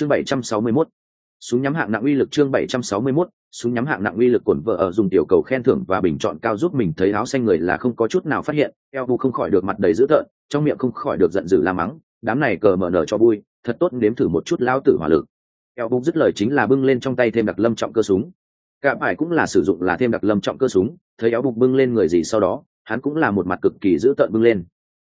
chương 761. súng nhắm hạng nặng uy lực chương 761. súng nhắm hạng nặng uy lực cổn vợ ở dùng tiểu cầu khen thưởng và bình chọn cao giúp mình thấy áo xanh người là không có chút nào phát hiện, eo bu không khỏi được mặt đầy dữ tợn, trong miệng không khỏi được giận dữ la mắng, đám này cờ mở nở cho vui, thật tốt nếm thử một chút lao tử hỏa lực eo bu dứt lời chính là bưng lên trong tay thêm đặc lâm trọng cơ súng cả phải cũng là sử dụng là thêm đặc lâm trọng cơ súng, thấy eo bục bưng lên người gì sau đó, hắn cũng là một mặt cực kỳ dữ tợn bưng lên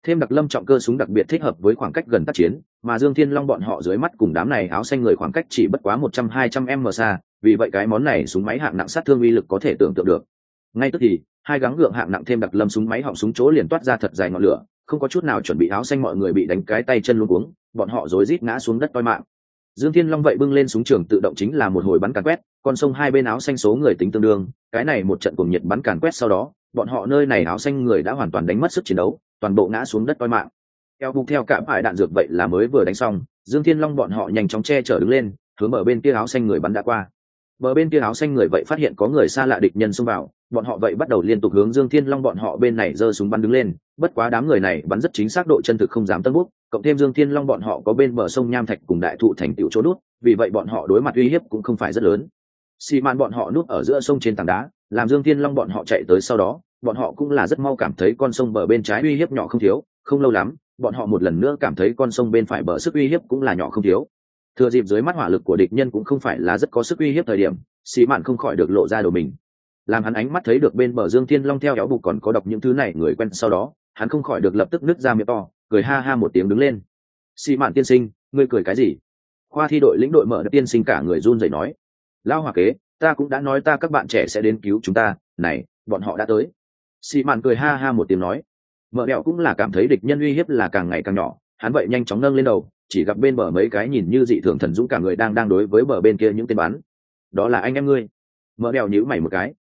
thêm đặc lâm trọng cơ súng đặc biệt thích hợp với khoảng cách gần tác chiến, mà dương thiên long bọn họ dưới mắt cùng đám này áo xanh người khoảng cách chỉ bất quá một trăm, hai trăm m xa, vì vậy cái món này súng máy hạng nặng sát thương uy lực có thể tưởng tượng được. Ngay tức thì, hai gắng gượng hạng nặng thêm đặc lâm súng máy họng súng chỗ liền toát ra thật dài ngọn lửa, không có chút nào chuẩn bị áo xanh mọi người bị đánh cái tay chân luôn cuống, bọn họ rối rít ngã xuống đất toi mạng. Dương thiên long vậy bưng lên súng trường tự động chính là một hồi bắn càn quét, con sông hai bên áo xanh số người tính tương đương, cái này một trận cùng nhiệt bắn càn quét sau đó, bọn họ nơi này áo xanh người đã hoàn toàn đánh mất sức chiến đấu toàn bộ ngã xuống đất toi mạng. Eo bục theo cả phải đạn dược vậy là mới vừa đánh xong, dương thiên long bọn họ nhanh chóng che chở đứng lên, hướng ở bên kia áo xanh người bắn đã qua. Bờ bên kia áo xanh người vậy phát hiện có người xa lạ địch nhân xông vào, bọn họ vậy bắt đầu liên tục hướng dương thiên long bọn họ bên này giơ súng bắn đứng lên, bất quá đám người này bắn rất chính xác độ chân thực không dám tân bút, cộng thêm dương thiên long bọn họ có bên bờ sông nham thạch cùng đại thụ thành tựu chỗ nút, vì vậy bọn họ đối mặt uy hiếp cũng không phải rất lớn. Xi man bọn họ núp ở giữa sông trên tảng đá, làm dương thiên long bọn họ chạy tới sau đó bọn họ cũng là rất mau cảm thấy con sông bờ bên trái uy hiếp nhỏ không thiếu, không lâu lắm, bọn họ một lần nữa cảm thấy con sông bên phải bờ sức uy hiếp cũng là nhỏ không thiếu. Thừa dịp dưới mắt hỏa lực của địch nhân cũng không phải là rất có sức uy hiếp thời điểm xì mạn không khỏi được lộ ra đồ mình. Làm hắn ánh mắt thấy được bên bờ dương thiên long theo kéo bục còn có đọc những thứ này, người quen sau đó, hắn không khỏi được lập tức nứt ra miệng to, cười ha ha một tiếng đứng lên. Xì mạn tiên sinh, ngươi cười cái gì? Khoa thi đội lĩnh đội mở tiên sinh cả người run rẩy nói. Lao hòa kế, ta cũng đã nói ta các bạn trẻ sẽ đến cứu chúng ta, này, bọn họ đã tới xì mạn cười ha ha một tiếng nói. Mở đẹo cũng là cảm thấy địch nhân uy hiếp là càng ngày càng nhỏ, hắn vậy nhanh chóng nâng lên đầu, chỉ gặp bên bờ mấy cái nhìn như dị thường thần dũng cả người đang đang đối với bờ bên kia những tên bắn. Đó là anh em ngươi. Mở đèo nhíu mày một cái.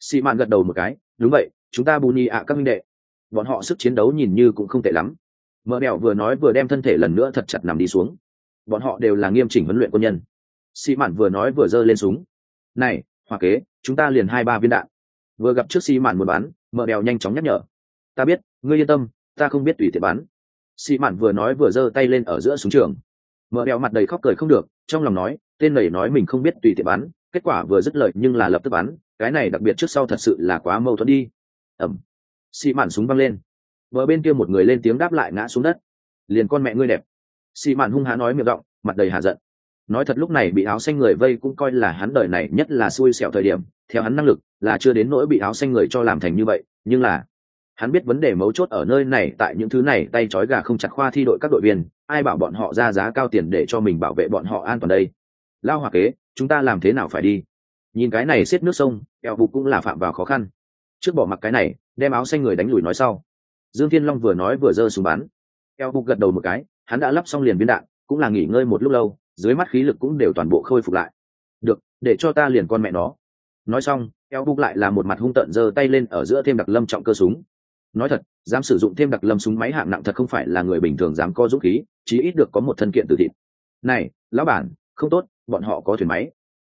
Xì mạn gật đầu một cái. Đúng vậy, chúng ta bù nhì ạ, các minh đệ. Bọn họ sức chiến đấu nhìn như cũng không tệ lắm. Mở đèo vừa nói vừa đem thân thể lần nữa thật chặt nằm đi xuống. Bọn họ đều là nghiêm chỉnh huấn luyện quân nhân. Xì mạn vừa nói vừa giơ lên súng. Này, hoa kế, chúng ta liền hai ba viên đạn. Vừa gặp trước xì mạn một bắn mở đèo nhanh chóng nhắc nhở. Ta biết, ngươi yên tâm, ta không biết tùy tiện bắn xị mạn vừa nói vừa giơ tay lên ở giữa súng trường. Mở đèo mặt đầy khóc cười không được, trong lòng nói, tên này nói mình không biết tùy tiện bắn kết quả vừa dứt lợi nhưng là lập tức bắn cái này đặc biệt trước sau thật sự là quá mâu thuẫn đi. Ẩm. Xị mạn súng văng lên. Vợ bên kia một người lên tiếng đáp lại ngã xuống đất. Liền con mẹ ngươi đẹp. Xị mạn hung há nói miệng rộng, mặt đầy hạ giận. Nói thật lúc này bị áo xanh người vây cũng coi là hắn đời này nhất là xui xẻo thời điểm theo hắn năng lực, là chưa đến nỗi bị áo xanh người cho làm thành như vậy, nhưng là, hắn biết vấn đề mấu chốt ở nơi này, tại những thứ này, tay trói gà không chặt khoa thi đội các đội viên, ai bảo bọn họ ra giá cao tiền để cho mình bảo vệ bọn họ an toàn đây? Lao hòa kế, chúng ta làm thế nào phải đi? Nhìn cái này xiết nước sông eo vụ cũng là phạm vào khó khăn. Trước bỏ mặc cái này, đem áo xanh người đánh lùi nói sau. Dương thiên long vừa nói vừa giơ súng bắn. Eo vụ gật đầu một cái, hắn đã lắp xong liền viên đạn, cũng là nghỉ ngơi một lúc lâu, dưới mắt khí lực cũng đều toàn bộ khôi phục lại. Được, để cho ta liền con mẹ nó nói xong, eo bục lại là một mặt hung tợn giơ tay lên ở giữa thêm đặc lâm trọng cơ súng. Nói thật, dám sử dụng thêm đặc lâm súng máy hạng nặng thật không phải là người bình thường dám có dũng khí, chí ít được có một thân kiện từ thịt. Này, lão bản, không tốt, bọn họ có thuyền máy.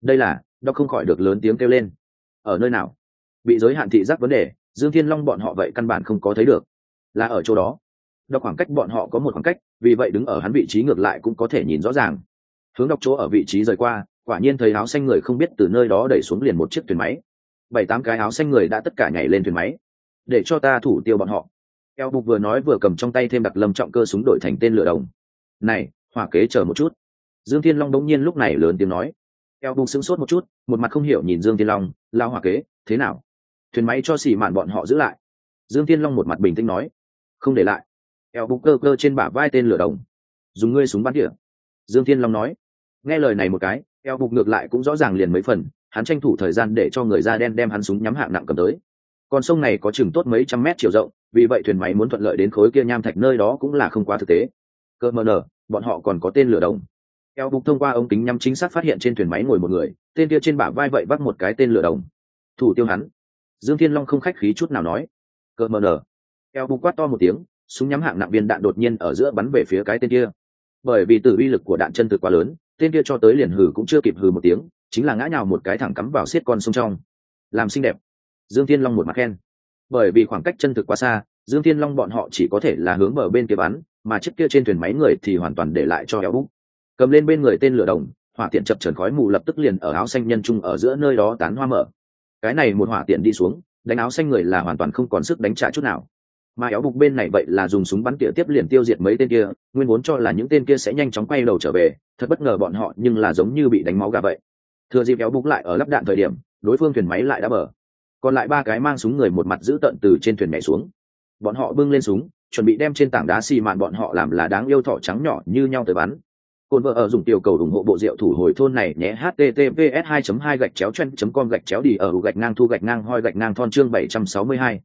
Đây là đọc không khỏi được lớn tiếng kêu lên. Ở nơi nào? Bị giới hạn thị giác vấn đề, dương thiên long bọn họ vậy căn bản không có thấy được. Là ở chỗ đó. Đọc khoảng cách bọn họ có một khoảng cách, vì vậy đứng ở hắn vị trí ngược lại cũng có thể nhìn rõ ràng. Hướng đọc chỗ ở vị trí rời qua quả nhiên thấy áo xanh người không biết từ nơi đó đẩy xuống liền một chiếc thuyền máy. Bảy tám cái áo xanh người đã tất cả nhảy lên thuyền máy. Để cho ta thủ tiêu bọn họ. Eo bục vừa nói vừa cầm trong tay thêm đặc lâm trọng cơ súng đổi thành tên lửa đồng. Này, hỏa kế chờ một chút. Dương thiên long đống nhiên lúc này lớn tiếng nói. Eo bục sững sốt một chút, một mặt không hiểu nhìn dương thiên long lao hỏa kế, thế nào? Thuyền máy cho xì mạn bọn họ giữ lại. Dương thiên long một mặt bình tĩnh nói. Không để lại. Eo bục cơ cơ trên bả vai tên lửa đồng. Dùng ngươi súng bắn địa. Dương thiên long nói. Nghe lời này một cái eo bục ngược lại cũng rõ ràng liền mấy phần, hắn tranh thủ thời gian để cho người da đen đem hắn súng nhắm hạng nặng cầm tới. Con sông này có chừng tốt mấy trăm mét chiều rộng, vì vậy thuyền máy muốn thuận lợi đến khối kia nham thạch nơi đó cũng là không quá thực tế. Cơ mờ nở bọn họ còn có tên lửa đồng. Eo bục thông qua ống kính nhắm chính xác phát hiện trên thuyền máy ngồi một người, tên kia trên bả vai vậy vắt một cái tên lửa đồng. Thủ tiêu hắn. Dương thiên long không khách khí chút nào nói. Cơ mờ nở eo bục quát to một tiếng, súng nhắm hạng nặng viên đạn đột nhiên ở giữa bắn về phía cái tên kia. Bởi vì từ uy lực của đạn chân thực quá lớn tên kia cho tới liền hừ cũng chưa kịp hừ một tiếng, chính là ngã nhào một cái thẳng cắm vào xiết con sông trong. Làm xinh đẹp. Dương thiên long một mặt khen. Bởi vì khoảng cách chân thực quá xa, dương thiên long bọn họ chỉ có thể là hướng bờ bên kia bắn, mà chiếc kia trên thuyền máy người thì hoàn toàn để lại cho eo bụng. cầm lên bên người tên lửa đồng, hỏa tiện chập trần khói mù lập tức liền ở áo xanh nhân trung ở giữa nơi đó tán hoa mở. Cái này một hỏa tiện đi xuống, đánh áo xanh người là hoàn toàn không còn sức đánh trả chút nào mà éo bục bên này vậy là dùng súng bắn tỉa tiếp liền tiêu diệt mấy tên kia, nguyên vốn cho là những tên kia sẽ nhanh chóng quay đầu trở về, thật bất ngờ bọn họ nhưng là giống như bị đánh máu gà vậy. Thừa dịp éo bục lại ở lắp đạn thời điểm, đối phương thuyền máy lại đã bờ. Còn lại ba cái mang súng người một mặt giữ tận từ trên thuyền nhảy xuống. Bọn họ bưng lên súng, chuẩn bị đem trên tảng đá xì mạn bọn họ làm là đáng yêu thỏ trắng nhỏ như nhau tới bắn. Cồn vợ ở dùng tiểu cầu ủng hộ bộ rượu thủ hồi thôn này nhé, https 2 2 gạch chéo chen com gạch chéo đi ở gạch ngang thu gạch ngang hoi gạch ngang thon chương 762.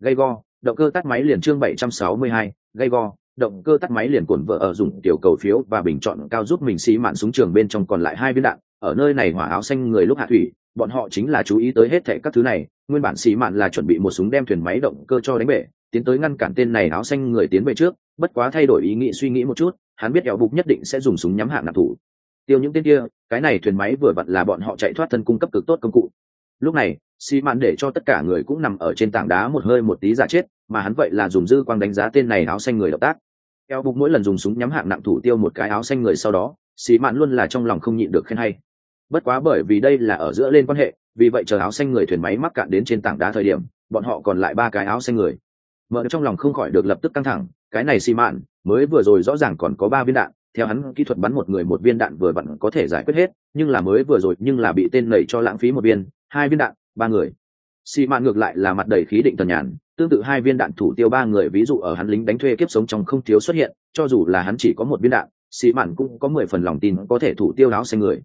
gây go động cơ tắt máy liền chương 762, gây go. Động cơ tắt máy liền cuộn vợ ở dùng tiểu cầu phiếu và bình chọn cao giúp mình xí mạn súng trường bên trong còn lại hai viên đạn. Ở nơi này hỏa áo xanh người lúc hạ thủy bọn họ chính là chú ý tới hết thảy các thứ này. Nguyên bản xí mạn là chuẩn bị một súng đem thuyền máy động cơ cho đánh bể tiến tới ngăn cản tên này áo xanh người tiến về trước. Bất quá thay đổi ý nghĩ suy nghĩ một chút hắn biết eo bục nhất định sẽ dùng súng nhắm hạng nạp thủ. Tiêu những tên kia cái này thuyền máy vừa vặn là bọn họ chạy thoát thân cung cấp cực tốt công cụ lúc này, xi mạn để cho tất cả người cũng nằm ở trên tảng đá một hơi một tí giả chết, mà hắn vậy là dùng dư quang đánh giá tên này áo xanh người động tác. Eo bục mỗi lần dùng súng nhắm hạng nặng thủ tiêu một cái áo xanh người sau đó, xi mạn luôn là trong lòng không nhịn được khen hay. Bất quá bởi vì đây là ở giữa lên quan hệ, vì vậy chờ áo xanh người thuyền máy mắc cạn đến trên tảng đá thời điểm, bọn họ còn lại ba cái áo xanh người. Mở trong lòng không khỏi được lập tức căng thẳng, cái này xi mạn mới vừa rồi rõ ràng còn có ba viên đạn, theo hắn kỹ thuật bắn một người một viên đạn vừa vặn có thể giải quyết hết, nhưng là mới vừa rồi nhưng là bị tên nẩy cho lãng phí một viên hai viên đạn, ba người. Xi mạn ngược lại là mặt đầy khí định tần nhàn, tương tự hai viên đạn thủ tiêu ba người, ví dụ ở hắn lính đánh thuê kiếp sống trong không thiếu xuất hiện, cho dù là hắn chỉ có một viên đạn xi mạn cũng có mười phần lòng tin có thể thủ tiêu áo xanh người.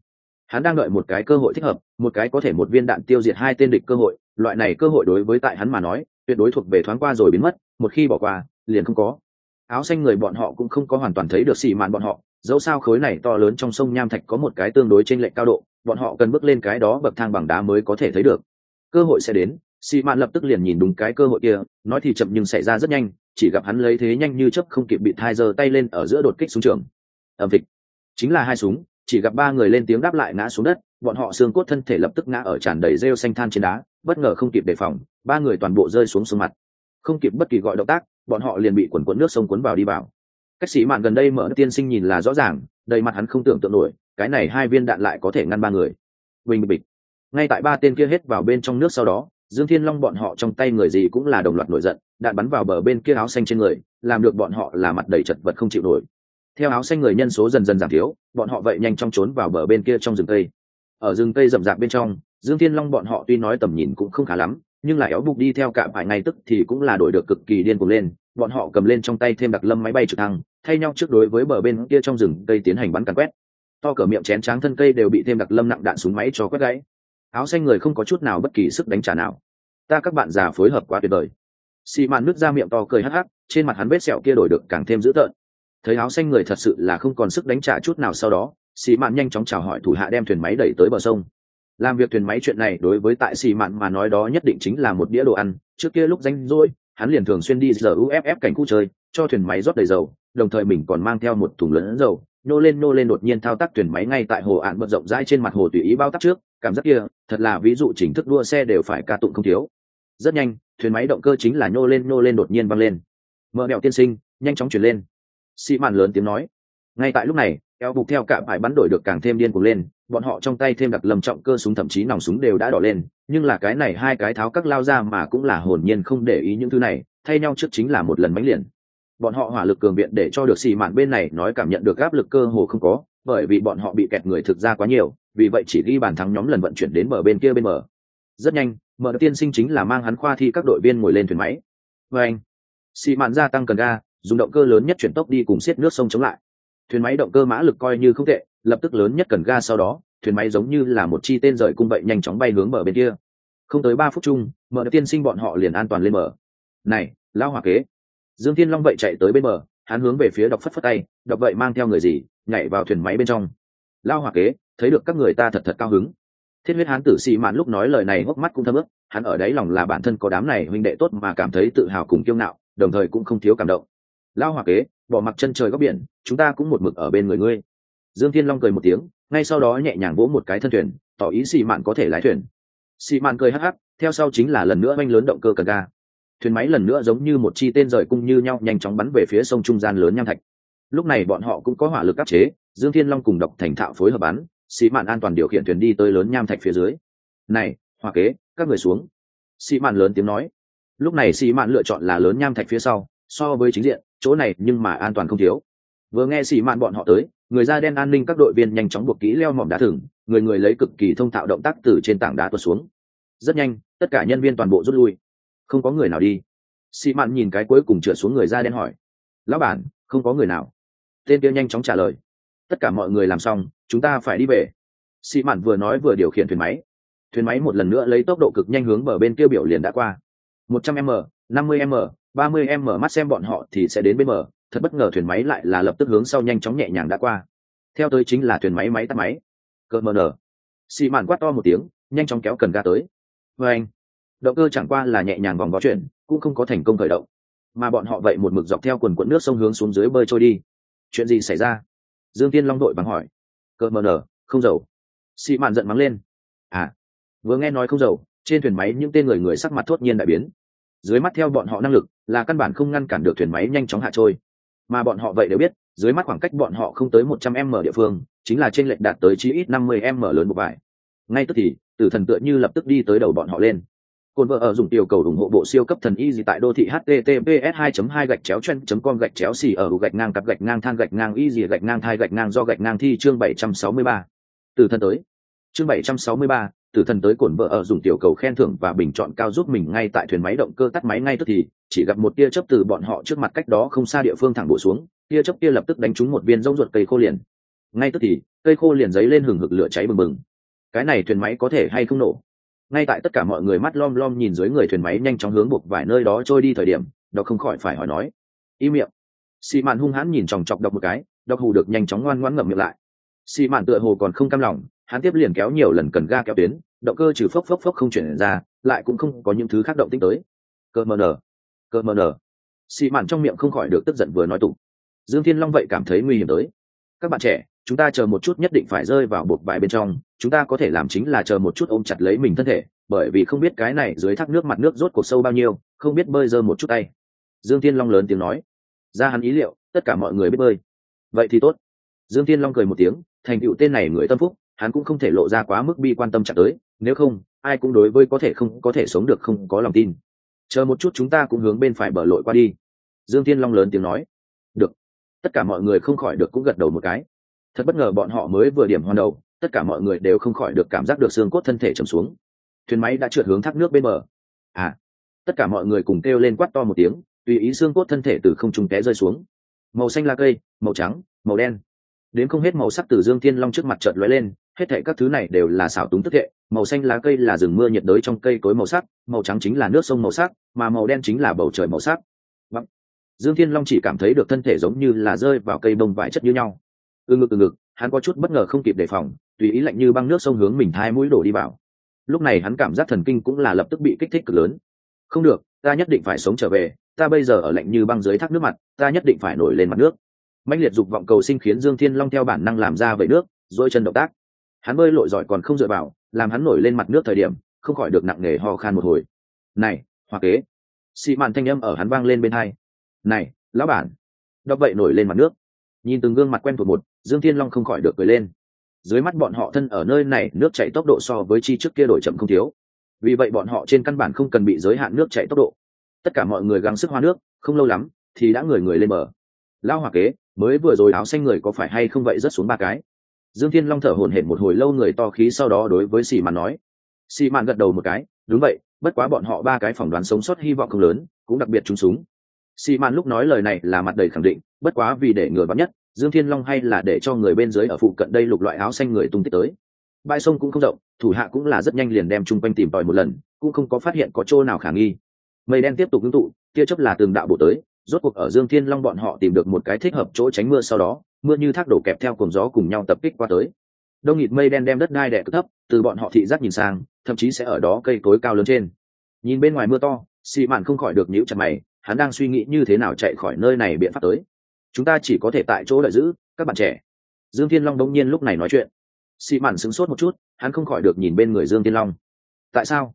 Hắn đang đợi một cái cơ hội thích hợp, một cái có thể một viên đạn tiêu diệt hai tên địch cơ hội, loại này cơ hội đối với tại hắn mà nói, tuyệt đối thuộc về thoáng qua rồi biến mất, một khi bỏ qua, liền không có. Áo xanh người bọn họ cũng không có hoàn toàn thấy được xì mạn bọn họ dẫu sao khối này to lớn trong sông nham thạch có một cái tương đối trên lệch cao độ, bọn họ cần bước lên cái đó bậc thang bằng đá mới có thể thấy được. Cơ hội sẽ đến xì mạn lập tức liền nhìn đúng cái cơ hội kia, nói thì chậm nhưng xảy ra rất nhanh, chỉ gặp hắn lấy thế nhanh như chấp không kịp bị thai giơ tay lên ở giữa đột kích xuống trường. Ẩm vịch chính là hai súng, chỉ gặp ba người lên tiếng đáp lại ngã xuống đất, bọn họ xương cốt thân thể lập tức ngã ở tràn đầy rêu xanh than trên đá, bất ngờ không kịp đề phòng, ba người toàn bộ rơi xuống xuống mặt. Không kịp bất kỳ gọi động tác, bọn họ liền bị quần quẫn nước sông cuốn vào đi vào cách sĩ mạn gần đây mở tiên sinh nhìn là rõ ràng, đầy mặt hắn không tưởng tượng nổi, cái này hai viên đạn lại có thể ngăn ba người. Bình bịch ngay tại ba tên kia hết vào bên trong nước sau đó, dương thiên long bọn họ trong tay người gì cũng là đồng loạt nổi giận, đạn bắn vào bờ bên kia áo xanh trên người, làm được bọn họ là mặt đầy chật vật không chịu nổi. Theo áo xanh người nhân số dần dần giảm thiếu, bọn họ vậy nhanh chóng trốn vào bờ bên kia trong rừng cây. Ở rừng cây rậm rạp bên trong, dương thiên long bọn họ tuy nói tầm nhìn cũng không khá lắm, nhưng lại éo bục đi theo cả vài ngày tức thì cũng là đổi được cực kỳ điên cuồng lên, bọn họ cầm lên trong tay thêm đặc lâm máy bay trực thăng thay nhau trước đối với bờ bên kia trong rừng cây tiến hành bắn càn quét. To cỡ miệng chén tráng thân cây đều bị thêm đặc lâm nặng đạn súng máy cho quét gãy. Áo xanh người không có chút nào bất kỳ sức đánh trả nào. Ta các bạn già phối hợp quá tuyệt vời. Xì màn nước ra miệng to cười hắc hắc, trên mặt hắn vết sẹo kia đổi được càng thêm dữ tợn. Thấy áo xanh người thật sự là không còn sức đánh trả chút nào sau đó, xì mạn nhanh chóng chào hỏi thủ hạ đem thuyền máy đẩy tới bờ sông. Làm việc thuyền máy chuyện này đối với tại xì mạn mà nói đó nhất định chính là một đĩa đồ ăn, trước kia lúc danh rỗi, hắn liền thường xuyên đi giờ uff cảnh khu chơi, cho thuyền máy rót đầy dầu đồng thời mình còn mang theo một thùng lớn dầu, nô lên nô lên đột nhiên thao tác thuyền máy ngay tại hồ ạn bận rộng rãi trên mặt hồ tùy ý bao tắc trước, cảm giác kia, thật là ví dụ chính thức đua xe đều phải ca tụng không thiếu. Rất nhanh, thuyền máy động cơ chính là nô lên nô lên đột nhiên văng lên. Mở đèo tiên sinh, nhanh chóng chuyển lên. Xị màn lớn tiếng nói. Ngay tại lúc này, eo bục theo cả bài bắn đổi được càng thêm điên cuồng lên, bọn họ trong tay thêm đặt lầm trọng cơ súng thậm chí nòng súng đều đã đỏ lên, nhưng là cái này hai cái tháo các lao ra mà cũng là hồn nhiên không để ý những thứ này, thay nhau trước chính là một lần mánh liền bọn họ hỏa lực cường viện để cho được xì mạn bên này nói cảm nhận được áp lực cơ hồ không có, bởi vì bọn họ bị kẹt người thực ra quá nhiều, vì vậy chỉ ghi bàn thắng nhóm lần vận chuyển đến bờ bên kia bên mở rất nhanh, mở tiên sinh chính là mang hắn khoa thi các đội viên ngồi lên thuyền máy. Và anh, xì mạn gia tăng cần ga, dùng động cơ lớn nhất chuyển tốc đi cùng xiết nước sông chống lại. Thuyền máy động cơ mã lực coi như không tệ, lập tức lớn nhất cần ga sau đó, thuyền máy giống như là một chi tên rời cung vậy nhanh chóng bay hướng bờ bên kia. Không tới ba phút chung, mở tiên sinh bọn họ liền an toàn lên mở này, lão hỏa kế dương thiên long vậy chạy tới bên bờ, hắn hướng về phía đọc phất phất tay đọc vậy mang theo người gì, nhảy vào thuyền máy bên trong. Lao hỏa kế, thấy được các người ta thật thật cao hứng. Thiết huyết hán tử sĩ mạn lúc nói lời này hốc mắt cũng thâm ức hắn ở đấy lòng là bản thân có đám này huynh đệ tốt mà cảm thấy tự hào cùng kiêu ngạo, đồng thời cũng không thiếu cảm động. Lao hỏa kế, bỏ mặc chân trời góc biển, chúng ta cũng một mực ở bên người ngươi. Dương thiên long cười một tiếng, ngay sau đó nhẹ nhàng vỗ một cái thân thuyền, tỏ ý xì mạn có thể lái thuyền. Xì mạn cười hắc hắc, theo sau chính là lần nữa oanh lớn động cơ cần ga thuyền máy lần nữa giống như một chi tên rời cung như nhau nhanh chóng bắn về phía sông trung gian lớn nham thạch. Lúc này bọn họ cũng có hỏa lực áp chế, dương thiên long cùng độc thành thạo phối hợp bắn, sĩ mạn an toàn điều khiển thuyền đi tới lớn nham thạch phía dưới. Này, hoa kế, các người xuống. Sĩ mạn lớn tiếng nói. Lúc này sĩ mạn lựa chọn là lớn nham thạch phía sau, so với chính diện, chỗ này nhưng mà an toàn không thiếu. Vừa nghe sĩ mạn bọn họ tới, người da đen an ninh các đội viên nhanh chóng buộc kỹ leo mỏm đá thừng, người người lấy cực kỳ thông thạo động tác từ trên tảng đá tuột xuống. Rất nhanh, tất cả nhân viên toàn bộ rút lui không có người nào đi. Sĩ mạn nhìn cái cuối cùng trượt xuống người da đen hỏi, lão bản, không có người nào. Tên kia nhanh chóng trả lời, tất cả mọi người làm xong, chúng ta phải đi về. Sĩ mạn vừa nói vừa điều khiển thuyền máy. Thuyền máy một lần nữa lấy tốc độ cực nhanh hướng bờ bên kia biểu liền đã qua. Một trăm m, năm mươi m, ba mươi m mắt xem bọn họ thì sẽ đến bên bờ. Thật bất ngờ thuyền máy lại là lập tức hướng sau nhanh chóng nhẹ nhàng đã qua. Theo tới chính là thuyền máy máy tắt máy. Cỡ mờ nở xị mạn quát to một tiếng, nhanh chóng kéo cần ga tới. Vê anh động cơ chẳng qua là nhẹ nhàng vòng vó chuyển, cũng không có thành công khởi động. Mà bọn họ vậy một mực dọc theo quần quận nước sông hướng xuống dưới bơi trôi đi. Chuyện gì xảy ra? Dương tiên long đội bằng hỏi. Cỡ mờ nở, không dầu. Xì mạn giận mắng lên. À vừa nghe nói không dầu, trên thuyền máy những tên người người sắc mặt thốt nhiên đại biến. Dưới mắt theo bọn họ năng lực, là căn bản không ngăn cản được thuyền máy nhanh chóng hạ trôi. Mà bọn họ vậy đều biết, dưới mắt khoảng cách bọn họ không tới một trăm m địa phương, chính là trên lệch đạt tới chí ít năm mươi m lớn một bài. ngay tức thì, tử thần tựa như lập tức đi tới đầu bọn họ lên. Côn vợ ở dùng tiểu cầu ủng hộ bộ siêu cấp thần y gì tại đô thị https 2 2 gạch chéo chen com gạch chéo xì ở gạch ngang cặp gạch ngang than gạch ngang y gì gạch ngang thai gạch ngang do gạch ngang thi chương 763. từ thần tới. Chương 763, từ thần tới cổn vợ ở dùng tiểu cầu khen thưởng và bình chọn cao giúp mình ngay tại thuyền máy động cơ tắt máy ngay tức thì chỉ gặp một tia chớp từ bọn họ trước mặt cách đó không xa địa phương thẳng bổ xuống tia chớp kia lập tức đánh trúng một viên rông ruột cây khô liền. Ngay tức thì cây khô liền giấy lên hừng hực lửa cháy bừng bừng. Cái này thuyền máy có thể hay không nổ? Ngay tại tất cả mọi người mắt lom lom nhìn dưới người thuyền máy nhanh chóng hướng buộc vài nơi đó trôi đi thời điểm đọc không khỏi phải hỏi nói. Y miệng. Xì mạn hung hãn nhìn chòng chọc đọc một cái đọc hù được nhanh chóng ngoan ngoãn ngậm miệng lại. Xì mạn tựa hồ còn không cam lòng, hắn tiếp liền kéo nhiều lần cần ga kéo tuyến, động cơ trừ phốc phốc phốc không chuyển ra, lại cũng không có những thứ khác động tính tới. Cơ mờ nở. Cơ mờ nở. Xì mạn trong miệng không khỏi được tức giận vừa nói tụng dương thiên long vậy cảm thấy nguy hiểm tới. Các bạn trẻ chúng ta chờ một chút nhất định phải rơi vào bột vải bên trong, chúng ta có thể làm chính là chờ một chút ôm chặt lấy mình thân thể, bởi vì không biết cái này dưới thác nước mặt nước rốt cuộc sâu bao nhiêu, không biết bơi dơ một chút tay. Dương thiên long lớn tiếng nói. Ra hắn ý liệu, tất cả mọi người biết bơi. Vậy thì tốt. Dương thiên long cười một tiếng, thành tựu tên này người tâm phúc, hắn cũng không thể lộ ra quá mức bi quan tâm chặt tới, nếu không, ai cũng đối với có thể không, có thể sống được không có lòng tin. Chờ một chút chúng ta cũng hướng bên phải bờ lội qua đi. Dương thiên long lớn tiếng nói. Được. Tất cả mọi người không khỏi được cũng gật đầu một cái thật bất ngờ bọn họ mới vừa điểm hoàn đầu, tất cả mọi người đều không khỏi được cảm giác được xương cốt thân thể trầm xuống. Thuyền máy đã trượt hướng thác nước bên bờ. À tất cả mọi người cùng kêu lên quát to một tiếng, tùy ý xương cốt thân thể từ không trung té rơi xuống. Màu xanh lá cây, màu trắng, màu đen. Đến không hết màu sắc từ dương thiên long trước mặt chợt lóe lên, hết thệ các thứ này đều là xảo túng tức hệ. Màu xanh lá cây là rừng mưa nhiệt đới trong cây cối màu sắc, màu trắng chính là nước sông màu sắc, mà màu đen chính là bầu trời màu sắc. Vâng. Dương thiên long chỉ cảm thấy được thân thể giống như là rơi vào cây bông vải chất như nhau từ ngực từ ngực, hắn có chút bất ngờ không kịp đề phòng, tùy ý lạnh như băng nước sông hướng mình hai mũi đổ đi vào. Lúc này hắn cảm giác thần kinh cũng là lập tức bị kích thích cực lớn. Không được, ta nhất định phải sống trở về, ta bây giờ ở lạnh như băng dưới thác nước mặt, ta nhất định phải nổi lên mặt nước. Mạnh liệt dục vọng cầu sinh khiến dương thiên long theo bản năng làm ra vậy nước dôi chân động tác. Hắn bơi lội giỏi còn không dựa vào, làm hắn nổi lên mặt nước thời điểm, không khỏi được nặng nề ho khan một hồi. Này, hoa kế. Xị màn thanh âm ở hắn vang lên bên hai. Này, lão bản. Đọc vậy nổi lên mặt nước. Nhìn từng gương mặt quen thuộc một dương thiên long không khỏi được cười lên. Dưới mắt bọn họ thân ở nơi này, nước chạy tốc độ so với chi trước kia đổi chậm không thiếu. Vì vậy bọn họ trên căn bản không cần bị giới hạn nước chạy tốc độ. Tất cả mọi người gắng sức hoa nước, không lâu lắm, thì đã người người lên bờ. Lao hòa kế, mới vừa rồi áo xanh người có phải hay không vậy? Rất xuống ba cái. Dương thiên long thở hổn hển một hồi lâu người to khí sau đó đối với xì mạn nói. Xì mạn gật đầu một cái, đúng vậy, bất quá bọn họ ba cái phỏng đoán sống sót hy vọng không lớn, cũng đặc biệt trúng súng. Xì mạn lúc nói lời này là mặt đầy khẳng định, bất quá vì để ngừa bắn nhất dương thiên long hay là để cho người bên dưới ở phụ cận đây lục loại áo xanh người tung tích tới. Bãi sông cũng không rộng, thủ hạ cũng là rất nhanh liền đem chung quanh tìm tòi một lần, cũng không có phát hiện có chỗ nào khả nghi. Mây đen tiếp tục ngưng tụ, tia chấp là tường đạo bổ tới, rốt cuộc ở dương thiên long bọn họ tìm được một cái thích hợp chỗ tránh mưa sau đó, mưa như thác đổ kẹp theo cồn gió cùng nhau tập kích qua tới. Đông nghịt mây đen đem đất đai đẻ thấp, từ bọn họ thị giác nhìn sang, thậm chí sẽ ở đó cây cối cao lớn trên. Nhìn bên ngoài mưa to xị mạn không khỏi được nhíu chặt mày, hắn đang suy nghĩ như thế nào chạy khỏi nơi này biện pháp tới chúng ta chỉ có thể tại chỗ đợi giữ, các bạn trẻ. Dương thiên long đông nhiên lúc này nói chuyện. Xị mạn sửng sốt một chút, hắn không khỏi được nhìn bên người dương thiên long. Tại sao?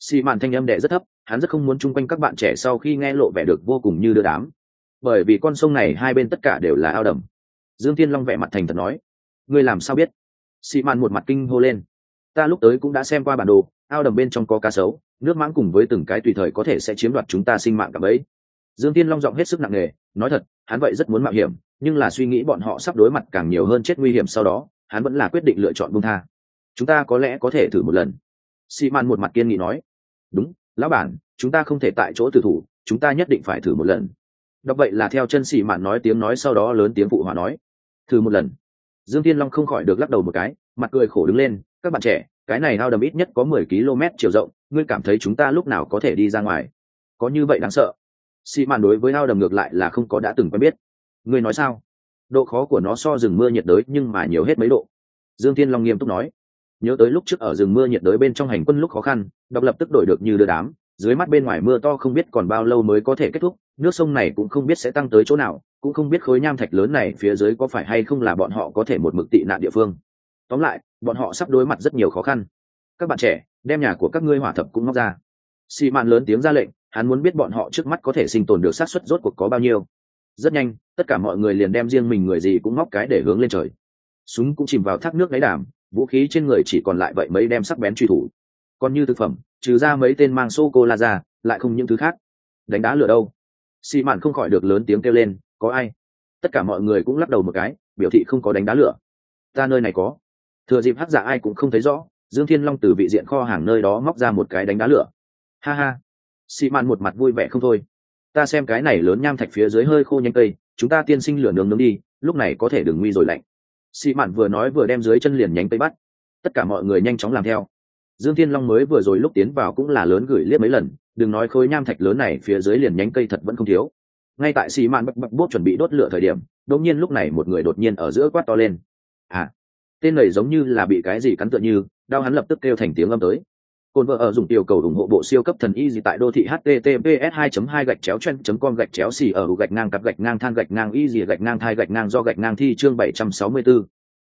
Xị mạn thanh âm đệ rất thấp, hắn rất không muốn chung quanh các bạn trẻ sau khi nghe lộ vẻ được vô cùng như đưa đám. Bởi vì con sông này hai bên tất cả đều là ao đầm. Dương thiên long vẻ mặt thành thật nói. Ngươi làm sao biết? Xị mạn một mặt kinh hô lên. Ta lúc tới cũng đã xem qua bản đồ, ao đầm bên trong có cá sấu, nước mãng cùng với từng cái tùy thời có thể sẽ chiếm đoạt chúng ta sinh mạng cả bấy. Dương tiên long giọng hết sức nặng nề, nói thật hắn vậy rất muốn mạo hiểm, nhưng là suy nghĩ bọn họ sắp đối mặt càng nhiều hơn chết nguy hiểm sau đó, hắn vẫn là quyết định lựa chọn bung tha. Chúng ta có lẽ có thể thử một lần. Xi man một mặt kiên nghị nói. Đúng, lão bản, chúng ta không thể tại chỗ tử thủ, chúng ta nhất định phải thử một lần. Đọc vậy là theo chân xì mạn nói tiếng nói sau đó lớn tiếng phụ hòa nói. Thử một lần. Dương tiên long không khỏi được lắc đầu một cái, mặt cười khổ đứng lên. Các bạn trẻ, cái này ao đầm ít nhất có mười km chiều rộng, ngươi cảm thấy chúng ta lúc nào có thể đi ra ngoài? Có như vậy đáng sợ sĩ mạn đối với ao đầm ngược lại là không có đã từng quen biết. Ngươi nói sao? Độ khó của nó so rừng mưa nhiệt đới nhưng mà nhiều hết mấy độ. Dương thiên long nghiêm túc nói. Nhớ tới lúc trước ở rừng mưa nhiệt đới bên trong hành quân lúc khó khăn đọc lập tức đổi được như đưa đám. Dưới mắt bên ngoài mưa to không biết còn bao lâu mới có thể kết thúc, nước sông này cũng không biết sẽ tăng tới chỗ nào, cũng không biết khối nham thạch lớn này phía dưới có phải hay không là bọn họ có thể một mực tị nạn địa phương. Tóm lại, bọn họ sắp đối mặt rất nhiều khó khăn. Các bạn trẻ, đem nhà của các ngươi hỏa thập cũng móc ra. Xị mạn lớn tiếng ra lệnh hắn muốn biết bọn họ trước mắt có thể sinh tồn được xác suất rốt cuộc có bao nhiêu. Rất nhanh, tất cả mọi người liền đem riêng mình người gì cũng móc cái để hướng lên trời. Súng cũng chìm vào thác nước đáy đàm, vũ khí trên người chỉ còn lại vậy mấy đem sắc bén truy thủ. Còn như thực phẩm, trừ ra mấy tên mang sô cô la ra, lại không những thứ khác. Đánh đá lửa đâu? Xì mạn không khỏi được lớn tiếng kêu lên, có ai? Tất cả mọi người cũng lắc đầu một cái, biểu thị không có đánh đá lửa. Ta nơi này có. Thừa dịp hắc giả ai cũng không thấy rõ, dương thiên long từ vị diện kho hàng nơi đó móc ra một cái đánh đá lửa. Ha ha xị mạn một mặt vui vẻ không thôi. Ta xem cái này lớn nham thạch phía dưới hơi khô nhanh cây, chúng ta tiên sinh lửa nướng nướng đi, lúc này có thể đừng nguy rồi lạnh. Xị mạn vừa nói vừa đem dưới chân liền nhánh cây bắt. Tất cả mọi người nhanh chóng làm theo. Dương thiên long mới vừa rồi lúc tiến vào cũng là lớn gửi liếc mấy lần, đừng nói khối nham thạch lớn này phía dưới liền nhánh cây thật vẫn không thiếu. Ngay tại xì mạn bập bập bốt chuẩn bị đốt lửa thời điểm, đột nhiên lúc này một người đột nhiên ở giữa quát to lên. À tên này giống như là bị cái gì cắn tựa như, đau hắn lập tức kêu thành tiếng âm tới. Côn vợ ở dùng tiểu cầu ủng hộ bộ siêu cấp thần y gì tại đô thị https 2 2 gạch chéo chen com gạch chéo xì ở gạch ngang cặp gạch ngang than gạch ngang y gì gạch ngang thai gạch ngang do gạch ngang thi chương 764.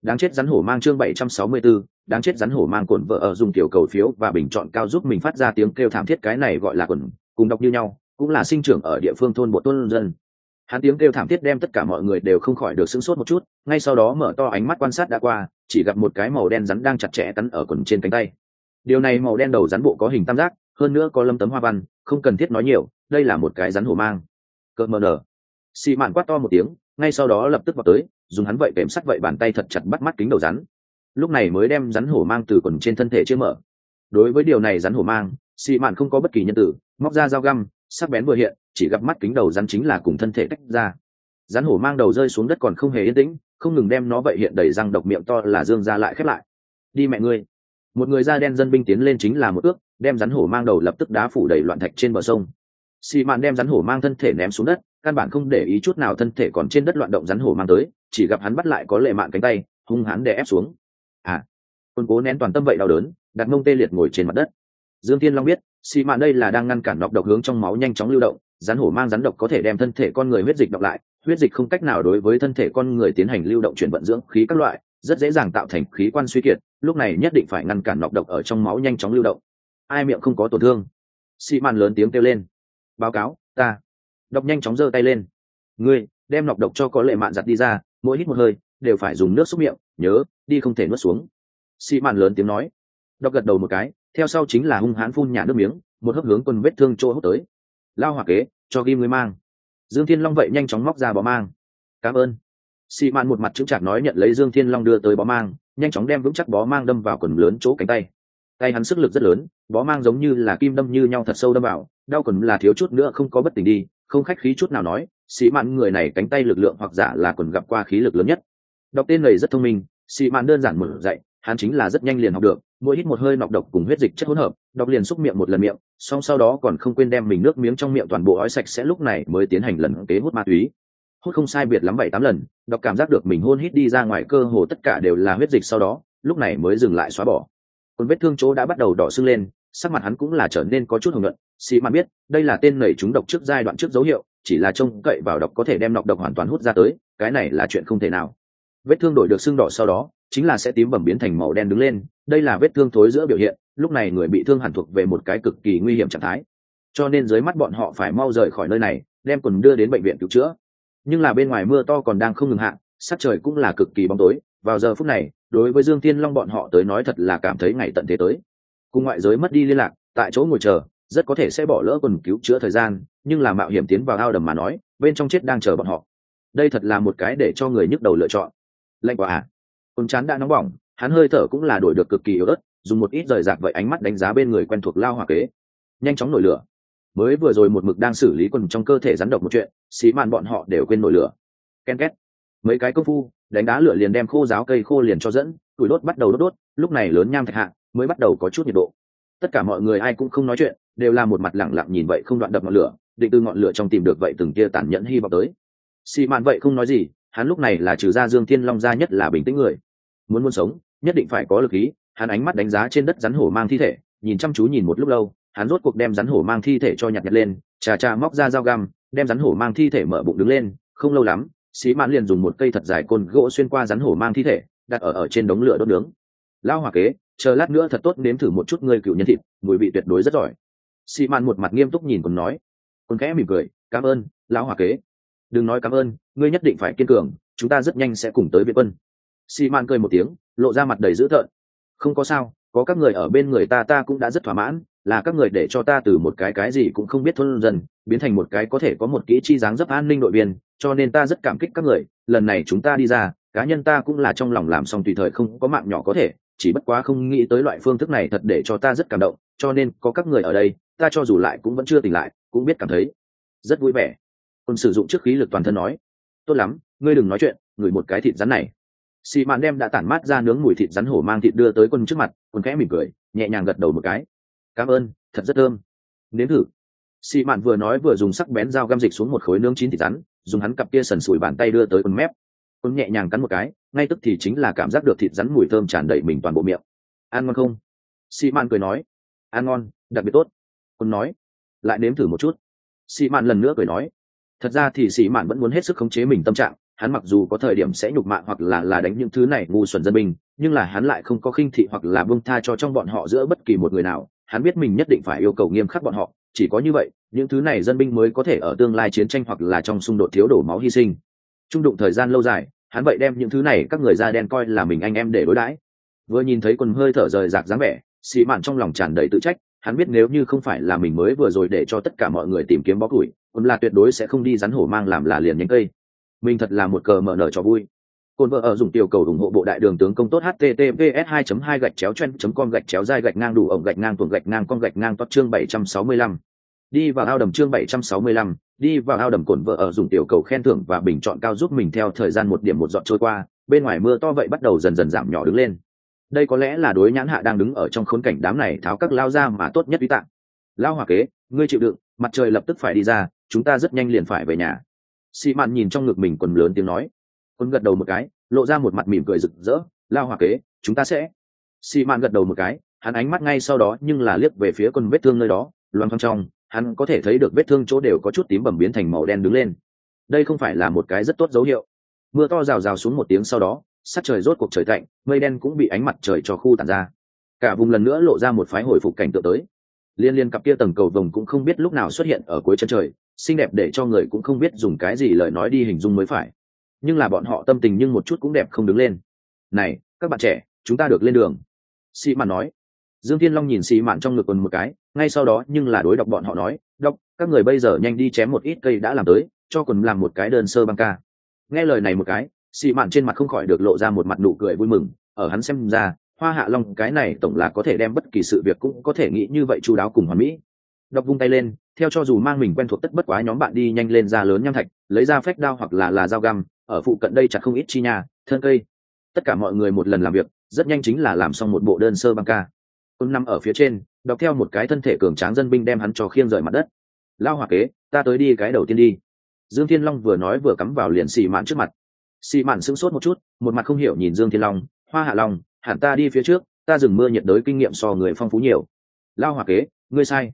đáng chết rắn hổ mang chương 764, đáng chết rắn hổ mang cồn vợ ở dùng tiểu cầu phiếu và bình chọn cao giúp mình phát ra tiếng kêu thảm thiết cái này gọi là quần cùng đọc như nhau cũng là sinh trưởng ở địa phương thôn bộ tuân dân. Hắn tiếng kêu thảm thiết đem tất cả mọi người đều không khỏi được sững sốt một chút ngay sau đó mở to ánh mắt quan sát đã qua chỉ gặp một cái màu đen rắn đang chặt chẽ cắn ở quần trên cánh tay điều này màu đen đầu rắn bộ có hình tam giác, hơn nữa có lâm tấm hoa văn, không cần thiết nói nhiều, đây là một cái rắn hổ mang. Cợt mờ nở. Xị mạn quát to một tiếng, ngay sau đó lập tức vào tới, dùng hắn vậy kèm sắt vậy bàn tay thật chặt bắt mắt kính đầu rắn. Lúc này mới đem rắn hổ mang từ quần trên thân thể chưa mở. Đối với điều này rắn hổ mang xị mạn không có bất kỳ nhân tử, móc ra dao găm, sắc bén vừa hiện, chỉ gặp mắt kính đầu rắn chính là cùng thân thể tách ra. Rắn hổ mang đầu rơi xuống đất còn không hề yên tĩnh, không ngừng đem nó vậy hiện đầy răng độc miệng to là dương ra lại khép lại. Đi mẹ ngươi một người da đen dân binh tiến lên chính là một ước, đem rắn hổ mang đầu lập tức đá phủ đầy loạn thạch trên bờ sông. Xì mạn đem rắn hổ mang thân thể ném xuống đất, căn bản không để ý chút nào thân thể còn trên đất loạn động rắn hổ mang tới, chỉ gặp hắn bắt lại có lệ mạn cánh tay, hung hắn đè ép xuống. À quân cố nén toàn tâm vậy đau đớn, đặt mông tê liệt ngồi trên mặt đất. Dương tiên long biết, xì mạn đây là đang ngăn cản nọc độc hướng trong máu nhanh chóng lưu động, rắn hổ mang rắn độc có thể đem thân thể con người huyết dịch độc lại, huyết dịch không cách nào đối với thân thể con người tiến hành lưu động chuyển vận dưỡng khí các loại rất dễ dàng tạo thành khí quan suy kiệt, lúc này nhất định phải ngăn cản nọc độc ở trong máu nhanh chóng lưu động. Ai miệng không có tổn thương. Sĩ man lớn tiếng kêu lên. Báo cáo, ta. Độc nhanh chóng giơ tay lên. Ngươi, đem nọc độc cho có lệ mạn giặt đi ra, mỗi hít một hơi, đều phải dùng nước xúc miệng, nhớ, đi không thể nuốt xuống. Sĩ man lớn tiếng nói. Độc gật đầu một cái, theo sau chính là hung hãn phun nhả nước miếng, một hấp hướng quân vết thương chỗ hút tới. Lao hỏa kế, cho ghim người mang. Dương thiên long vậy nhanh chóng móc ra bó mang. Cảm ơn xị mạn một mặt chững chạc nói nhận lấy dương thiên long đưa tới bó mang, nhanh chóng đem vững chắc bó mang đâm vào quần lớn chỗ cánh tay. Tay hắn sức lực rất lớn, bó mang giống như là kim đâm như nhau thật sâu đâm vào, đau quần là thiếu chút nữa không có bất tỉnh đi, không khách khí chút nào nói xị mạn người này cánh tay lực lượng hoặc giả là quần gặp qua khí lực lớn nhất. Đọc tên này rất thông minh xị mạn đơn giản mở dạy, hắn chính là rất nhanh liền học được, mỗi hít một hơi nọc độc cùng huyết dịch chất hỗn hợp, đọc liền xúc miệng một lần miệng, song sau đó còn không quên đem mình nước miếng trong miệng toàn bộ ói sạch sẽ lúc này mới tiến hành lần kế hút ma túy hút không sai biệt lắm bảy tám lần, đọc cảm giác được mình hôn hít đi ra ngoài cơ hồ tất cả đều là huyết dịch sau đó, lúc này mới dừng lại xóa bỏ. Còn vết thương chỗ đã bắt đầu đỏ sưng lên, sắc mặt hắn cũng là trở nên có chút hồng luận xì mà biết, đây là tên nảy chúng độc trước giai đoạn trước dấu hiệu, chỉ là trông cậy vào độc có thể đem nọc độc hoàn toàn hút ra tới, cái này là chuyện không thể nào. Vết thương đổi được sưng đỏ sau đó, chính là sẽ tím bẩm biến thành màu đen đứng lên, đây là vết thương thối giữa biểu hiện, lúc này người bị thương hẳn thuộc về một cái cực kỳ nguy hiểm trạng thái. Cho nên dưới mắt bọn họ phải mau rời khỏi nơi này, đem quần đưa đến bệnh viện cứu chữa nhưng là bên ngoài mưa to còn đang không ngừng hạ, sắc trời cũng là cực kỳ bóng tối. Vào giờ phút này, đối với dương thiên long bọn họ tới nói thật là cảm thấy ngày tận thế tới. Cùng ngoại giới mất đi liên lạc, tại chỗ ngồi chờ, rất có thể sẽ bỏ lỡ quần cứu chữa thời gian, nhưng là mạo hiểm tiến vào ao đầm mà nói, bên trong chết đang chờ bọn họ. Đây thật là một cái để cho người nhức đầu lựa chọn. Lạnh quả. à. Cồn chán đã nóng bỏng, hắn hơi thở cũng là đổi được cực kỳ yếu ớt, dùng một ít rời rạc vậy ánh mắt đánh giá bên người quen thuộc lao hòa kế. Nhanh chóng nổi lửa mới vừa rồi một mực đang xử lý quần trong cơ thể rắn độc một chuyện, xí màn bọn họ đều quên nổi lửa. Ken két. Mấy cái công phu, đánh đá lửa liền đem khô giáo cây khô liền cho dẫn tủi đốt bắt đầu đốt đốt, lúc này lớn nham thạch hạ, mới bắt đầu có chút nhiệt độ. Tất cả mọi người ai cũng không nói chuyện, đều là một mặt lẳng lặng nhìn vậy không đoạn đập ngọn lửa, định từ ngọn lửa trong tìm được vậy từng kia tàn nhẫn hy vọng tới. Xì mạn vậy không nói gì, hắn lúc này là trừ ra dương thiên long gia nhất là bình tĩnh người. Muốn muốn sống, nhất định phải có lực ý, hắn ánh mắt đánh giá trên đất rắn hổ mang thi thể, nhìn chăm chú nhìn một lúc lâu hắn rốt cuộc đem rắn hổ mang thi thể cho nhặt nhặt lên trà trà móc ra dao găm, đem rắn hổ mang thi thể mở bụng đứng lên, không lâu lắm, xí mãn liền dùng một cây thật dài côn gỗ xuyên qua rắn hổ mang thi thể, đặt ở ở trên đống lửa đốt nướng. Lao hỏa kế, chờ lát nữa thật tốt nếm thử một chút ngươi cựu nhân thịt, mùi vị tuyệt đối rất giỏi. Sĩ mãn một mặt nghiêm túc nhìn còn nói. Còn khẽ mỉm cười, cảm ơn, lão hòa kế. Đừng nói cảm ơn, ngươi nhất định phải kiên cường, chúng ta rất nhanh sẽ cùng tới viện quân. Sĩ mãn cười một tiếng, lộ ra mặt đầy dữ tợn. Không có sao, có các người ở bên người ta ta cũng đã rất thỏa mãn là các người để cho ta từ một cái cái gì cũng không biết thôn dần biến thành một cái có thể có một kỹ chi dáng dấp an ninh đội viên, cho nên ta rất cảm kích các người, lần này chúng ta đi ra, cá nhân ta cũng là trong lòng làm xong tùy thời không có mạng nhỏ có thể, chỉ bất quá không nghĩ tới loại phương thức này thật để cho ta rất cảm động, cho nên có các người ở đây, ta cho dù lại cũng vẫn chưa tỉnh lại, cũng biết cảm thấy rất vui vẻ. Còn sử dụng trước khí lực toàn thân nói, tốt lắm, ngươi đừng nói chuyện, ngửi một cái thịt rắn này. Xì mạn đem đã tản mát ra nướng mùi thịt rắn hổ mang thịt đưa tới quân trước mặt, quân khẽ mỉm cười, nhẹ nhàng gật đầu một cái cảm ơn, thật rất thơm. Nếm thử. Xị mạn vừa nói vừa dùng sắc bén dao găm dịch xuống một khối nướng chín thịt rắn, dùng hắn cặp kia sần sùi bàn tay đưa tới quần mép. Quần nhẹ nhàng cắn một cái, ngay tức thì chính là cảm giác được thịt rắn mùi thơm tràn đầy mình toàn bộ miệng. Ăn ngon không? Xị mạn cười nói. Ăn ngon, đặc biệt tốt. Quần nói. Lại nếm thử một chút. Xị mạn lần nữa cười nói. Thật ra thì xị mạn vẫn muốn hết sức khống chế mình tâm trạng, hắn mặc dù có thời điểm sẽ nhục mạ hoặc là là đánh những thứ này ngu xuẩn dân mình, nhưng là hắn lại không có khinh thị hoặc là bông tha cho trong bọn họ giữa bất kỳ một người nào hắn biết mình nhất định phải yêu cầu nghiêm khắc bọn họ, chỉ có như vậy, những thứ này dân binh mới có thể ở tương lai chiến tranh hoặc là trong xung đột thiếu đổ máu hy sinh. Trung đụng thời gian lâu dài, hắn vậy đem những thứ này các người da đen coi là mình anh em để đối đãi. Vừa nhìn thấy quần hơi thở rời rạc dáng vẻ xị mạn trong lòng tràn đầy tự trách, hắn biết nếu như không phải là mình mới vừa rồi để cho tất cả mọi người tìm kiếm bó củi quân là tuyệt đối sẽ không đi rắn hổ mang làm là liền nhánh cây. Mình thật là một cờ mở nở cho vui. Côn vợ ở dùng tiểu cầu ủng hộ bộ đại đường tướng công tốt https 2 2 gạch chéo chen com gạch chéo dai gạch ngang đủ ổng gạch ngang tuồng gạch ngang con gạch ngang tốt chương 765. đi vào ao đầm chương 765, đi vào ao đầm cồn vợ ở dùng tiểu cầu khen thưởng và bình chọn cao giúp mình theo thời gian một điểm một dọn trôi qua bên ngoài mưa to vậy bắt đầu dần dần giảm nhỏ đứng lên. Đây có lẽ là đối nhãn hạ đang đứng ở trong khốn cảnh đám này tháo các lao ra mà tốt nhất vi tạng. Lao hòa kế ngươi chịu đựng mặt trời lập tức phải đi ra chúng ta rất nhanh liền phải về nhà. Sĩ mạn nhìn trong ngực mình quần lớn tiếng nói quân gật đầu một cái, lộ ra một mặt mỉm cười rực rỡ, lao hòa kế, chúng ta sẽ. Xi mạn gật đầu một cái, hắn ánh mắt ngay sau đó nhưng là liếc về phía quân vết thương nơi đó loan thong trong, hắn có thể thấy được vết thương chỗ đều có chút tím bầm biến thành màu đen đứng lên. Đây không phải là một cái rất tốt dấu hiệu. Mưa to rào rào xuống một tiếng sau đó, sắc trời rốt cuộc trời tạnh, mây đen cũng bị ánh mặt trời cho khu tàn ra. Cả vùng lần nữa lộ ra một phái hồi phục cảnh tượng tới. Liên liên cặp kia tầng cầu vồng cũng không biết lúc nào xuất hiện ở cuối chân trời, xinh đẹp để cho người cũng không biết dùng cái gì lời nói đi hình dung mới phải nhưng là bọn họ tâm tình nhưng một chút cũng đẹp không đứng lên. Này, các bạn trẻ, chúng ta được lên đường. Sĩ mạn nói. Dương thiên long nhìn sĩ mạn trong ngực quần một cái, ngay sau đó nhưng là đối đọc bọn họ nói, đọc, các người bây giờ nhanh đi chém một ít cây đã làm tới, cho quần làm một cái đơn sơ băng ca. Nghe lời này một cái, sĩ mạn trên mặt không khỏi được lộ ra một mặt nụ cười vui mừng, ở hắn xem ra, hoa hạ long cái này tổng là có thể đem bất kỳ sự việc cũng có thể nghĩ như vậy chú đáo cùng hoàn mỹ. Đọc vung tay lên, theo cho dù mang mình quen thuộc tất bất quá nhóm bạn đi nhanh lên ra lớn nham thạch, lấy ra phách đao hoặc là là dao găm ở phụ cận đây chặt không ít chi nhà thân cây. Tất cả mọi người một lần làm việc, rất nhanh chính là làm xong một bộ đơn sơ băng ca. Ưng nằm ở phía trên, đọc theo một cái thân thể cường tráng dân binh đem hắn cho khiêng rời mặt đất. Lao hòa kế, ta tới đi cái đầu tiên đi. Dương thiên long vừa nói vừa cắm vào liền xì mạn trước mặt. Xì mạn sững sốt một chút, một mặt không hiểu nhìn dương thiên long, hoa hạ long, hẳn ta đi phía trước, ta dừng mưa nhiệt đới kinh nghiệm so người phong phú nhiều. Lao hòa kế, ngươi sai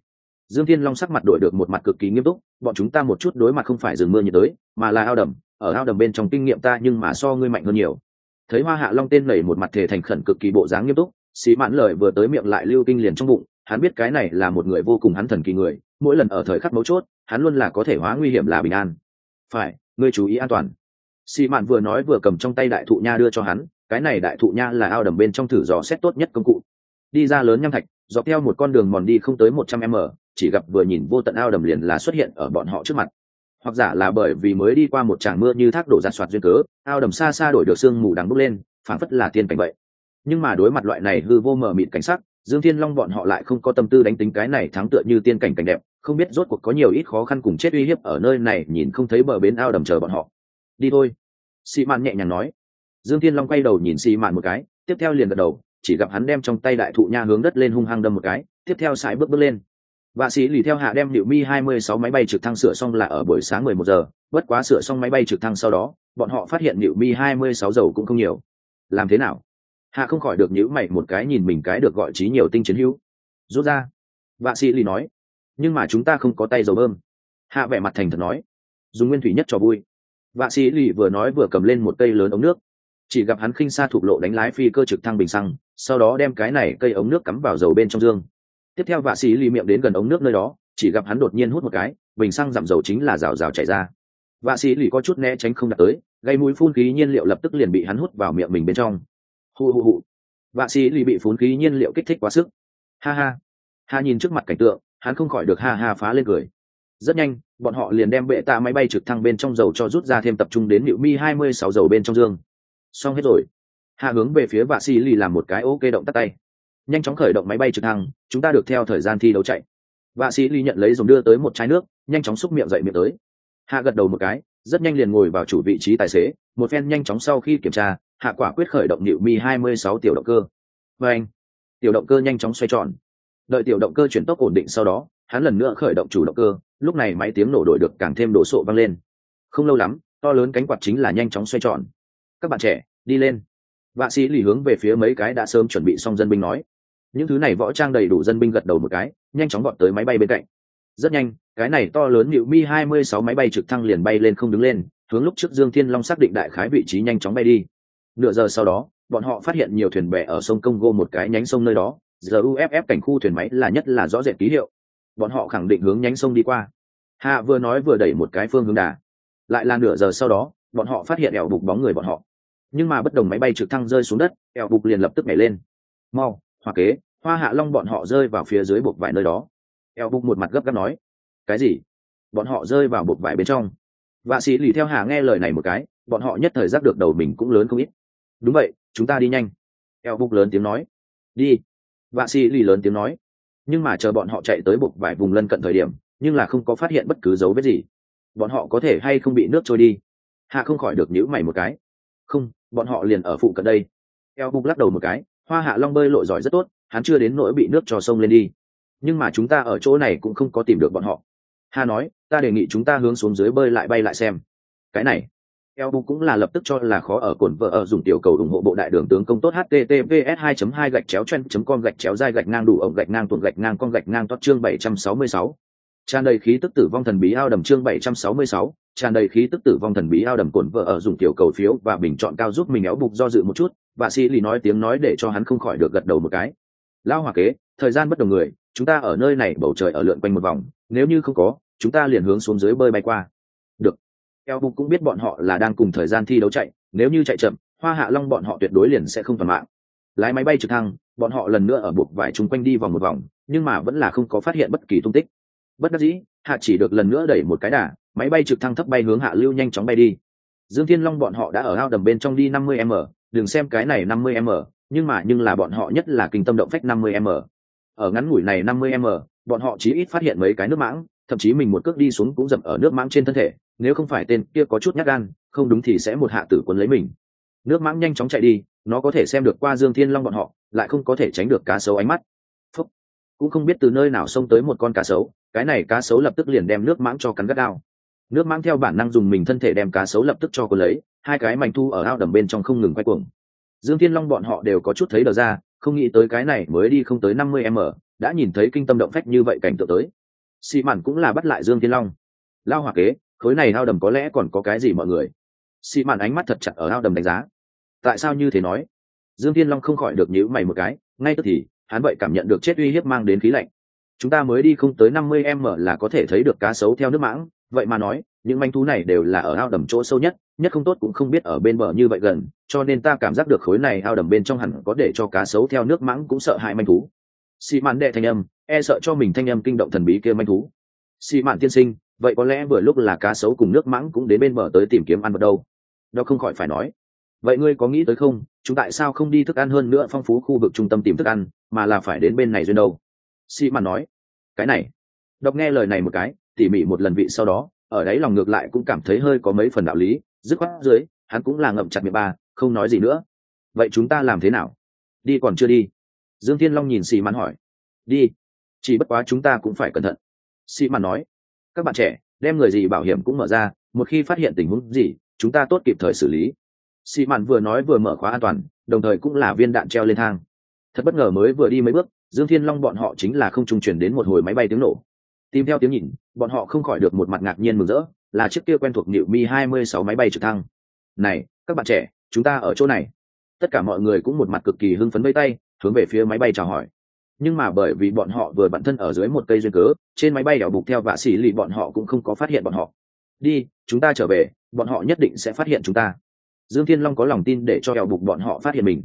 dương thiên long sắc mặt đổi được một mặt cực kỳ nghiêm túc, bọn chúng ta một chút đối mặt không phải dừng mưa nhiệt đới, mà là ao đầm, ở ao đầm bên trong kinh nghiệm ta nhưng mà so ngươi mạnh hơn nhiều. Thấy hoa hạ long tên nảy một mặt thể thành khẩn cực kỳ bộ dáng nghiêm túc, xí mãn lời vừa tới miệng lại lưu kinh liền trong bụng, hắn biết cái này là một người vô cùng hắn thần kỳ người, mỗi lần ở thời khắc mấu chốt, hắn luôn là có thể hóa nguy hiểm là bình an. Phải, ngươi chú ý an toàn. Xì mạn vừa nói vừa cầm trong tay đại thụ nha đưa cho hắn, cái này đại thụ nha là ao đầm bên trong thử dò xét tốt nhất công cụ. Đi ra lớn nham thạch, dọc theo một con đường mòn đi không tới một trăm m chỉ gặp vừa nhìn vô tận ao đầm liền là xuất hiện ở bọn họ trước mặt. Hoặc giả là bởi vì mới đi qua một tràng mưa như thác đổ giạt soạt duyên cớ, ao đầm xa xa đổi được sương mù đằng bốc lên, phảng phất là tiên cảnh vậy. Nhưng mà đối mặt loại này hư vô mờ mịt cảnh sắc, dương thiên long bọn họ lại không có tâm tư đánh tính cái này thắng tựa như tiên cảnh cảnh đẹp, không biết rốt cuộc có nhiều ít khó khăn cùng chết uy hiếp ở nơi này nhìn không thấy bờ bến ao đầm chờ bọn họ. Đi thôi. Xị mạn nhẹ nhàng nói. Dương thiên long quay đầu nhìn xị mạn một cái, tiếp theo liền gật đầu, chỉ gặp hắn đem trong tay đại thụ nha hướng đất lên hung hăng đâm một cái, tiếp theo sải bước bước lên vạ sĩ lì theo hạ đem liệu mi 26 máy bay trực thăng sửa xong là ở buổi sáng 11 giờ. Bất quá sửa xong máy bay trực thăng sau đó, bọn họ phát hiện liệu mi 26 dầu cũng không nhiều. Làm thế nào? Hạ không khỏi được nhíu mày một cái nhìn mình cái được gọi trí nhiều tinh chiến hữu. Rút ra. Vạ sĩ lì nói. Nhưng mà chúng ta không có tay dầu bơm. Hạ vẻ mặt thành thật nói. Dùng nguyên thủy nhất cho vui. Vạ sĩ lì vừa nói vừa cầm lên một cây lớn ống nước. Chỉ gặp hắn khinh xa thụ lộ đánh lái phi cơ trực thăng bình xăng, sau đó đem cái này cây ống nước cắm vào dầu bên trong dương tiếp theo vạ sĩ lì miệng đến gần ống nước nơi đó, chỉ gặp hắn đột nhiên hút một cái, bình xăng giảm dầu chính là rào rào chảy ra. Vạ sĩ lì có chút né tránh không đạt tới, gây mũi phun khí nhiên liệu lập tức liền bị hắn hút vào miệng mình bên trong. Hu hu hu vạ sĩ lì bị phun khí nhiên liệu kích thích quá sức. Ha ha. Ha nhìn trước mặt cảnh tượng, hắn không khỏi được ha ha phá lên cười. Rất nhanh, bọn họ liền đem bệ tạ máy bay trực thăng bên trong dầu cho rút ra thêm tập trung đến liệu mi hai mươi sáu dầu bên trong dương. Xong hết rồi. Hạ hướng về phía vạ xì lì làm một cái ok động tắt tay nhanh chóng khởi động máy bay trực thăng, chúng ta được theo thời gian thi đấu chạy. Vạ sĩ ly nhận lấy dùng đưa tới một chai nước, nhanh chóng xúc miệng dậy miệng tới. Hạ gật đầu một cái, rất nhanh liền ngồi vào chủ vị trí tài xế, một phen nhanh chóng sau khi kiểm tra, hạ quả quyết khởi động nịu mi 26 tiểu động cơ. Và anh, tiểu động cơ nhanh chóng xoay tròn. Đợi tiểu động cơ chuyển tốc ổn định sau đó, hắn lần nữa khởi động chủ động cơ, lúc này máy tiếng nổ đổi được càng thêm đổ sộ vang lên. Không lâu lắm, to lớn cánh quạt chính là nhanh chóng xoay tròn. Các bạn trẻ, đi lên. Vạ sĩ lì hướng về phía mấy cái đã sớm chuẩn bị xong dân binh nói những thứ này võ trang đầy đủ dân binh gật đầu một cái, nhanh chóng gọn tới máy bay bên cạnh. Rất nhanh, cái này to lớn hiệu mi 26 máy bay trực thăng liền bay lên không đứng lên, hướng lúc trước dương thiên long xác định đại khái vị trí nhanh chóng bay đi. Nửa giờ sau đó, bọn họ phát hiện nhiều thuyền bè ở sông congo một cái nhánh sông nơi đó giờ uff cảnh khu thuyền máy là nhất là rõ rệt ký hiệu. Bọn họ khẳng định hướng nhánh sông đi qua. Hạ vừa nói vừa đẩy một cái phương hướng đà. Lại là nửa giờ sau đó, bọn họ phát hiện ẻo bục bóng người bọn họ. Nhưng mà bất đồng máy bay trực thăng rơi xuống đất ẻo bục liền lập tức nhảy lên. Mau hoa kế, hoa hạ long bọn họ rơi vào phía dưới bột vải nơi đó. Eo bục một mặt gấp gáp nói, cái gì? Bọn họ rơi vào bột vải bên trong? Vạ sĩ lì theo hà nghe lời này một cái, bọn họ nhất thời giác được đầu mình cũng lớn không ít. Đúng vậy, chúng ta đi nhanh. Eo bục lớn tiếng nói, đi. Vạ sĩ lì lớn tiếng nói, nhưng mà chờ bọn họ chạy tới bột vải vùng lân cận thời điểm, nhưng là không có phát hiện bất cứ dấu vết gì. Bọn họ có thể hay không bị nước trôi đi? Hạ không khỏi được nhữ mày một cái. Không, bọn họ liền ở phụ cận đây. Eo bục lắc đầu một cái hoa hạ long bơi lội giỏi rất tốt hắn chưa đến nỗi bị nước trò sông lên đi. Nhưng mà chúng ta ở chỗ này cũng không có tìm được bọn họ. Hà nói ta đề nghị chúng ta hướng xuống dưới bơi lại bay lại xem. Cái này eo bu cũng là lập tức cho là khó ở cồn vợ ở dùng tiểu cầu ủng hộ bộ đại đường tướng công tốt https 2 2 gạch chéo chen com gạch chéo dai gạch ngang đủ ổng gạch ngang tuột gạch ngang con gạch ngang toát chương 766. tràn đầy khí tức tử vong thần bí ao đầm chương 766, tràn đầy khí tức tử vong thần bí ao đầm cồn vợ ở dùng tiểu cầu phiếu và bình chọn cao giúp mình éo bục do dự một chút và sĩ lì nói tiếng nói để cho hắn không khỏi được gật đầu một cái. Lao hòa kế, thời gian bất đồng người, chúng ta ở nơi này bầu trời ở lượn quanh một vòng, nếu như không có, chúng ta liền hướng xuống dưới bơi bay qua. Được. Eo bục cũng biết bọn họ là đang cùng thời gian thi đấu chạy, nếu như chạy chậm, hoa hạ long bọn họ tuyệt đối liền sẽ không toàn mạng. Lái máy bay trực thăng, bọn họ lần nữa ở buộc vải chung quanh đi vòng một vòng, nhưng mà vẫn là không có phát hiện bất kỳ tung tích. Bất đắc dĩ, hạ chỉ được lần nữa đẩy một cái đà, máy bay trực thăng thấp bay hướng hạ lưu nhanh chóng bay đi. Dương thiên long bọn họ đã ở ao đầm bên trong đi năm mươi m đừng xem cái này năm mươi m, nhưng mà nhưng là bọn họ nhất là kinh tâm động phách 50 m. Ở ngắn ngủi này 50 m, bọn họ chỉ ít phát hiện mấy cái nước mãng, thậm chí mình một cước đi xuống cũng dậm ở nước mãng trên thân thể, nếu không phải tên kia có chút nhát gan, không đúng thì sẽ một hạ tử quân lấy mình. Nước mãng nhanh chóng chạy đi, nó có thể xem được qua dương thiên long bọn họ, lại không có thể tránh được cá sấu ánh mắt. Phúc. cũng không biết từ nơi nào xông tới một con cá sấu, cái này cá sấu lập tức liền đem nước mãng cho cắn gắt đao nước mãng theo bản năng dùng mình thân thể đem cá sấu lập tức cho cô lấy hai cái mảnh thu ở ao đầm bên trong không ngừng quay cuồng. Dương thiên long bọn họ đều có chút thấy đờ ra, không nghĩ tới cái này mới đi không tới năm mươi m đã nhìn thấy kinh tâm động phách như vậy cảnh tượng tới. Xị Mạn cũng là bắt lại dương thiên long. Lao hòa kế, khối này ao đầm có lẽ còn có cái gì mọi người? Xị Mạn ánh mắt thật chặt ở ao đầm đánh giá. Tại sao như thế nói? Dương thiên long không khỏi được nhíu mày một cái, ngay tức thì, hắn vậy cảm nhận được chết uy hiếp mang đến khí lạnh. Chúng ta mới đi không tới năm mươi m là có thể thấy được cá sấu theo nước mãng, vậy mà nói những manh thú này đều là ở ao đầm chỗ sâu nhất nhất không tốt cũng không biết ở bên bờ như vậy gần, cho nên ta cảm giác được khối này ao đầm bên trong hẳn có để cho cá sấu theo nước mãng cũng sợ hãi manh thú. Xị mạn đệ thanh âm e sợ cho mình thanh âm kinh động thần bí kia manh thú. Xị mạn tiên sinh, vậy có lẽ vừa lúc là cá sấu cùng nước mãng cũng đến bên bờ tới tìm kiếm ăn vật đâu? Đó không khỏi phải nói. Vậy ngươi có nghĩ tới không? Chúng tại sao không đi thức ăn hơn nữa phong phú khu vực trung tâm tìm thức ăn, mà là phải đến bên này duyên đâu? Sĩ mạn nói. Cái này. Đọc nghe lời này một cái, tỉ mỉ một lần vị sau đó ở đấy lòng ngược lại cũng cảm thấy hơi có mấy phần đạo lý, dứt khoát dưới, hắn cũng là ngậm chặt miệng ba, không nói gì nữa. Vậy chúng ta làm thế nào? Đi còn chưa đi? Dương thiên long nhìn xì mạn hỏi. Đi. Chỉ bất quá chúng ta cũng phải cẩn thận. Xì mạn nói. Các bạn trẻ, đem người gì bảo hiểm cũng mở ra, một khi phát hiện tình huống gì, chúng ta tốt kịp thời xử lý. Xì mạn vừa nói vừa mở khóa an toàn, đồng thời cũng là viên đạn treo lên thang. Thật bất ngờ mới vừa đi mấy bước, dương thiên long bọn họ chính là không trung chuyển đến một hồi máy bay tiếng nổ. Tìm theo tiếng nhìn bọn họ không khỏi được một mặt ngạc nhiên mừng rỡ, là chiếc kia quen thuộc nịu mi hai mươi sáu máy bay trực thăng. Này, các bạn trẻ, chúng ta ở chỗ này. Tất cả mọi người cũng một mặt cực kỳ hưng phấn vây tay, hướng về phía máy bay chào hỏi. Nhưng mà bởi vì bọn họ vừa bản thân ở dưới một cây duyên cớ, trên máy bay đảo bục theo vạ xỉ lì bọn họ cũng không có phát hiện bọn họ. Đi, chúng ta trở về, bọn họ nhất định sẽ phát hiện chúng ta. Dương thiên long có lòng tin để cho đèo bục bọn họ phát hiện mình.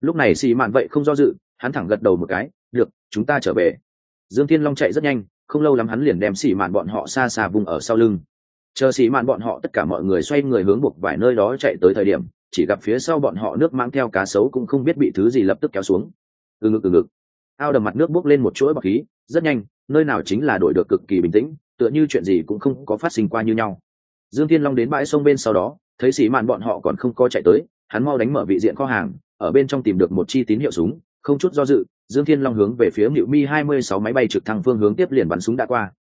Lúc này xì mạn vậy không do dự, hắn thẳng gật đầu một cái, được, chúng ta trở về. Dương thiên long chạy rất nhanh không lâu lắm hắn liền đem xì mạn bọn họ xa xa vùng ở sau lưng. Chờ xì mạn bọn họ tất cả mọi người xoay người hướng buộc vài nơi đó chạy tới thời điểm, chỉ gặp phía sau bọn họ nước mang theo cá sấu cũng không biết bị thứ gì lập tức kéo xuống. Từ ngực từ ngực. Ao đầm mặt nước bốc lên một chuỗi bọc khí, rất nhanh, nơi nào chính là đổi được cực kỳ bình tĩnh, tựa như chuyện gì cũng không có phát sinh qua như nhau. Dương thiên long đến bãi sông bên sau đó, thấy xì mạn bọn họ còn không có chạy tới, hắn mau đánh mở vị diện kho hàng, ở bên trong tìm được một chi tín hiệu súng, không chút do dự dương thiên long hướng về phía liệu mi 26 máy bay trực thăng phương hướng tiếp liền bắn súng đã qua.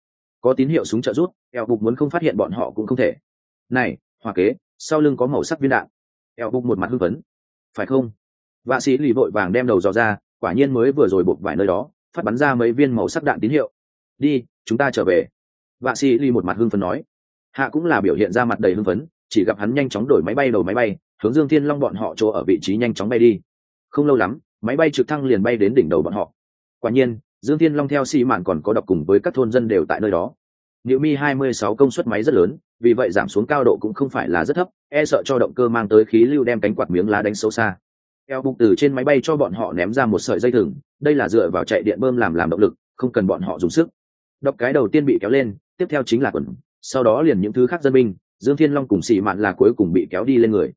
Có tín hiệu súng trợ rút eo bục muốn không phát hiện bọn họ cũng không thể. Này hòa kế, sau lưng có màu sắc viên đạn. Eo bục một mặt hưng phấn. Phải không? Vạ sĩ lì vội vàng đem đầu dò ra, quả nhiên mới vừa rồi buộc vài nơi đó, phát bắn ra mấy viên màu sắc đạn tín hiệu. Đi, chúng ta trở về. Vạ sĩ lì một mặt hưng phấn nói. Hạ cũng là biểu hiện ra mặt đầy hưng phấn, chỉ gặp hắn nhanh chóng đổi máy bay đầu máy bay, hướng dương thiên long bọn họ chỗ ở vị trí nhanh chóng bay đi. Không lâu lắm máy bay trực thăng liền bay đến đỉnh đầu bọn họ quả nhiên dương thiên long theo xi mạn còn có đọc cùng với các thôn dân đều tại nơi đó Niệu Mi 26 công suất máy rất lớn, vì vậy giảm xuống cao độ cũng không phải là rất thấp, e sợ cho động cơ mang tới khí lưu đem cánh quạt miếng lá đánh xấu xa. Eo bục từ trên máy bay cho bọn họ ném ra một sợi dây thừng, đây là dựa vào chạy điện bơm làm làm động lực, không cần bọn họ dùng sức. Đọc cái đầu tiên bị kéo lên, tiếp theo chính là quần, sau đó liền những thứ khác dân binh, Dương Thiên Long cùng xì mạn là cuối cùng bị kéo đi lên người.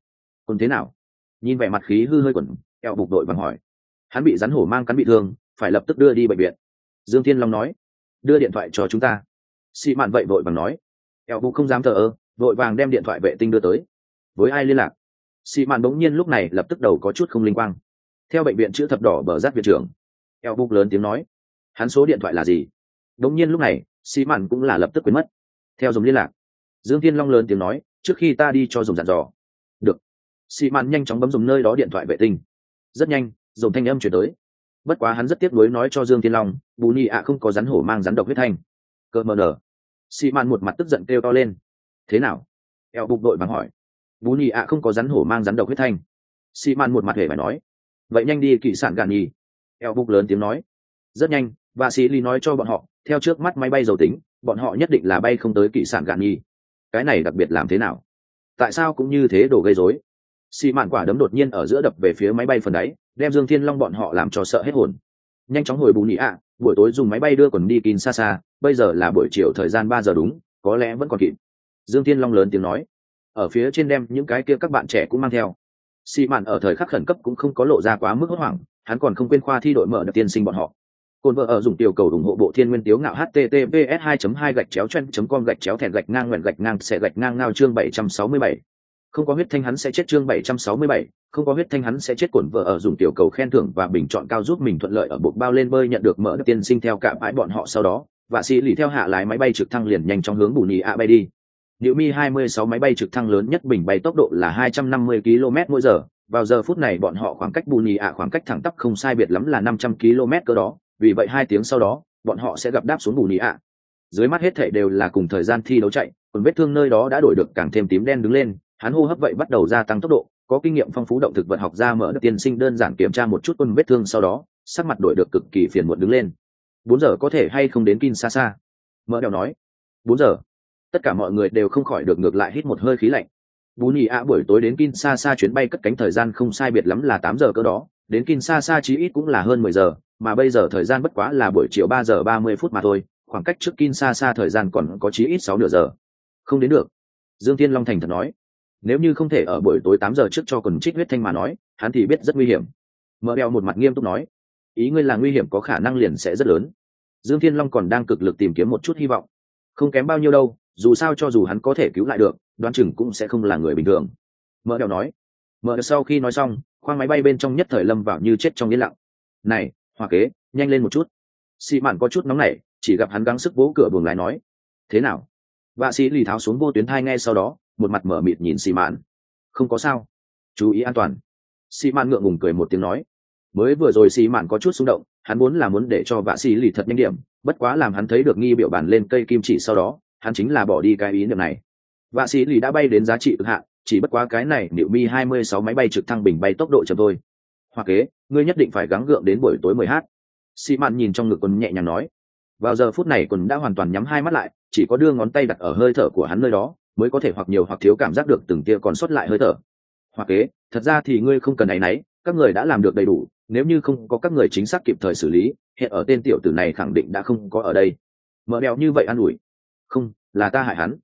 Còn thế nào? Nhìn vẻ mặt khí hư hơi quần, eo bục đội vàng hỏi. Hắn bị rắn hổ mang cắn bị thương, phải lập tức đưa đi bệnh viện. Dương Thiên Long nói, đưa điện thoại cho chúng ta. Xị mạn vậy vội vàng nói eo bụ không dám thờ ơ vội vàng đem điện thoại vệ tinh đưa tới. Với ai liên lạc? Xị mạn bỗng nhiên lúc này lập tức đầu có chút không linh quang. Theo bệnh viện chữ thập đỏ bờ giáp viện trưởng eo bục lớn tiếng nói hắn số điện thoại là gì? Bỗng nhiên lúc này xị mạn cũng là lập tức quên mất. Theo dùng liên lạc dương thiên long lớn tiếng nói trước khi ta đi cho dùng dặn dò. Được. Xị mạn nhanh chóng bấm dùng nơi đó điện thoại vệ tinh. Rất nhanh dồn thanh âm chuyển tới. Bất quá hắn rất tiếc nuối nói cho dương thiên long, bù nhi ạ không có rắn hổ mang rắn độc huyết thanh. Cơ mờ nở. Sĩ mạn một mặt tức giận kêu to lên. Thế nào? Eo bục đội bằng hỏi. Bù nhi ạ không có rắn hổ mang rắn độc huyết thanh. Sĩ mạn một mặt hề phải nói. Vậy nhanh đi, kỵ sản gạn nhì. Eo bục lớn tiếng nói. Rất nhanh và sĩ ly nói cho bọn họ, theo trước mắt máy bay dầu tính, bọn họ nhất định là bay không tới kỵ sản gạn nhì. Cái này đặc biệt làm thế nào? Tại sao cũng như thế đổ gây rối? Sĩ mạn quả đấm đột nhiên ở giữa đập về phía máy bay phần đáy đem dương thiên long bọn họ làm cho sợ hết hồn. Nhanh chóng hồi bù nhị ạ, buổi tối dùng máy bay đưa quần đi kín xa xa, bây giờ là buổi chiều thời gian ba giờ đúng, có lẽ vẫn còn kịp. Dương thiên long lớn tiếng nói. Ở phía trên đem những cái kia các bạn trẻ cũng mang theo. Xị mạn ở thời khắc khẩn cấp cũng không có lộ ra quá mức hốt hoảng, hắn còn không quên khoa thi đội mở đợt tiên sinh bọn họ. Cồn vợ ở dùng tiểu cầu ủng hộ bộ thiên nguyên tiếu ngạo https 2 2 gạch chéo chen com gạch chéo thẹn gạch ngang nguyện gạch ngang sẽ gạch ngang ngao chương 767 không có huyết thanh hắn sẽ chết chương 767, không có huyết thanh hắn sẽ chết cổn vợ ở dùng tiểu cầu khen thưởng và bình chọn cao giúp mình thuận lợi ở bột bao lên bơi nhận được mở tiên sinh theo cả bãi bọn họ sau đó và sĩ lì theo hạ lái máy bay trực thăng liền nhanh trong hướng bù nhì ạ bay đi Điệu Mi 26 máy bay trực thăng lớn nhất bình bay tốc độ là 250 km mỗi giờ, vào giờ phút này bọn họ khoảng cách Bù Nhì ạ khoảng cách thẳng tắp không sai biệt lắm là 500 km cơ đó, vì vậy hai tiếng sau đó, bọn họ sẽ gặp đáp xuống Bù Nhì ạ. Dưới mắt hết thảy đều là cùng thời gian thi đấu chạy, còn vết thương nơi đó đã đổi được càng thêm tím đen đứng lên, hắn hô hấp vậy bắt đầu gia tăng tốc độ, có kinh nghiệm phong phú động thực vật học ra mở đất tiên sinh đơn giản kiểm tra một chút quân vết thương sau đó sắc mặt đổi được cực kỳ phiền muộn đứng lên bốn giờ có thể hay không đến Kin Sasha? Mỡ đèo nói. bốn giờ. tất cả mọi người đều không khỏi được ngược lại hít một hơi khí lạnh bú nhì ạ buổi tối đến Kin Sasha chuyến bay cất cánh thời gian không sai biệt lắm là tám giờ cơ đó đến Kin Sasha chí ít cũng là hơn mười giờ mà bây giờ thời gian bất quá là buổi chiều ba giờ ba mươi phút mà thôi khoảng cách trước Kin Sasha thời gian còn có chí ít sáu nửa giờ không đến được dương tiên long thành thật nói nếu như không thể ở buổi tối tám giờ trước cho quần trích huyết thanh mà nói, hắn thì biết rất nguy hiểm. Mở đeo một mặt nghiêm túc nói, ý ngươi là nguy hiểm có khả năng liền sẽ rất lớn. Dương thiên long còn đang cực lực tìm kiếm một chút hy vọng. Không kém bao nhiêu đâu, dù sao cho dù hắn có thể cứu lại được, đoán chừng cũng sẽ không là người bình thường. Mở đeo nói, mở sau khi nói xong, khoang máy bay bên trong nhất thời lâm vào như chết trong yên lặng. Này, hoa kế, nhanh lên một chút. Xị mạn có chút nóng nảy, chỉ gặp hắn gắng sức vỗ cửa buồng lái nói, thế nào? Vạ sĩ lì tháo xuống vô tuyến thai ngay sau đó một mặt mở mịt nhìn xì mạn. Không có sao. Chú ý an toàn. Xì mạn ngượng ngùng cười một tiếng nói. Mới vừa rồi xì mạn có chút xung động, hắn muốn là muốn để cho vạ sĩ lì thật nhanh điểm, bất quá làm hắn thấy được nghi biểu bản lên cây kim chỉ sau đó, hắn chính là bỏ đi cái ý niệm này. Vạ sĩ lì đã bay đến giá trị ước hạn, chỉ bất quá cái này liệu mi hai mươi sáu máy bay trực thăng bình bay tốc độ chậm thôi. Hoặc kế, ngươi nhất định phải gắng gượng đến buổi tối mười h xì mạn nhìn trong ngực quần nhẹ nhàng nói. Vào giờ phút này quần đã hoàn toàn nhắm hai mắt lại, chỉ có đưa ngón tay đặt ở hơi thở của hắn nơi đó mới có thể hoặc nhiều hoặc thiếu cảm giác được từng tia còn sót lại hơi thở. Hoa kế, thật ra thì ngươi không cần áy náy, các người đã làm được đầy đủ, nếu như không có các người chính xác kịp thời xử lý, hiện ở tên tiểu tử này khẳng định đã không có ở đây. Mở đèo như vậy an ủi. Không, là ta hại hắn.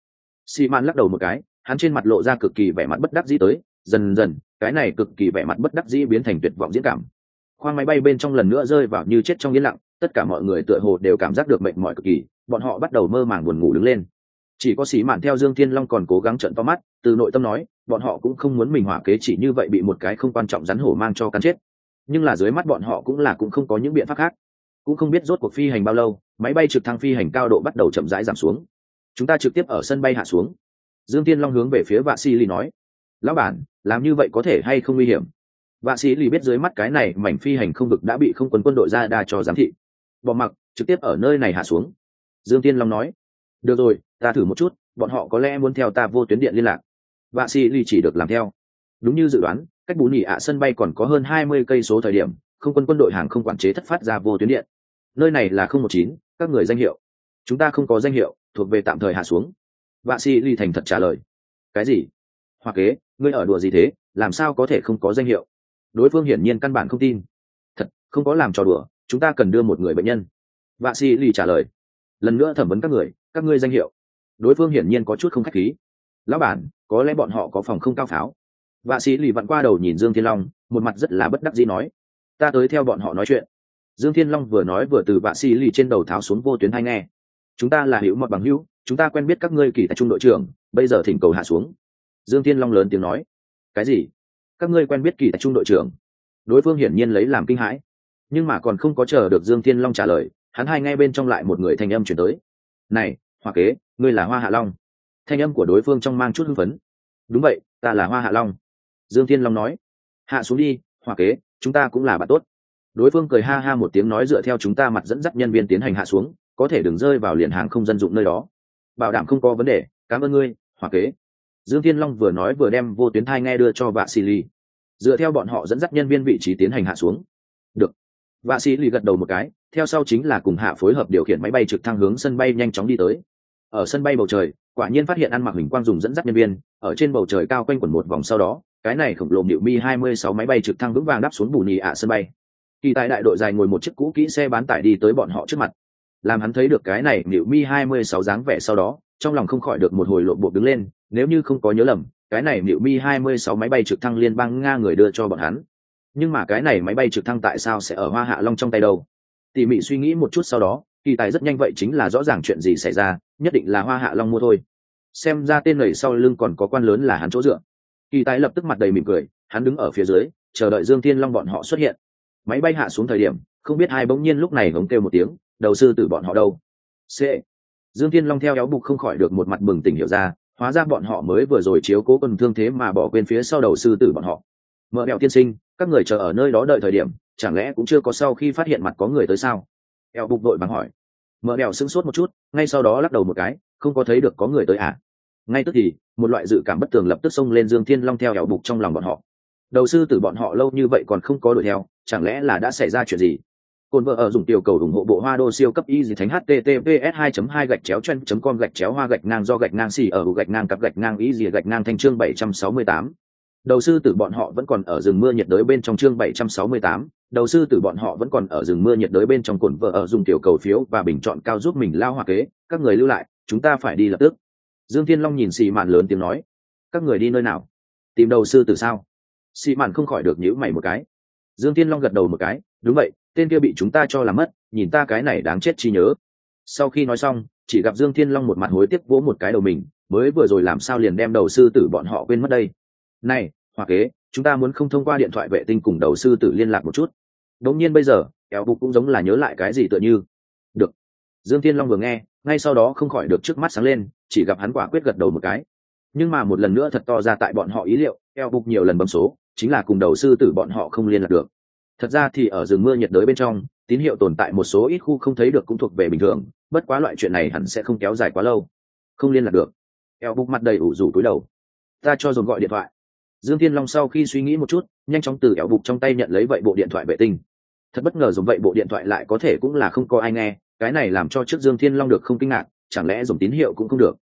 Xi man lắc đầu một cái, hắn trên mặt lộ ra cực kỳ vẻ mặt bất đắc dĩ tới, dần dần, cái này cực kỳ vẻ mặt bất đắc dĩ biến thành tuyệt vọng diễn cảm. Khoang máy bay bên trong lần nữa rơi vào như chết trong yên lặng, tất cả mọi người tựa hồ đều cảm giác được mệt mỏi cực kỳ, bọn họ bắt đầu mơ màng buồn ngủ đứng lên chỉ có xí mạn theo dương thiên long còn cố gắng trận to mắt, từ nội tâm nói, bọn họ cũng không muốn mình hỏa kế chỉ như vậy bị một cái không quan trọng rắn hổ mang cho cắn chết. Nhưng là dưới mắt bọn họ cũng là cũng không có những biện pháp khác. Cũng không biết rốt cuộc phi hành bao lâu, máy bay trực thăng phi hành cao độ bắt đầu chậm rãi giảm xuống. Chúng ta trực tiếp ở sân bay hạ xuống. Dương tiên long hướng về phía vạ sĩ lì nói, lão bản, làm như vậy có thể hay không nguy hiểm? Vạ sĩ lì biết dưới mắt cái này mảnh phi hành không vực đã bị không quân quân đội ra đa cho giám thị. Bỏ mặc, trực tiếp ở nơi này hạ xuống. Dương tiên long nói, được rồi ta thử một chút, bọn họ có lẽ muốn theo ta vô tuyến điện liên lạc. Vạ xì lì chỉ được làm theo. Đúng như dự đoán, cách bù nhị ạ sân bay còn có hơn hai mươi cây số thời điểm, không quân quân đội hàng không quản chế thất phát ra vô tuyến điện. Nơi này là không một chín, các người danh hiệu. Chúng ta không có danh hiệu, thuộc về tạm thời hạ xuống. Vạ xì lì thành thật trả lời. Cái gì? Hoa kế, ngươi ở đùa gì thế? Làm sao có thể không có danh hiệu? Đối phương hiển nhiên căn bản không tin. Thật, không có làm trò đùa, chúng ta cần đưa một người bệnh nhân. Vạ xì lì trả lời. Lần nữa thẩm vấn các người, các ngươi danh hiệu đối phương hiển nhiên có chút không khách khí. Lão bản, có lẽ bọn họ có phòng không cao pháo. Vạ sĩ lì vặn qua đầu nhìn dương thiên long, một mặt rất là bất đắc dĩ nói, ta tới theo bọn họ nói chuyện. Dương thiên long vừa nói vừa từ vạ sĩ lì trên đầu tháo xuống vô tuyến hay nghe. Chúng ta là hữu mọt bằng hữu, chúng ta quen biết các ngươi kỳ tại trung đội trưởng, bây giờ thỉnh cầu hạ xuống. Dương thiên long lớn tiếng nói, cái gì? Các ngươi quen biết kỳ tại trung đội trưởng? Đối phương hiển nhiên lấy làm kinh hãi. Nhưng mà còn không có chờ được dương thiên long trả lời, hắn hai ngay bên trong lại một người thanh âm chuyển tới. Này, hoa kế ngươi là hoa hạ long. Thanh âm của đối phương trong mang chút hưng phấn. Đúng vậy, ta là hoa hạ long. Dương thiên long nói. Hạ xuống đi, hoa kế, chúng ta cũng là bạn tốt. Đối phương cười ha ha một tiếng nói dựa theo chúng ta mặt dẫn dắt nhân viên tiến hành hạ xuống, có thể đừng rơi vào liền hàng không dân dụng nơi đó. Bảo đảm không có vấn đề, cảm ơn ngươi, hoa kế. Dương thiên long vừa nói vừa đem vô tuyến thai nghe đưa cho vạ xì ly dựa theo bọn họ dẫn dắt nhân viên vị trí tiến hành hạ xuống. Được. Vạ xì ly gật đầu một cái, theo sau chính là cùng hạ phối hợp điều khiển máy bay trực thăng hướng sân bay nhanh chóng đi tới ở sân bay bầu trời, quả nhiên phát hiện ăn mặc hình quang dùng dẫn dắt nhân viên, ở trên bầu trời cao quanh quẩn một vòng sau đó, cái này khổng lồ điệu mi 26 máy bay trực thăng vững vàng đáp xuống bù nhì ạ sân bay. Kỳ tại đại đội dài ngồi một chiếc cũ kỹ xe bán tải đi tới bọn họ trước mặt. Làm hắn thấy được cái này điệu mi 26 dáng vẻ sau đó, trong lòng không khỏi được một hồi lộn bộ đứng lên, nếu như không có nhớ lầm, cái này điệu mi 26 máy bay trực thăng liên bang nga người đưa cho bọn hắn. Nhưng mà cái này máy bay trực thăng tại sao sẽ ở hoa hạ long trong tay đâu? Tỉ mỉ suy nghĩ một chút sau đó kỳ tài rất nhanh vậy chính là rõ ràng chuyện gì xảy ra, nhất định là hoa hạ long mua thôi. Xem ra tên này sau lưng còn có quan lớn là hắn chỗ dựa. Kỳ tài lập tức mặt đầy mỉm cười, hắn đứng ở phía dưới, chờ đợi dương thiên long bọn họ xuất hiện. Máy bay hạ xuống thời điểm, không biết hai bỗng nhiên lúc này hống kêu một tiếng, đầu sư tử bọn họ đâu? C dương thiên long theo éo bục không khỏi được một mặt bừng tỉnh hiểu ra, hóa ra bọn họ mới vừa rồi chiếu cố quân thương thế mà bỏ quên phía sau đầu sư tử bọn họ. Mợ đèo tiên sinh, các người chờ ở nơi đó đợi thời điểm, chẳng lẽ cũng chưa có sau khi phát hiện mặt có người tới sao? Eo bục đội bằng hỏi. Mở đèo sững sốt một chút, ngay sau đó lắc đầu một cái, không có thấy được có người tới à? Ngay tức thì, một loại dự cảm bất tường lập tức xông lên dương thiên long theo eo bục trong lòng bọn họ. Đầu sư tử bọn họ lâu như vậy còn không có đuổi theo, chẳng lẽ là đã xảy ra chuyện gì? Côn vợ ở dùng tiểu cầu ủng hộ bộ hoa đô siêu cấp y dì thánh https 2 2 gạch chéo chen com gạch chéo hoa gạch ngang do gạch ngang xì ở gạch ngang cặp gạch ngang y dì gạch ngang thanh chương 768. Đầu sư tử bọn họ vẫn còn ở rừng mưa nhiệt đới bên trong chương 768, đầu sư tử bọn họ vẫn còn ở rừng mưa nhiệt đới bên trong cồn vợ ở dùng tiểu cầu phiếu và bình chọn cao giúp mình lao hoa kế, các người lưu lại, chúng ta phải đi lập tức. Dương Thiên Long nhìn xì mạn lớn tiếng nói, các người đi nơi nào? Tìm đầu sư tử sao? Xì mạn không khỏi được nhíu mày một cái. Dương Thiên Long gật đầu một cái, đúng vậy, tên kia bị chúng ta cho làm mất nhìn ta cái này đáng chết chi nhớ sau khi nói xong chỉ gặp dương thiên long một mặt hối tiếc vỗ một cái đầu mình mới vừa rồi làm sao liền đem đầu sư tử bọn họ quên mất đây này hoặc kế, chúng ta muốn không thông qua điện thoại vệ tinh cùng đầu sư tử liên lạc một chút. Đống nhiên bây giờ, kéo bục cũng giống là nhớ lại cái gì tựa như. Được. Dương thiên long vừa nghe, ngay sau đó không khỏi được trước mắt sáng lên, chỉ gặp hắn quả quyết gật đầu một cái. Nhưng mà một lần nữa thật to ra tại bọn họ ý liệu eo bục nhiều lần bấm số, chính là cùng đầu sư tử bọn họ không liên lạc được. Thật ra thì ở rừng mưa nhiệt đới bên trong, tín hiệu tồn tại một số ít khu không thấy được cũng thuộc về bình thường, bất quá loại chuyện này hẳn sẽ không kéo dài quá lâu. Không liên lạc được. Eo bục mặt đầy ủ rủ túi đầu. Ta cho dồn gọi điện thoại dương thiên long sau khi suy nghĩ một chút, nhanh chóng từ éo bục trong tay nhận lấy vậy bộ điện thoại vệ tinh. Thật bất ngờ dùng vậy bộ điện thoại lại có thể cũng là không có ai nghe, cái này làm cho trước dương thiên long được không kinh ngạc, chẳng lẽ dùng tín hiệu cũng không được?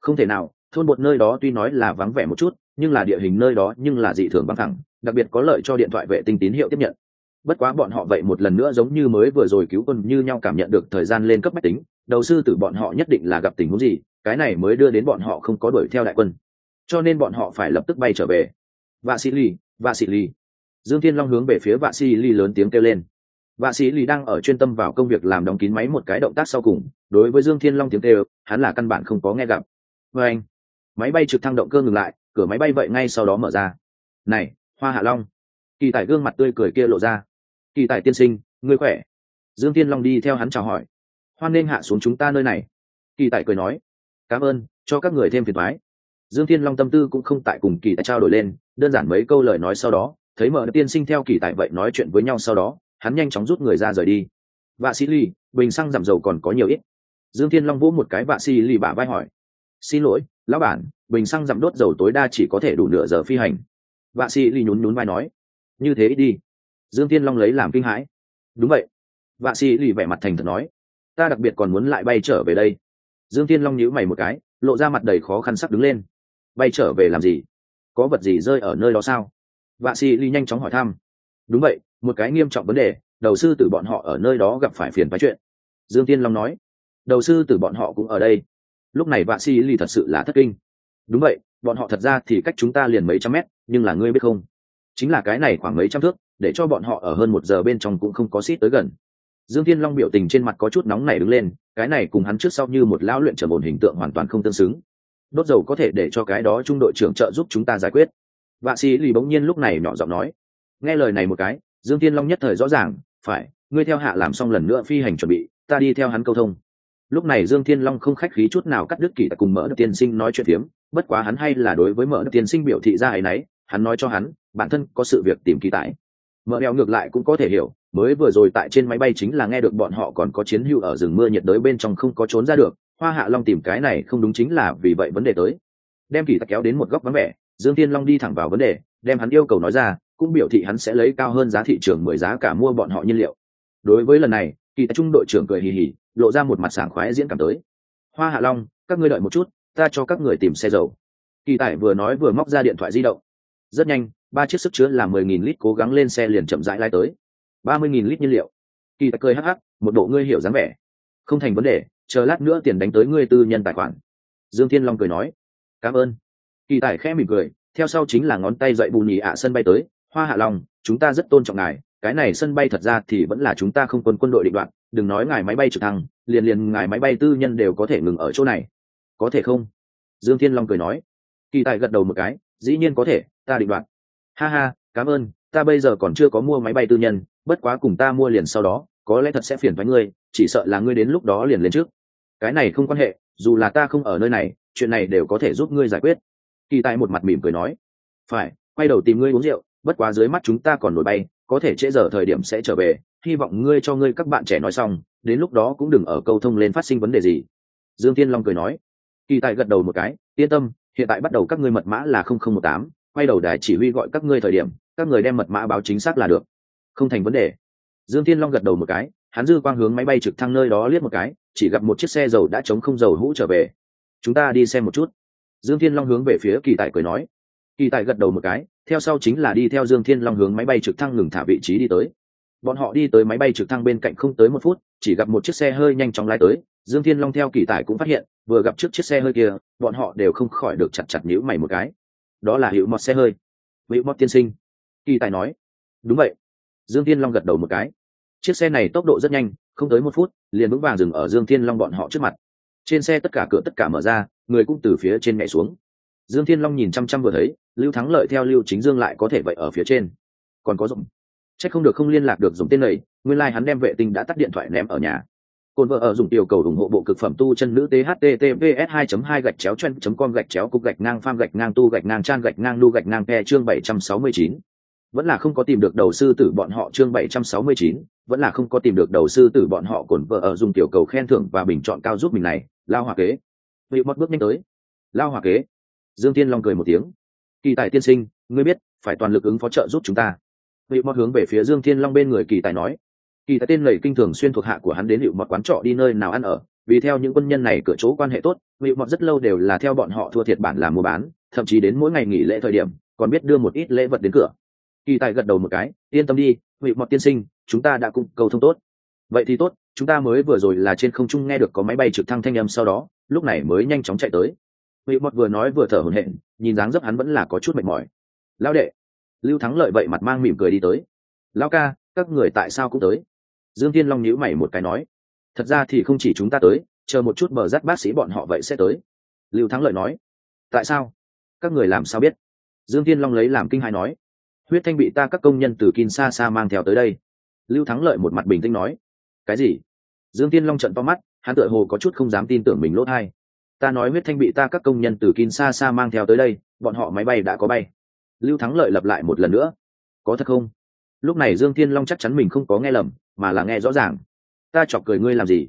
Không thể nào, thôn một nơi đó tuy nói là vắng vẻ một chút, nhưng là địa hình nơi đó nhưng là dị thường băng thẳng, đặc biệt có lợi cho điện thoại vệ tinh tín hiệu tiếp nhận. Bất quá bọn họ vậy một lần nữa giống như mới vừa rồi cứu quân như nhau cảm nhận được thời gian lên cấp bách tính, đầu sư tử bọn họ nhất định là gặp tình huống gì, cái này mới đưa đến bọn họ không có đuổi theo đại quân. Cho nên bọn họ phải lập tức bay trở về vạ sĩ ly vạ sĩ ly dương thiên long hướng về phía vạ sĩ ly lớn tiếng kêu lên. Vạ sĩ ly đang ở chuyên tâm vào công việc làm đóng kín máy một cái động tác sau cùng, đối với dương thiên long tiếng kêu, hắn là căn bản không có nghe gặp. Vê anh, máy bay trực thăng động cơ ngừng lại, cửa máy bay vậy ngay sau đó mở ra. Này, hoa hạ long. Kỳ tải gương mặt tươi cười kia lộ ra. Kỳ tài tiên sinh, ngươi khỏe? Dương Thiên long đi theo hắn chào hỏi. Hoan nên hạ xuống chúng ta nơi này. Kỳ tài cười nói. Cảm ơn, cho các người thêm phiền thoái dương Thiên long tâm tư cũng không tại cùng kỳ tài trao đổi lên đơn giản mấy câu lời nói sau đó, thấy mở tiên sinh theo kỳ tại vậy nói chuyện với nhau sau đó, hắn nhanh chóng rút người ra rời đi. Vạ sĩ ly bình xăng giảm dầu còn có nhiều ít. Dương thiên long vỗ một cái vạ sĩ ly bả vai hỏi. Xin lỗi, lão bản, bình xăng giảm đốt dầu tối đa chỉ có thể đủ nửa giờ phi hành. Vạ sĩ ly nhún nhún vai nói. Như thế ít đi. Dương Thiên long lấy làm kinh hãi. Đúng vậy. Vạ sĩ lì vẻ mặt thành thật nói. Ta đặc biệt còn muốn lại bay trở về đây. Dương Thiên long nhíu mày một cái, lộ ra mặt đầy khó khăn sắc đứng lên. Bay trở về làm gì? Có vật gì rơi ở nơi đó sao? Vạ sĩ Ly nhanh chóng hỏi thăm. Đúng vậy, một cái nghiêm trọng vấn đề, đầu sư tử bọn họ ở nơi đó gặp phải phiền phái chuyện. Dương tiên long nói. Đầu sư tử bọn họ cũng ở đây. Lúc này vạ sĩ Ly thật sự là thất kinh. Đúng vậy, bọn họ thật ra thì cách chúng ta liền mấy trăm mét, nhưng là ngươi biết không? Chính là cái này khoảng mấy trăm thước, để cho bọn họ ở hơn một giờ bên trong cũng không có xít tới gần. Dương thiên long biểu tình trên mặt có chút nóng này đứng lên, cái này cùng hắn trước sau như một lão luyện trở bồn hình tượng hoàn toàn không tương xứng đốt dầu có thể để cho cái đó trung đội trưởng trợ giúp chúng ta giải quyết. Vạ sĩ lì bỗng nhiên lúc này nhỏ giọng nói. Nghe lời này một cái, dương thiên long nhất thời rõ ràng, phải, ngươi theo hạ làm xong lần nữa phi hành chuẩn bị, ta đi theo hắn câu thông. Lúc này dương thiên long không khách khí chút nào cắt đứt kỳ cùng mỡ tiên sinh nói chuyện phiếm, bất quá hắn hay là đối với mỡ tiên sinh biểu thị ra ấy nấy, hắn nói cho hắn, bản thân có sự việc tìm kỳ tại mỡ đeo ngược lại cũng có thể hiểu, mới vừa rồi tại trên máy bay chính là nghe được bọn họ còn có chiến hữu ở rừng mưa nhiệt đới bên trong không có trốn ra được hoa hạ long tìm cái này không đúng chính là vì vậy vấn đề tới. Đem kỳ tặc kéo đến một góc vắng vẻ, dương tiên long đi thẳng vào vấn đề, đem hắn yêu cầu nói ra, cũng biểu thị hắn sẽ lấy cao hơn giá thị trường mười giá cả mua bọn họ nhiên liệu. Đối với lần này, kỳ tặc trung đội trưởng cười hì hì, lộ ra một mặt sảng khoái diễn cảm tới. Hoa hạ long, các ngươi đợi một chút, ta cho các người tìm xe dầu. Kỳ tài vừa nói vừa móc ra điện thoại di động. Rất nhanh, ba chiếc sức chứa là mười nghìn lít cố gắng lên xe liền chậm rãi lai tới. ba mươi nghìn lít nhiên liệu. Kỳ tài cười hắc hắc, một bộ ngươi hiểu dáng vẻ. Không thành vấn đề chờ lát nữa tiền đánh tới ngươi tư nhân tài khoản. Dương thiên long cười nói, cảm ơn. Kỳ tài khẽ mỉm cười, theo sau chính là ngón tay dậy bù nhì ạ sân bay tới, hoa hạ long, chúng ta rất tôn trọng ngài, cái này sân bay thật ra thì vẫn là chúng ta không quân quân đội định đoạn, đừng nói ngài máy bay trực thăng, liền liền ngài máy bay tư nhân đều có thể ngừng ở chỗ này. Có thể không? Dương thiên long cười nói. Kỳ tài gật đầu một cái, dĩ nhiên có thể, ta định đoạn. Ha ha, cảm ơn, ta bây giờ còn chưa có mua máy bay tư nhân, bất quá cùng ta mua liền sau đó có lẽ thật sẽ phiền với ngươi, chỉ sợ là ngươi đến lúc đó liền lên trước. Cái này không quan hệ, dù là ta không ở nơi này, chuyện này đều có thể giúp ngươi giải quyết. Kỳ tài một mặt mỉm cười nói. Phải, quay đầu tìm ngươi uống rượu, bất quá dưới mắt chúng ta còn nổi bay, có thể trễ giờ thời điểm sẽ trở về, hy vọng ngươi cho ngươi các bạn trẻ nói xong, đến lúc đó cũng đừng ở câu thông lên phát sinh vấn đề gì. Dương tiên long cười nói. Kỳ tài gật đầu một cái, yên tâm, hiện tại bắt đầu các ngươi mật mã là không không một tám, quay đầu đài chỉ huy gọi các ngươi thời điểm, các người đem mật mã báo chính xác là được. Không thành vấn đề dương thiên long gật đầu một cái, hắn dư quang hướng máy bay trực thăng nơi đó liếc một cái, chỉ gặp một chiếc xe dầu đã chống không dầu hũ trở về. Chúng ta đi xem một chút. Dương thiên long hướng về phía kỳ tài cười nói. Kỳ tài gật đầu một cái, theo sau chính là đi theo dương thiên long hướng máy bay trực thăng ngừng thả vị trí đi tới. Bọn họ đi tới máy bay trực thăng bên cạnh không tới một phút, chỉ gặp một chiếc xe hơi nhanh chóng lái tới. Dương thiên long theo kỳ tài cũng phát hiện, vừa gặp trước chiếc xe hơi kia, bọn họ đều không khỏi được chặt chặt nhữ mày một cái. Đó là hiệu mọt xe hơi. Hiệu mọt tiên sinh. Kỳ tài nói. Đúng vậy dương thiên long gật đầu một cái. Chiếc xe này tốc độ rất nhanh, không tới một phút, liền vững vàng dừng ở dương thiên long bọn họ trước mặt. Trên xe tất cả cửa tất cả mở ra, người cũng từ phía trên nhảy xuống. Dương thiên long nhìn chăm chăm vừa thấy, lưu thắng lợi theo lưu chính dương lại có thể vậy ở phía trên. Còn có dụng c h ắ c không được không liên lạc được dùng tên này, nguyên lai、like、hắn đem vệ tinh đã tắt điện thoại ném ở nhà. Cồn vợ ở dùng tiểu cầu ủng hộ bộ cực phẩm tu chân nữ THTTVS2.2 gạch chéo chen com gạch chéo cục gạch ngang pham gạch ngang tu gạch ngang trang gạch ngang nu gạch ngang pe chương 769 vẫn là không có tìm được đầu sư tử bọn họ chương 769, vẫn là không có tìm được đầu sư tử bọn họ cổn vợ ở dùng tiểu cầu khen thưởng và bình chọn cao giúp mình này lao hòa kế. Vị mất bước nhanh tới. Lao hòa kế. Dương tiên long cười một tiếng. Kỳ tài tiên sinh ngươi biết phải toàn lực ứng phó trợ giúp chúng ta. Vị mất hướng về phía dương thiên long bên người kỳ tài nói. Kỳ tài tên lầy kinh thường xuyên thuộc hạ của hắn đến hiệu một quán trọ đi nơi nào ăn ở vì theo những quân nhân này cửa chỗ quan hệ tốt vị mọt rất lâu đều là theo bọn họ thua thiệt bản làm mua bán thậm chí đến mỗi ngày nghỉ lễ thời điểm còn biết đưa một ít lễ vật đến cửa kỳ tài gật đầu một cái, yên tâm đi hiệu mọt tiên sinh, chúng ta đã cung cầu thông tốt. Vậy thì tốt, chúng ta mới vừa rồi là trên không trung nghe được có máy bay trực thăng thanh âm sau đó, lúc này mới nhanh chóng chạy tới. Hiệu mọt vừa nói vừa thở hổn hển, nhìn dáng dấp hắn vẫn là có chút mệt mỏi. Lao đệ. Lưu thắng lợi vậy mặt mang mỉm cười đi tới. Lao ca, các người tại sao cũng tới? Dương thiên long nhíu mày một cái nói. Thật ra thì không chỉ chúng ta tới, chờ một chút bờ rắt bác sĩ bọn họ vậy sẽ tới. Lưu thắng lợi nói. Tại sao? Các người làm sao biết? Dương thiên long lấy làm kinh hai nói huyết thanh bị ta các công nhân từ kin xa xa mang theo tới đây. Lưu thắng lợi một mặt bình tĩnh nói, cái gì? Dương thiên long trận to mắt, hắn tựa hồ có chút không dám tin tưởng mình lốt hai ta nói huyết thanh bị ta các công nhân từ kin xa xa mang theo tới đây, bọn họ máy bay đã có bay. Lưu thắng lợi lặp lại một lần nữa, có thật không? Lúc này dương thiên long chắc chắn mình không có nghe lầm, mà là nghe rõ ràng. Ta chọc cười ngươi làm gì?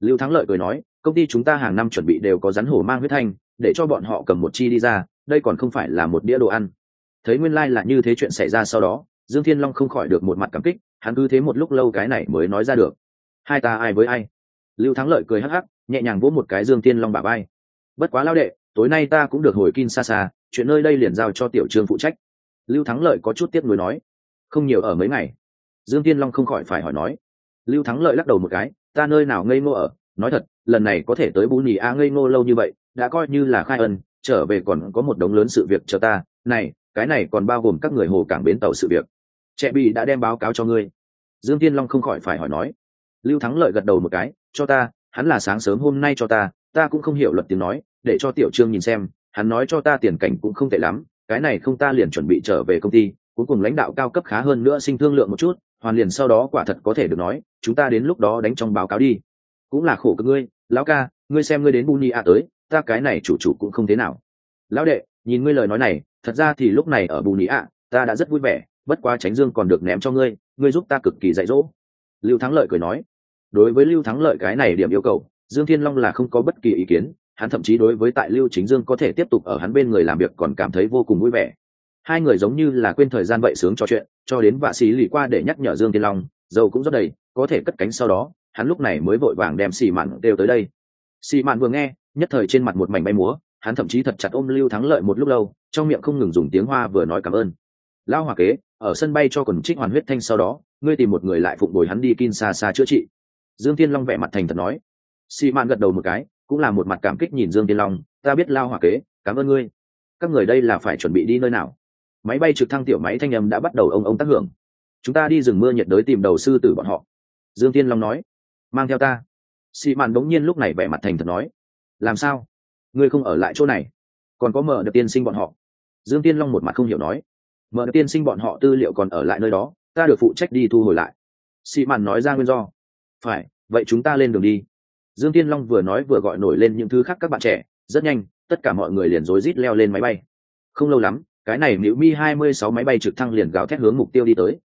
Lưu thắng lợi cười nói, công ty chúng ta hàng năm chuẩn bị đều có rắn hổ mang huyết thanh, để cho bọn họ cầm một chi đi ra, đây còn không phải là một đĩa đồ ăn thấy nguyên lai là như thế chuyện xảy ra sau đó, dương thiên long không khỏi được một mặt cảm kích, hắn cứ thế một lúc lâu cái này mới nói ra được. Hai ta ai với ai? Lưu thắng lợi cười hắc hắc, nhẹ nhàng vỗ một cái dương thiên long bà bay bất quá lao đệ, tối nay ta cũng được hồi kin xa xa chuyện nơi đây liền giao cho tiểu trương phụ trách. Lưu thắng lợi có chút tiếc nuối nói. Không nhiều ở mấy ngày. Dương thiên long không khỏi phải hỏi nói. Lưu thắng lợi lắc đầu một cái, ta nơi nào ngây ngô ở? Nói thật, lần này có thể tới bú nhì a ngây ngô lâu như vậy, đã coi như là khai ân, trở về còn có một đống lớn sự việc chờ ta. Này cái này còn bao gồm các người hồ cảng bến tàu sự việc. Trẻ bị đã đem báo cáo cho ngươi. Dương tiên long không khỏi phải hỏi nói. Lưu thắng lợi gật đầu một cái, cho ta, hắn là sáng sớm hôm nay cho ta ta cũng không hiểu luật tiếng nói, để cho tiểu trương nhìn xem, hắn nói cho ta tiền cảnh cũng không tệ lắm, cái này không ta liền chuẩn bị trở về công ty, cuối cùng lãnh đạo cao cấp khá hơn nữa sinh thương lượng một chút, hoàn liền sau đó quả thật có thể được nói, chúng ta đến lúc đó đánh trong báo cáo đi. Cũng là khổ cực ngươi, lão ca, ngươi xem ngươi đến buni a tới, ta cái này chủ chủ cũng không thế nào. Lão đệ, nhìn ngươi lời nói này thật ra thì lúc này ở buni ạ, ta đã rất vui vẻ bất quá tránh dương còn được ném cho ngươi ngươi giúp ta cực kỳ dạy dỗ. Lưu thắng lợi cười nói. Đối với lưu thắng lợi cái này điểm yêu cầu dương thiên long là không có bất kỳ ý kiến hắn thậm chí đối với tại lưu chính dương có thể tiếp tục ở hắn bên người làm việc còn cảm thấy vô cùng vui vẻ. Hai người giống như là quên thời gian vậy sướng trò chuyện cho đến vạ xì lì qua để nhắc nhở dương Thiên long dầu cũng rất đầy có thể cất cánh sau đó hắn lúc này mới vội vàng đem xì mạn đều tới đây. Xì mạn vừa nghe nhất thời trên mặt một mảnh bay múa hắn thậm chí thật chặt ôm lưu thắng lợi một lúc lâu trong miệng không ngừng dùng tiếng hoa vừa nói cảm ơn. Lao hòa kế, ở sân bay cho quần trích hoàn huyết thanh sau đó, ngươi tìm một người lại phụng bồi hắn đi kin xa xa chữa trị. Dương tiên long vẻ mặt thành thật nói. Xì mạn gật đầu một cái, cũng là một mặt cảm kích nhìn dương tiên long, ta biết lao hòa kế, cảm ơn ngươi. Các người đây là phải chuẩn bị đi nơi nào? Máy bay trực thăng tiểu máy thanh âm đã bắt đầu ông ông tác hưởng. Chúng ta đi rừng mưa nhiệt đới tìm đầu sư tử bọn họ. Dương tiên long nói. Mang theo ta. Xị mạn bỗng nhiên lúc này vẻ mặt thành thật nói. Làm sao? Ngươi không ở lại chỗ này? Còn có mở được tiên sinh bọn họ? Dương tiên long một mặt không hiểu nói, mở tiên sinh bọn họ tư liệu còn ở lại nơi đó, ta được phụ trách đi thu hồi lại. Sĩ mạn nói ra nguyên do, phải, vậy chúng ta lên đường đi. Dương tiên long vừa nói vừa gọi nổi lên những thứ khác các bạn trẻ, rất nhanh, tất cả mọi người liền rối rít leo lên máy bay. Không lâu lắm, cái này nữ mi 26 máy bay trực thăng liền gào thét hướng mục tiêu đi tới.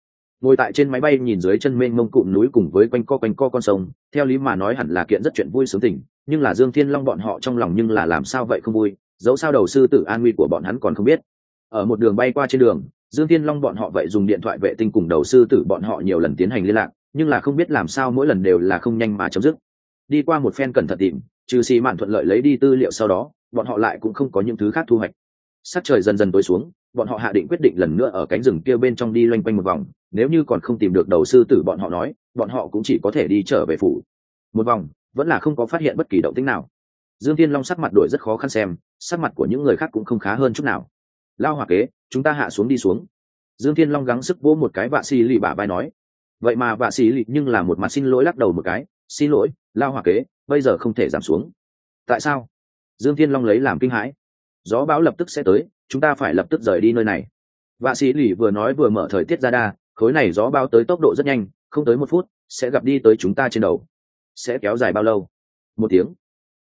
Ngồi tại trên máy bay nhìn dưới chân mênh mông cụm núi cùng với quanh co quanh co con sông, theo lý mà nói hẳn là kiện rất chuyện vui sướng tình, nhưng là dương thiên long bọn họ trong lòng nhưng là làm sao vậy không vui dẫu sao đầu sư tử an nguy của bọn hắn còn không biết. Ở một đường bay qua trên đường, dương thiên long bọn họ vậy dùng điện thoại vệ tinh cùng đầu sư tử bọn họ nhiều lần tiến hành liên lạc, nhưng là không biết làm sao mỗi lần đều là không nhanh mà chấm dứt. Đi qua một phen cẩn thận tìm, trừ xì mạn thuận lợi lấy đi tư liệu sau đó, bọn họ lại cũng không có những thứ khác thu hoạch. Sắc trời dần dần tối xuống, bọn họ hạ định quyết định lần nữa ở cánh rừng kia bên trong đi loanh quanh một vòng, nếu như còn không tìm được đầu sư tử bọn họ nói, bọn họ cũng chỉ có thể đi trở về phủ. Một vòng, vẫn là không có phát hiện bất kỳ động tĩnh nào dương thiên long sắc mặt đổi rất khó khăn xem, sắc mặt của những người khác cũng không khá hơn chút nào. Lao hòa kế, chúng ta hạ xuống đi xuống. Dương thiên long gắng sức vỗ một cái vạ xì lì bả vai nói. Vậy mà vạ xì lì nhưng là một mặt xin lỗi lắc đầu một cái. Xin lỗi, lao hòa kế, bây giờ không thể giảm xuống. Tại sao? Dương thiên long lấy làm kinh hãi. Gió bão lập tức sẽ tới, chúng ta phải lập tức rời đi nơi này. Vạ sĩ lì vừa nói vừa mở thời tiết ra đa, khối này gió bão tới tốc độ rất nhanh, không tới một phút, sẽ gặp đi tới chúng ta trên đầu. Sẽ kéo dài bao lâu? Một tiếng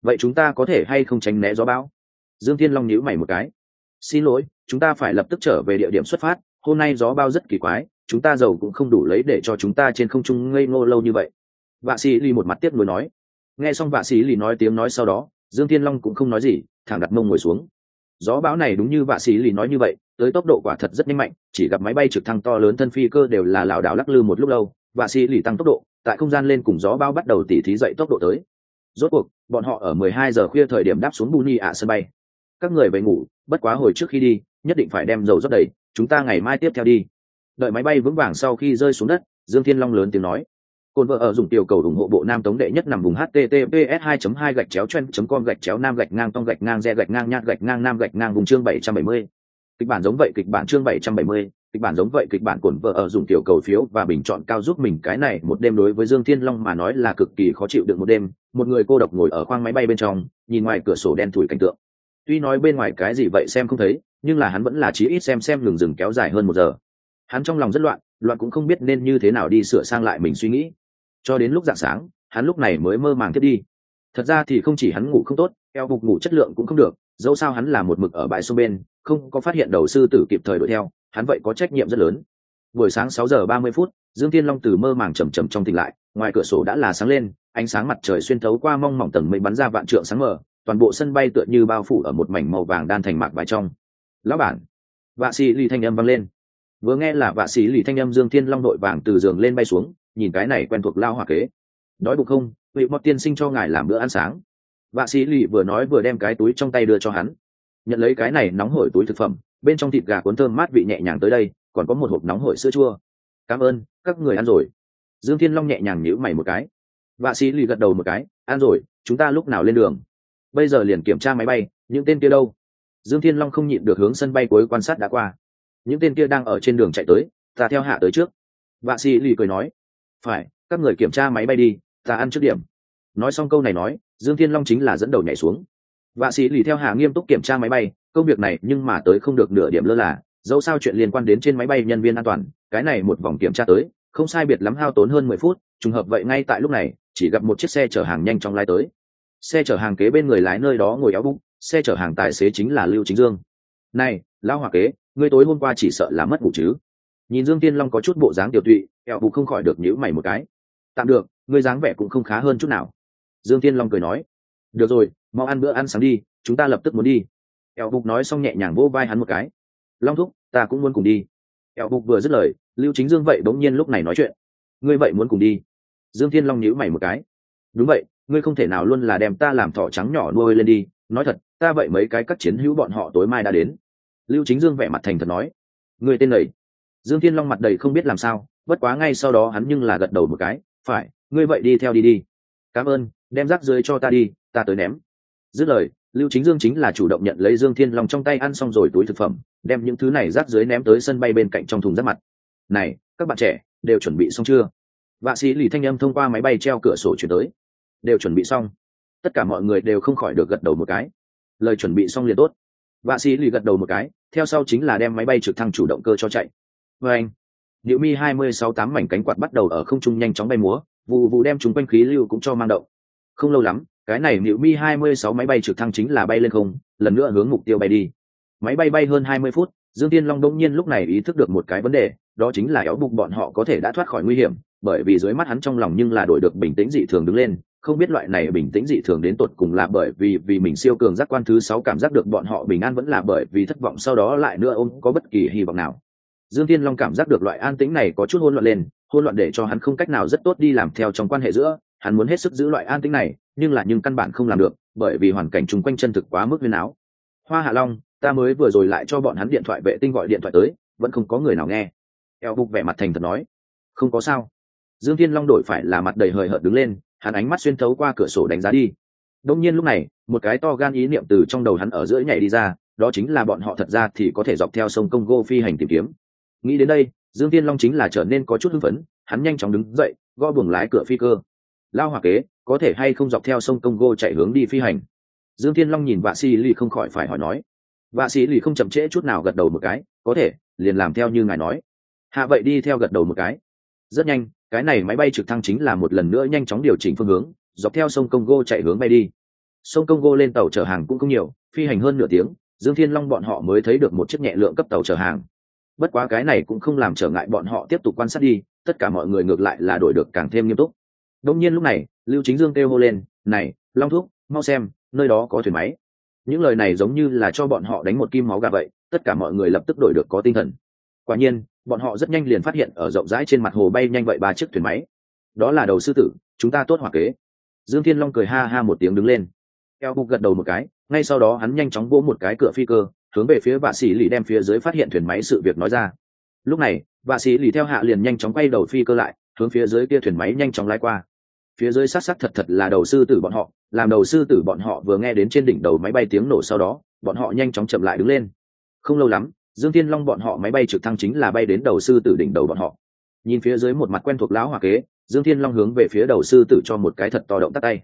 vậy chúng ta có thể hay không tránh né gió bão? Dương thiên long nhíu mày một cái. Xin lỗi, chúng ta phải lập tức trở về địa điểm xuất phát. Hôm nay gió bao rất kỳ quái, chúng ta giàu cũng không đủ lấy để cho chúng ta trên không trung ngây ngô lâu như vậy. Vạ sĩ lì một mặt tiếp nối nói. Nghe xong vạ sĩ lì nói tiếng nói sau đó, dương thiên long cũng không nói gì, thẳng đặt mông ngồi xuống. Gió bão này đúng như vạ sĩ lì nói như vậy, tới tốc độ quả thật rất nhanh mạnh, chỉ gặp máy bay trực thăng to lớn thân phi cơ đều là lảo đảo lắc lư một lúc lâu. Vạ sĩ lì tăng tốc độ, tại không gian lên cùng gió bão bắt đầu tỉ thí dậy tốc độ tới rốt cuộc bọn họ ở 12 giờ khuya thời điểm đáp xuống buni ạ sân bay. Các người về ngủ bất quá hồi trước khi đi nhất định phải đem dầu rót đầy chúng ta ngày mai tiếp theo đi. Đợi máy bay vững vàng sau khi rơi xuống đất dương thiên long lớn tiếng nói. Côn vợ ở dùng tiểu cầu ủng hộ bộ nam tống đệ nhất nằm vùng https 2 2 gạch chéo chen com gạch chéo nam gạch ngang tông gạch ngang re gạch ngang nhạt gạch ngang nam gạch ngang vùng chương 770. Kịch bản giống vậy kịch bản chương 770, kịch bản giống vậy kịch bản cồn vợ ở dùng tiểu cầu phiếu và bình chọn cao giúp mình. Cái này một đêm đối với Dương Thiên Long mà nói là cực kỳ khó chịu được một đêm, một người cô độc ngồi ở khoang máy bay bên trong, nhìn ngoài cửa sổ đen thủi cảnh tượng. Tuy nói bên ngoài cái gì vậy xem không thấy, nhưng là hắn vẫn là chí ít xem xem lường dừng kéo dài hơn một giờ. Hắn trong lòng rất loạn, loạn cũng không biết nên như thế nào đi sửa sang lại mình suy nghĩ. Cho đến lúc dạng sáng hắn lúc này mới mơ màng thiết đi. Thật ra thì không chỉ hắn ngủ không tốt eo bục ngủ chất lượng cũng không được. Dẫu sao hắn là một mực ở bãi sông bên không có phát hiện đầu sư tử kịp thời đuổi theo hắn vậy có trách nhiệm rất lớn. Buổi sáng sáu giờ ba mươi phút, dương thiên long từ mơ màng chầm chầm trong tỉnh lại, ngoài cửa sổ đã là sáng lên, ánh sáng mặt trời xuyên thấu qua mong mỏng tầng mây bắn ra vạn trượng sáng mờ, toàn bộ sân bay tựa như bao phủ ở một mảnh màu vàng đan thành mạc vải trong. Lão bản! Vạ sĩ lì thanh âm vang lên. Vừa nghe là vạ sĩ lì thanh âm dương thiên long đội vàng từ giường lên bay xuống, nhìn cái này quen thuộc lao hỏa kế. Đói bụng không? Vị mọt tiên sinh cho ngài làm bữa ăn sáng. Vạ sĩ lì vừa nói vừa đem cái túi trong tay đưa cho hắn. Nhận lấy cái này nóng hổi túi thực phẩm bên trong thịt gà cuốn thơm mát vị nhẹ nhàng tới đây, còn có một hộp nóng hổi sữa chua. Cảm ơn, các người ăn rồi. Dương thiên long nhẹ nhàng nhíu mày một cái. Vạ sĩ lì gật đầu một cái, ăn rồi, chúng ta lúc nào lên đường? Bây giờ liền kiểm tra máy bay, những tên kia đâu? Dương thiên long không nhịn được hướng sân bay cuối quan sát đã qua. Những tên kia đang ở trên đường chạy tới, ta theo hạ tới trước. Vạ sĩ lì cười nói. Phải, các người kiểm tra máy bay đi, ta ăn trước điểm. Nói xong câu này nói, dương thiên long chính là dẫn đầu nhảy xuống. Vạ sĩ lì theo hạ nghiêm túc kiểm tra máy bay công việc này nhưng mà tới không được nửa điểm lơ là, dẫu sao chuyện liên quan đến trên máy bay nhân viên an toàn, cái này một vòng kiểm tra tới, không sai biệt lắm hao tốn hơn mười phút, trùng hợp vậy ngay tại lúc này, chỉ gặp một chiếc xe chở hàng nhanh trong lái tới. Xe chở hàng kế bên người lái nơi đó ngồi éo bụng, xe chở hàng tài xế chính là lưu chính dương. Này, lão hòa kế, ngươi tối hôm qua chỉ sợ là mất ngủ chứ? Nhìn dương tiên long có chút bộ dáng tiểu tụy, éo bụng không khỏi được nhữ mày một cái. Tạm được, ngươi dáng vẻ cũng không khá hơn chút nào. Dương tiên long cười nói. Được rồi, mau ăn bữa ăn sáng đi, chúng ta lập tức muốn đi eo Bục nói xong nhẹ nhàng vỗ vai hắn một cái. Long thúc, ta cũng muốn cùng đi. Eo Bục vừa dứt lời, lưu chính dương vậy bỗng nhiên lúc này nói chuyện. Ngươi vậy muốn cùng đi? Dương thiên long nhíu mày một cái. Đúng vậy, ngươi không thể nào luôn là đem ta làm thỏ trắng nhỏ nuôi lên đi. Nói thật, ta vậy mấy cái các chiến hữu bọn họ tối mai đã đến. Lưu chính dương vẻ mặt thành thật nói. Ngươi tên này? Dương thiên long mặt đầy không biết làm sao, bất quá ngay sau đó hắn nhưng là gật đầu một cái. Phải, ngươi vậy đi theo đi đi. Cảm ơn, đem rác dưới cho ta đi, ta tới ném. Dứt lời lưu chính dương chính là chủ động nhận lấy dương thiên long trong tay ăn xong rồi túi thực phẩm đem những thứ này rác dưới ném tới sân bay bên cạnh trong thùng rác mặt. Này các bạn trẻ đều chuẩn bị xong chưa? Vạ sĩ lì thanh âm thông qua máy bay treo cửa sổ chuyển tới. Đều chuẩn bị xong. Tất cả mọi người đều không khỏi được gật đầu một cái. Lời chuẩn bị xong liền tốt. Vạ sĩ lì gật đầu một cái theo sau chính là đem máy bay trực thăng chủ động cơ cho chạy. Vê anh. Diệu Mi 268 mảnh cánh quạt bắt đầu ở không trung nhanh chóng bay múa, vụ vụ đem chúng quanh khí lưu cũng cho mang động. Không lâu lắm, cái này nữ Mi 26 máy bay trực thăng chính là bay lên không, lần nữa hướng mục tiêu bay đi. Máy bay bay hơn 20 phút, Dương Tiên Long đông nhiên lúc này ý thức được một cái vấn đề, đó chính là éo bụng bọn họ có thể đã thoát khỏi nguy hiểm, bởi vì dưới mắt hắn trong lòng nhưng là đổi được bình tĩnh dị thường đứng lên, không biết loại này bình tĩnh dị thường đến tột cùng là bởi vì vì mình siêu cường giác quan thứ sáu cảm giác được bọn họ bình an vẫn là bởi vì thất vọng sau đó lại nữa ôm có bất kỳ hy vọng nào dương thiên long cảm giác được loại an tĩnh này có chút hỗn loạn lên hôn loạn để cho hắn không cách nào rất tốt đi làm theo trong quan hệ giữa hắn muốn hết sức giữ loại an tĩnh này nhưng là nhưng căn bản không làm được, bởi vì hoàn cảnh chung quanh chân thực quá mức huyên áo. Hoa hạ long, ta mới vừa rồi lại cho bọn hắn điện thoại vệ tinh gọi điện thoại tới, vẫn không có người nào nghe. Eo bục vẻ mặt thành thật nói. Không có sao. Dương thiên long đổi phải là mặt đầy hời hợt đứng lên, hắn ánh mắt xuyên thấu qua cửa sổ đánh giá đi. Đông nhiên lúc này, một cái to gan ý niệm từ trong đầu hắn ở giữa nhảy đi ra, đó chính là bọn họ thật ra thì có thể dọc theo sông congo phi hành tìm kiếm. Nghĩ đến đây, dương thiên long chính là trở nên có chút hưng phấn, hắn nhanh chóng đứng dậy, gõ buồng lái cửa phi cơ lao hòa kế, có thể hay không dọc theo sông congo chạy hướng đi phi hành? Dương thiên long nhìn vạ sĩ lì không khỏi phải hỏi nói. Vạ sĩ lì không chậm trễ chút nào gật đầu một cái, có thể, liền làm theo như ngài nói. Hạ vậy đi theo gật đầu một cái. Rất nhanh, cái này máy bay trực thăng chính là một lần nữa nhanh chóng điều chỉnh phương hướng, dọc theo sông congo chạy hướng bay đi. Sông congo lên tàu chở hàng cũng không nhiều, phi hành hơn nửa tiếng, dương thiên long bọn họ mới thấy được một chiếc nhẹ lượng cấp tàu chở hàng. Bất quá cái này cũng không làm trở ngại bọn họ tiếp tục quan sát đi, tất cả mọi người ngược lại là đổi được càng thêm nghiêm túc đông nhiên lúc này, lưu chính dương kêu hô lên, này, long thúc, mau xem, nơi đó có thuyền máy. Những lời này giống như là cho bọn họ đánh một kim máu gà vậy, tất cả mọi người lập tức đổi được có tinh thần. Quả nhiên, bọn họ rất nhanh liền phát hiện ở rộng rãi trên mặt hồ bay nhanh vậy ba chiếc thuyền máy. Đó là đầu sư tử, chúng ta tốt hoặc kế. Dương thiên long cười ha ha một tiếng đứng lên. Eo bục gật đầu một cái, ngay sau đó hắn nhanh chóng vỗ một cái cửa phi cơ, hướng về phía vạ sĩ lì đem phía dưới phát hiện thuyền máy sự việc nói ra. Lúc này, vạ sĩ lì theo hạ liền nhanh chóng quay đầu phi cơ lại, hướng phía dưới kia thuyền máy nhanh chóng lái qua phía dưới sát sát thật thật là đầu sư tử bọn họ, làm đầu sư tử bọn họ vừa nghe đến trên đỉnh đầu máy bay tiếng nổ sau đó, bọn họ nhanh chóng chậm lại đứng lên. Không lâu lắm, dương thiên long bọn họ máy bay trực thăng chính là bay đến đầu sư tử đỉnh đầu bọn họ. Nhìn phía dưới một mặt quen thuộc lão hòa kế, dương thiên long hướng về phía đầu sư tử cho một cái thật to động tác tay.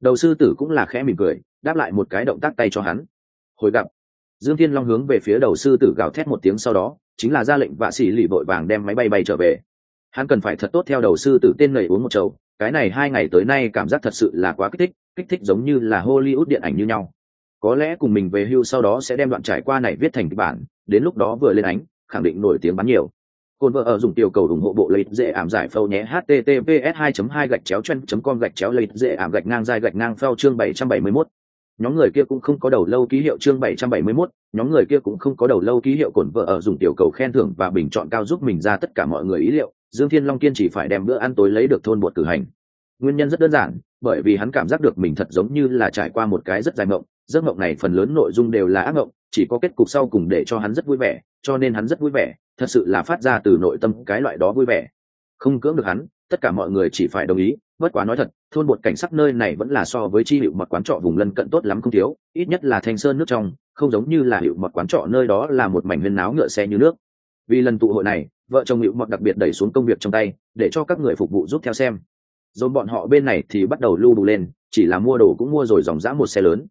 Đầu sư tử cũng là khẽ mỉm cười, đáp lại một cái động tác tay cho hắn. Hồi gặp, dương thiên long hướng về phía đầu sư tử gào thét một tiếng sau đó, chính là ra lệnh vạ sĩ lì vội vàng đem máy bay bay trở về. Hắn cần phải thật tốt theo đầu sư tử tên nầy uống một chầu cái này hai ngày tới nay cảm giác thật sự là quá kích thích kích thích giống như là hollywood điện ảnh như nhau. Có lẽ cùng mình về hưu sau đó sẽ đem đoạn trải qua này viết thành kịch bản đến lúc đó vừa lên ánh khẳng định nổi tiếng bán nhiều. Cồn vợ ở dùng tiểu cầu ủng hộ bộ lấy dễ ảm giải phâu nhé https 2 2 gạch chéo chen com gạch chéo lấy dễ ảm gạch ngang dài gạch ngang phao chương 771. nhóm người kia cũng không có đầu lâu ký hiệu chương 771, nhóm người kia cũng không có đầu lâu ký hiệu cồn vợ ở dùng tiểu cầu khen thưởng và bình chọn cao giúp mình ra tất cả mọi người ý liệu dương thiên long kiên chỉ phải đem bữa ăn tối lấy được thôn bột cử hành. Nguyên nhân rất đơn giản, bởi vì hắn cảm giác được mình thật giống như là trải qua một cái rất dài mộng, giấc mộng này phần lớn nội dung đều là ác mộng, chỉ có kết cục sau cùng để cho hắn rất vui vẻ, cho nên hắn rất vui vẻ, thật sự là phát ra từ nội tâm cái loại đó vui vẻ. Không cưỡng được hắn, tất cả mọi người chỉ phải đồng ý, bất quá nói thật, thôn bột cảnh sắc nơi này vẫn là so với chi hiệu mật quán trọ vùng lân cận tốt lắm không thiếu, ít nhất là thanh sơn nước trong, không giống như là hiệu mật quán trọ nơi đó là một mảnh huyên náo ngựa xe như nước. Vì lần tụ hội này vợ chồng hiệu mật đặc biệt đẩy xuống công việc trong tay, để cho các người phục vụ giúp theo xem. Rồi bọn họ bên này thì bắt đầu lưu đủ lên, chỉ là mua đồ cũng mua rồi dòng dã một xe lớn.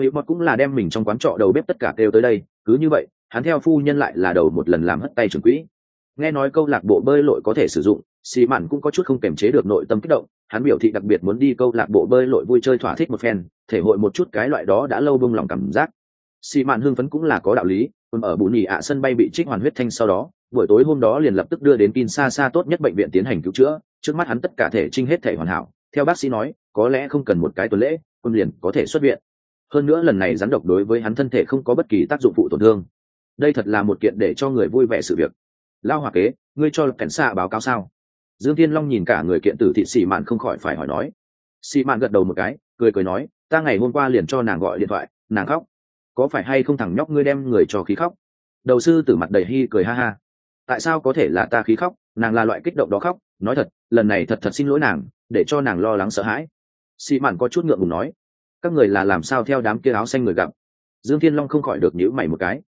Hiệu mật cũng là đem mình trong quán trọ đầu bếp tất cả kêu tới đây, cứ như vậy, hắn theo phu nhân lại là đầu một lần làm hất tay trưởng quỹ. Nghe nói câu lạc bộ bơi lội có thể sử dụng, xì mặn cũng có chút không kềm chế được nội tâm kích động, hắn biểu thị đặc biệt muốn đi câu lạc bộ bơi lội vui chơi thỏa thích một phen, thể hội một chút cái loại đó đã lâu bông lòng cảm giác. Xì mạn hưng phấn cũng là có đạo lý ở bù nhì ạ sân bay bị trích hoàn huyết thanh sau đó buổi tối hôm đó liền lập tức đưa đến Kinshasa tốt nhất bệnh viện tiến hành cứu chữa, trước mắt hắn tất cả thể trinh hết thể hoàn hảo, theo bác sĩ nói, có lẽ không cần một cái tuần lễ, quân liền có thể xuất viện. Hơn nữa lần này rắn độc đối với hắn thân thể không có bất kỳ tác dụng phụ tổn thương. Đây thật là một kiện để cho người vui vẻ sự việc. Lao Hòa kế, ngươi cho cảnh xạ báo cáo sao? Dương Thiên Long nhìn cả người kiện tử thị sĩ mạn không khỏi phải hỏi nói. Sĩ mạn gật đầu một cái, cười cười nói, ta ngày hôm qua liền cho nàng gọi điện thoại, nàng khóc. Có phải hay không thằng nhóc ngươi đem người cho khí khóc? Đầu sư tử mặt đầy hi cười ha ha tại sao có thể là ta khí khóc? Nàng là loại kích động đó khóc. Nói thật, lần này thật thật xin lỗi nàng, để cho nàng lo lắng sợ hãi. Xị mạn có chút ngượng ngùng nói, các người là làm sao theo đám kia áo xanh người gặp? Dương thiên long không khỏi được nhữ mày một cái.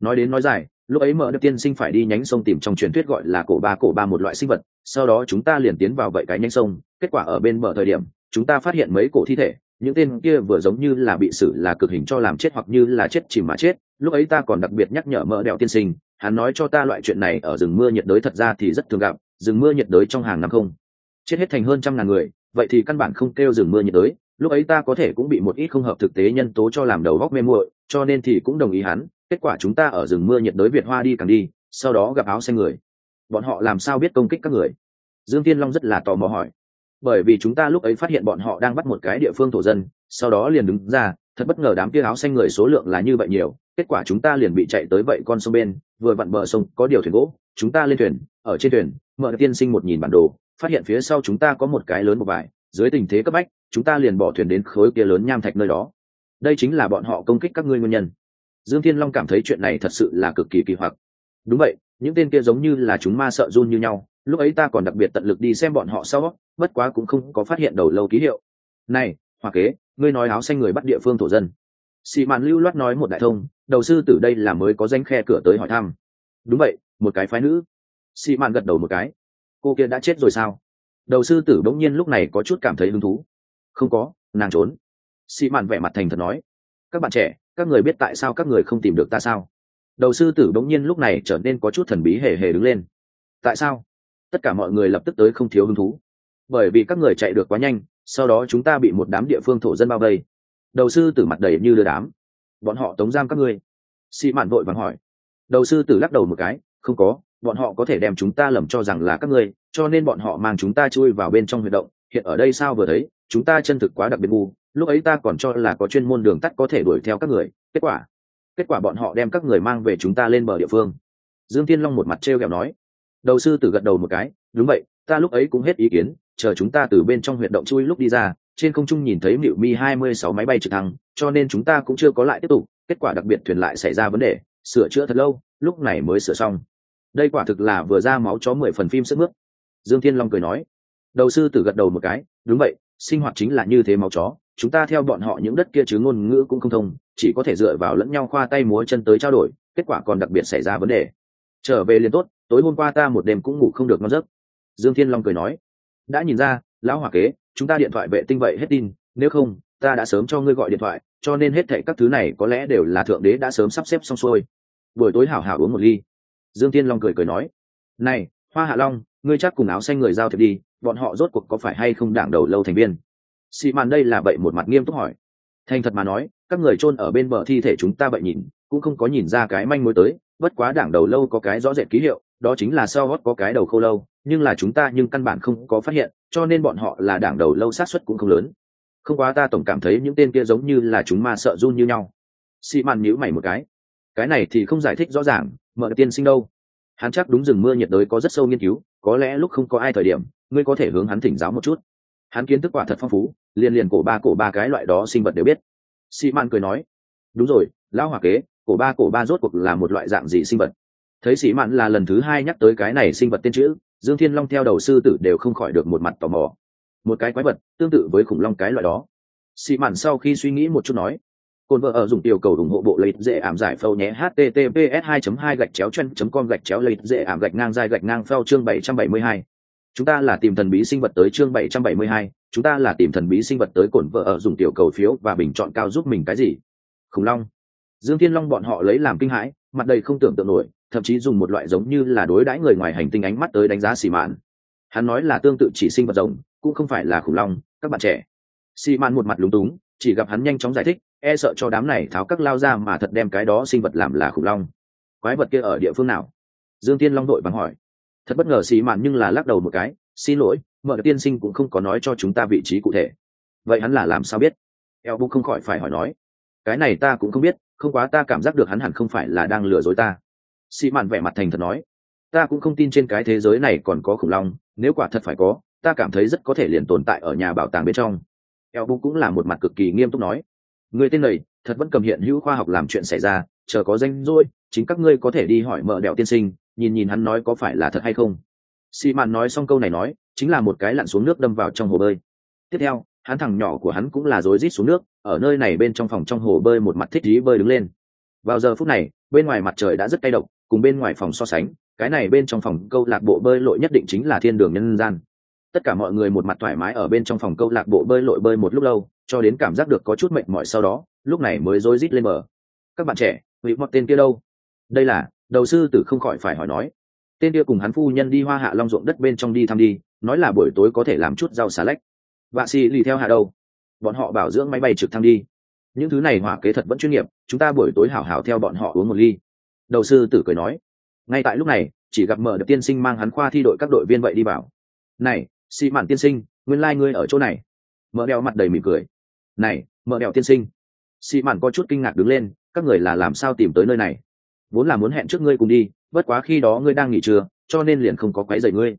Nói đến nói dài, lúc ấy mở đức tiên sinh phải đi nhánh sông tìm trong truyền thuyết gọi là cổ ba cổ ba một loại sinh vật, sau đó chúng ta liền tiến vào vậy cái nhánh sông. Kết quả ở bên bờ thời điểm, chúng ta phát hiện mấy cổ thi thể những tên kia vừa giống như là bị xử là cực hình cho làm chết hoặc như là chết chìm mà chết, lúc ấy ta còn đặc biệt nhắc nhở mỡ đèo tiên sinh, hắn nói cho ta loại chuyện này ở rừng mưa nhiệt đới thật ra thì rất thường gặp, rừng mưa nhiệt đới trong hàng năm không. Chết hết thành hơn trăm ngàn người, vậy thì căn bản không kêu rừng mưa nhiệt đới, lúc ấy ta có thể cũng bị một ít không hợp thực tế nhân tố cho làm đầu góc mê muội, cho nên thì cũng đồng ý hắn, kết quả chúng ta ở rừng mưa nhiệt đới việt hoa đi càng đi, sau đó gặp áo xanh người. Bọn họ làm sao biết công kích các người? Dương tiên long rất là tò mò hỏi bởi vì chúng ta lúc ấy phát hiện bọn họ đang bắt một cái địa phương thổ dân, sau đó liền đứng ra, thật bất ngờ đám kia áo xanh người số lượng là như vậy nhiều, kết quả chúng ta liền bị chạy tới vậy con sông bên, vừa vặn bờ sông, có điều thuyền gỗ, chúng ta lên thuyền, ở trên thuyền, mở tiên sinh một nhìn bản đồ, phát hiện phía sau chúng ta có một cái lớn một vải, dưới tình thế cấp bách, chúng ta liền bỏ thuyền đến khối kia lớn nham thạch nơi đó. Đây chính là bọn họ công kích các ngươi nguyên nhân. Dương thiên long cảm thấy chuyện này thật sự là cực kỳ kỳ hoặc. Đúng vậy, những tên kia giống như là chúng ma sợ run như nhau lúc ấy ta còn đặc biệt tận lực đi xem bọn họ sau bất quá cũng không có phát hiện đầu lâu ký hiệu. Này, hoa kế, ngươi nói áo xanh người bắt địa phương thổ dân. Xị mạn lưu loát nói một đại thông, đầu sư tử đây là mới có danh khe cửa tới hỏi thăm. Đúng vậy, một cái phái nữ. Xị mạn gật đầu một cái. Cô kia đã chết rồi sao? Đầu sư tử bỗng nhiên lúc này có chút cảm thấy hứng thú. Không có, nàng trốn. Xị mạn vẻ mặt thành thật nói. Các bạn trẻ, các người biết tại sao các người không tìm được ta sao? Đầu sư tử bỗng nhiên lúc này trở nên có chút thần bí hề hề đứng lên. Tại sao? Tất cả mọi người lập tức tới không thiếu hứng thú. Bởi vì các người chạy được quá nhanh, sau đó chúng ta bị một đám địa phương thổ dân bao vây. Đầu sư tử mặt đầy như đưa đám. Bọn họ tống giam các ngươi. Xị mạn vội vàng hỏi. Đầu sư tử lắc đầu một cái, không có, bọn họ có thể đem chúng ta lầm cho rằng là các ngươi, cho nên bọn họ mang chúng ta chui vào bên trong huy động. Hiện ở đây sao vừa thấy, chúng ta chân thực quá đặc biệt ngu, lúc ấy ta còn cho là có chuyên môn đường tắt có thể đuổi theo các người. Kết quả kết quả bọn họ đem các người mang về chúng ta lên bờ địa phương. Dương tiên long một mặt t r e o kẹo nói đầu sư tử gật đầu một cái, đúng vậy, ta lúc ấy cũng hết ý kiến, chờ chúng ta từ bên trong huyệt động chui lúc đi ra, trên không trung nhìn thấy mịu mi hai mươi sáu máy bay trực thăng, cho nên chúng ta cũng chưa có lại tiếp tục, kết quả đặc biệt thuyền lại xảy ra vấn đề, sửa chữa thật lâu, lúc này mới sửa xong. Đây quả thực là vừa ra máu chó mười phần phim sức mướt. Dương thiên long cười nói. Đầu sư tử gật đầu một cái, đúng vậy, sinh hoạt chính là như thế máu chó, chúng ta theo bọn họ những đất kia chứ ngôn ngữ cũng không thông, chỉ có thể dựa vào lẫn nhau khoa tay múa chân tới trao đổi, kết quả còn đặc biệt xảy ra vấn đề trở về liền tốt, tối hôm qua ta một đêm cũng ngủ không được ngon giấc. Dương thiên long cười nói. Đã nhìn ra, lão hòa kế, chúng ta điện thoại vệ tinh vậy hết tin, nếu không, ta đã sớm cho ngươi gọi điện thoại, cho nên hết thệ các thứ này có lẽ đều là thượng đế đã sớm sắp xếp xong xuôi. Buổi tối hảo hảo uống một ly. Dương tiên long cười cười nói. Này, hoa hạ long, ngươi chắc cùng áo xanh người giao thiệp đi, bọn họ rốt cuộc có phải hay không đảng đầu lâu thành viên? Xị màn đây là vậy một mặt nghiêm túc hỏi. Thành thật mà nói, các người chôn ở bên bờ thi thể chúng ta vậy nhìn, cũng không có nhìn ra cái manh mối tới bất quá đảng đầu lâu có cái rõ rệt ký hiệu, đó chính là sau gót có cái đầu khô lâu, nhưng là chúng ta nhưng căn bản không có phát hiện, cho nên bọn họ là đảng đầu lâu sát xuất cũng không lớn. Không quá ta tổng cảm thấy những tên kia giống như là chúng ma sợ run như nhau. Xị màn nhữ mày một cái. Cái này thì không giải thích rõ ràng mợ tiên sinh đâu. Hắn chắc đúng rừng mưa nhiệt đới có rất sâu nghiên cứu, có lẽ lúc không có ai thời điểm, ngươi có thể hướng hắn thỉnh giáo một chút. Hắn kiến thức quả thật phong phú, liền liền cổ ba cổ ba cái loại đó sinh vật đều biết. Sĩ man cười nói, đúng rồi, lão hòa kế cổ ba cổ ba rốt cuộc là một loại dạng gì sinh vật thấy sĩ mạn là lần thứ hai nhắc tới cái này sinh vật tên chữ dương thiên long theo đầu sư tử đều không khỏi được một mặt tò mò một cái quái vật tương tự với khủng long cái loại đó sĩ mạn sau khi suy nghĩ một chút nói cồn vợ ở dùng tiểu cầu ủng hộ bộ lấy dễ ảm giải phâu nhé https 2 2 gạch chéo chân com gạch chéo lấy dễ ảm gạch ngang dài gạch ngang phao chương 772. Chúng ta là tìm thần bí sinh vật tới chương 772, chúng ta là tìm thần bí sinh vật tới cổn vợ ở dùng tiểu cầu phiếu và bình chọn cao giúp mình cái gì? Khủng long. Dương Thiên Long bọn họ lấy làm kinh hãi, mặt đầy không tưởng tượng nổi, thậm chí dùng một loại giống như là đối đãi người ngoài hành tinh ánh mắt tới đánh giá xì mạn. Hắn nói là tương tự chỉ sinh vật rồng, cũng không phải là khủng long, các bạn trẻ. Xì mạn một mặt lúng túng, chỉ gặp hắn nhanh chóng giải thích, e sợ cho đám này tháo các lao ra mà thật đem cái đó sinh vật làm là khủng long. Quái vật kia ở địa phương nào? Dương tiên long đội bằng hỏi. Thật bất ngờ xì mạn nhưng là lắc đầu một cái xin lỗi mợ tiên sinh cũng không có nói cho chúng ta vị trí cụ thể. Vậy hắn là làm sao biết? Eo bung không khỏi phải hỏi nói. Cái này ta cũng không biết không quá ta cảm giác được hắn hẳn không phải là đang lừa dối ta. Sĩ mạn vẻ mặt thành thật nói, ta cũng không tin trên cái thế giới này còn có khủng long, nếu quả thật phải có, ta cảm thấy rất có thể liền tồn tại ở nhà bảo tàng bên trong. Eo bu cũng là một mặt cực kỳ nghiêm túc nói, người tên này, thật vẫn cầm hiện hữu khoa học làm chuyện xảy ra, chờ có danh rồi chính các ngươi có thể đi hỏi mợ đẹo tiên sinh, nhìn nhìn hắn nói có phải là thật hay không. Sĩ mạn nói xong câu này nói, chính là một cái lặn xuống nước đâm vào trong hồ bơi. Tiếp theo hắn thằng nhỏ của hắn cũng là rối rít xuống nước, ở nơi này bên trong phòng trong hồ bơi một mặt thích dí bơi đứng lên. Vào giờ phút này, bên ngoài mặt trời đã rất cay độc, cùng bên ngoài phòng so sánh, cái này bên trong phòng câu lạc bộ bơi lội nhất định chính là thiên đường nhân gian. Tất cả mọi người một mặt thoải mái ở bên trong phòng câu lạc bộ bơi lội bơi một lúc lâu, cho đến cảm giác được có chút mệt mỏi sau đó, lúc này mới rối rít lên bờ. Các bạn trẻ, vị mọt tên kia đâu? Đây là, đầu sư tử không khỏi phải hỏi nói. Tên kia cùng hắn phu nhân đi hoa hạ long ruộng đất bên trong đi thăm đi, nói là buổi tối có thể làm chút rau xà lách vạ xì lì theo hạ đâu bọn họ bảo dưỡng máy bay trực thăng đi. Những thứ này hỏa kế thật vẫn chuyên nghiệp, chúng ta buổi tối hảo hảo theo bọn họ uống một ly. Đầu sư tử cười nói. Ngay tại lúc này, chỉ gặp mở được tiên sinh mang hắn khoa thi đội các đội viên vậy đi bảo này, xị mạn tiên sinh, nguyên lai、like、ngươi ở chỗ này. Mở đeo mặt đầy mỉm cười. Này, mở đeo tiên sinh. Xị mạn có chút kinh ngạc đứng lên, các người là làm sao tìm tới nơi này? Vốn là muốn hẹn trước ngươi cùng đi, bất quá khi đó ngươi đang nghỉ trưa, cho nên liền không có quái dày ngươi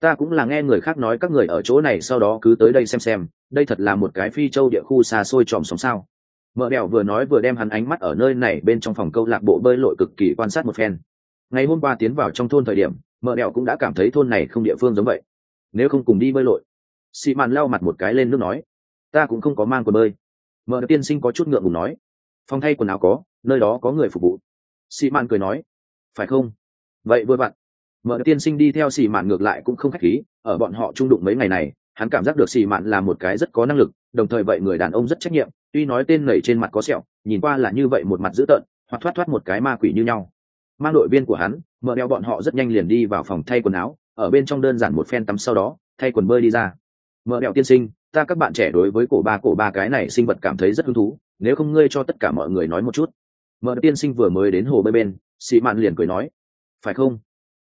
ta cũng là nghe người khác nói các người ở chỗ này sau đó cứ tới đây xem xem, đây thật là một cái phi châu địa khu xa xôi tròm sóng sao. Mợ đèo vừa nói vừa đem hắn ánh mắt ở nơi này bên trong phòng câu lạc bộ bơi lội cực kỳ quan sát một phen. Ngày hôm qua tiến vào trong thôn thời điểm, mợ đèo cũng đã cảm thấy thôn này không địa phương giống vậy. Nếu không cùng đi bơi lội, xị màn lau mặt một cái lên nước nói, ta cũng không có mang quần bơi. Mợ tiên sinh có chút ngượng ngùng nói, phòng thay quần áo có, nơi đó có người phục vụ. Xị màn cười nói, phải không? Vậy vừa bạn mợ tiên sinh đi theo xì mạn ngược lại cũng không khách khí, ở bọn họ trung đụng mấy ngày này, hắn cảm giác được xì mạn là một cái rất có năng lực, đồng thời vậy người đàn ông rất trách nhiệm, tuy nói tên nảy trên mặt có sẹo, nhìn qua là như vậy một mặt dữ tợn, hoặc thoát thoát một cái ma quỷ như nhau. Mang đội viên của hắn, mở đeo bọn họ rất nhanh liền đi vào phòng thay quần áo, ở bên trong đơn giản một phen tắm sau đó, thay quần bơi đi ra. Mở đeo tiên sinh, ta các bạn trẻ đối với cổ ba cổ ba cái này sinh vật cảm thấy rất hứng thú, nếu không ngươi cho tất cả mọi người nói một chút. Mở tiên sinh vừa mới đến hồ bơi bên, xì mạn liền cười nói, phải không?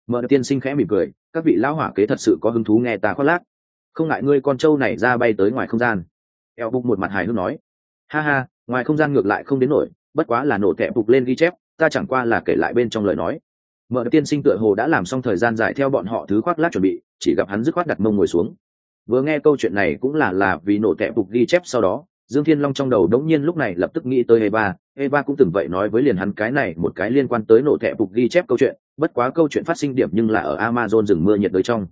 Mở tiên sinh khẽ mỉm cười, các vị lão hỏa kế thật sự có hứng thú nghe ta khoác lác. Không ngại ngươi con trâu này ra bay tới ngoài không gian. Eo bục một mặt hài hước nói. Ha ha, ngoài không gian ngược lại không đến nổi, bất quá là nổ tẹp bục lên ghi chép, ta chẳng qua là kể lại bên trong lời nói. Mở tiên sinh tựa hồ đã làm xong thời gian dài theo bọn họ thứ khoác lác chuẩn bị, chỉ gặp hắn dứt khoát đặt mông ngồi xuống. Vừa nghe câu chuyện này cũng là là vì nổ tẹp bục ghi chép sau đó dương thiên long trong đầu đống nhiên lúc này lập tức nghĩ tới eva. Eva cũng từng vậy nói với liền hắn cái này một cái liên quan tới nổ thẻ phục ghi chép câu chuyện. Bất quá câu chuyện phát sinh điểm nhưng là ở amazon rừng mưa nhiệt đới trong.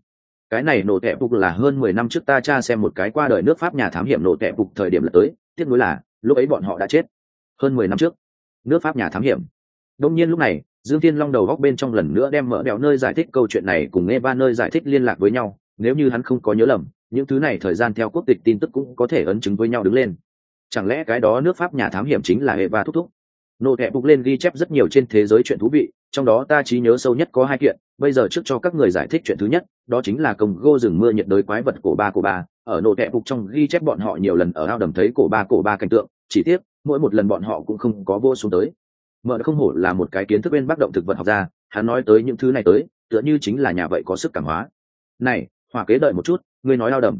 Cái này nổ thẻ phục là hơn mười năm trước ta cha xem một cái qua đời nước pháp nhà thám hiểm nổ thẻ phục thời điểm là tới. Tiếc nuối là, lúc ấy bọn họ đã chết. Hơn mười năm trước, nước pháp nhà thám hiểm. Đông nhiên lúc này, dương thiên long đầu góc bên trong lần nữa đem mở đèo nơi giải thích câu chuyện này cùng nghe ba nơi giải thích liên lạc với nhau. Nếu như hắn không có nhớ lầm, những thứ này thời gian theo quốc tịch tin tức cũng có thể ấn chứng với nhau đứng lên chẳng lẽ cái đó nước pháp nhà thám hiểm chính là hệ và thúc thúc? Nô thẹ bục lên ghi chép rất nhiều trên thế giới chuyện thú vị, trong đó ta trí nhớ sâu nhất có hai kiện, bây giờ trước cho các người giải thích chuyện thứ nhất, đó chính là công gô rừng mưa nhiệt đới quái vật cổ ba cổ ba. Ở nô thẹ bục trong ghi chép bọn họ nhiều lần ở ao đầm thấy cổ ba cổ ba cảnh tượng, chỉ tiếc, mỗi một lần bọn họ cũng không có vô xuống tới. Mợ không hổ là một cái kiến thức bên bác động thực vật học ra hắn nói tới những thứ này tới, tựa như chính là nhà vậy có sức cảm hóa. Này hòa kế đợi một chút, ngươi nói ao đầm.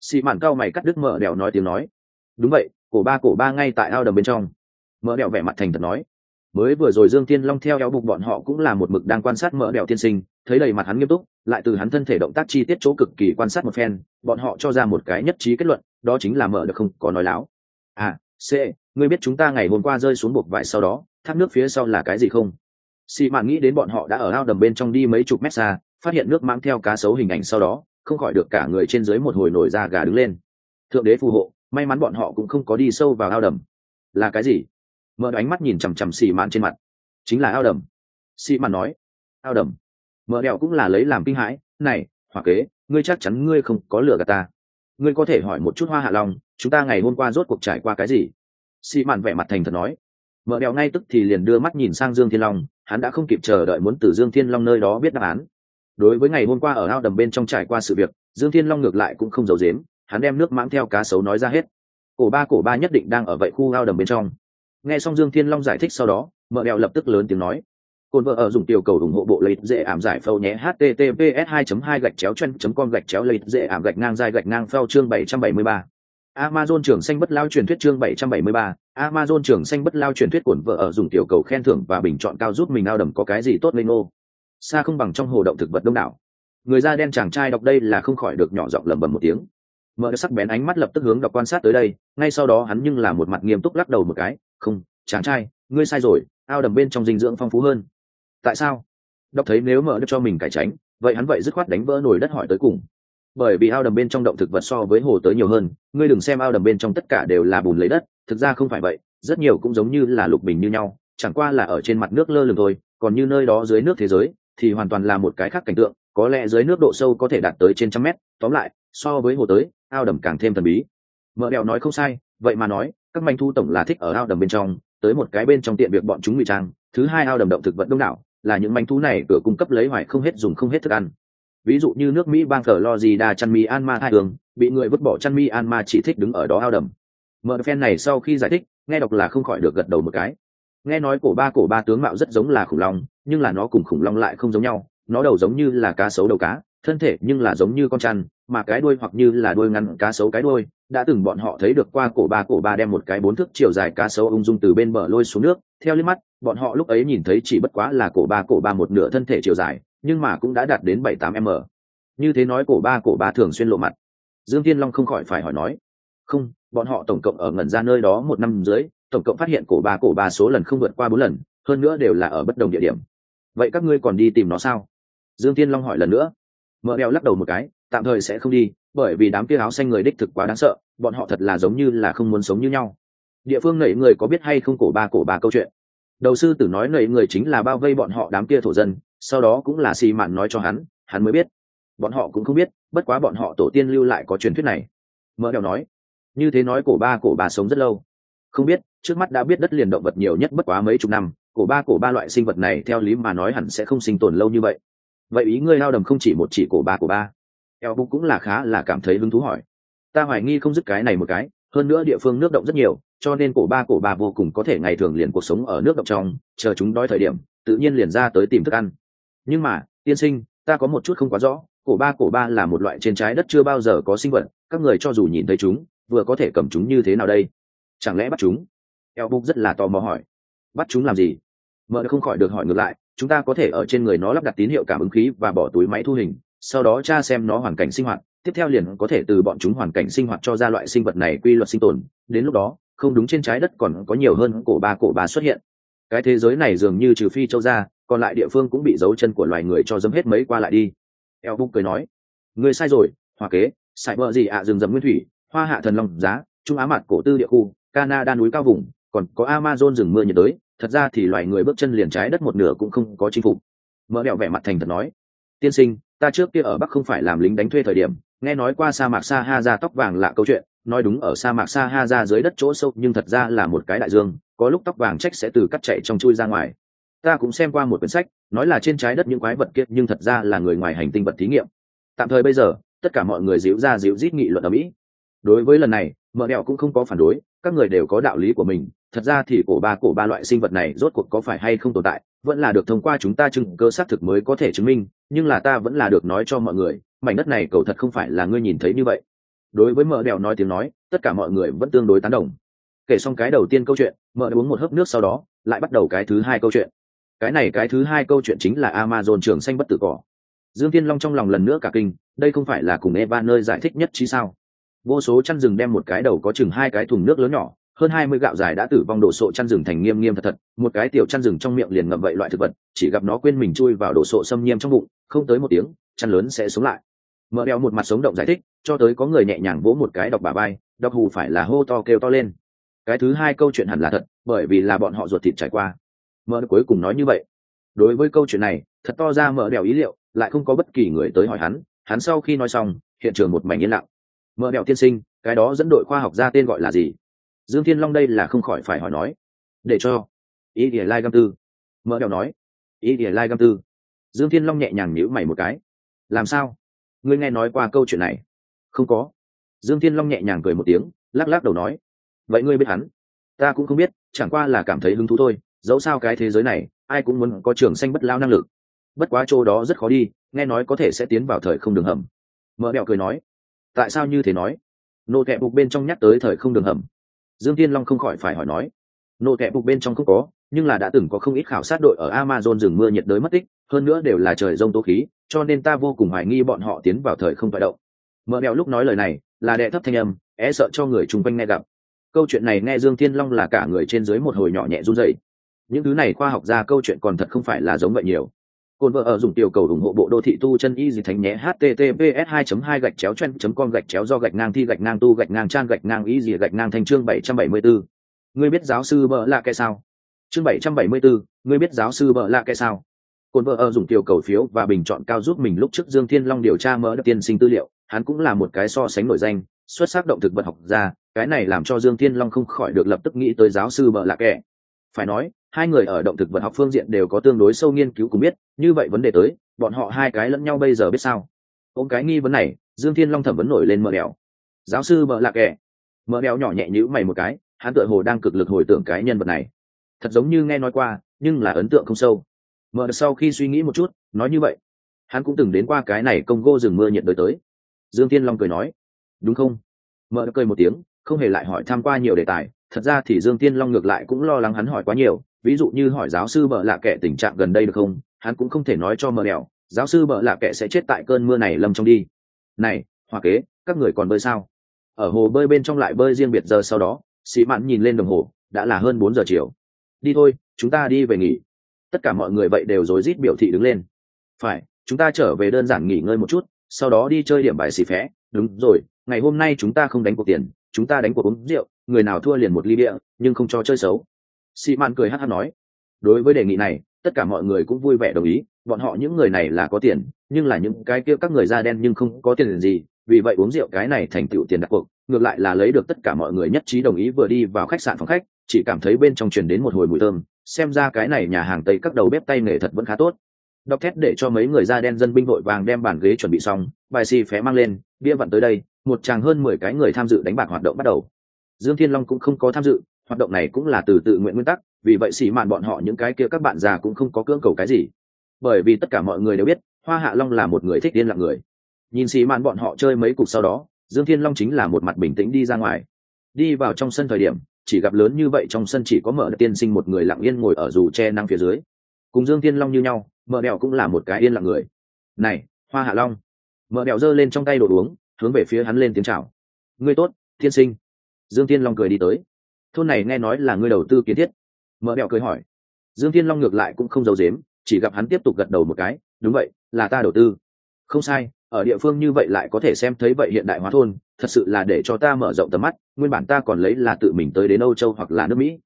Xị mạn cao mày cắt đứt mợ đèo nói tiếng nói. Đúng vậy cổ ba cổ ba ngay tại ao đầm bên trong. Mỡ đèo vẻ mặt thành thật nói. Mới vừa rồi dương tiên long theo eo bục bọn họ cũng là một mực đang quan sát mỡ đèo tiên sinh, thấy đầy mặt hắn nghiêm túc, lại từ hắn thân thể động tác chi tiết chỗ cực kỳ quan sát một phen, bọn họ cho ra một cái nhất trí kết luận, đó chính là mỡ được không có nói láo. À c, ngươi biết chúng ta ngày hôm qua rơi xuống buộc vải sau đó, thác nước phía sau là cái gì không? Xị mạn nghĩ đến bọn họ đã ở ao đầm bên trong đi mấy chục mét xa, phát hiện nước mang theo cá sấu hình ảnh sau đó, không khỏi được cả người trên dưới một hồi nổi da gà đứng lên. Thượng đế phù hộ may mắn bọn họ cũng không có đi sâu vào ao đầm. Là cái gì? Mở ánh mắt nhìn chằm chằm xì mạn trên mặt. Chính là ao đầm. Xì mạn nói, ao đầm. Mở đèo cũng là lấy làm kinh hãi, này hoặc kế, ngươi chắc chắn ngươi không có lừa gạt ta. Ngươi có thể hỏi một chút hoa hạ long, chúng ta ngày hôm qua rốt cuộc trải qua cái gì? Xì mạn vẻ mặt thành thật nói. Mở đèo ngay tức thì liền đưa mắt nhìn sang dương thiên long, hắn đã không kịp chờ đợi muốn từ dương thiên long nơi đó biết đáp án. Đối với ngày hôm qua ở ao đầm bên trong trải qua sự việc, dương thiên long ngược lại cũng không giấu dếm hắn đem nước mãng theo cá sấu nói ra hết cổ ba cổ ba nhất định đang ở vậy khu ao đầm bên trong nghe xong dương thiên long giải thích sau đó mợ đèo lập tức lớn tiếng nói cồn vợ ở dùng tiểu cầu ủng hộ bộ lấy dễ ảm giải phâu nhé https 2 2 gạch chéo chân com gạch chéo lấy dễ ảm gạch ngang dài gạch ngang phao chương 773. Amazon trường xanh bất lao truyền thuyết chương 773, Amazon trường xanh bất lao truyền thuyết cồn vợ ở dùng tiểu cầu khen thưởng và bình chọn cao giúp mình ao đầm có cái gì tốt lên ô. Xa không bằng trong hồ động thực vật đông đảo. Người da đen chàng trai đọc đây là không khỏi được nhỏ giọng lẩm bẩm một tiếng. Mở sắc bén ánh mắt lập tức hướng đọc quan sát tới đây, ngay sau đó hắn nhưng là một mặt nghiêm túc lắc đầu một cái, không chàng trai ngươi sai rồi ao đầm bên trong dinh dưỡng phong phú hơn. Tại sao? Đọc thấy nếu mở cho mình cải tránh vậy hắn vậy dứt khoát đánh vỡ nồi đất hỏi tới cùng. Bởi vì ao đầm bên trong động thực vật so với hồ tới nhiều hơn ngươi đừng xem ao đầm bên trong tất cả đều là bùn lấy đất thực ra không phải vậy rất nhiều cũng giống như là lục bình như nhau chẳng qua là ở trên mặt nước lơ lửng thôi còn như nơi đó dưới nước thế giới thì hoàn toàn là một cái khác cảnh tượng có lẽ dưới nước độ sâu có thể đạt tới trên trăm mét tóm lại so với hồ tới ao đầm càng thêm thần bí. Mợ đèo nói không sai, vậy mà nói, các manh thu tổng là thích ở ao đầm bên trong, tới một cái bên trong tiện việc bọn chúng ngụy trang, thứ hai ao đầm động thực vật đông đảo, là những manh thú này cửa cung cấp lấy hoài không hết dùng không hết thức ăn. Ví dụ như nước mỹ bang thờ lo gì chăn mi an ma hai đường bị người vứt bỏ chăn mi an ma chỉ thích đứng ở đó ao đầm. Mợ phen này sau khi giải thích, nghe đọc là không khỏi được gật đầu một cái. Nghe nói cổ ba cổ ba tướng mạo rất giống là khủng long, nhưng là nó cùng khủng long lại không giống nhau, nó đầu giống như là cá sấu đầu cá thân thể nhưng là giống như con chăn, mà cái đuôi hoặc như là đuôi ngắn cá sấu cái đuôi, đã từng bọn họ thấy được qua cổ ba cổ ba đem một cái bốn thước chiều dài cá sấu ung dung từ bên bờ lôi xuống nước. Theo liếc mắt, bọn họ lúc ấy nhìn thấy chỉ bất quá là cổ ba cổ ba một nửa thân thể chiều dài, nhưng mà cũng đã đạt đến bảy tám m. Như thế nói cổ ba cổ ba thường xuyên lộ mặt. Dương thiên long không khỏi phải hỏi nói, không, bọn họ tổng cộng ở ngẩn ra nơi đó một năm dưới, tổng cộng phát hiện cổ ba cổ ba số lần không vượt qua bốn lần, hơn nữa đều là ở bất đồng địa điểm. Vậy các ngươi còn đi tìm nó sao? Dương thiên long hỏi lần nữa mợ đeo lắc đầu một cái, tạm thời sẽ không đi, bởi vì đám kia áo xanh người đích thực quá đáng sợ, bọn họ thật là giống như là không muốn sống như nhau. Địa phương nảy người có biết hay không cổ ba cổ ba câu chuyện. Đầu sư tử nói nảy người chính là bao vây bọn họ đám kia thổ dân, sau đó cũng là xì mạn nói cho hắn hắn mới biết. Bọn họ cũng không biết, bất quá bọn họ tổ tiên lưu lại có truyền thuyết này. Mỡ đeo nói, như thế nói cổ ba cổ ba sống rất lâu. Không biết, trước mắt đã biết đất liền động vật nhiều nhất bất quá mấy chục năm, cổ ba cổ ba loại sinh vật này theo lý mà nói hẳn sẽ không sinh tồn lâu như vậy vậy ý ngươi lao đầm không chỉ một chỉ cổ ba cổ ba. Eo bụng cũng là khá là cảm thấy hứng thú hỏi. Ta hoài nghi không dứt cái này một cái, hơn nữa địa phương nước động rất nhiều, cho nên cổ ba cổ ba vô cùng có thể ngày thường liền cuộc sống ở nước động trong, chờ chúng đói thời điểm, tự nhiên liền ra tới tìm thức ăn. Nhưng mà, tiên sinh, ta có một chút không quá rõ, cổ ba cổ ba là một loại trên trái đất chưa bao giờ có sinh vật, các người cho dù nhìn thấy chúng, vừa có thể cầm chúng như thế nào đây? Chẳng lẽ bắt chúng? Eo bụng rất là tò mò hỏi. Bắt chúng làm gì? Mợ không khỏi được hỏi ngược lại chúng ta có thể ở trên người nó lắp đặt tín hiệu cảm ứng khí và bỏ túi máy thu hình sau đó tra xem nó hoàn cảnh sinh hoạt tiếp theo liền có thể từ bọn chúng hoàn cảnh sinh hoạt cho ra loại sinh vật này quy luật sinh tồn đến lúc đó không đúng trên trái đất còn có nhiều hơn cổ ba cổ ba xuất hiện. Cái thế giới này dường như trừ phi châu ra còn lại địa phương cũng bị dấu chân của loài người cho dấm hết mấy qua lại đi. Eo bung cười nói người sai rồi hoa kế sải bờ gì ạ à, rừng rậm nguyên thủy hoa hạ thần long giá trung á mặt cổ tư địa khu canada núi cao vùng còn có amazon rừng mưa nhiệt đới thật ra thì loài người bước chân liền trái đất một nửa cũng không có chinh phục. Mỡ đẹo vẻ mặt thành thật nói, tiên sinh, ta trước kia ở bắc không phải làm lính đánh thuê thời điểm, nghe nói qua sa mạc sa ha ra tóc vàng lạ câu chuyện, nói đúng ở sa mạc sa ha ra dưới đất chỗ sâu, nhưng thật ra là một cái đại dương, có lúc tóc vàng trách sẽ từ cắt chạy trong chui ra ngoài. Ta cũng xem qua một quyển sách, nói là trên trái đất những quái vật kiệt nhưng thật ra là người ngoài hành tinh vật thí nghiệm. Tạm thời bây giờ, tất cả mọi người díu ra díu rít nghị luận ở mỹ. Đối với lần này mợ đẹo cũng không có phản đối các người đều có đạo lý của mình, thật ra thì cổ ba cổ ba loại sinh vật này rốt cuộc có phải hay không tồn tại, vẫn là được thông qua chúng ta chứng cơ xác thực mới có thể chứng minh, nhưng là ta vẫn là được nói cho mọi người, mảnh đất này cầu thật không phải là ngươi nhìn thấy như vậy. Đối với mợ đèo nói tiếng nói, tất cả mọi người vẫn tương đối tán đồng. Kể xong cái đầu tiên câu chuyện, mợ uống một hớp nước sau đó, lại bắt đầu cái thứ hai câu chuyện. Cái này cái thứ hai câu chuyện chính là amazon trường xanh bất tử cỏ. Dương tiên long trong lòng lần nữa cả kinh, đây không phải là cùng eva nơi giải thích nhất trí sao? Vô số chăn rừng đem một cái đầu có chừng hai cái thùng nước lớn nhỏ, hơn hai mươi gạo dài đã tử vong đổ sộ chăn rừng thành nghiêm nghiêm thật thật, một cái tiểu chăn rừng trong miệng liền ngậm vậy loại thực vật, chỉ gặp nó quên mình chui vào đổ sộ xâm nhiễm trong bụng, không tới một tiếng, chăn lớn sẽ sống lại. Mở đeo một mặt sống động giải thích, cho tới có người nhẹ nhàng vỗ một cái đọc bà bay đọc hù phải là hô to kêu to lên. Cái thứ hai câu chuyện hẳn là thật, bởi vì là bọn họ ruột thịt trải qua. Mở cuối cùng nói như vậy. Đối với câu chuyện này, thật to ra mở đèo ý liệu, lại không có bất kỳ người tới hỏi hắn hắn sau khi nói xong, hiện trường một mảnh yên lặng mợ bẹo tiên sinh, cái đó dẫn đội khoa học ra tên gọi là gì? Dương thiên long đây là không khỏi phải hỏi nói. Để cho. Ý ỉa lai găm tư. Mỡ bẹo nói. Ý ỉa lai găm tư. Dương thiên long nhẹ nhàng nhíu mày một cái. Làm sao? Ngươi nghe nói qua câu chuyện này? Không có. Dương thiên long nhẹ nhàng cười một tiếng, lắc lắc đầu nói. Vậy ngươi biết hắn? Ta cũng không biết, chẳng qua là cảm thấy hứng thú thôi. Dẫu sao cái thế giới này, ai cũng muốn có trường xanh bất lao năng lực. Bất quá chỗ đó rất khó đi, nghe nói có thể sẽ tiến vào thời không đường hầm. Mỡ đẹo cười nói tại sao như thế nói? Nô kẹp bục bên trong nhắc tới thời không đường hầm. Dương tiên long không khỏi phải hỏi nói. Nô kẹp bục bên trong không có, nhưng là đã từng có không ít khảo sát đội ở amazon rừng mưa nhiệt đới mất tích, hơn nữa đều là trời rông tố khí, cho nên ta vô cùng hoài nghi bọn họ tiến vào thời không vận động. Mợ đeo lúc nói lời này, là đệ thấp thanh âm, é sợ cho người chung quanh nghe gặp. Câu chuyện này nghe dương thiên long là cả người trên dưới một hồi nhỏ nhẹ run dậy những thứ này khoa học ra câu chuyện còn thật không phải là giống vậy nhiều. Côn vợ ở dùng tiểu cầu ủng hộ bộ đô thị tu chân y gì thánh nhé https 2 2 gạch chéo chen com gạch chéo do gạch ngang thi gạch ngang tu gạch ngang trang gạch ngang y gì gạch ngang thành chương 774. ngươi biết giáo sư bợ là cái sao? Chương 774, ngươi biết giáo sư bợ là cái sao? Côn vợ ở dùng tiểu cầu phiếu và bình chọn cao giúp mình lúc trước dương thiên long điều tra mỡ tiên sinh tư liệu. Hắn cũng là một cái so sánh nổi danh xuất sắc động thực vật học gia, cái này làm cho dương thiên long không khỏi được lập tức nghĩ tới giáo sư bợ là kẻ phải nói, hai người ở động thực vật học phương diện đều có tương đối sâu nghiên cứu cùng biết, như vậy vấn đề tới, bọn họ hai cái lẫn nhau bây giờ biết sao? Ôm cái nghi vấn này, dương thiên long thẩm vấn nổi lên mờ đèo giáo sư mợ lạc kẻ. Mờ đèo nhỏ nhẹ nhữ mày một cái, hắn tựa hồ đang cực lực hồi tưởng cái nhân vật này. Thật giống như nghe nói qua, nhưng là ấn tượng không sâu. Mờ sau khi suy nghĩ một chút, nói như vậy. Hắn cũng từng đến qua cái này công gô rừng mưa nhiệt đới tới. Dương thiên long cười nói. Đúng không? Mờ cười một tiếng, không hề lại hỏi tham qua nhiều đề tài thật ra thì dương tiên long ngược lại cũng lo lắng hắn hỏi quá nhiều, ví dụ như hỏi giáo sư bợ lạ kệ tình trạng gần đây được không, hắn cũng không thể nói cho mờ đèo giáo sư bợ lạ kệ sẽ chết tại cơn mưa này lâm trong đi. Này, hoa kế, các người còn bơi sao? Ở hồ bơi bên trong lại bơi riêng biệt giờ sau đó, sĩ mạn nhìn lên đồng hồ, đã là hơn bốn giờ chiều. Đi thôi, chúng ta đi về nghỉ. Tất cả mọi người vậy đều rối rít biểu thị đứng lên. Phải, chúng ta trở về đơn giản nghỉ ngơi một chút, sau đó đi chơi điểm bài xì phé. Đúng rồi, ngày hôm nay chúng ta không đánh cuộc tiền, chúng ta đánh cuộc uống rượu người nào thua liền một ly địa, nhưng không cho chơi xấu. Sĩ Man cười hát hát nói, đối với đề nghị này, tất cả mọi người cũng vui vẻ đồng ý, bọn họ những người này là có tiền, nhưng là những cái kia các người da đen nhưng không có tiền gì, vì vậy uống rượu cái này thành tựu tiền đặt cuộc, ngược lại là lấy được tất cả mọi người nhất trí đồng ý vừa đi vào khách sạn phòng khách, chỉ cảm thấy bên trong truyền đến một hồi mùi thơm, xem ra cái này nhà hàng tây các đầu bếp tay nghề thật vẫn khá tốt. Đọc thét để cho mấy người da đen dân binh vội vàng đem bàn ghế chuẩn bị xong, bài xì phé mang lên, bia vặn tới đây, một chàng hơn mười cái người tham dự đánh bạc hoạt động bắt đầu dương thiên long cũng không có tham dự, hoạt động này cũng là từ tự nguyện nguyên tắc, vì vậy xỉ mạn bọn họ những cái kia các bạn già cũng không có cưỡng cầu cái gì. Bởi vì tất cả mọi người đều biết, hoa hạ long là một người thích điên lặng người. Nhìn xỉ mạn bọn họ chơi mấy cục sau đó, dương thiên long chính là một mặt bình tĩnh đi ra ngoài. Đi vào trong sân thời điểm, chỉ gặp lớn như vậy trong sân chỉ có mở tiên sinh một người lặng yên ngồi ở dù che năng phía dưới. Cùng dương thiên long như nhau, mở đèo cũng là một cái yên lặng người. Này, hoa hạ long. Mở đèo giơ lên trong tay đồ uống, hướng về phía hắn lên tiếng chào. Ngươi tốt thiên sinh dương thiên long cười đi tới. Thôn này nghe nói là ngươi đầu tư kiến thiết. Mở mẹo cười hỏi. Dương thiên long ngược lại cũng không giấu dếm chỉ gặp hắn tiếp tục gật đầu một cái, đúng vậy, là ta đầu tư. Không sai, ở địa phương như vậy lại có thể xem thấy vậy hiện đại hóa thôn, thật sự là để cho ta mở rộng tầm mắt, nguyên bản ta còn lấy là tự mình tới đến âu châu hoặc là nước mỹ.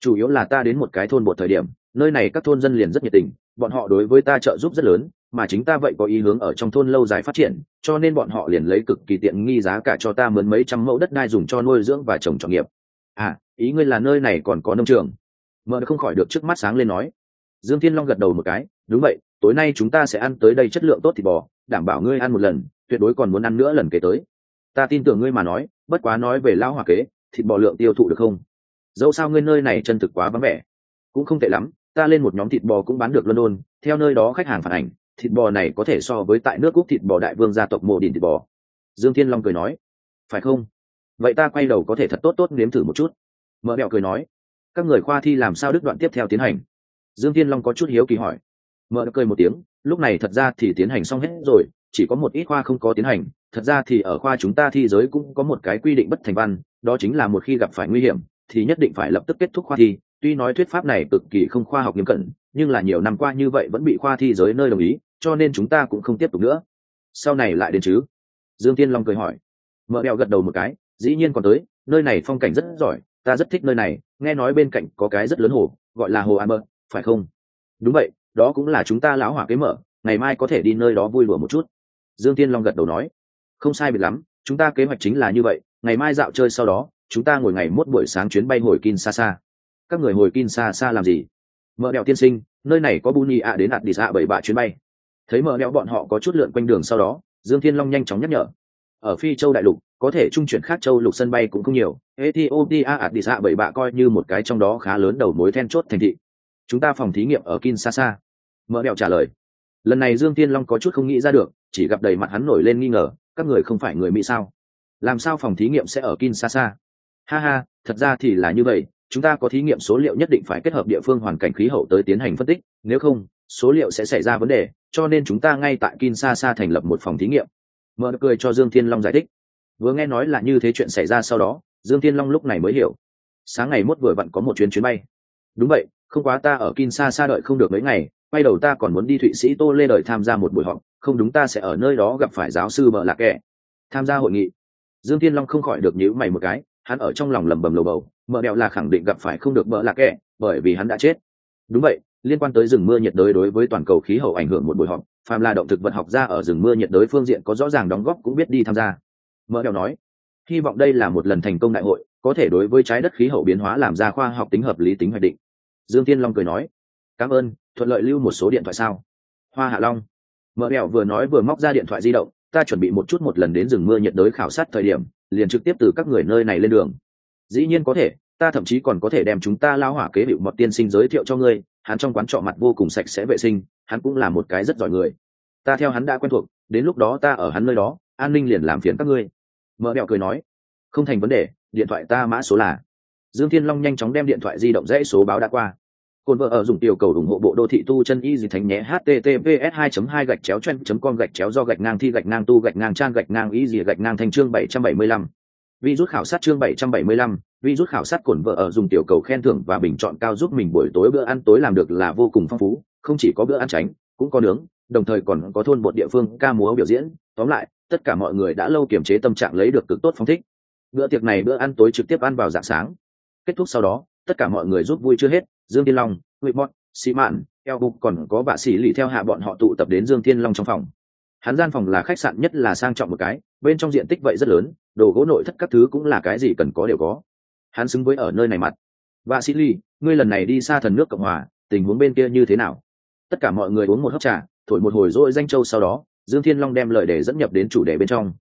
Chủ yếu là ta đến một cái thôn một thời điểm, nơi này các thôn dân liền rất nhiệt tình, bọn họ đối với ta trợ giúp rất lớn mà chính ta vậy có ý hướng ở trong thôn lâu dài phát triển, cho nên bọn họ liền lấy cực kỳ tiện nghi giá cả cho ta mướn mấy trăm mẫu đất đai dùng cho nuôi dưỡng và trồng trọt nghiệp. À ý ngươi là nơi này còn có nông trường? Mợ không khỏi được trước mắt sáng lên nói. Dương thiên long gật đầu một cái, đúng vậy, tối nay chúng ta sẽ ăn tới đây chất lượng tốt thịt bò, đảm bảo ngươi ăn một lần, tuyệt đối còn muốn ăn nữa lần kế tới. Ta tin tưởng ngươi mà nói, bất quá nói về lao hòa kế, thịt bò lượng tiêu thụ được không? Dẫu sao ngươi nơi này chân thực quá vắng vẻ. Cũng không tệ lắm, ta lên một nhóm thịt bò cũng bán được london theo nơi đó khách hàng phản ảnh thịt bò này có thể so với tại nước quốc thịt bò đại vương gia tộc mộ đỉnh thịt bò. Dương thiên long cười nói, phải không? Vậy ta quay đầu có thể thật tốt tốt nếm thử một chút. Mợ mẹo cười nói, các người khoa thi làm sao đức đoạn tiếp theo tiến hành? Dương thiên long có chút hiếu kỳ hỏi. Mợ cười một tiếng, lúc này thật ra thì tiến hành xong hết rồi, chỉ có một ít khoa không có tiến hành. Thật ra thì ở khoa chúng ta thi giới cũng có một cái quy định bất thành văn, đó chính là một khi gặp phải nguy hiểm, thì nhất định phải lập tức kết thúc khoa thi. Tuy nói thuyết pháp này cực kỳ không khoa học nghiêm cẩn, nhưng là nhiều năm qua như vậy vẫn bị khoa thi giới nơi đồng ý cho nên chúng ta cũng không tiếp tục nữa sau này lại đến chứ dương tiên long cười hỏi mợ đeo gật đầu một cái dĩ nhiên còn tới nơi này phong cảnh rất giỏi ta rất thích nơi này nghe nói bên cạnh có cái rất lớn hồ gọi là hồ an mơ phải không đúng vậy đó cũng là chúng ta lão hỏa kế mở ngày mai có thể đi nơi đó vui lùa một chút dương tiên long gật đầu nói không sai biệt lắm chúng ta kế hoạch chính là như vậy ngày mai dạo chơi sau đó chúng ta ngồi ngày mốt buổi sáng chuyến bay hồi Kinshasa. Các người hồi Kinshasa làm gì? Mở đèo tiên sinh, nơi này có Buni ạ đến Addis ạ bảy bạ chuyến bay. Thấy mờ neo bọn họ có chút lượn quanh đường sau đó, Dương Thiên Long nhanh chóng nhắc nhở. Ở Phi Châu đại lục, có thể trung chuyển khác châu lục sân bay cũng không nhiều. Ethiopia Addis ạ bảy bạ coi như một cái trong đó khá lớn đầu mối then chốt thành thị. Chúng ta phòng thí nghiệm ở Kinshasa. mờ neo trả lời. Lần này Dương Thiên Long có chút không nghĩ ra được, chỉ gặp đầy mặt hắn nổi lên nghi ngờ, các người không phải người Mỹ sao? làm sao phòng thí nghiệm sẽ ở Kinshasa? Ha ha, thật ra thì là như vậy, chúng ta có thí nghiệm số liệu nhất định phải kết hợp địa phương hoàn cảnh khí hậu tới tiến hành phân tích, nếu không, số liệu sẽ xảy ra vấn đề, cho nên chúng ta ngay tại Kinshasa thành lập một phòng thí nghiệm. Mở cười cho Dương Thiên Long giải thích. Vừa nghe nói là như thế chuyện xảy ra sau đó, Dương Thiên Long lúc này mới hiểu. Sáng ngày mốt vừa vặn có một chuyến chuyến bay. Đúng vậy, không quá ta ở Kinshasa đợi không được mấy ngày, quay đầu ta còn muốn đi Thụy Sĩ Tô Lê đợi tham gia một buổi họp, không đúng ta sẽ ở nơi đó gặp phải giáo sư Bờ Lạc Kẻ. Tham gia hội nghị dương thiên long không khỏi được nhíu mày một cái hắn ở trong lòng lầm bầm lầu bầu mợ đẹo là khẳng định gặp phải không được bỡ lạc kẻ bởi vì hắn đã chết đúng vậy liên quan tới rừng mưa nhiệt đới đối với toàn cầu khí hậu ảnh hưởng một buổi họp phàm là động thực vật học ra ở rừng mưa nhiệt đới phương diện có rõ ràng đóng góp cũng biết đi tham gia. Mỡ đèo nói, hy vọng đây là một lần thành công đại hội, có thể đối với trái đất khí hậu biến hóa làm ra khoa học tính hợp lý tính hoạch định. Dương tiên long cười nói, cảm ơn, thuận lợi lưu một số điện thoại sao? Hoa hạ long, mỡ đèo vừa nói vừa móc ra điện thoại di động, ta chuẩn bị một chút một lần đến rừng mưa nhiệt đới khảo sát thời điểm, liền trực tiếp từ các người nơi này lên đường. Dĩ nhiên có thể, ta thậm chí còn có thể đem chúng ta lao hỏa kế hiệu mọt tiên sinh giới thiệu cho ngươi hắn trong quán trọ mặt vô cùng sạch sẽ vệ sinh hắn cũng là một cái rất giỏi người. Ta theo hắn đã quen thuộc đến lúc đó ta ở hắn nơi đó an ninh liền làm phiền các ngươi. Mợ đẹo cười nói. Không thành vấn đề điện thoại ta mã số là. Dương thiên long nhanh chóng đem điện thoại di động dãy số báo đã qua. Côn vợ ở dùng tiểu cầu ủng hộ bộ đô thị tu chân y gì thánh nhé https 2 2 gạch chéo chen com gạch chéo do gạch ngang thi gạch ngang tu gạch ngang trang gạch ngang y gì gạch ngang thành chương 775. Vi rút khảo sát chương 775, vi rút khảo sát cổn vợ ở dùng tiểu cầu khen thưởng và bình chọn cao giúp mình buổi tối bữa ăn tối làm được là vô cùng phong phú, không chỉ có bữa ăn tránh, cũng có nướng, đồng thời còn có thôn một địa phương ca múa biểu diễn, tóm lại, tất cả mọi người đã lâu kiềm chế tâm trạng lấy được cực tốt phong thích. Bữa tiệc này bữa ăn tối trực tiếp ăn vào dạng sáng. Kết thúc sau đó, tất cả mọi người rút vui chưa hết, Dương Tiên Long, Ngụy Mọt, Sĩ Mạn, Eo Bục còn có bà sĩ lì theo hạ bọn họ tụ tập đến Dương Thiên Long trong phòng. Hắn gian phòng là khách sạn nhất là sang trọng một cái, bên trong diện tích vậy rất lớn, đồ gỗ nội thất các thứ cũng là cái gì cần có đều có. Hắn xứng với ở nơi này mặt. vạ sĩ lì, ngươi lần này đi xa thần nước Cộng hòa, tình huống bên kia như thế nào? Tất cả mọi người uống một hớp trà, thổi một hồi rồi danh châu sau đó, Dương Thiên Long đem lời để dẫn nhập đến chủ đề bên trong.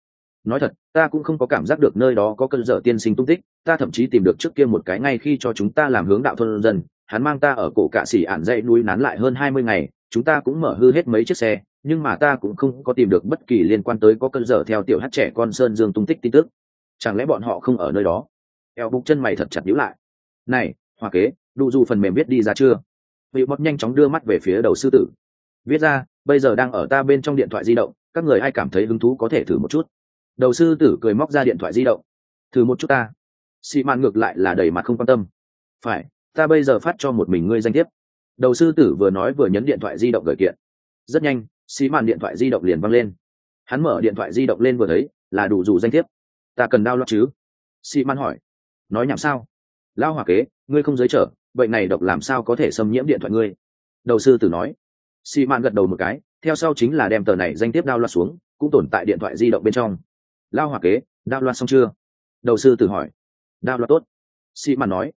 Nói thật, ta cũng không có cảm giác được nơi đó có cơn dở tiên sinh tung tích, ta thậm chí tìm được trước kia một cái ngay khi cho chúng ta làm hướng đạo thôn dân, hắn mang ta ở cổ cạ xỉ ản dãy núi nán lại hơn hai mươi ngày chúng ta cũng mở hư hết mấy chiếc xe nhưng mà ta cũng không có tìm được bất kỳ liên quan tới có cơn dở theo tiểu hát trẻ con sơn dương tung tích tin tức chẳng lẽ bọn họ không ở nơi đó eo bụng chân mày thật chặt nhíu lại. Này, hoa kế đủ dù phần mềm viết đi ra chưa? Vị bóp nhanh chóng đưa mắt về phía đầu sư tử. Viết ra, bây giờ đang ở ta bên trong điện thoại di động, các người ai cảm thấy hứng thú có thể thử một chút? Đầu sư tử cười móc ra điện thoại di động. Thử một chút ta. Xị mạn ngược lại là đầy mặt không quan tâm. Phải, ta bây giờ phát cho một mình ngươi danh thiếp. Đầu sư tử vừa nói vừa nhấn điện thoại di động gửi kiện. Rất nhanh xị màn điện thoại di động liền văng lên. Hắn mở điện thoại di động lên vừa thấy, là đủ dù danh thiếp. Ta cần đao loạt chứ? Xị mạn hỏi nói nhảm sao? Lao hỏa kế, ngươi không giới trở bệnh này độc làm sao có thể xâm nhiễm điện thoại ngươi? Đầu sư tử nói. Xì mạn gật đầu một cái, theo sau chính là đem tờ này danh tiếp đao loạt xuống, cũng tồn tại điện thoại di động bên trong. Lao hỏa kế, đao loạt xong chưa? Đầu sư tử hỏi. Đao loạt tốt. Xì mạn nói.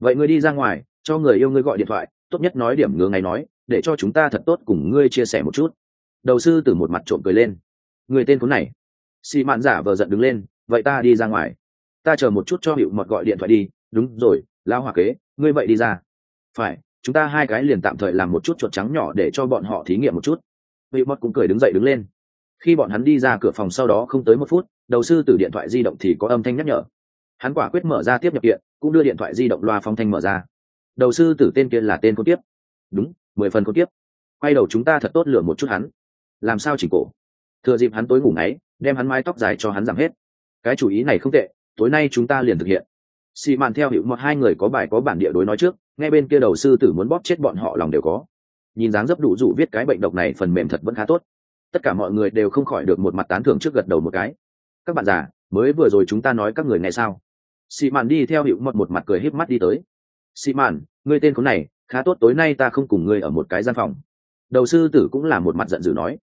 Vậy ngươi đi ra ngoài, cho người yêu ngươi gọi điện thoại, tốt nhất nói điểm ngứa ngày nói, để cho chúng ta thật tốt cùng ngươi chia sẻ một chút. Đầu sư tử một mặt trộm cười lên. Người tên khốn này. Xì mạn giả vờ giận đứng lên, vậy ta đi ra ngoài ta chờ một chút cho hiệu mật gọi điện thoại đi. Đúng rồi lao hòa kế, ngươi vậy đi ra. Phải, chúng ta hai cái liền tạm thời làm một chút chuột trắng nhỏ để cho bọn họ thí nghiệm một chút. Hiệu mật cũng cười đứng dậy đứng lên. Khi bọn hắn đi ra cửa phòng sau đó không tới một phút, đầu sư từ điện thoại di động thì có âm thanh nhắc nhở. Hắn quả quyết mở ra tiếp nhập kiện, cũng đưa điện thoại di động loa phong thanh mở ra. Đầu sư tử tên kia là tên con tiếp đúng, mười phần con tiếp quay đầu chúng ta thật tốt lửa một chút hắn. Làm sao chỉnh cổ? Thừa dịp hắn tối ngủ ngáy, đem hắn mái tóc dài cho hắn giảm hết. Cái chủ ý này không tệ tối nay chúng ta liền thực hiện. Xì mạn theo hiệu một hai người có bài có bản địa đối nói trước, nghe bên kia đầu sư tử muốn bóp chết bọn họ lòng đều có. Nhìn dáng dấp đủ dụ viết cái bệnh độc này phần mềm thật vẫn khá tốt. Tất cả mọi người đều không khỏi được một mặt tán thưởng trước gật đầu một cái. Các bạn già, mới vừa rồi chúng ta nói các người nghe sao? Xị mạn đi theo hiệu một một mặt cười híp mắt đi tới. Xị mạn, ngươi tên khốn này, khá tốt tối nay ta không cùng ngươi ở một cái gian phòng. Đầu sư tử cũng là một mặt giận dữ nói.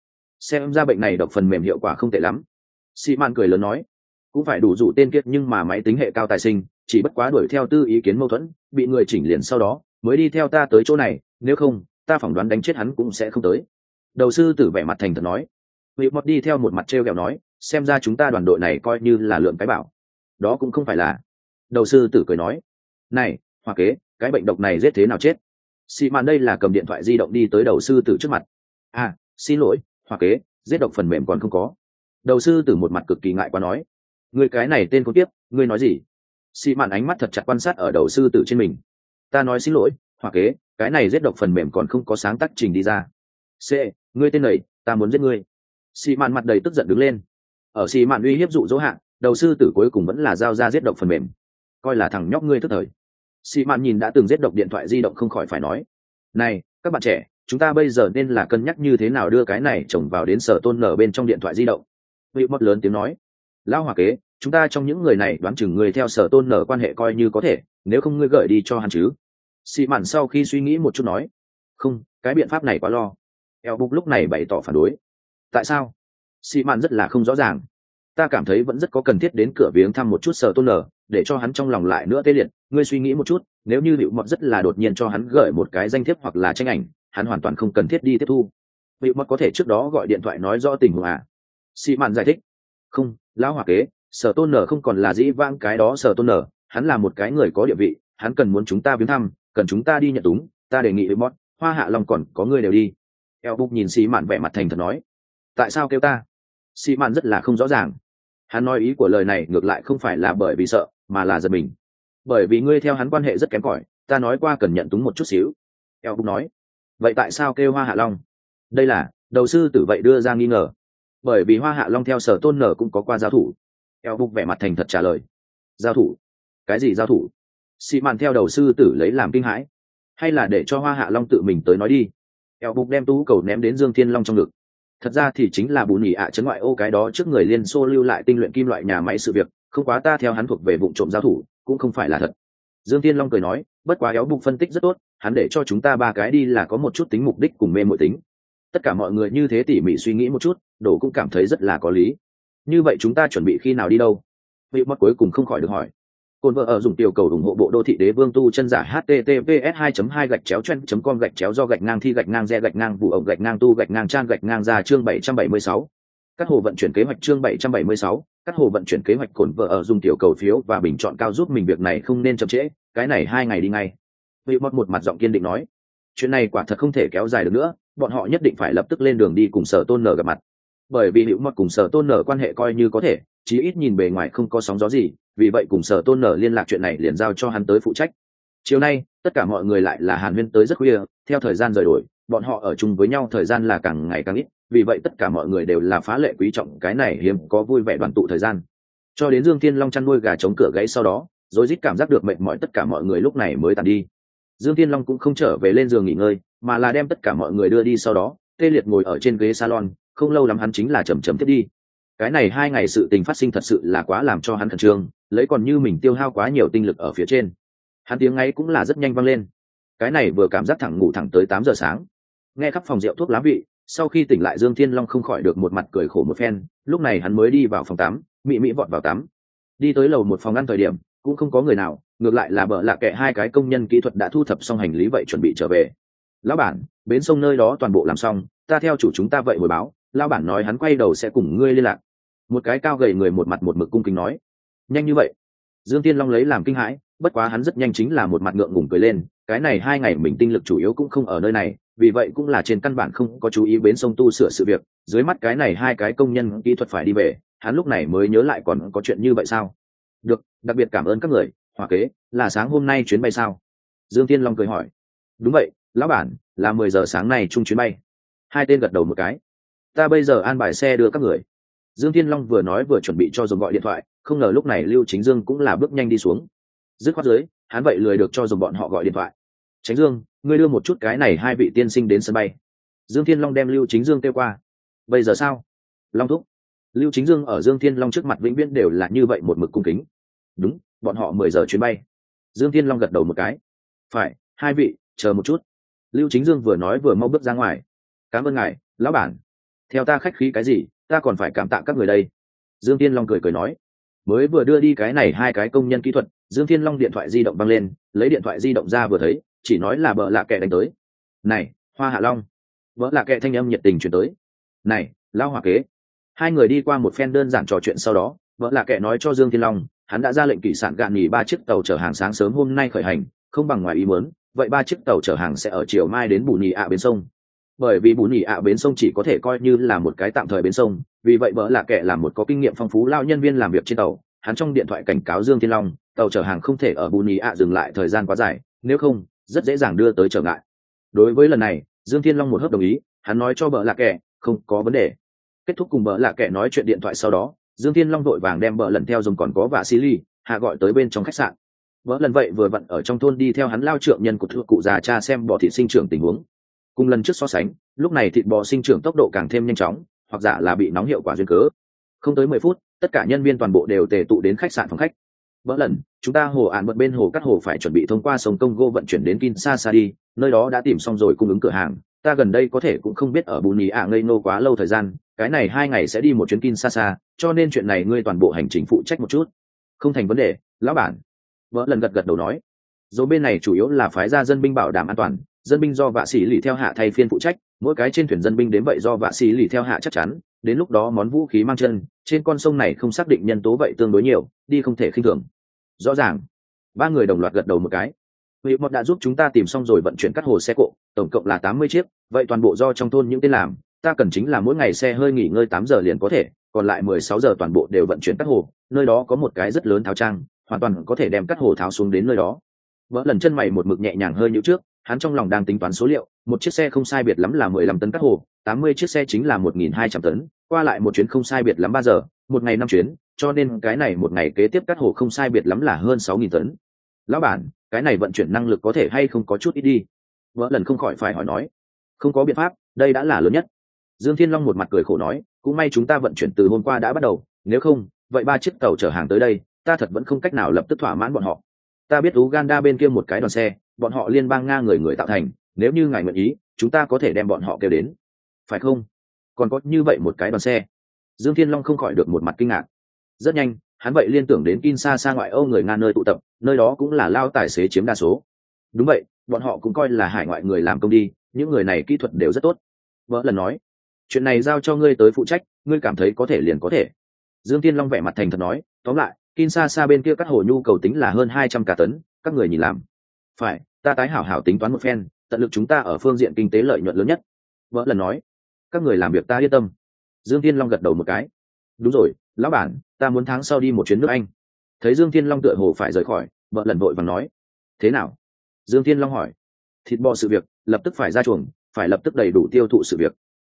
Xem ra bệnh này độc phần mềm hiệu quả không tệ lắm. Xị mạn cười lớn nói cũng phải đủ dụ tên kiệt nhưng mà máy tính hệ cao tài sinh, chỉ bất quá đuổi theo tư ý kiến mâu thuẫn, bị người chỉnh liền sau đó, mới đi theo ta tới chỗ này, nếu không, ta phỏng đoán đánh chết hắn cũng sẽ không tới. Đầu sư tử vẻ mặt thành thật nói. Vị mọt đi theo một mặt t r e o kẹo nói, xem ra chúng ta đoàn đội này coi như là lượng cái bảo. Đó cũng không phải là. Đầu sư tử cười nói. Này, hoa kế, cái bệnh độc này giết thế nào chết? Xị mạn đây là cầm điện thoại di động đi tới đầu sư tử trước mặt. À xin lỗi, hoa kế, giết độc phần mềm còn không có. Đầu sư tử một mặt cực kỳ ngại quá nói người cái này tên có tiếp ngươi nói gì? Xị mạn ánh mắt thật chặt quan sát ở đầu sư tử trên mình. Ta nói xin lỗi hoặc kế, cái này giết độc phần mềm còn không có sáng tác trình đi ra. C, ngươi tên này, ta muốn giết ngươi. Xị mạn mặt đầy tức giận đứng lên. Ở xị mạn uy hiếp dụ dỗ hạng đầu sư tử cuối cùng vẫn là giao ra giết độc phần mềm. Coi là thằng nhóc ngươi tức thời. Xị mạn nhìn đã từng giết độc điện thoại di động không khỏi phải nói. Này, các bạn trẻ, chúng ta bây giờ nên là cân nhắc như thế nào đưa cái này trồng vào đến sở tôn nở bên trong điện thoại di động. Vị mất lớn tiếng nói lão hòa kế, chúng ta trong những người này đoán chừng người theo sở tôn nở quan hệ coi như có thể, nếu không ngươi gửi đi cho hắn chứ. Xị mạn sau khi suy nghĩ một chút nói, không, cái biện pháp này quá lo. Eo bục lúc này bày tỏ phản đối. Tại sao? Xị mạn rất là không rõ ràng. Ta cảm thấy vẫn rất có cần thiết đến cửa viếng thăm một chút sở tôn nở, để cho hắn trong lòng lại nữa tê liệt. Ngươi suy nghĩ một chút, nếu như liệu mọt rất là đột nhiên cho hắn gửi một cái danh thiếp hoặc là tranh ảnh, hắn hoàn toàn không cần thiết đi tiếp thu. Liệu mọt có thể trước đó gọi điện thoại nói rõ tình huống à? Sĩ mạn giải thích. Không lão hòa kế, sở tôn nở không còn là dĩ vãng cái đó sở tôn nở, hắn là một cái người có địa vị, hắn cần muốn chúng ta viếng thăm, cần chúng ta đi nhận túng, ta đề nghị với mót hoa hạ long còn có người đều đi. Eo bục nhìn sĩ mạn vẻ mặt thành thật nói. Tại sao kêu ta? Sĩ mạn rất là không rõ ràng. Hắn nói ý của lời này ngược lại không phải là bởi vì sợ, mà là giật mình. Bởi vì ngươi theo hắn quan hệ rất kém cỏi, ta nói qua cần nhận túng một chút xíu. Eo bục nói. Vậy tại sao kêu hoa hạ long? Đây là, đầu sư tử vậy đưa ra nghi ngờ bởi vì hoa hạ long theo sở tôn nở cũng có qua giao thủ. Eo bục vẻ mặt thành thật trả lời. Giao thủ? Cái gì giao thủ? Xị mạn theo đầu sư tử lấy làm kinh hãi. Hay là để cho hoa hạ long tự mình tới nói đi. Eo bục đem tú cầu ném đến dương thiên long trong ngực. Thật ra thì chính là bù nhì ạ chấn ngoại ô cái đó trước người liên xô lưu lại tinh luyện kim loại nhà máy sự việc, không quá ta theo hắn thuộc về vụ trộm giao thủ, cũng không phải là thật. Dương thiên long cười nói, bất quá éo bục phân tích rất tốt, hắn để cho chúng ta ba cái đi là có một chút tính mục đích cùng mê mội tính. Tất cả mọi người như thế tỉ mỉ suy nghĩ một chút đổ cũng cảm thấy rất là có lý. Như vậy chúng ta chuẩn bị khi nào đi đâu? Vị mất cuối cùng không khỏi được hỏi. Cồn vợ ở dùng tiểu cầu ủng hộ bộ đô thị đế vương tu chân giả https 2 2 gạch chéo chen com gạch chéo do gạch ngang thi gạch ngang re gạch ngang vụ ổng gạch ngang tu gạch ngang trang gạch ngang ra chương 776. các hồ vận chuyển kế hoạch chương 776, các hồ vận chuyển kế hoạch cồn vợ ở dùng tiểu cầu phiếu và bình chọn cao giúp mình việc này không nên chậm trễ cái này hai ngày đi ngay. Vị mất một mặt giọng kiên định nói. Chuyện này quả thật không thể kéo dài được nữa bọn họ nhất định phải lập tức lên đường đi cùng sở tôn nở gặp mặt bởi vì hữu mật cùng sở tôn nở quan hệ coi như có thể, chí ít nhìn bề ngoài không có sóng gió gì, vì vậy cùng sở tôn nở liên lạc chuyện này liền giao cho hắn tới phụ trách. Chiều nay, tất cả mọi người lại là hàn huyên tới rất khuya, theo thời gian rời đổi, bọn họ ở chung với nhau thời gian là càng ngày càng ít, vì vậy tất cả mọi người đều là phá lệ quý trọng cái này hiếm có vui vẻ đoàn tụ thời gian. Cho đến dương thiên long chăn nuôi gà chống cửa gãy sau đó rồi rít cảm giác được mệt mỏi tất cả mọi người lúc này mới tàn đi. Dương thiên long cũng không trở về lên giường nghỉ ngơi, mà là đem tất cả mọi người đưa đi sau đó, tê liệt ngồi ở trên ghế salon không lâu lắm hắn chính là chầm chầm tiếp đi. Cái này hai ngày sự tình phát sinh thật sự là quá làm cho hắn khẩn trương, lấy còn như mình tiêu hao quá nhiều tinh lực ở phía trên. Hắn tiếng ấy cũng là rất nhanh vang lên. Cái này vừa cảm giác thẳng ngủ thẳng tới tám giờ sáng. Nghe khắp phòng rượu thuốc lá vị, sau khi tỉnh lại dương thiên long không khỏi được một mặt cười khổ một phen, lúc này hắn mới đi vào phòng tắm, mị mị vọt vào tắm. Đi tới lầu một phòng ăn thời điểm, cũng không có người nào, ngược lại là bợ lạ kệ hai cái công nhân kỹ thuật đã thu thập xong hành lý vậy chuẩn bị trở về. Lão bản, bến sông nơi đó toàn bộ làm xong, ta theo chủ chúng ta vậy hồi báo lão bản nói hắn quay đầu sẽ cùng ngươi liên lạc. Một cái cao gầy người một mặt một mực cung kính nói. Nhanh như vậy. Dương tiên long lấy làm kinh hãi, bất quá hắn rất nhanh chính là một mặt ngượng ngùng cười lên, cái này hai ngày mình tinh lực chủ yếu cũng không ở nơi này, vì vậy cũng là trên căn bản không có chú ý bến sông tu sửa sự việc, dưới mắt cái này hai cái công nhân kỹ thuật phải đi về, hắn lúc này mới nhớ lại còn có chuyện như vậy sao? Được, đặc biệt cảm ơn các người hòa kế, là sáng hôm nay chuyến bay sao? Dương tiên long cười hỏi. Đúng vậy, lão bản, là mười giờ sáng nay chung chuyến bay. Hai tên gật đầu một cái ta bây giờ an bài xe đưa các người. Dương Thiên long vừa nói vừa chuẩn bị cho dùng gọi điện thoại, không ngờ lúc này lưu chính dương cũng là bước nhanh đi xuống. Dứt khoát dưới, hắn vậy lười được cho dùng bọn họ gọi điện thoại. Tránh dương, ngươi đưa một chút cái này hai vị tiên sinh đến sân bay. Dương thiên long đem lưu chính dương kêu qua. Bây giờ sao? Long thúc. Lưu chính dương ở dương thiên long trước mặt vĩnh viễn đều là như vậy một mực cung kính. Đúng, bọn họ mười giờ chuyến bay. Dương thiên long gật đầu một cái. Phải, hai vị, chờ một chút. Lưu chính dương vừa nói vừa mau bước ra ngoài. Cảm ơn ngài, lão bản theo ta khách khí cái gì, ta còn phải cảm tạ các người đây. Dương thiên long cười cười nói. Mới vừa đưa đi cái này hai cái công nhân kỹ thuật, dương thiên long điện thoại di động băng lên, lấy điện thoại di động ra vừa thấy, chỉ nói là vợ lạ kệ đánh tới. Này, hoa hạ long. Vợ lạ kệ thanh âm nhiệt tình chuyển tới. Này lao hòa kế. Hai người đi qua một phen đơn giản trò chuyện sau đó vợ lạ kệ nói cho dương thiên long, hắn đã ra lệnh kỷ sản gạn nghỉ ba chiếc tàu chở hàng sáng sớm hôm nay khởi hành, không bằng ngoài ý muốn, vậy ba chiếc tàu chở hàng sẽ ở chiều mai đến bù nhì ạ bên sông bởi vì bù nhì ạ bến sông chỉ có thể coi như là một cái tạm thời bến sông, vì vậy vợ là kẻ là một có kinh nghiệm phong phú lao nhân viên làm việc trên tàu, hắn trong điện thoại cảnh cáo dương thiên long, tàu chở hàng không thể ở bù nhì ạ dừng lại thời gian quá dài, nếu không, rất dễ dàng đưa tới trở ngại. Đối với lần này, dương thiên long một hớp đồng ý, hắn nói cho vợ là kẻ, không có vấn đề. Kết thúc cùng vợ là kẻ nói chuyện điện thoại sau đó, dương thiên long đội vàng đem vợ lần theo dùng còn có vạ xí ly hạ gọi tới bên trong khách sạn. Vợ lần vậy vừa vặn ở trong thôn đi theo hắn lao trượng nhân của thượng cụ già cha xem bỏ thị sinh trưởng tình huống cùng lần trước so sánh, lúc này thịt bò sinh trưởng tốc độ càng thêm nhanh chóng, hoặc giả là bị nóng hiệu quả duyên cớ. Không tới mười phút, tất cả nhân viên toàn bộ đều tề tụ đến khách sạn phòng khách. Vỡ lần, chúng ta hồ ạn bận bên hồ cắt hồ phải chuẩn bị thông qua sông congo vận chuyển đến kinshasa đi, nơi đó đã tìm xong rồi cung ứng cửa hàng. Ta gần đây có thể cũng không biết ở bù nhì ạ ngây nô quá lâu thời gian, cái này hai ngày sẽ đi một chuyến kinshasa, cho nên chuyện này ngươi toàn bộ hành trình phụ trách một chút. Không thành vấn đề, lão bản. Vỡ lần gật gật đầu nói. Dấu bên này chủ yếu là phái ra dân binh bảo đảm an toàn dân binh do vạ sĩ lì theo hạ thay phiên phụ trách mỗi cái trên thuyền dân binh đến vậy do vạ sĩ lì theo hạ chắc chắn đến lúc đó món vũ khí mang chân trên con sông này không xác định nhân tố vậy tương đối nhiều đi không thể khinh thường rõ ràng ba người đồng loạt gật đầu một cái Vị Mật đã giúp chúng ta tìm xong rồi vận chuyển cắt hồ xe cộ, tổng cộng là tám mươi chiếc, vậy toàn bộ do trong thôn những tên làm, ta cần chính là mỗi ngày xe hơi nghỉ ngơi tám giờ liền có thể, còn lại mười sáu giờ toàn bộ đều vận chuyển cắt hồ, nơi đó có một cái rất lớn tháo trang, hoàn toàn có thể đem cắt hồ tháo xuống đến nơi đó. Vỡ lần chân mày một mực nhẹ nhàng hơi như trước, hắn trong lòng đang tính toán số liệu, một chiếc xe không sai biệt lắm là mười lăm tấn cắt hồ, tám mươi chiếc xe chính là một nghìn hai trăm tấn, qua lại một chuyến không sai biệt lắm ba giờ, một ngày năm chuyến, cho nên cái này một ngày kế tiếp cắt hồ không sai biệt lắm là hơn sáu nghìn tấn. Lão bản, cái này vận chuyển năng lực có thể hay không có chút ít đi? Vợ lần không khỏi phải hỏi nói. Không có biện pháp, đây đã là lớn nhất. Dương thiên long một mặt cười khổ nói, cũng may chúng ta vận chuyển từ hôm qua đã bắt đầu, nếu không, vậy ba chiếc tàu chở hàng tới đây, ta thật vẫn không cách nào lập tức thỏa mãn bọn họ. Ta biết uganda bên kia một cái đoàn xe bọn họ liên bang nga người người tạo thành nếu như ngài nguyện ý chúng ta có thể đem bọn họ kêu đến phải không còn có như vậy một cái đoàn xe dương thiên long không khỏi được một mặt kinh ngạc rất nhanh hắn vậy liên tưởng đến Kinshasa ngoại Âu người Nga nơi tụ tập, nơi đó cũng là lao tài xế chiếm đa số. Đúng vậy, bọn họ cũng coi là hải ngoại người làm công đi, những người này kỹ thuật đều rất tốt. Vợ lần nói, chuyện này giao cho ngươi tới phụ trách, ngươi cảm thấy có thể liền có thể. Dương Tiên Long vẻ mặt thành thật nói, tóm lại, Kinshasa bên kia các hồ nhu cầu tính là hơn hai trăm cả tấn, các người nhìn làm. Phải, ta tái hảo hảo tính toán một phen, tận lực chúng ta ở phương diện kinh tế lợi nhuận lớn nhất. Vợ lần nói, các người làm việc ta yên tâm. Dương Tiên Long gật đầu một cái. Đúng rồi, lão bản, ta muốn tháng sau đi một chuyến nước anh thấy dương thiên long tựa hồ phải rời khỏi vợ lần vội và nói thế nào dương thiên long hỏi thịt bò sự việc lập tức phải ra chuồng phải lập tức đầy đủ tiêu thụ sự việc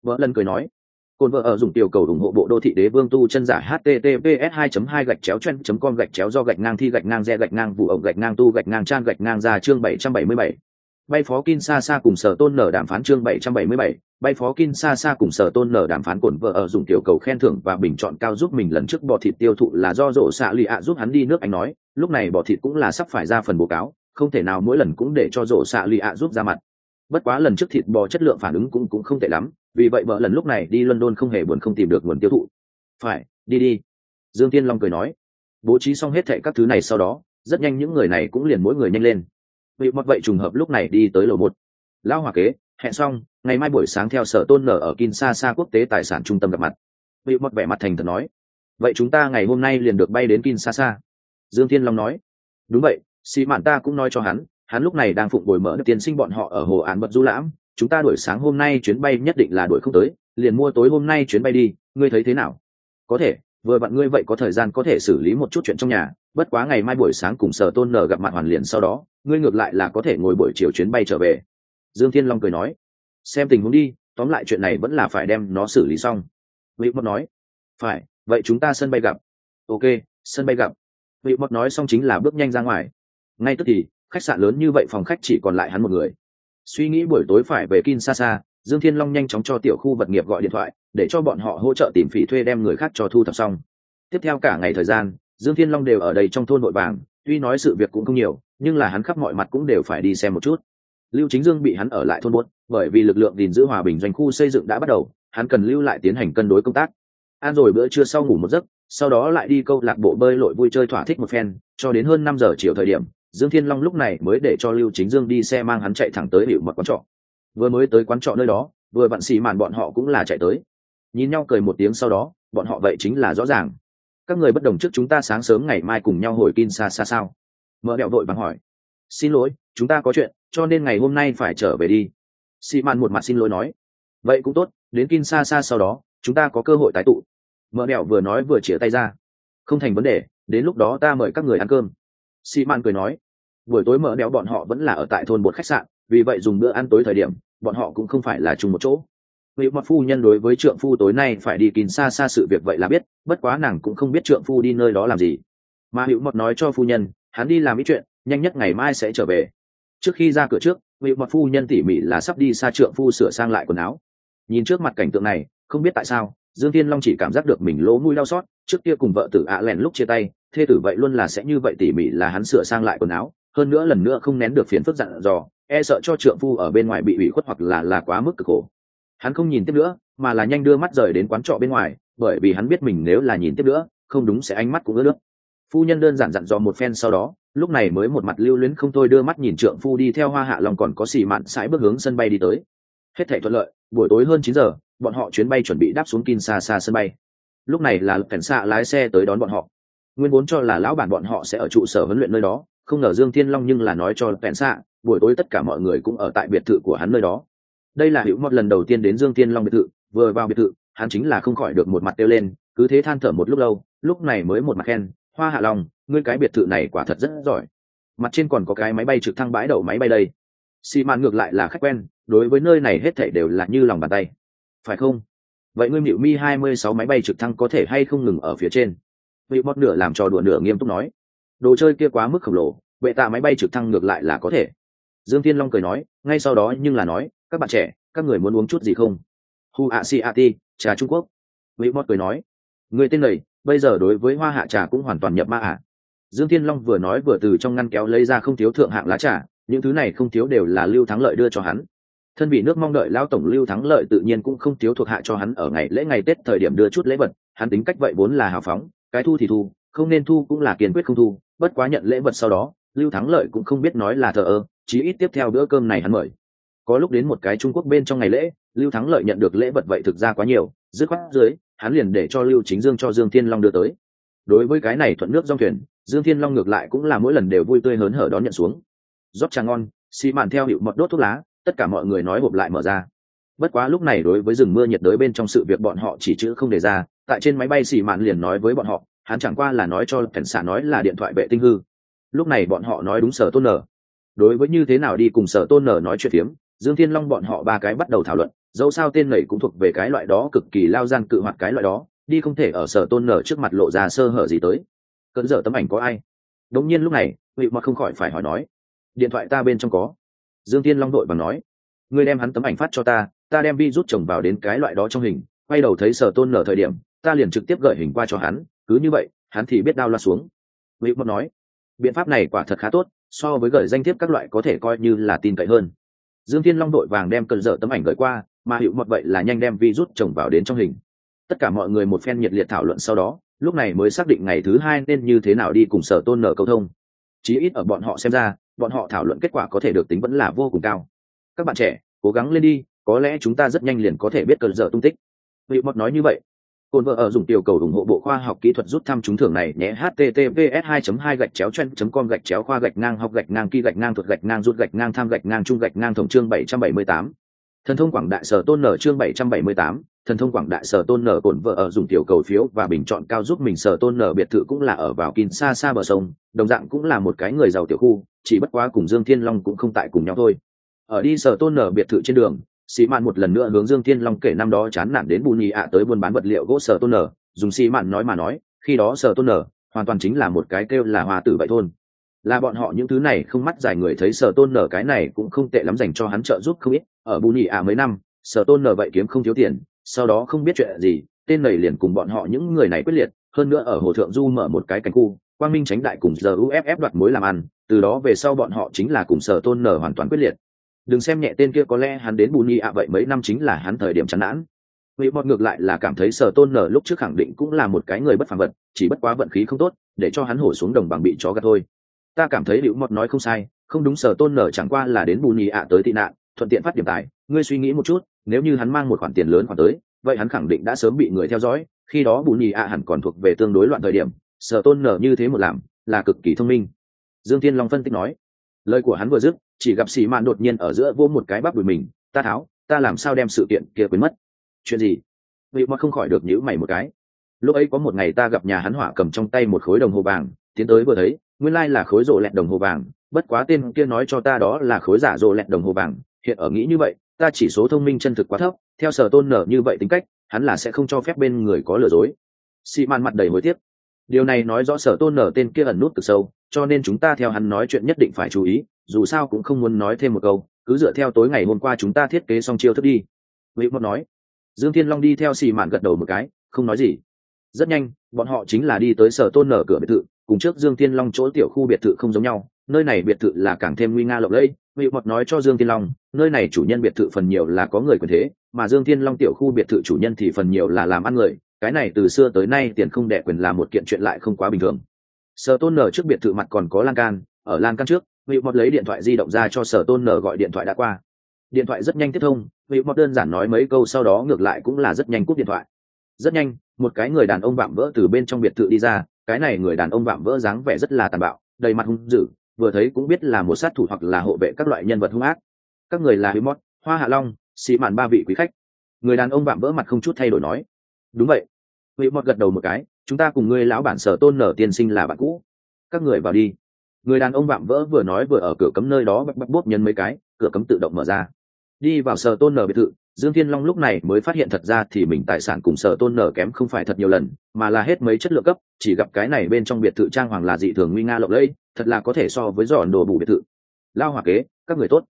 vợ lần cười nói Côn vợ ở dùng tiểu cầu ủng hộ bộ đô thị đế vương tu chân giả https 2 2 gạch chéo chen com gạch chéo do gạch ngang thi gạch ngang re gạch ngang vụ ổng gạch ngang tu gạch ngang trang gạch ngang ra chương 777 bay phó Kinshasa cùng sở tôn nở đàm phán chương 777, bay phó Kinshasa cùng sở tôn nở đàm phán Cổn vợ ở dùng tiểu cầu khen thưởng và bình chọn cao giúp mình lần trước bò thịt tiêu thụ là do rổ xạ lì ạ giúp hắn đi nước anh nói lúc này bò thịt cũng là sắp phải ra phần báo cáo không thể nào mỗi lần cũng để cho rổ xạ lì ạ giúp ra mặt. Bất quá lần trước thịt bò chất lượng phản ứng cũng cũng không tệ lắm vì vậy vợ lần lúc này đi london không hề buồn không tìm được nguồn tiêu thụ. Phải, đi đi. Dương tiên long cười nói. Bố trí xong hết thệ các thứ này sau đó, rất nhanh những người này cũng liền mỗi người nhanh lên. Vì mặc vậy trùng hợp lúc này đi tới lầu một. Lão hòa kế, hẹn xong, ngày mai buổi sáng theo sở tôn nở ở kinshasa quốc tế tài sản trung tâm gặp mặt. Vị mặc vẻ mặt thành thật nói. Vậy chúng ta ngày hôm nay liền được bay đến kinshasa. Dương thiên long nói. Đúng vậy xì mạn ta cũng nói cho hắn hắn lúc này đang phụng bồi mở tiền sinh bọn họ ở hồ án bật du lãm chúng ta đuổi sáng hôm nay chuyến bay nhất định là đuổi không tới, liền mua tối hôm nay chuyến bay đi, ngươi thấy thế nào? Có thể, vừa bạn ngươi vậy có thời gian có thể xử lý một chút chuyện trong nhà, bất quá ngày mai buổi sáng cùng sở tôn nở gặp mặt hoàn liền sau đó, ngươi ngược lại là có thể ngồi buổi chiều chuyến bay trở về. Dương thiên long cười nói, xem tình huống đi, tóm lại chuyện này vẫn là phải đem nó xử lý xong. Vị mất nói, phải, vậy chúng ta sân bay gặp. Ok, sân bay gặp. Vị mất nói xong chính là bước nhanh ra ngoài. Ngay tức thì, khách sạn lớn như vậy phòng khách chỉ còn lại hắn một người suy nghĩ buổi tối phải về kinshasa, dương thiên long nhanh chóng cho tiểu khu vật nghiệp gọi điện thoại, để cho bọn họ hỗ trợ tìm phỉ thuê đem người khác cho thu thập xong. Tiếp theo cả ngày thời gian, dương thiên long đều ở đây trong thôn nội vàng, tuy nói sự việc cũng không nhiều, nhưng là hắn khắp mọi mặt cũng đều phải đi xem một chút. Lưu chính dương bị hắn ở lại thôn buốt, bởi vì lực lượng gìn giữ hòa bình doanh khu xây dựng đã bắt đầu, hắn cần lưu lại tiến hành cân đối công tác. Ăn rồi bữa trưa sau ngủ một giấc, sau đó lại đi câu lạc bộ bơi lội vui chơi thỏa thích một phen, cho đến hơn năm giờ chiều thời điểm dương thiên long lúc này mới để cho lưu chính dương đi xe mang hắn chạy thẳng tới hiệu mật quán trọ. Vừa mới tới quán trọ nơi đó, vừa bạn xì màn bọn họ cũng là chạy tới. Nhìn nhau cười một tiếng sau đó, bọn họ vậy chính là rõ ràng. Các người bất đồng trước chúng ta sáng sớm ngày mai cùng nhau hồi kin xa xa sao? Mỡ đẹo vội vàng hỏi. Xin lỗi, chúng ta có chuyện, cho nên ngày hôm nay phải trở về đi. Xì màn một mặt xin lỗi nói. Vậy cũng tốt, đến kin xa xa sau đó, chúng ta có cơ hội tái tụ. Mỡ đẹo vừa nói vừa chĩa tay ra. Không thành vấn đề, đến lúc đó ta mời các người ăn cơm xì Man cười nói, buổi tối mở đéo bọn họ vẫn là ở tại thôn một khách sạn, vì vậy dùng bữa ăn tối thời điểm, bọn họ cũng không phải là chung một chỗ. Vị Mặc phu nhân đối với trượng phu tối nay phải đi kín xa xa sự việc vậy là biết, bất quá nàng cũng không biết trượng phu đi nơi đó làm gì. Mà hữu Mặc nói cho phu nhân, hắn đi làm ít chuyện, nhanh nhất ngày mai sẽ trở về. Trước khi ra cửa trước vị Mặc phu nhân tỉ mỉ là sắp đi xa trượng phu sửa sang lại quần áo. Nhìn trước mặt cảnh tượng này, không biết tại sao, dương thiên long chỉ cảm giác được mình lỗ mũi đau xót, trước kia cùng vợ tử ạ lẹn lúc chia tay thê tử vậy luôn là sẽ như vậy tỉ mỉ là hắn sửa sang lại quần áo, hơn nữa lần nữa không nén được phiền phức dặn dò e sợ cho trượng phu ở bên ngoài bị ủy khuất hoặc là là quá mức cực khổ. Hắn không nhìn tiếp nữa, mà là nhanh đưa mắt rời đến quán trọ bên ngoài, bởi vì hắn biết mình nếu là nhìn tiếp nữa, không đúng sẽ ánh mắt cũng ướt nước. Phu nhân đơn giản dặn dò một phen sau đó, lúc này mới một mặt lưu luyến không thôi đưa mắt nhìn trượng phu đi theo hoa hạ lòng còn có xì mạn sải bước hướng sân bay đi tới. Hết thể thuận lợi, buổi tối hơn chín giờ, bọn họ chuyến bay chuẩn bị đáp xuống Kinshasa sân bay. Lúc này là cảnh xạ lái xe tới đón bọn họ nguyên vốn cho là lão bản bọn họ sẽ ở trụ sở huấn luyện nơi đó, không ngờ dương thiên long nhưng là nói cho vẹn xạ buổi tối tất cả mọi người cũng ở tại biệt thự của hắn nơi đó. Đây là hữu một lần đầu tiên đến dương thiên long biệt thự, vừa vào biệt thự, hắn chính là không khỏi được một mặt tiêu lên, cứ thế than thở một lúc lâu, lúc này mới một mặt khen, hoa hạ long, ngươi cái biệt thự này quả thật rất giỏi. Mặt trên còn có cái máy bay trực thăng bãi đậu máy bay đây. Xi mạn ngược lại là khách quen, đối với nơi này hết thảy đều là như lòng bàn tay. Phải không? Vậy ngươi mịu mi hai mươi sáu máy bay trực thăng có thể hay không ngừng ở phía trên? Vị mót nửa làm trò đùa nửa nghiêm túc nói. Đồ chơi kia quá mức khổng lồ vệ tạ máy bay trực thăng ngược lại là có thể. Dương thiên long cười nói, ngay sau đó nhưng là nói, các bạn trẻ, các người muốn uống chút gì không? Hu a si a ti, trà trung quốc. Vị mót cười nói, người tên này, bây giờ đối với hoa hạ trà cũng hoàn toàn nhập ma ạ à. dương thiên long vừa nói vừa từ trong ngăn kéo lấy ra không thiếu thượng hạng lá trà, những thứ này không thiếu đều là lưu thắng lợi đưa cho hắn. Thân vị nước mong đợi lao tổng lưu thắng lợi tự nhiên cũng không thiếu thuộc hạ cho hắn ở ngày lễ ngày tết thời điểm đưa chút lễ vật, hắn tính cách vậy vốn là hào phóng cái thu thì thu, không nên thu cũng là kiên quyết không thu, bất quá nhận lễ vật sau đó, lưu thắng lợi cũng không biết nói là thờ ơ, chí ít tiếp theo bữa cơm này hắn mời. Có lúc đến một cái trung quốc bên trong ngày lễ, lưu thắng lợi nhận được lễ vật vậy thực ra quá nhiều, dứt khoát dưới, hắn liền để cho lưu chính dương cho dương thiên long đưa tới. Đối với cái này thuận nước dòng thuyền, dương thiên long ngược lại cũng là mỗi lần đều vui tươi hớn hở đón nhận xuống. Rót trà ngon xi mạn theo hiệu mật đốt thuốc lá, tất cả mọi người nói hộp lại mở ra. Bất quá lúc này đối với rừng mưa nhiệt đới bên trong sự việc bọn họ chỉ chữ không đề ra tại trên máy bay xì mạn liền nói với bọn họ, hắn chẳng qua là nói cho cảnh xạ nói là điện thoại vệ tinh hư. Lúc này bọn họ nói đúng sở tôn nở. Đối với như thế nào đi cùng sở tôn nở nói chuyện phiếm, dương thiên long bọn họ ba cái bắt đầu thảo luận, dẫu sao tên này cũng thuộc về cái loại đó cực kỳ lao gian cự hoạt cái loại đó, đi không thể ở sở tôn nở trước mặt lộ ra sơ hở gì tới. Cỡ dở tấm ảnh có ai? Đống nhiên lúc này vị mà không khỏi phải hỏi nói. Điện thoại ta bên trong có. Dương Thiên long đội bằng nói. Ngươi đem hắn tấm ảnh phát cho ta ta đem vi rút chồng vào đến cái loại đó trong hình, quay đầu thấy sở tôn nở thời điểm ta liền trực tiếp gợi hình qua cho hắn, cứ như vậy, hắn thì biết đao loa xuống. Vị mất nói, biện pháp này quả thật khá tốt, so với gửi danh thiếp các loại có thể coi như là tin cậy hơn. Dương thiên long đội vàng đem cần dở tấm ảnh gửi qua, mà hiệu mật vậy là nhanh đem vi rút trồng vào đến trong hình. Tất cả mọi người một phen nhiệt liệt thảo luận sau đó, lúc này mới xác định ngày thứ hai nên như thế nào đi cùng sở tôn nở câu thông. Chí ít ở bọn họ xem ra, bọn họ thảo luận kết quả có thể được tính vẫn là vô cùng cao. Các bạn trẻ, cố gắng lên đi, có lẽ chúng ta rất nhanh liền có thể biết cơn dở tung tích. Vị Mật nói như vậy Côn vợ ở dùng tiểu cầu ủng hộ bộ khoa học kỹ thuật rút thăm trúng thưởng này nhé https 2 2 gạch chéo chen com gạch chéo khoa gạch ngang học gạch ngang kỳ gạch ngang thuật gạch ngang rút gạch ngang tham gạch ngang trung gạch ngang tổng chương 778. thần thông quảng đại sở tôn nở chương 778, thần thông quảng đại sở tôn nở cồn vợ ở dùng tiểu cầu phiếu và bình chọn cao giúp mình sở tôn nở biệt thự cũng là ở vào kín xa xa bờ sông đồng dạng cũng là một cái người giàu tiểu khu chỉ bất quá cùng dương thiên long cũng không tại cùng nhau thôi ở đi sở tôn nở biệt thự trên đường xì mạn một lần nữa hướng dương thiên long kể năm đó chán nản đến bù nhì ạ tới buôn bán vật liệu gỗ sở tôn nở, dùng xì mạn nói mà nói, khi đó sở tôn nở hoàn toàn chính là một cái kêu là hòa tử vậy thôn. Là bọn họ những thứ này không mắt dài người thấy sở tôn nở cái này cũng không tệ lắm dành cho hắn trợ giúp không ít. Ở bù nhì ạ mấy năm, sở tôn nở vậy kiếm không thiếu tiền, sau đó không biết chuyện gì, tên này liền cùng bọn họ những người này quyết liệt, hơn nữa ở hồ thượng du mở một cái cảnh khu, quang minh tránh đại cùng giờ uff đoạt mối làm ăn, từ đó về sau bọn họ chính là cùng sở tôn nở hoàn toàn quyết liệt đừng xem nhẹ tên kia, có lẽ hắn đến bù nhi ạ vậy mấy năm chính là hắn thời điểm chán nản. Ngụy Bọt ngược lại là cảm thấy sở tôn nở lúc trước khẳng định cũng là một cái người bất phàm vật, chỉ bất quá vận khí không tốt, để cho hắn hổ xuống đồng bằng bị chó gạt thôi. Ta cảm thấy Liễu mọt nói không sai, không đúng sở tôn nở chẳng qua là đến bù nhì ạ tới tị nạn, thuận tiện phát điểm tài, ngươi suy nghĩ một chút, nếu như hắn mang một khoản tiền lớn khoản tới, vậy hắn khẳng định đã sớm bị người theo dõi, khi đó bù nhì ạ hẳn còn thuộc về tương đối loạn thời điểm, sở tôn nở như thế một làm, là cực kỳ thông minh. Dương thiên long phân tích nói, lời của hắn vừa dứt chỉ gặp xì mạn đột nhiên ở giữa vô một cái bắp đùi mình, ta tháo, ta làm sao đem sự kiện kia quên mất? Chuyện gì? Vị mà không khỏi được nhữ mày một cái. Lúc ấy có một ngày ta gặp nhà hắn hỏa cầm trong tay một khối đồng hồ vàng, tiến tới vừa thấy, nguyên lai là khối rộ lẹt đồng hồ vàng, bất quá tên kia nói cho ta đó là khối giả rộ lẹt đồng hồ vàng, hiện ở nghĩ như vậy, ta chỉ số thông minh chân thực quá thấp, theo sở tôn nở như vậy tính cách, hắn là sẽ không cho phép bên người có lừa dối. Xị mạn mặt đầy hối tiếc. Điều này nói rõ sở tôn nở tên kia ẩn nút từ sâu, cho nên chúng ta theo hắn nói chuyện nhất định phải chú ý dù sao cũng không muốn nói thêm một câu, cứ dựa theo tối ngày hôm qua chúng ta thiết kế xong chiêu thức đi. Vị mốt nói. Dương thiên long đi theo xì mạn gật đầu một cái, không nói gì. Rất nhanh, bọn họ chính là đi tới sở tôn nở cửa biệt thự, cùng trước dương thiên long chỗ tiểu khu biệt thự không giống nhau, nơi này biệt thự là càng thêm nguy nga lộng lẫy. Vị mọt nói cho dương thiên long, nơi này chủ nhân biệt thự phần nhiều là có người quyền thế, mà dương thiên long tiểu khu biệt thự chủ nhân thì phần nhiều là làm ăn người, cái này từ xưa tới nay tiền không đẻ quyền là một kiện chuyện lại không quá bình thường. Sở tôn nở trước biệt thự mặt còn có lan can, ở lan can trước vị mọt lấy điện thoại di động ra cho sở tôn nở gọi điện thoại đã qua điện thoại rất nhanh tiếp thông vị mọt đơn giản nói mấy câu sau đó ngược lại cũng là rất nhanh cúp điện thoại rất nhanh một cái người đàn ông vạm vỡ từ bên trong biệt thự đi ra cái này người đàn ông vạm vỡ dáng vẻ rất là tàn bạo đầy mặt hung dữ vừa thấy cũng biết là một sát thủ hoặc là hộ vệ các loại nhân vật hung ác các người là Himot, Hoa Hạ Long, sĩ mạn ba vị quý khách. Người đàn ông vạm vỡ mặt không chút thay đổi nói. Đúng vậy. Vị Mọt gật đầu một cái, chúng ta cùng ngươi lão bản sở tôn nở tiên sinh là bạn cũ. Các người vào đi người đàn ông vạm vỡ vừa nói vừa ở cửa cấm nơi đó bắp bắp bốp nhân mấy cái, cửa cấm tự động mở ra. Đi vào sở tôn nở biệt thự, dương thiên long lúc này mới phát hiện thật ra thì mình tài sản cùng sở tôn nở kém không phải thật nhiều lần, mà là hết mấy chất lượng cấp, chỉ gặp cái này bên trong biệt thự trang hoàng là dị thường nguy nga lộng lẫy, thật là có thể so với giỏ đồ bù biệt thự. Lao hòa kế, các người tốt.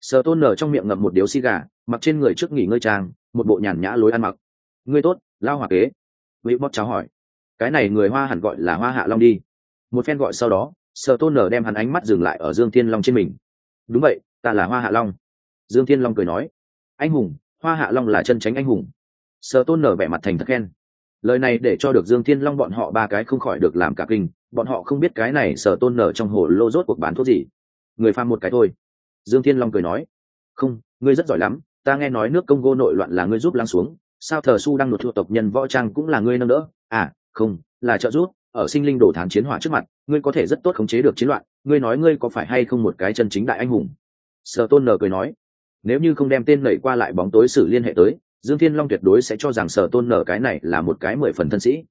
Sở tôn nở trong miệng ngậm một điếu xi gà, mặc trên người trước nghỉ ngơi trang, một bộ nhàn nhã lối ăn mặc. Ngươi tốt, lao hòa kế. Vị bóp cháu hỏi. Cái này người hoa hẳn gọi là hoa hạ long đi. Một phen gọi sau đó sở tôn nở đem hắn ánh mắt dừng lại ở dương thiên long trên mình. Đúng vậy, ta là hoa hạ long. Dương thiên long cười nói. Anh hùng, hoa hạ long là chân tránh anh hùng. Sở tôn nở vẻ mặt thành thật khen. Lời này để cho được dương thiên long bọn họ ba cái không khỏi được làm cả kinh, bọn họ không biết cái này sở tôn nở trong hồ lô rốt cuộc bán thuốc gì. Người pha một cái thôi. Dương thiên long cười nói. Không, ngươi rất giỏi lắm, ta nghe nói nước congo nội loạn là ngươi giúp lắng xuống, sao thờ su đang nộp thuộc tộc nhân võ trang cũng là ngươi nâng đỡ? À không, là trợ giúp ở sinh linh đồ thán chiến hỏa trước mặt, ngươi có thể rất tốt khống chế được chiến loạn, ngươi nói ngươi có phải hay không một cái chân chính đại anh hùng? Sở tôn nở cười nói, nếu như không đem tên nảy qua lại bóng tối xử liên hệ tới, dương thiên long tuyệt đối sẽ cho rằng sở tôn nở cái này là một cái mười phần thân sĩ.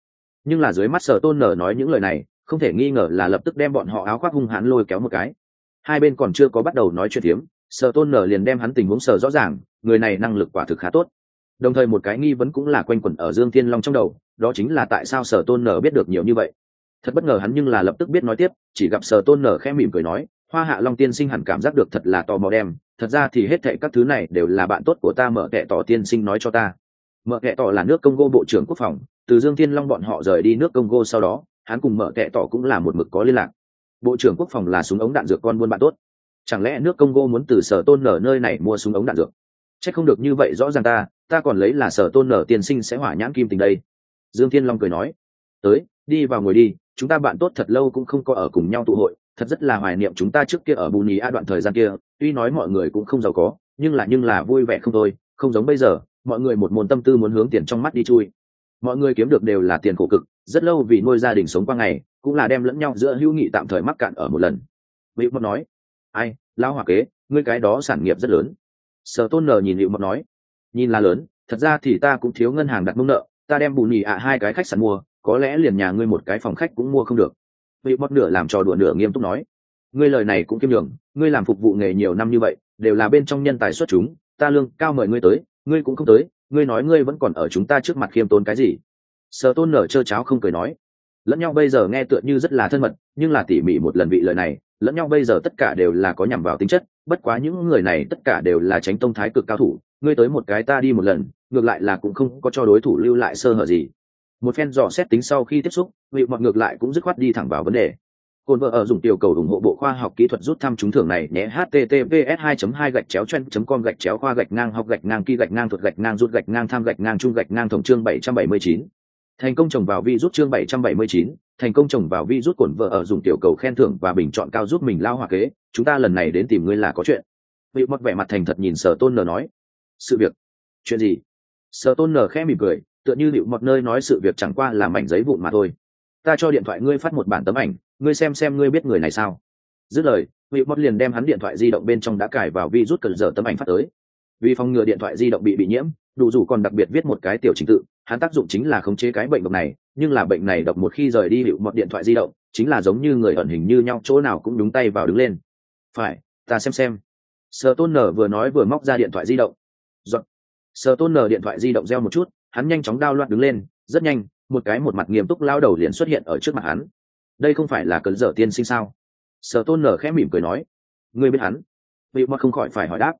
Nhưng là dưới mắt sở tôn nở nói những lời này, không thể nghi ngờ là lập tức đem bọn họ áo khoác hung hãn lôi kéo một cái. Hai bên còn chưa có bắt đầu nói chuyện tiếm sở tôn nở liền đem hắn tình huống sở rõ ràng, người này năng lực quả thực khá tốt. Đồng thời một cái nghi vấn cũng là quanh quẩn ở dương thiên long trong đầu đó chính là tại sao sở tôn nở biết được nhiều như vậy. Thật bất ngờ hắn nhưng là lập tức biết nói tiếp, chỉ gặp sở tôn nở khẽ mỉm cười nói, hoa hạ long tiên sinh hẳn cảm giác được thật là tò mò đem, thật ra thì hết thệ các thứ này đều là bạn tốt của ta mở kệ tỏ tiên sinh nói cho ta. Mở kệ tỏ là nước congo bộ trưởng quốc phòng, từ dương thiên long bọn họ rời đi nước congo sau đó, hắn cùng mở kệ tỏ cũng là một mực có liên lạc. Bộ trưởng quốc phòng là súng ống đạn dược con buôn bạn tốt. Chẳng lẽ nước congo muốn từ sở tôn nở nơi này mua súng ống đạn dược? C không được như vậy rõ ràng ta ta còn lấy là sở tôn nở tiên sinh sẽ hỏa nhãn kim tình đây dương thiên long cười nói, tới, đi vào ngồi đi, chúng ta bạn tốt thật lâu cũng không có ở cùng nhau tụ hội, thật rất là hoài niệm chúng ta trước kia ở bù nhì a đoạn thời gian kia, tuy nói mọi người cũng không giàu có, nhưng là nhưng là vui vẻ không thôi, không giống bây giờ, mọi người một môn tâm tư muốn hướng tiền trong mắt đi chui. Mọi người kiếm được đều là tiền khổ cực, rất lâu vì nuôi gia đình sống qua ngày, cũng là đem lẫn nhau giữa hữu nghị tạm thời mắc cạn ở một lần. Vị mật nói, ai lao hòa kế, ngươi cái đó sản nghiệp rất lớn. Sở tôn nờ nhìn hữu mật nói, nhìn là lớn, thật ra thì ta cũng thiếu ngân hàng đặt mông nợ ta đem bù nhì ạ hai cái khách sạn mua, có lẽ liền nhà ngươi một cái phòng khách cũng mua không được. Vị mất nửa làm trò đùa nửa nghiêm túc nói. Ngươi lời này cũng kiêm đường ngươi làm phục vụ nghề nhiều năm như vậy, đều là bên trong nhân tài xuất chúng, ta lương cao mời ngươi tới, ngươi cũng không tới, ngươi nói ngươi vẫn còn ở chúng ta trước mặt khiêm tốn cái gì? Sở tôn nở trơ cháo không cười nói. Lẫn nhau bây giờ nghe tựa như rất là thân mật, nhưng là tỉ mỉ một lần vị lời này, lẫn nhau bây giờ tất cả đều là có nhằm vào tính chất, bất quá những người này tất cả đều là tránh tông thái cực cao thủ, ngươi tới một cái ta đi một lần ngược lại là cũng không có cho đối thủ lưu lại sơ hở gì. Một phen dò xét tính sau khi tiếp xúc vị mọt ngược lại cũng dứt khoát đi thẳng vào vấn đề. Cồn vợ ở dùng tiểu cầu ủng hộ bộ khoa học kỹ thuật rút thăm trúng thưởng này nhé https 2 2 gạch chéo chen com gạch chéo khoa gạch ngang học gạch ngang kỳ gạch ngang thuật gạch ngang rút gạch ngang tham gạch ngang trung gạch ngang tổng chương 779. thành công trồng vào vi rút chương 779, thành công trồng vào vi rút cồn vợ ở dùng tiểu cầu khen thưởng và bình chọn cao giúp mình lao hòa kế. Chúng ta lần này đến tìm ngươi là có chuyện. Vị mất vẻ mặt thành thật nhìn sở tôn lờ nói. Sự việc. Chuyện gì? Sở tôn nở khẽ mỉm cười, tựa như liệu mọt nơi nói sự việc chẳng qua là mảnh giấy vụn mà thôi. Ta cho điện thoại ngươi phát một bản tấm ảnh, ngươi xem xem ngươi biết người này sao. Dứt lời vị mọt liền đem hắn điện thoại di động bên trong đã cài vào vi rút cần giờ tấm ảnh phát tới. Vì phòng ngừa điện thoại di động bị bị nhiễm, đủ dù còn đặc biệt viết một cái tiểu trình tự, hắn tác dụng chính là khống chế cái bệnh độc này, nhưng là bệnh này độc một khi rời đi hiệu mọt điện thoại di động chính là giống như người ẩn hình như nhau, chỗ nào cũng đúng tay vào đứng lên. Phải, ta xem xem. Sợ tôn nở vừa nói vừa móc ra điện thoại di động. Giọt sờ tôn nở điện thoại di động reo một chút, hắn nhanh chóng đao loạn đứng lên, rất nhanh, một cái một mặt nghiêm túc lao đầu liền xuất hiện ở trước mặt hắn. Đây không phải là cơn dở tiên sinh sao? Sở tôn nở khẽ mỉm cười nói. Ngươi biết hắn? Vị mọt không khỏi phải hỏi đáp.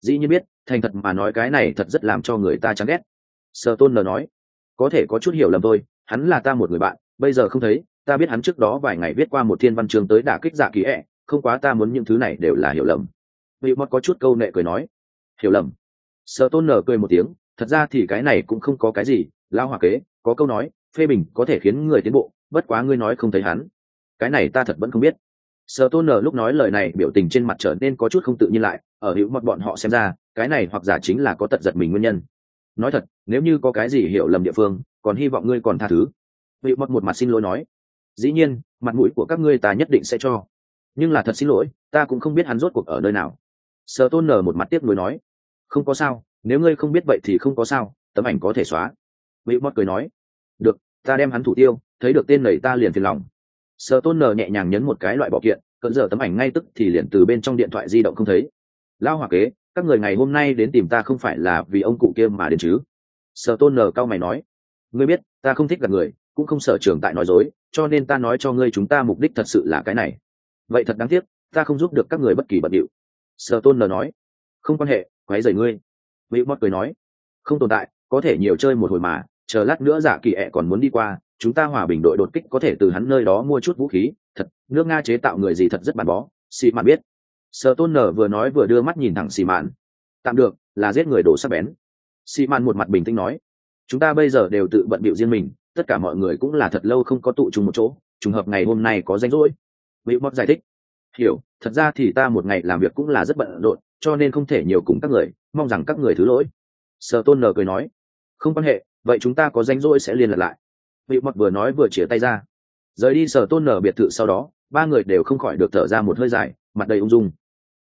Dĩ nhiên biết, thành thật mà nói cái này thật rất làm cho người ta chán ghét. Sở tôn nở nói. Có thể có chút hiểu lầm thôi, hắn là ta một người bạn, bây giờ không thấy, ta biết hắn trước đó vài ngày viết qua một thiên văn chương tới đả kích giả kỳ ẹ, không quá ta muốn những thứ này đều là hiểu lầm. Vị mọt có chút câu nệ cười nói. Hiểu lầm sở tôn nở cười một tiếng, thật ra thì cái này cũng không có cái gì lao hòa kế, có câu nói, phê bình có thể khiến người tiến bộ, bất quá ngươi nói không thấy hắn. Cái này ta thật vẫn không biết. Sợ tôn nở lúc nói lời này, biểu tình trên mặt trở nên có chút không tự nhiên lại, ở hữu mặt bọn họ xem ra, cái này hoặc giả chính là có tật giật mình nguyên nhân. Nói thật, nếu như có cái gì hiểu lầm địa phương, còn hy vọng ngươi còn tha thứ. Hữu mặt một mặt xin lỗi nói. Dĩ nhiên, mặt mũi của các ngươi ta nhất định sẽ cho. Nhưng là thật xin lỗi, ta cũng không biết hắn rốt cuộc ở nơi nào. Sợ tôn nở một mặt tiếp nối nói không có sao, nếu ngươi không biết vậy thì không có sao, tấm ảnh có thể xóa. Hữu mật cười nói, được, ta đem hắn thủ tiêu, thấy được tên này ta liền phiền lòng. Sợ tôn nờ nhẹ nhàng nhấn một cái loại bỏ kiện, cận giờ tấm ảnh ngay tức thì liền từ bên trong điện thoại di động không thấy. Lao hòa kế, các người ngày hôm nay đến tìm ta không phải là vì ông cụ kia mà đến chứ? Sở tôn nờ cao mày nói, ngươi biết, ta không thích gặp người, cũng không sở trường tại nói dối, cho nên ta nói cho ngươi chúng ta mục đích thật sự là cái này. Vậy thật đáng tiếc, ta không giúp được các người bất kỳ bận điệu. Sở tôn nờ nói, không quan hệ quấy rầy ngươi. Vị mót cười nói, không tồn tại, có thể nhiều chơi một hồi mà, chờ lát nữa giả kỳ ẹ còn muốn đi qua, chúng ta hòa bình đội đột kích có thể từ hắn nơi đó mua chút vũ khí. Thật, nước nga chế tạo người gì thật rất bản bó, xì mạn biết. Sợ tôn nở vừa nói vừa đưa mắt nhìn thẳng xì mạn. Tạm được, là giết người đổ sắc bén. Xì mạn một mặt bình tĩnh nói, chúng ta bây giờ đều tự bận bịu riêng mình, tất cả mọi người cũng là thật lâu không có tụ chung một chỗ, trùng hợp ngày hôm nay có danh rỗi. Vị mót giải thích, hiểu, thật ra thì ta một ngày làm việc cũng là rất bận rộn cho nên không thể nhiều cùng các người, mong rằng các người thứ lỗi. Sợ tôn nở cười nói, không quan hệ, vậy chúng ta có danh rỗi sẽ liên lạc lại. Vị mật vừa nói vừa chĩa tay ra. Rời đi, sở tôn nở biệt thự sau đó, ba người đều không khỏi được thở ra một hơi dài, mặt đầy ung dung.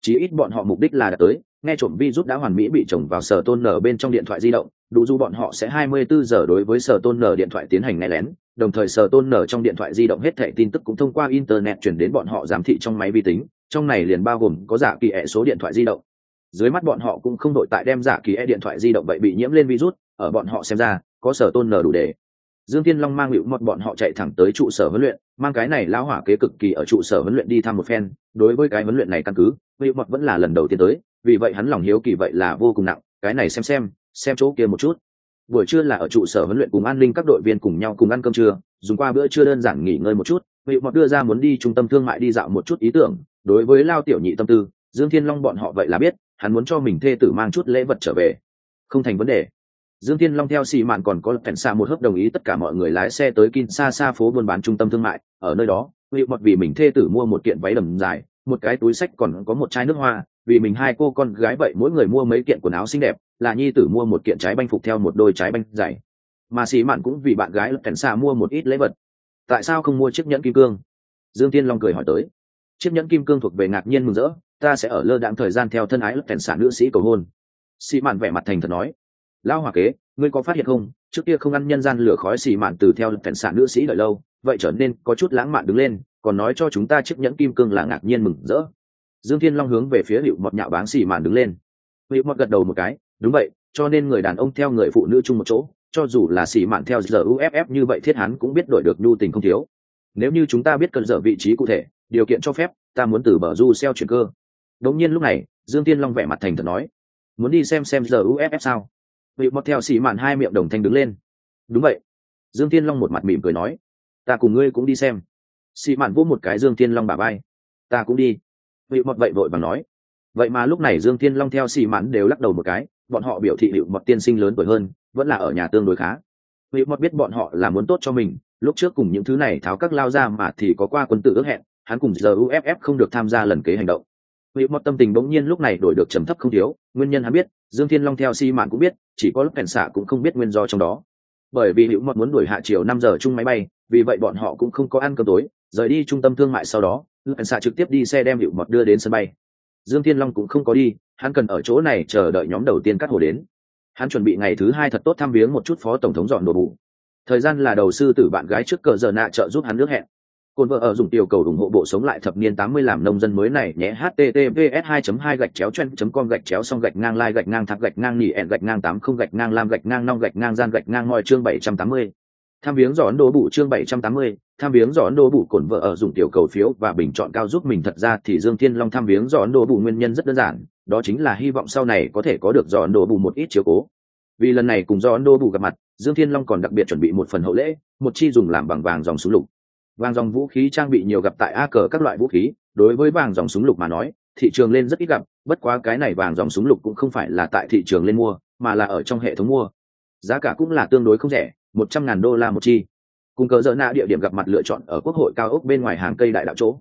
Chí ít bọn họ mục đích là đã tới, nghe trộm virus đã hoàn mỹ bị trồng vào sở tôn nở bên trong điện thoại di động, đủ dù bọn họ sẽ 24 giờ đối với sở tôn nở điện thoại tiến hành nghe lén, đồng thời sở tôn nở trong điện thoại di động hết thẻ tin tức cũng thông qua internet chuyển đến bọn họ giám thị trong máy vi tính, trong này liền bao gồm có giả kỳ ẹ số điện thoại di động dưới mắt bọn họ cũng không đội tại đem giả kỳ e điện thoại di động vậy bị nhiễm lên virus, ở bọn họ xem ra, có sở tôn nở đủ để. Dương thiên long mang hữu một bọn họ chạy thẳng tới trụ sở huấn luyện, mang cái này lão hỏa kế cực kỳ ở trụ sở huấn luyện đi thăm một phen, đối với cái huấn luyện này căn cứ hữu một vẫn là lần đầu tiên tới, vì vậy hắn lòng hiếu kỳ vậy là vô cùng nặng, cái này xem xem xem chỗ kia một chút. Buổi trưa là ở trụ sở huấn luyện cùng an ninh các đội viên cùng nhau cùng ăn cơm trưa, dùng qua bữa trưa đơn giản nghỉ ngơi một chút hữu một đưa ra muốn đi trung tâm thương mại đi dạo một chút ý tưởng, đối với lao tiểu nhị tâm tư, dương thiên long bọn họ vậy là biết hắn muốn cho mình thê tử mang chút lễ vật trở về. Không thành vấn đề. Dương thiên long theo xì mạn còn có cảnh xa một hớp đồng ý tất cả mọi người lái xe tới kinh xa xa phố buôn bán trung tâm thương mại. Ở nơi đó, hữu mọt vì mình thê tử mua một kiện váy đầm dài, một cái túi sách còn có một chai nước hoa. Vì mình hai cô con gái vậy mỗi người mua mấy kiện quần áo xinh đẹp, là nhi tử mua một kiện trái banh phục theo một đôi trái banh dày mà xì mạn cũng vì bạn gái cảnh xa mua một ít lễ vật. Tại sao không mua chiếc nhẫn kim cương? Dương thiên long cười hỏi tới. Chiếc nhẫn kim cương thuộc về ngạc nhiên mừng rỡ ta sẽ ở lơ đãng thời gian theo thân ái phèn xả nữ sĩ cầu hôn. Xì mạn vẻ mặt thành thật nói lao hòa kế, ngươi có phát hiện không? Trước kia không ăn nhân gian lửa khói xì mạn từ theo phèn sản nữ sĩ đợi lâu, vậy trở nên có chút lãng mạn đứng lên, còn nói cho chúng ta chiếc nhẫn kim cương là ngạc nhiên mừng rỡ. Dương thiên long hướng về phía hiệu mọt nhạo báng xì mạn đứng lên. Hiệu mọt gật đầu một cái, đúng vậy, cho nên người đàn ông theo người phụ nữ chung một chỗ, cho dù là xì mạn theo giờ uff như vậy thiết hắn cũng biết đổi được nhu tình không thiếu. Nếu như chúng ta biết cần dở vị trí cụ thể, điều kiện cho phép, ta muốn từ bờ du xeo chuyển cơ đống nhiên lúc này, dương thiên long vẻ mặt thành thật nói, muốn đi xem xem giờ uff sao? Vị mọt theo xì mạn hai miệng đồng thanh đứng lên. Đúng vậy. Dương thiên long một mặt mỉm cười nói, ta cùng ngươi cũng đi xem. Xì mạn vỗ một cái dương thiên long bà bay ta cũng đi. Vị mọt vậy vội và nói, vậy mà lúc này dương thiên long theo xì mạn đều lắc đầu một cái, bọn họ biểu thị hiệu mọt tiên sinh lớn tuổi hơn, vẫn là ở nhà tương đối khá. Vị mọt biết bọn họ là muốn tốt cho mình, lúc trước cùng những thứ này tháo các lao ra mà thì có qua quân tự ước hẹn, hắn cùng giờ uff không được tham gia lần kế hành động vị mọt tâm tình bỗng nhiên lúc này đổi được trầm thấp không thiếu, nguyên nhân hắn biết, dương thiên long theo si mạn cũng biết, chỉ có lúc cảnh xạ cũng không biết nguyên do trong đó. Bởi vì hữu mọt muốn đuổi hạ chiều năm giờ chung máy bay, vì vậy bọn họ cũng không có ăn cơm tối, rời đi trung tâm thương mại sau đó, lúc cảnh xạ trực tiếp đi xe đem hữu mọt đưa đến sân bay. Dương thiên long cũng không có đi, hắn cần ở chỗ này chờ đợi nhóm đầu tiên cắt hồ đến. Hắn chuẩn bị ngày thứ hai thật tốt thăm viếng một chút phó tổng thống dọn đồ bù. Thời gian là đầu sư tử bạn gái trước cờ giờ nạ trợ giúp hắn nước hẹn. Côn vợ ở dùng tiểu cầu ủng hộ bộ sống lại thập niên 80 làm nông dân mới này nhé https 2 2 gạch chéo chen com gạch chéo xong gạch ngang lai gạch ngang thạc gạch ngang nỉ ẹn gạch ngang 80 gạch ngang lam gạch ngang nong gạch ngang gian gạch ngang ngòi chương 780. Tham viếng gió Ấn Độ bụ chương 780, tham viếng gió Ấn Độ bụ cổn vợ ở dùng tiểu cầu phiếu và bình chọn cao giúp mình thật ra thì Dương Thiên Long tham viếng gió Ấn Độ bụ nguyên nhân rất đơn giản, đó chính là hy vọng sau này có thể có được gió Ấn Độ bụ một ít chiếu cố. Vì lần này cùng gió Ấn Độ bụ gặp mặt, Dương Thiên Long còn đặc biệt chuẩn bị một phần hậu lễ, một chi dùng làm bằng vàng dòng súng lục vàng dòng vũ khí trang bị nhiều gặp tại a cờ các loại vũ khí, đối với vàng dòng súng lục mà nói, thị trường lên rất ít gặp, bất quá cái này vàng dòng súng lục cũng không phải là tại thị trường lên mua, mà là ở trong hệ thống mua. Giá cả cũng là tương đối không rẻ, một trăm ngàn đô la một chi. Cùng cờ dơ nạ địa điểm gặp mặt lựa chọn ở quốc hội cao ốc bên ngoài hàng cây đại đạo chỗ.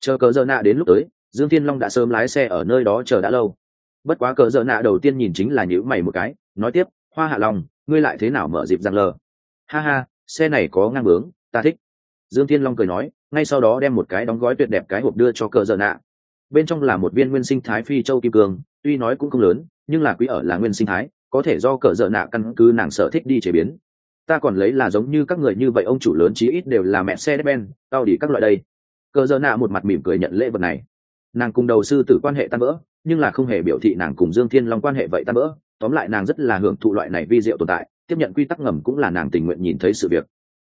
Chờ cờ dơ nạ đến lúc tới, dương thiên long đã sớm lái xe ở nơi đó chờ đã lâu. Bất quá cờ dơ nạ đầu tiên nhìn chính là nhữ mày một cái, nói tiếp, hoa hạ lòng ngươi lại thế nào mở dịp giang lờ? Ha ha, xe này có ngang bướng, ta thích dương thiên long cười nói, ngay sau đó đem một cái đóng gói tuyệt đẹp cái hộp đưa cho cờ dợ nạ. Bên trong là một viên nguyên sinh thái phi châu kim cương, tuy nói cũng không lớn, nhưng là quý ở là nguyên sinh thái, có thể do cờ dợ nạ căn cứ nàng sở thích đi chế biến. Ta còn lấy là giống như các người như vậy, ông chủ lớn chí ít đều là mẹ xe ben, tao đi các loại đây. Cờ dợ nạ một mặt mỉm cười nhận lễ vật này. Nàng cùng đầu sư tử quan hệ tan vỡ, nhưng là không hề biểu thị nàng cùng dương thiên long quan hệ vậy tan vỡ. Tóm lại nàng rất là hưởng thụ loại này vi diệu tồn tại, tiếp nhận quy tắc ngầm cũng là nàng tình nguyện nhìn thấy sự việc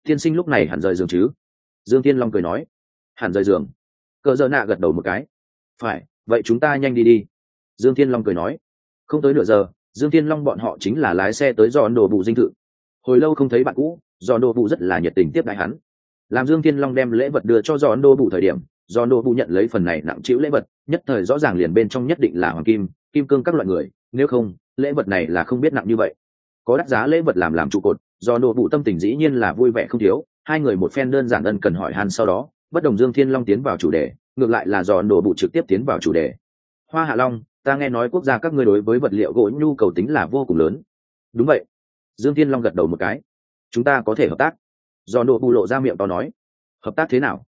tiên sinh lúc này hẳn rời giường chứ? Dương thiên long cười nói. Hẳn rời giường. Cờ dơ nạ gật đầu một cái. Phải, vậy chúng ta nhanh đi đi. Dương thiên long cười nói. Không tới nửa giờ, dương thiên long bọn họ chính là lái xe tới do đồ bù dinh thự. Hồi lâu không thấy bạn cũ do đồ bù rất là nhiệt tình tiếp đại hắn. Làm dương thiên long đem lễ vật đưa cho do đồ bù thời điểm do đồ bù nhận lấy phần này nặng chịu lễ vật, nhất thời rõ ràng liền bên trong nhất định là hoàng kim kim cương các loại người, nếu không, lễ vật này là không biết nặng như vậy. Có đắt giá lễ vật làm làm trụ cột do nội bù tâm tình dĩ nhiên là vui vẻ không thiếu, hai người một phen đơn giản ân cần hỏi han sau đó, bất đồng dương thiên long tiến vào chủ đề, ngược lại là do nội bù trực tiếp tiến vào chủ đề. Hoa hạ long, ta nghe nói quốc gia các ngươi đối với vật liệu gỗ nhu cầu tính là vô cùng lớn. Đúng vậy. Dương thiên long gật đầu một cái. Chúng ta có thể hợp tác. Do nội bù lộ ra miệng to nói. Hợp tác thế nào?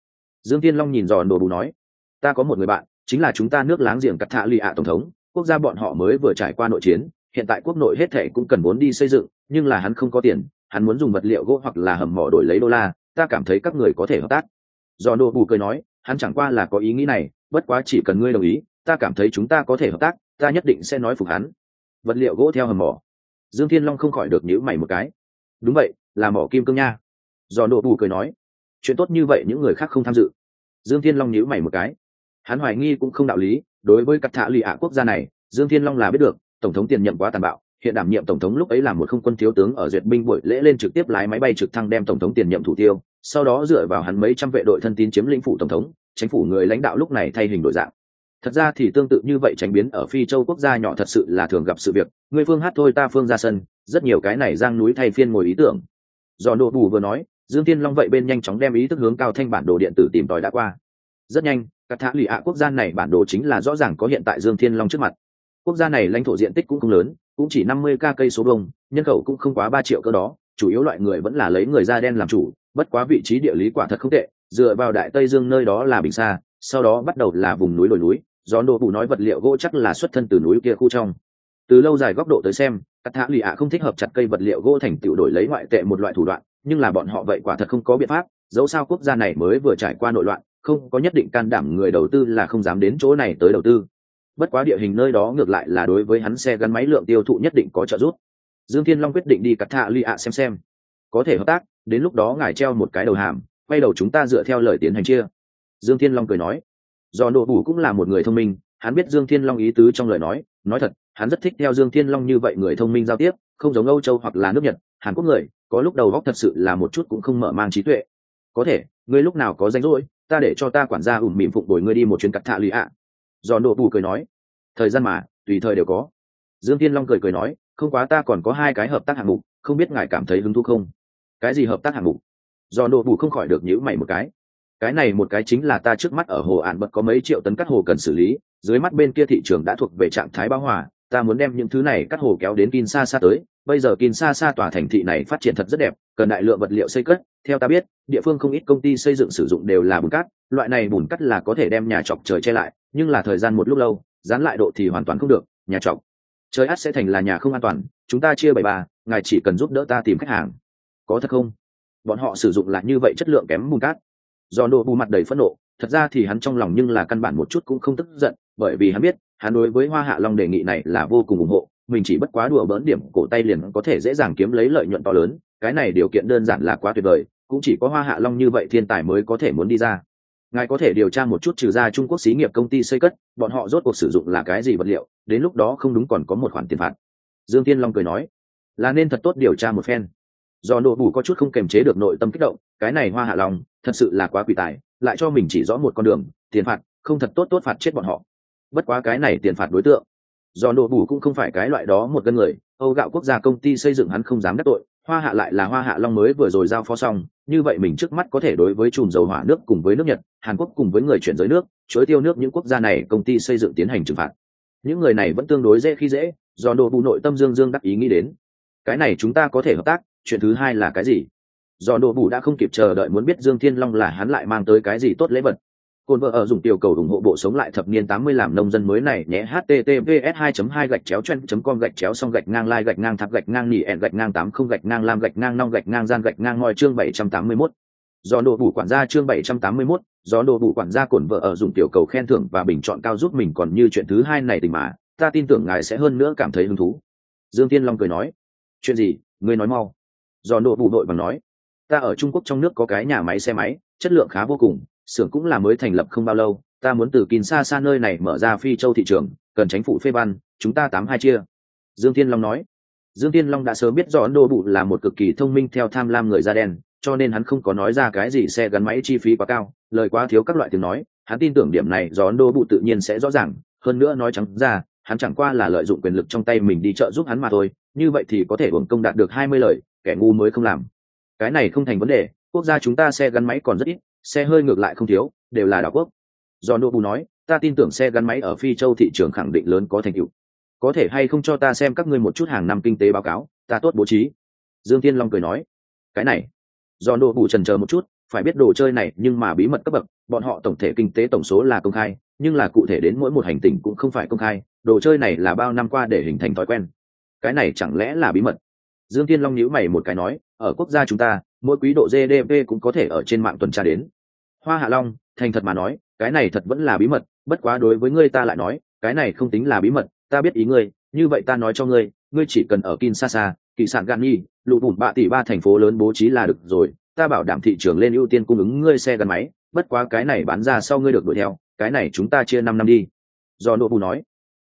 Dương thiên long nhìn dò nội bù nói. Ta có một người bạn, chính là chúng ta nước láng giềng cắt thạ lì ạ tổng thống. Quốc gia bọn họ mới vừa trải qua nội chiến, hiện tại quốc nội hết thệ cũng cần vốn đi xây dựng, nhưng là hắn không có tiền hắn muốn dùng vật liệu gỗ hoặc là hầm mỏ đổi lấy đô la, ta cảm thấy các người có thể hợp tác. Do đồ bù cười nói, hắn chẳng qua là có ý nghĩ này, bất quá chỉ cần ngươi đồng ý, ta cảm thấy chúng ta có thể hợp tác, ta nhất định sẽ nói phục hắn. Vật liệu gỗ theo hầm mỏ. Dương thiên long không khỏi được nhữ mày một cái. Đúng vậy, là mỏ kim cương nha. Do nộ bù cười nói, chuyện tốt như vậy những người khác không tham dự. Dương thiên long nhữ mày một cái. Hắn hoài nghi cũng không đạo lý, đối với cặp thạ lụy ạ quốc gia này, dương thiên long là biết được, tổng thống tiền nhậm quá tàn bạo hiện đảm nhiệm tổng thống lúc ấy là một không quân thiếu tướng ở duyệt binh buổi lễ lên trực tiếp lái máy bay trực thăng đem tổng thống tiền nhiệm thủ tiêu, sau đó dựa vào hắn mấy trăm vệ đội thân tín chiếm lĩnh phủ tổng thống, chính phủ người lãnh đạo lúc này thay hình đổi dạng. Thật ra thì tương tự như vậy tránh biến ở phi châu quốc gia nhỏ thật sự là thường gặp sự việc, người phương hát thôi ta phương ra sân, rất nhiều cái này giang núi thay phiên ngồi ý tưởng. Do nội bù vừa nói, dương tiên long vậy bên nhanh chóng đem ý thức hướng cao thanh bản đồ điện tử tìm tòi đã qua. Rất nhanh, các thả lụy ạ quốc gia này bản đồ chính là rõ ràng có hiện tại dương thiên long trước mặt. Quốc gia này lãnh thổ diện tích cũng không lớn cũng chỉ năm mươi cây số đông nhân khẩu cũng không quá ba triệu cơ đó, chủ yếu loại người vẫn là lấy người da đen làm chủ, bất quá vị trí địa lý quả thật không tệ, dựa vào đại tây dương nơi đó là bình xa sau đó bắt đầu là vùng núi đồi núi do đô bù nói vật liệu gỗ chắc là xuất thân từ núi kia khu trong. Từ lâu dài góc độ tới xem, các thả lì ạ không thích hợp chặt cây vật liệu gỗ thành tựu đổi lấy ngoại tệ một loại thủ đoạn, nhưng là bọn họ vậy quả thật không có biện pháp, dẫu sao quốc gia này mới vừa trải qua nội loạn, không có nhất định can đảm người đầu tư là không dám đến chỗ này tới đầu tư bất quá địa hình nơi đó ngược lại là đối với hắn xe gắn máy lượng tiêu thụ nhất định có trợ giúp. Dương thiên long quyết định đi cắt thạ lì ạ xem xem. Có thể hợp tác, đến lúc đó ngài treo một cái đầu hàm, quay đầu chúng ta dựa theo lời tiến hành chia. Dương thiên long cười nói. Do nộ bù cũng là một người thông minh, hắn biết dương thiên long ý tứ trong lời nói. Nói thật, hắn rất thích theo dương thiên long như vậy người thông minh giao tiếp, không giống âu châu hoặc là nước nhật. Hàn quốc người, có lúc đầu góc thật sự là một chút cũng không mở mang trí tuệ. Có thể, ngươi lúc nào có danh rỗi, ta để cho ta quản gia ủm mỉm phụng đổi ngươi đi một chuyến cắt thạ lì ạ do nộ bù cười nói thời gian mà tùy thời đều có. Dương thiên long cười cười nói không quá ta còn có hai cái hợp tác hạng mục không biết ngài cảm thấy hứng thú không? Cái gì hợp tác hạng mục? Do nộ bù không khỏi được nhữ mày một cái. Cái này một cái chính là ta trước mắt ở hồ ạn bật có mấy triệu tấn cắt hồ cần xử lý dưới mắt bên kia thị trường đã thuộc về trạng thái bão hòa ta muốn đem những thứ này cắt hồ kéo đến Kinshasa tới, bây giờ Kinshasa tòa thành thị này phát triển thật rất đẹp, cần đại lượng vật liệu xây cất, theo ta biết, địa phương không ít công ty xây dựng sử dụng đều là bùn cát, loại này bùn cát là có thể đem nhà chọc trời che lại, nhưng là thời gian một lúc lâu, dán lại độ thì hoàn toàn không được, nhà trọc trời ắt sẽ thành là nhà không an toàn, chúng ta chia bảy ba, ngài chỉ cần giúp đỡ ta tìm khách hàng. Có thật không? Bọn họ sử dụng là như vậy chất lượng kém bùn cát. Do nô bù mặt đầy phẫn nộ, thật ra thì hắn trong lòng nhưng là căn bản một chút cũng không tức giận, bởi vì hắn biết, hắn đối với hoa hạ long đề nghị này là vô cùng ủng hộ mình chỉ bất quá đùa bỡn điểm cổ tay liền có thể dễ dàng kiếm lấy lợi nhuận to lớn cái này điều kiện đơn giản là quá tuyệt vời cũng chỉ có hoa hạ long như vậy thiên tài mới có thể muốn đi ra ngài có thể điều tra một chút trừ ra trung quốc xí nghiệp công ty xây cất, bọn họ rốt cuộc sử dụng là cái gì vật liệu, đến lúc đó không đúng còn có một khoản tiền phạt. Dương tiên long cười nói. Là nên thật tốt điều tra một phen. Do nội bù có chút không kềm chế được nội tâm kích động, cái này hoa hạ long thật sự là quá quỷ tài, lại cho mình chỉ rõ một con đường, tiền phạt, không thật tốt tốt phạt chết bọn họ. Bất quá cái này tiền phạt đối tượng. Do nội bù cũng không phải cái loại đó một gân người, âu gạo quốc gia công ty xây dựng hắn không dám đắc tội hoa hạ lại là hoa hạ long mới vừa rồi giao phó xong, như vậy mình trước mắt có thể đối với chùm dầu hỏa nước cùng với nước nhật, hàn quốc cùng với người chuyển giới nước, chối tiêu nước những quốc gia này, công ty xây dựng tiến hành trừng phạt. Những người này vẫn tương đối dễ khi dễ, do đồ bù nội tâm dương dương đắc ý nghĩ đến. Cái này chúng ta có thể hợp tác, chuyện thứ hai là cái gì? Do đồ bù đã không kịp chờ đợi muốn biết dương thiên long là hắn lại mang tới cái gì tốt lễ vật. Côn vợ ở dùng tiểu cầu ủng hộ bộ sống lại thập niên 80 làm nông dân mới này nhé https 2 2 gạch chéo chen com gạch chéo xong gạch ngang lai gạch ngang tháp gạch ngang nỉ ẹn gạch ngang 80 gạch ngang lam gạch ngang nong gạch ngang gian gạch ngang ngoi chương 781. do đồ bù quản gia chương 781, do đồ bù quản gia cổn vợ ở dùng tiểu cầu khen thưởng và bình chọn cao giúp mình còn như chuyện thứ hai này tình mà ta tin tưởng ngài sẽ hơn nữa cảm thấy hứng thú. Dương tiên long cười nói chuyện gì? Ngươi nói mau. Do đồ bù đội bằng nói ta ở trung quốc trong nước có cái nhà máy xe máy chất lượng khá vô cùng xưởng cũng là mới thành lập không bao lâu, ta muốn từ kín xa xa nơi này mở ra phi châu thị trường, cần tránh phụ phê văn, chúng ta tám hai chia. Dương tiên long nói. Dương tiên long đã sớm biết do ấn độ bụ là một cực kỳ thông minh theo tham lam người da đen, cho nên hắn không có nói ra cái gì xe gắn máy chi phí quá cao, lời quá thiếu các loại tiếng nói, hắn tin tưởng điểm này do ấn độ bụ tự nhiên sẽ rõ ràng, hơn nữa nói trắng ra, hắn chẳng qua là lợi dụng quyền lực trong tay mình đi trợ giúp hắn mà thôi, như vậy thì có thể hưởng công đạt được hai mươi lời, kẻ ngu mới không làm. Cái này không thành vấn đề quốc gia chúng ta xe gắn máy còn rất ít, xe hơi ngược lại không thiếu, đều là đảo quốc. Do nô bù nói, ta tin tưởng xe gắn máy ở phi châu thị trường khẳng định lớn có thành tựu. Có thể hay không cho ta xem các ngươi một chút hàng năm kinh tế báo cáo, ta tốt bố trí. Dương tiên long cười nói, cái này. Do nô bù trần chờ một chút, phải biết đồ chơi này nhưng mà bí mật cấp bậc, bọn họ tổng thể kinh tế tổng số là công khai, nhưng là cụ thể đến mỗi một hành tinh cũng không phải công khai, đồ chơi này là bao năm qua để hình thành thói quen. Cái này chẳng lẽ là bí mật? Dương tiên long nhíu mày một cái nói, ở quốc gia chúng ta mỗi quý độ gdp cũng có thể ở trên mạng tuần tra đến. Hoa hạ long, thành thật mà nói, cái này thật vẫn là bí mật, bất quá đối với ngươi ta lại nói, cái này không tính là bí mật, ta biết ý ngươi, như vậy ta nói cho ngươi ngươi chỉ cần ở kinshasa, kỳ sản gan nhi, lụ bùn bạ tỷ ba thành phố lớn bố trí là được rồi, ta bảo đảm thị trường lên ưu tiên cung ứng ngươi xe gắn máy, bất quá cái này bán ra sau ngươi được đuổi theo, cái này chúng ta chia năm năm đi. Do nô bù nói.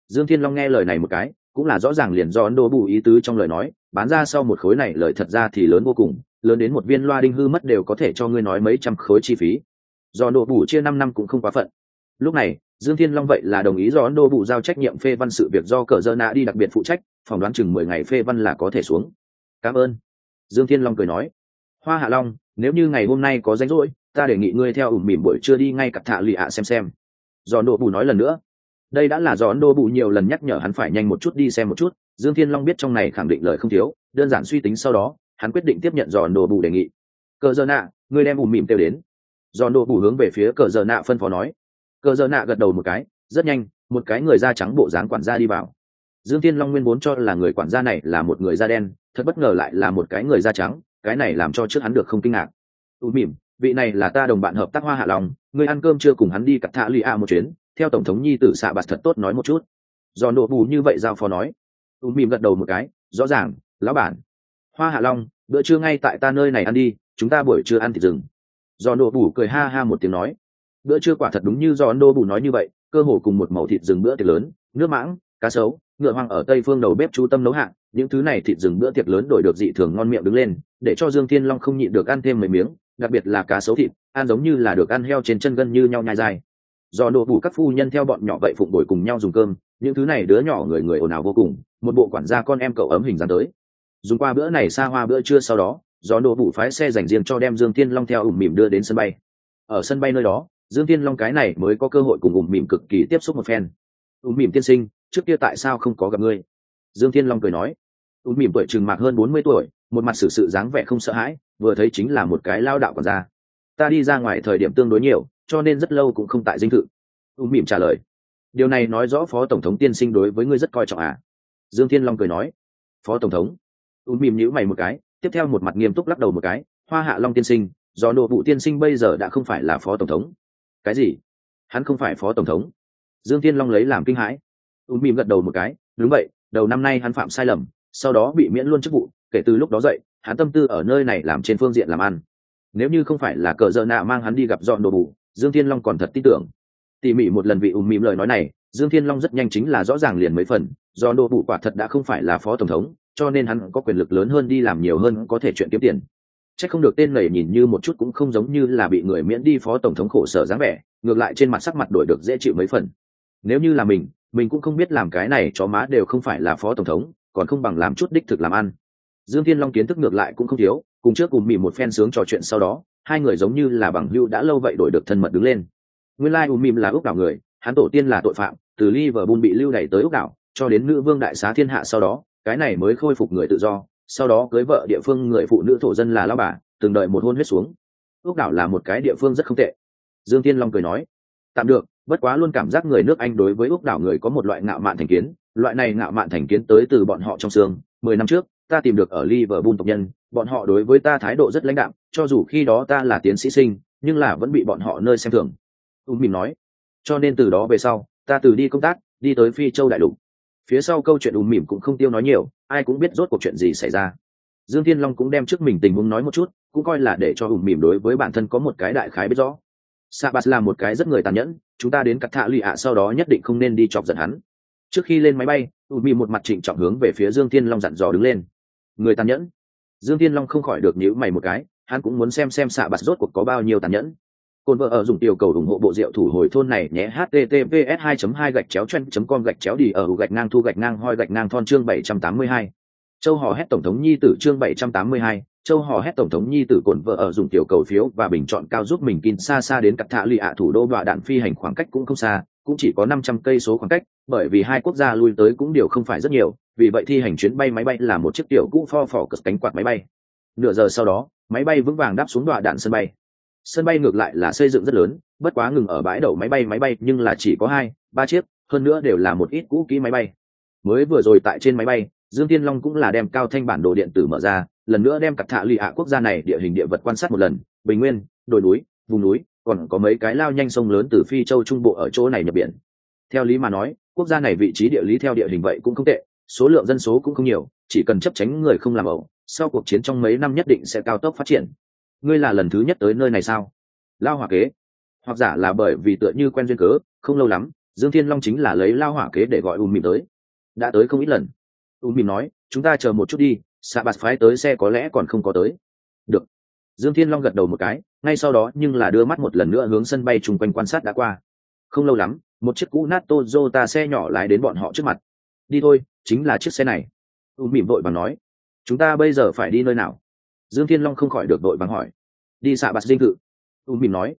Dương thiên long nghe lời này một cái, cũng là rõ ràng liền do ấn độ bù ý tứ trong lời nói, bán ra sau một khối này lời thật ra thì lớn vô cùng lớn đến một viên loa đinh hư mất đều có thể cho ngươi nói mấy trăm khối chi phí. Do độ bù chia năm năm cũng không quá phận. Lúc này, dương thiên long vậy là đồng ý do nô bù giao trách nhiệm phê văn sự việc do cờ dơ nạ đi đặc biệt phụ trách, phỏng đoán chừng mười ngày phê văn là có thể xuống. Cảm ơn. Dương thiên long cười nói. Hoa hạ long, nếu như ngày hôm nay có rảnh rỗi, ta đề nghị ngươi theo ủm mỉm buổi trưa đi ngay cặp thạ lì ạ xem xem. Do nô bù nói lần nữa. Đây đã là do nô bù nhiều lần nhắc nhở hắn phải nhanh một chút đi xem một chút. Dương thiên long biết trong này khẳng định lời không thiếu, đơn giản suy tính sau đó hắn quyết định tiếp nhận dò nổ bù đề nghị. Cờ dơ nạ ngươi đem ùm mỉm kêu đến. Dò nổ bù hướng về phía cờ dơ nạ phân phó nói. Cờ dơ nạ gật đầu một cái, rất nhanh, một cái người da trắng bộ dáng quản gia đi vào. Dương thiên long nguyên vốn cho là người quản gia này là một người da đen, thật bất ngờ lại là một cái người da trắng, cái này làm cho trước hắn được không kinh ngạc. Ùm mỉm, vị này là ta đồng bạn hợp tác hoa hạ lòng người ăn cơm chưa cùng hắn đi cặp thạ lụy a một chuyến, theo tổng thống nhi tử xạ bạt thật tốt nói một chút. Do nộ bù như vậy giao phó nói. Ùm mỉm gật đầu một cái, rõ ràng, lão bản. Hoa hạ long bữa trưa ngay tại ta nơi này ăn đi, chúng ta buổi trưa ăn thịt rừng. Do nô bù cười ha ha một tiếng nói. Bữa trưa quả thật đúng như do nô bù nói như vậy, cơ hồ cùng một màu thịt rừng bữa tiệc lớn, nước mãng, cá sấu, ngựa hoang ở tây phương đầu bếp chú tâm nấu hạng, những thứ này thịt rừng bữa tiệc lớn đổi được dị thường ngon miệng đứng lên, để cho dương thiên long không nhịn được ăn thêm mấy miếng, đặc biệt là cá sấu thịt, ăn giống như là được ăn heo trên chân gân như nhau nhai dài do nô bù các phu nhân theo bọn nhỏ vậy phụng bồi cùng nhau dùng cơm, những thứ này đứa nhỏ người người ồn ào vô cùng, một bộ quản gia con em cậu ấm hình dáng tới dùng qua bữa này xa hoa bữa trưa sau đó, gió đổ vụ phái xe dành riêng cho đem dương tiên long theo ủng mỉm đưa đến sân bay. Ở sân bay nơi đó, dương tiên long cái này mới có cơ hội cùng ủng mỉm cực kỳ tiếp xúc một phen. Ủng mỉm tiên sinh, trước kia tại sao không có gặp ngươi? Dương tiên long cười nói. Ủng mỉm tuổi trừng mạc hơn bốn mươi tuổi, một mặt xử sự dáng vẻ không sợ hãi, vừa thấy chính là một cái lao đạo còn ra. Ta đi ra ngoài thời điểm tương đối nhiều, cho nên rất lâu cũng không tại dinh thự. Ủng mỉm trả lời. Điều này nói rõ phó tổng thống tiên sinh đối với ngươi rất coi trọng à? Dương thiên long cười nói. Phó tổng thống ùn mìm nhữ mày một cái, tiếp theo một mặt nghiêm túc lắc đầu một cái, hoa hạ long tiên sinh, do nội vụ tiên sinh bây giờ đã không phải là phó tổng thống. Cái gì? Hắn không phải phó tổng thống? Dương tiên long lấy làm kinh hãi. Ùn mìm gật đầu một cái, đúng vậy, đầu năm nay hắn phạm sai lầm, sau đó bị miễn luôn chức vụ, kể từ lúc đó dậy, hắn tâm tư ở nơi này làm trên phương diện làm ăn. Nếu như không phải là cờ dợ nạ mang hắn đi gặp dọn đồ bù dương thiên long còn thật tin tưởng. Tỉ mỉ một lần vị ùm mìm lời nói này, dương thiên long rất nhanh chính là rõ ràng liền mấy phần do đồ bù quả thật đã không phải là phó tổng thống cho nên hắn có quyền lực lớn hơn đi làm nhiều hơn có thể chuyện kiếm tiền. Chắc không được tên này nhìn như một chút cũng không giống như là bị người miễn đi phó tổng thống khổ sở dáng vẻ ngược lại trên mặt sắc mặt đổi được dễ chịu mấy phần. Nếu như là mình mình cũng không biết làm cái này cho má đều không phải là phó tổng thống còn không bằng làm chút đích thực làm ăn. Dương thiên long kiến thức ngược lại cũng không thiếu cùng trước cùng mỉ một phen sướng trò chuyện sau đó hai người giống như là bằng hưu đã lâu vậy đổi được thân mật đứng lên. Nguyên lai like, mìm là ước đảo người hắn tổ tiên là tội phạm từ liverpool bị lưu đày tới ước đảo cho đến nữ vương đại xá thiên hạ sau đó cái này mới khôi phục người tự do, sau đó cưới vợ địa phương người phụ nữ thổ dân là lao bà, từng đợi một hôn huyết xuống. Ước đảo là một cái địa phương rất không tệ. Dương tiên long cười nói, tạm được, bất quá luôn cảm giác người nước anh đối với ước đảo người có một loại ngạo mạn thành kiến, loại này ngạo mạn thành kiến tới từ bọn họ trong xương. Mười năm trước, ta tìm được ở liverpool tộc nhân, bọn họ đối với ta thái độ rất lãnh đạm, cho dù khi đó ta là tiến sĩ sinh, nhưng là vẫn bị bọn họ nơi xem thường. Ùm mìm nói, cho nên từ đó về sau, ta từ đi công tác, đi tới phi châu đại lục phía sau câu chuyện ùm mỉm cũng không tiêu nói nhiều ai cũng biết rốt cuộc chuyện gì xảy ra dương thiên long cũng đem trước mình tình huống nói một chút cũng coi là để cho ùm mỉm đối với bản thân có một cái đại khái biết rõ sa bát là một cái rất người tàn nhẫn, chúng ta đến cắt thạ lụy ạ sau đó nhất định không nên đi chọc giận hắn. Trước khi lên máy bay, ùm mỉm một mặt trịnh trọng hướng về phía Dương Thiên Long dặn dò đứng lên. Người tàn nhẫn. Dương Thiên Long không khỏi được nhữ mày một cái, hắn cũng muốn xem xem Sabas rốt cuộc có bao nhiêu tàn nhẫn. Côn vợ ở dùng tiểu cầu ủng hộ bộ rượu thủ hồi thôn này nhé https 2 2 gạch chéo chen com gạch chéo đi ở gạch ngang thu gạch ngang hoi gạch ngang thon chương 782. Châu hò hét tổng thống nhi tử chương 782, châu hò hét tổng thống nhi tử cồn vợ ở dùng tiểu cầu phiếu và bình chọn cao giúp mình kin xa xa đến cặp thạ lì ạ thủ đô đọa đạn phi hành khoảng cách cũng không xa, cũng chỉ có 500 cây số khoảng cách, bởi vì hai quốc gia lui tới cũng đều không phải rất nhiều, vì vậy thi hành chuyến bay máy bay là một chiếc tiểu cũ pho phò cất cánh quạt máy bay. Nửa giờ sau đó, máy bay vững vàng đáp xuống đọa đạn sân bay sân bay ngược lại là xây dựng rất lớn, bất quá ngừng ở bãi đậu máy bay máy bay nhưng là chỉ có hai, ba chiếc, hơn nữa đều là một ít cũ kỹ máy bay. Mới vừa rồi tại trên máy bay, dương tiên long cũng là đem cao thanh bản đồ điện tử mở ra, lần nữa đem cặp thạ lụy ạ quốc gia này địa hình địa vật quan sát một lần, bình nguyên, đồi núi, vùng núi, còn có mấy cái lao nhanh sông lớn từ phi châu trung bộ ở chỗ này nhập biển. Theo lý mà nói, quốc gia này vị trí địa lý theo địa hình vậy cũng không tệ, số lượng dân số cũng không nhiều, chỉ cần chấp tránh người không làm ẩu, sau cuộc chiến trong mấy năm nhất định sẽ cao tốc phát triển ngươi là lần thứ nhất tới nơi này sao? Lao hỏa kế. Hoặc giả là bởi vì tựa như quen duyên cớ, không lâu lắm, dương thiên long chính là lấy lao hỏa kế để gọi ùn mìm tới. Đã tới không ít lần. Ùn mìm nói, chúng ta chờ một chút đi xạ bạt phái tới xe có lẽ còn không có tới. Được. Dương thiên long gật đầu một cái, ngay sau đó nhưng là đưa mắt một lần nữa hướng sân bay chung quanh quan sát đã qua. Không lâu lắm, một chiếc cũ nát Toyota xe nhỏ lái đến bọn họ trước mặt. Đi thôi, chính là chiếc xe này. Ùn mìm vội và nói, chúng ta bây giờ phải đi nơi nào? Dương thiên long không khỏi được đội vắng hỏi. Đi xạ bạt dinh thự. U mìm nói.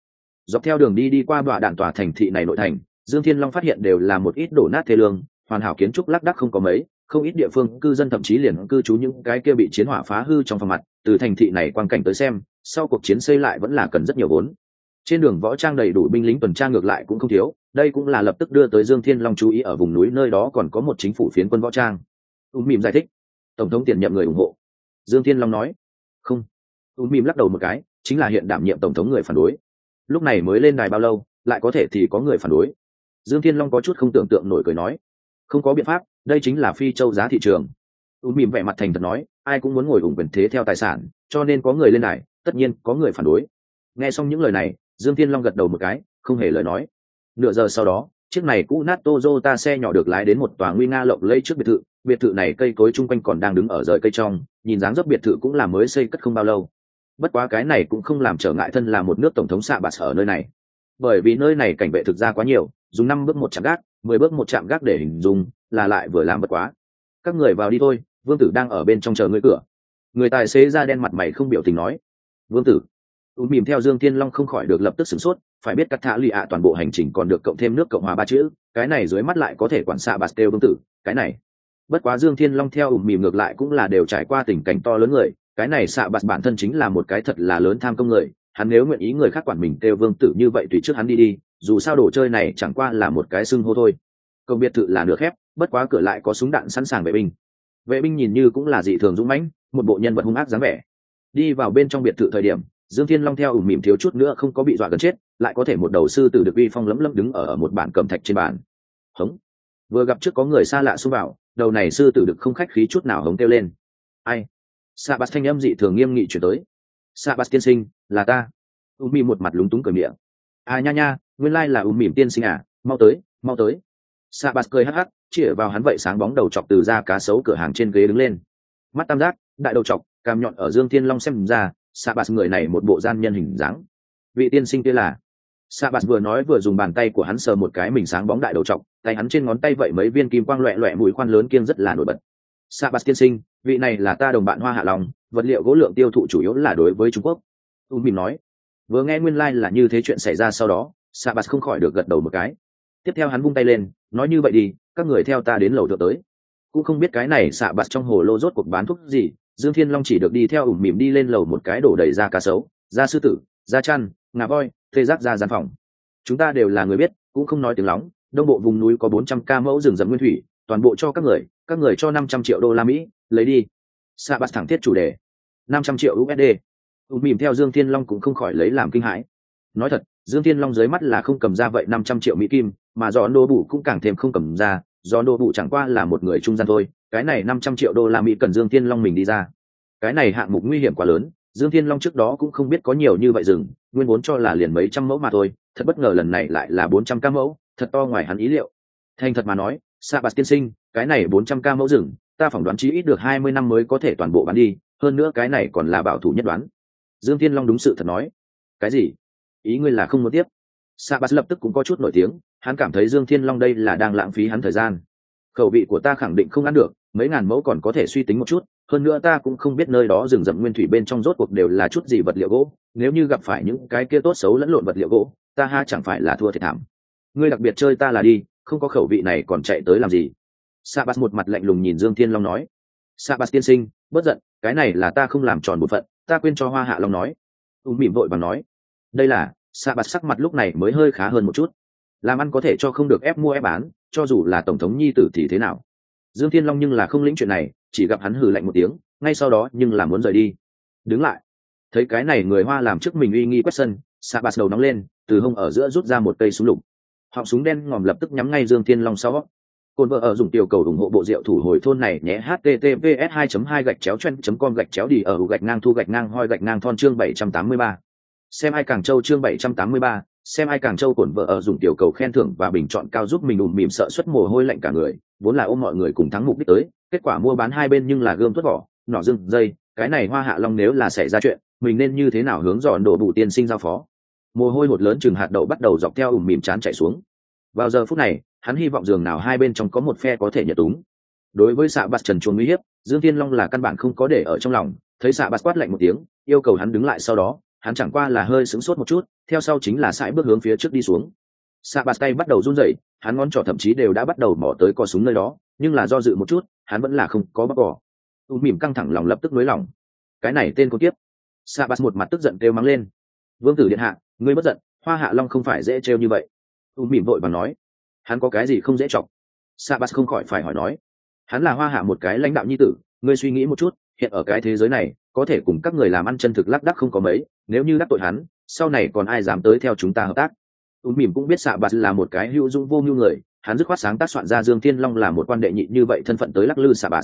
Dọc theo đường đi đi qua đoạn đạn tòa thành thị này nội thành, dương thiên long phát hiện đều là một ít đổ nát thế lương, hoàn hảo kiến trúc lác đắc không có mấy, không ít địa phương cư dân thậm chí liền cư trú những cái kia bị chiến hỏa phá hư trong phòng mặt, từ thành thị này quan cảnh tới xem, sau cuộc chiến xây lại vẫn là cần rất nhiều vốn. Trên đường võ trang đầy đủ binh lính tuần tra ngược lại cũng không thiếu, đây cũng là lập tức đưa tới dương thiên long chú ý ở vùng núi nơi đó còn có một chính phủ phiến quân võ trang. U mìm giải thích. Tổng thống tiền nhậm người ủng hộ. Dương thiên long nói không mìm lắc đầu một cái chính là hiện đảm nhiệm tổng thống người phản đối. Lúc này mới lên đài bao lâu lại có thể thì có người phản đối. Dương thiên long có chút không tưởng tượng nổi cười nói không có biện pháp đây chính là phi châu giá thị trường. U mìm vẻ mặt thành thật nói ai cũng muốn ngồi ủng quyền thế theo tài sản cho nên có người lên đài tất nhiên có người phản đối. Nghe xong những lời này dương thiên long gật đầu một cái không hề lời nói. Nửa giờ sau đó chiếc này cũ nát Toyota xe nhỏ được lái đến một tòa nguy nga lộng lẫy trước biệt thự, biệt thự này cây cối chung quanh còn đang đứng ở rời cây trong, nhìn dáng dấp biệt thự cũng là mới xây cất không bao lâu. Bất quá cái này cũng không làm trở ngại thân là một nước tổng thống xạ bạt ở nơi này. Bởi vì nơi này cảnh vệ thực ra quá nhiều, dùng năm bước một chạm gác, mười bước một chạm gác để hình dung, là lại vừa làm bất quá. Các người vào đi thôi, Vương tử đang ở bên trong chờ ngươi cửa. Người tài xế da đen mặt mày không biểu tình nói. Vương tử, ùn mìm theo dương thiên long không khỏi được lập tức sửng sốt phải biết cắt thạ lụy ạ toàn bộ hành trình còn được cộng thêm nước cộng hòa ba chữ cái này dưới mắt lại có thể quản xạ bạt kêu vương tử cái này bất quá dương thiên long theo ùn mìm ngược lại cũng là đều trải qua tình cảnh to lớn người cái này xạ bạt bản thân chính là một cái thật là lớn tham công người hắn nếu nguyện ý người khác quản mình kêu vương tử như vậy tùy trước hắn đi đi dù sao đồ chơi này chẳng qua là một cái xưng hô thôi. Công biệt thự là nửa khép bất quá cửa lại có súng đạn sẵn sàng vệ binh. Vệ binh nhìn như cũng là dị thường dũng mãnh một bộ nhân vật hung ác dáng vẻ. Đi vào bên trong biệt thự thời điểm dương thiên long theo ủ mỉm thiếu chút nữa không có bị dọa gần chết lại có thể một đầu sư tử được uy phong lấm lấm đứng ở, ở một bản cầm thạch trên bàn. Hống. Vừa gặp trước có người xa lạ xông vào đầu này sư tử được không khách khí chút nào hống kêu lên. Ai? Sa bát thanh âm dị thường nghiêm nghị chuyển tới. Sa bát tiên sinh, là ta. U mì một mặt lúng túng cười miệng. À nha nha, nguyên lai là u mìm tiên sinh à mau tới mau tới. Sa bát cười hắc hắc, chĩa vào hắn vậy sáng bóng đầu chọc từ ra cá sấu cửa hàng trên ghế đứng lên. Mắt tam giác, đại đầu chọc, cam nhọn ở dương thiên long xem ra sa bát người này một bộ gian nhân hình dáng. Vị tiên sinh kia là. Sa bát vừa nói vừa dùng bàn tay của hắn sờ một cái mình sáng bóng đại đầu trọc tay hắn trên ngón tay vậy mấy viên kim quang loẹ loẹ mũi khoan lớn kiêng rất là nổi bật sa bát tiên sinh, vị này là ta đồng bạn hoa hạ long, vật liệu gỗ lượng tiêu thụ chủ yếu là đối với trung quốc. U mìm nói, vừa nghe nguyên lai、like、là như thế chuyện xảy ra sau đó, sa bát không khỏi được gật đầu một cái. Tiếp theo hắn vung tay lên, nói như vậy đi, các người theo ta đến lầu thượng tới. Cũng không biết cái này xạ bạt trong hồ lô rốt cuộc bán thuốc gì, dương thiên long chỉ được đi theo ủng mỉm đi lên lầu một cái đổ đầy ra cá sấu, da sư tử, da chăn, ngà voi, thê giác ra gian phòng. Chúng ta đều là người biết, cũng không nói tiếng lóng, đông bộ vùng núi có bốn trăm ca mẫu rừng rậm nguyên thủy, toàn bộ cho các người các người cho năm trăm triệu đô la mỹ, lấy đi. Sa bát thẳng thiết chủ đề. năm trăm triệu usd ùm mỉm theo dương thiên long cũng không khỏi lấy làm kinh hãi. Nói thật, dương thiên long dưới mắt là không cầm ra vậy năm trăm triệu mỹ kim, mà do đô bụ cũng càng thêm không cầm ra. Do đô bụ chẳng qua là một người trung gian thôi. Cái này năm trăm triệu đô la mỹ cần dương thiên long mình đi ra. Cái này hạng mục nguy hiểm quá lớn. Dương thiên long trước đó cũng không biết có nhiều như vậy rừng nguyên vốn cho là liền mấy trăm mẫu mà thôi. Thật bất ngờ lần này lại là bốn trăm ca mẫu, thật to ngoài hắn ý liệu. Thành thật mà nói sa bạt tiên sinh cái này bốn trăm ca mẫu rừng, ta phỏng đoán chí ít được hai mươi năm mới có thể toàn bộ bán đi, hơn nữa cái này còn là bảo thủ nhất đoán. Dương thiên long đúng sự thật nói. Cái gì? Ý ngươi là không muốn tiếp? Sa bạt lập tức cũng có chút nổi tiếng, hắn cảm thấy dương thiên long đây là đang lãng phí hắn thời gian. Khẩu vị của ta khẳng định không ăn được, mấy ngàn mẫu còn có thể suy tính một chút, hơn nữa ta cũng không biết nơi đó rừng rậm nguyên thủy bên trong rốt cuộc đều là chút gì vật liệu gỗ, nếu như gặp phải những cái kia tốt xấu lẫn lộn vật liệu gỗ, ta ha chẳng phải là thua thiệt thảm. Ngươi đặc biệt chơi ta là đi, không có khẩu vị này còn chạy tới làm gì? Sa bát một mặt lạnh lùng nhìn dương thiên long nói sa bát tiên sinh bất giận, cái này là ta không làm tròn một phận, ta quên cho hoa hạ long nói. Ùm mỉm vội và nói, đây là sa bát sắc mặt lúc này mới hơi khá hơn một chút. Làm ăn có thể cho không được ép mua ép bán, cho dù là tổng thống nhi tử thì thế nào? Dương thiên long nhưng là không lĩnh chuyện này, chỉ gặp hắn hừ lạnh một tiếng, ngay sau đó nhưng là muốn rời đi. Đứng lại. Thấy cái này người hoa làm trước mình uy nghi quét sân xạ bạt đầu nóng lên, từ hông ở giữa rút ra một cây súng lục. Họng súng đen ngòm lập tức nhắm ngay dương thiên long sau cồn vợ ở dùng tiểu cầu ủng hộ bộ rượu thủ hồi thôn này nhé https 2 2 gạch chéo chen com gạch chéo đi ở gạch ngang thu gạch ngang hoi gạch ngang thon chương 783. xem ai càng châu chương 783, xem ai càng châu cổn vợ ở dùng tiểu cầu khen thưởng và bình chọn cao giúp mình ùm mỉm sợ xuất mồ hôi lạnh cả người vốn là ôm mọi người cùng thắng mục đích tới kết quả mua bán hai bên nhưng là gươm tuốt vỏ nỏ dưng dây cái này hoa hạ long nếu là xảy ra chuyện mình nên như thế nào hướng dọn đổ bù tiên sinh giao phó mồ hôi hột lớn chừng hạt đậu bắt đầu dọc theo ùm mỉm chán chảy xuống vào giờ phút này hắn hy vọng giường nào hai bên trong có một phe có thể nhật túng. Đối với xạ bạt trần chuồng uy hiếp, dương thiên long là căn bản không có để ở trong lòng, thấy xạ bạt quát lạnh một tiếng, yêu cầu hắn đứng lại sau đó, hắn chẳng qua là hơi sững sốt một chút, theo sau chính là sải bước hướng phía trước đi xuống. Xạ bạt tay bắt đầu run rẩy, hắn ngón trỏ thậm chí đều đã bắt đầu mỏ tới cò súng nơi đó, nhưng là do dự một chút, hắn vẫn là không có bóc cỏ. U mỉm căng thẳng lòng lập tức nới lỏng. Cái này tên con tiếp xạ bạt một mặt tức giận kêu mắng lên. Vương tử điện hạ, ngươi bất giận, hoa hạ long không phải dễ trêu như vậy. U mỉm vội và nói hắn có cái gì không dễ chọc? Xạ bát không khỏi phải hỏi nói. Hắn là hoa hạ một cái lãnh đạo nhi tử, ngươi suy nghĩ một chút, hiện ở cái thế giới này, có thể cùng các người làm ăn chân thực lác đắc không có mấy, nếu như đắc tội hắn, sau này còn ai dám tới theo chúng ta hợp tác? U mỉm cũng biết xạ bạt là một cái hữu dụng vô mưu người, hắn dứt khoát sáng tác soạn ra dương thiên long là một quan đệ nhị như vậy thân phận tới lắc lư xạ bạt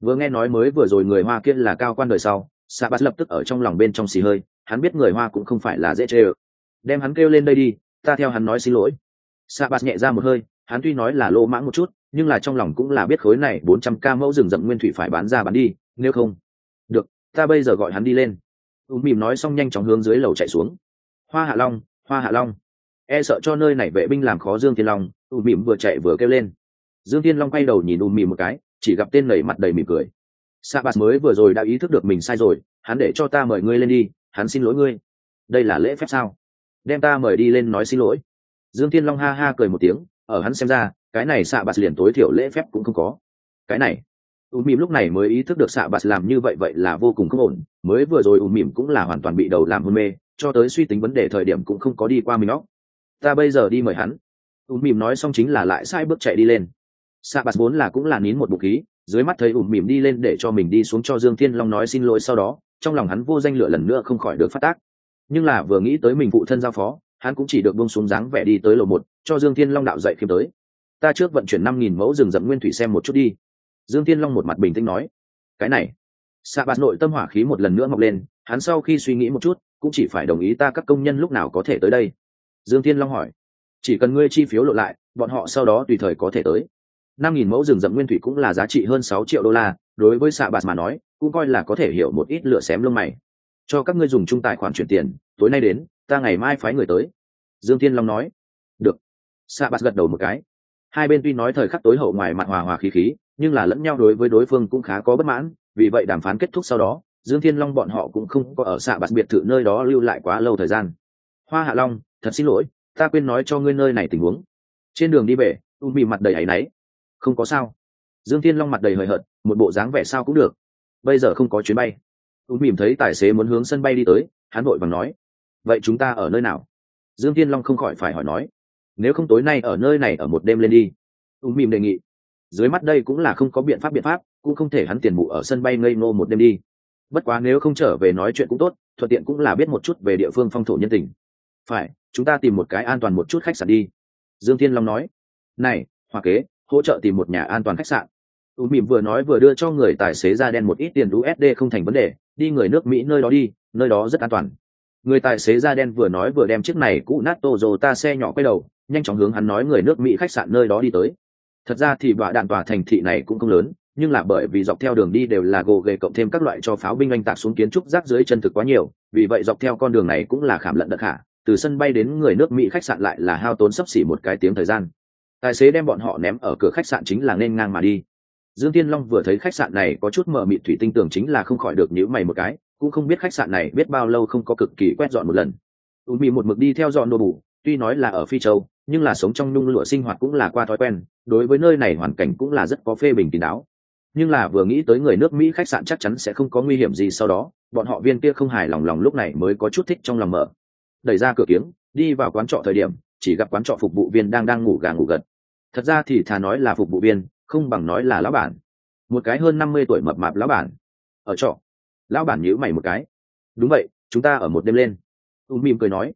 vừa nghe nói mới vừa rồi người hoa kia là cao quan đời sau xạ bạt lập tức ở trong lòng bên trong xì hơi, hắn biết người hoa cũng không phải là dễ chê ơ. Đem hắn kêu lên đây đi, ta theo hắn nói xin lỗi. Sa Bát nhẹ ra một hơi, hắn tuy nói là lô mãng một chút, nhưng là trong lòng cũng là biết khối này bốn trăm ca mẫu rừng rậm nguyên thủy phải bán ra bán đi, nếu không. Được, ta bây giờ gọi hắn đi lên. U mìm nói xong nhanh chóng hướng dưới lầu chạy xuống. Hoa hạ long, hoa hạ long. E sợ cho nơi này vệ binh làm khó dương thiên long u mìm vừa chạy vừa kêu lên. Dương thiên long quay đầu nhìn u mìm một cái, chỉ gặp tên nầy mặt đầy mỉm cười. Sa Bát mới vừa rồi đã ý thức được mình sai rồi, hắn để cho ta mời ngươi lên đi, hắn xin lỗi ngươi. Đây là lễ phép sao? Đem ta mời đi lên nói xin lỗi dương thiên long ha ha cười một tiếng, ở hắn xem ra, cái này xạ bạt liền tối thiểu lễ phép cũng không có. Cái này, u mìm lúc này mới ý thức được xạ bạt làm như vậy vậy là vô cùng không ổn, mới vừa rồi u mìm cũng là hoàn toàn bị đầu làm hôn mê, cho tới suy tính vấn đề thời điểm cũng không có đi qua mình óc ta bây giờ đi mời hắn. U mìm nói xong chính là lại sai bước chạy đi lên. Xạ bạt vốn là cũng là nín một bụng khí, dưới mắt thấy ủ mỉm đi lên để cho mình đi xuống cho dương thiên long nói xin lỗi sau đó, trong lòng hắn vô danh lựa lần nữa không khỏi được phát tác. Nhưng là vừa nghĩ tới mình phụ thân giao phó hắn cũng chỉ được bông xuống dáng vẻ đi tới lầu một, cho dương thiên long đạo dậy khiêm tới. Ta trước vận chuyển năm nghìn mẫu rừng rậm nguyên thủy xem một chút đi. Dương thiên long một mặt bình tĩnh nói. Cái này. Xạ bạt nội tâm hỏa khí một lần nữa mọc lên, hắn sau khi suy nghĩ một chút, cũng chỉ phải đồng ý ta các công nhân lúc nào có thể tới đây. Dương thiên long hỏi. Chỉ cần ngươi chi phiếu lộ lại, bọn họ sau đó tùy thời có thể tới. Năm nghìn mẫu rừng rậm nguyên thủy cũng là giá trị hơn sáu triệu đô la, đối với xạ bạt mà nói, cũng coi là có thể hiểu một ít lựa xém lông mày. Cho các ngươi dùng chung tài khoản chuyển tiền, tối nay đến ta ngày mai phái người tới. Dương thiên long nói. Được. Xạ bạt gật đầu một cái. Hai bên tuy nói thời khắc tối hậu ngoài mặt hòa hòa khí khí, nhưng là lẫn nhau đối với đối phương cũng khá có bất mãn. Vì vậy đàm phán kết thúc sau đó, dương thiên long bọn họ cũng không có ở xạ bạt biệt thự nơi đó lưu lại quá lâu thời gian. Hoa hạ long, thật xin lỗi, ta quên nói cho ngươi nơi này tình huống. Trên đường đi về u bị mặt đầy áy náy. Không có sao. Dương thiên long mặt đầy hời hợt, một bộ dáng vẻ sao cũng được. Bây giờ không có chuyến bay. U mỉm thấy tài xế muốn hướng sân bay đi tới, hắn vội và nói vậy chúng ta ở nơi nào? Dương thiên long không khỏi phải hỏi nói. Nếu không tối nay ở nơi này ở một đêm lên đi. U mỉm đề nghị. Dưới mắt đây cũng là không có biện pháp biện pháp, cũng không thể hắn tiền mụ ở sân bay ngây ngô một đêm đi. Bất quá nếu không trở về nói chuyện cũng tốt, thuận tiện cũng là biết một chút về địa phương phong thổ nhân tình. Phải, chúng ta tìm một cái an toàn một chút khách sạn đi. Dương thiên long nói. Này, hoa kế, hỗ trợ tìm một nhà an toàn khách sạn. U mỉm vừa nói vừa đưa cho người tài xế ra đen một ít tiền usd không thành vấn đề, đi người nước mỹ nơi đó đi, nơi đó rất an toàn người tài xế da đen vừa nói vừa đem chiếc này cũ nát tô ta xe nhỏ quay đầu, nhanh chóng hướng hắn nói người nước mỹ khách sạn nơi đó đi tới. Thật ra thì vạ đạn tòa thành thị này cũng không lớn, nhưng là bởi vì dọc theo đường đi đều là gồ ghề cộng thêm các loại cho pháo binh anh tạc xuống kiến trúc rác dưới chân thực quá nhiều, vì vậy dọc theo con đường này cũng là khảm lận đất hạ từ sân bay đến người nước mỹ khách sạn lại là hao tốn sấp xỉ một cái tiếng thời gian. Tài xế đem bọn họ ném ở cửa khách sạn chính là nên ngang mà đi. Dương tiên long vừa thấy khách sạn này có chút mờ mịt thủy tinh tưởng chính là không khỏi được nhữ mày một cái cũng không biết khách sạn này biết bao lâu không có cực kỳ quét dọn một lần. U mì một mực đi theo dọn đồ bù, tuy nói là ở phi châu, nhưng là sống trong nhung lụa sinh hoạt cũng là qua thói quen, đối với nơi này hoàn cảnh cũng là rất có phê bình kín đáo. Nhưng là vừa nghĩ tới người nước mỹ khách sạn chắc chắn sẽ không có nguy hiểm gì sau đó, bọn họ viên kia không hài lòng lòng lúc này mới có chút thích trong lòng mở. Đẩy ra cửa kiếng, đi vào quán trọ thời điểm, chỉ gặp quán trọ phục vụ viên đang đang ngủ gà ngủ gật. Thật ra thì thà nói là phục vụ viên, không bằng nói là lão bản. Một cái hơn năm mươi tuổi mập mạp lão bản. Ở trọ lão bản nhíu mày một cái. Đúng vậy, chúng ta ở một đêm lên. U mìm cười nói.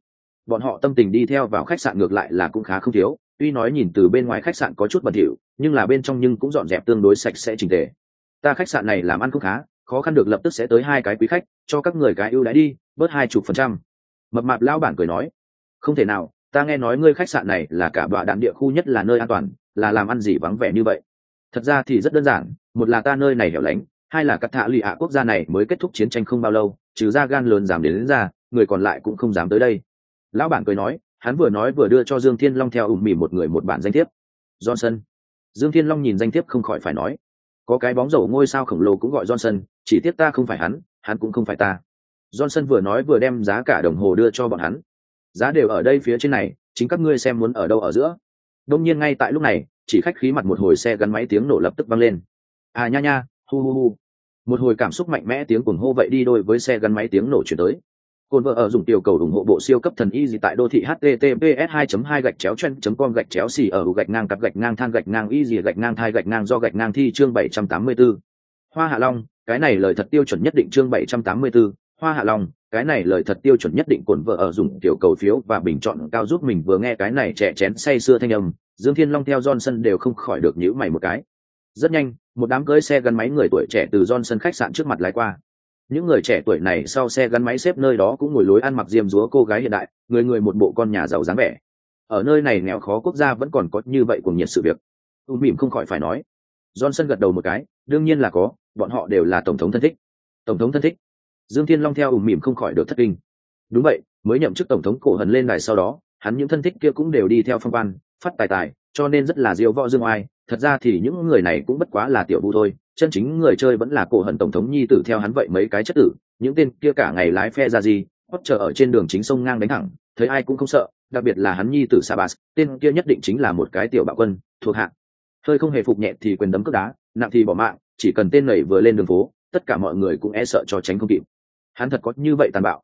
Bọn họ tâm tình đi theo vào khách sạn ngược lại là cũng khá không thiếu. Tuy nói nhìn từ bên ngoài khách sạn có chút bẩn thỉu, nhưng là bên trong nhưng cũng dọn dẹp tương đối sạch sẽ chỉnh tề. Ta khách sạn này làm ăn cũng khá, khó khăn được lập tức sẽ tới hai cái quý khách, cho các người cái ưu đãi đi, bớt hai chục phần trăm. Mập mạp lão bản cười nói. Không thể nào, ta nghe nói ngươi khách sạn này là cả bạ đạn địa khu nhất là nơi an toàn, là làm ăn gì vắng vẻ như vậy? Thật ra thì rất đơn giản, một là ta nơi này hẻo lánh hai là các thạ lụy ạ quốc gia này mới kết thúc chiến tranh không bao lâu trừ ra gan lớn dám đến, đến ra người còn lại cũng không dám tới đây. Lão bản cười nói hắn vừa nói vừa đưa cho dương thiên long theo ủng mỉ một người một bản danh thiếp. Johnson. Dương thiên long nhìn danh thiếp không khỏi phải nói có cái bóng rổ ngôi sao khổng lồ cũng gọi johnson chỉ tiếc ta không phải hắn hắn cũng không phải ta. Johnson vừa nói vừa đem giá cả đồng hồ đưa cho bọn hắn. Giá đều ở đây phía trên này chính các ngươi xem muốn ở đâu ở giữa. Đông nhiên ngay tại lúc này chỉ khách khí mặt một hồi xe gắn máy tiếng nổ lập tức vang lên. À nha nha hu hu hu một hồi cảm xúc mạnh mẽ tiếng cuồng hô vậy đi đôi với xe gắn máy tiếng nổ chuyển tới cồn vợ ở dùng tiểu cầu ủng hộ bộ siêu cấp thần y gì tại đô thị https 2 2 gạch chéo chen com gạch chéo xì ở gạch ngang cặp gạch ngang than gạch ngang y gì, gạch ngang thai, gạch ngang do, gạch ngang thi chương 784. hoa hạ long, cái này lời thật tiêu chuẩn nhất định chương 784. hoa hạ long, cái này lời thật tiêu chuẩn nhất định cồn vợ ở dùng tiểu cầu phiếu và bình chọn cao giúp mình vừa nghe cái này trẻ chén say xưa thanh âm dương thiên long theo johnson đều không khỏi được nhíu mày một cái rất nhanh, một đám cưới xe gắn máy người tuổi trẻ từ johnson khách sạn trước mặt lái qua. Những người trẻ tuổi này sau xe gắn máy xếp nơi đó cũng ngồi lối ăn mặc diêm dúa cô gái hiện đại, người người một bộ con nhà giàu dáng vẻ. Ở nơi này nghèo khó quốc gia vẫn còn có như vậy cùng nhiệt sự việc. U mỉm không khỏi phải nói. Johnson gật đầu một cái, đương nhiên là có, bọn họ đều là tổng thống thân thích. Tổng thống thân thích. Dương thiên long theo ủ mỉm không khỏi được thất kinh. Đúng vậy, mới nhậm chức tổng thống cổ hần lên đài sau đó, hắn những thân thích kia cũng đều đi theo phong văn phát tài tài, cho nên rất là diêu võ dương oai thật ra thì những người này cũng bất quá là tiểu vu thôi, chân chính người chơi vẫn là cổ hận tổng thống nhi tử theo hắn vậy mấy cái chất tử, những tên kia cả ngày lái phe ra gì hót chờ ở trên đường chính sông ngang đánh thẳng, thấy ai cũng không sợ, đặc biệt là hắn nhi tử sabas, tên kia nhất định chính là một cái tiểu bạo quân, thuộc hạng hơi không hề phục nhẹ thì quyền đấm cướp đá, nặng thì bỏ mạng, chỉ cần tên này vừa lên đường phố, tất cả mọi người cũng e sợ cho tránh không kịp. Hắn thật có như vậy tàn bạo.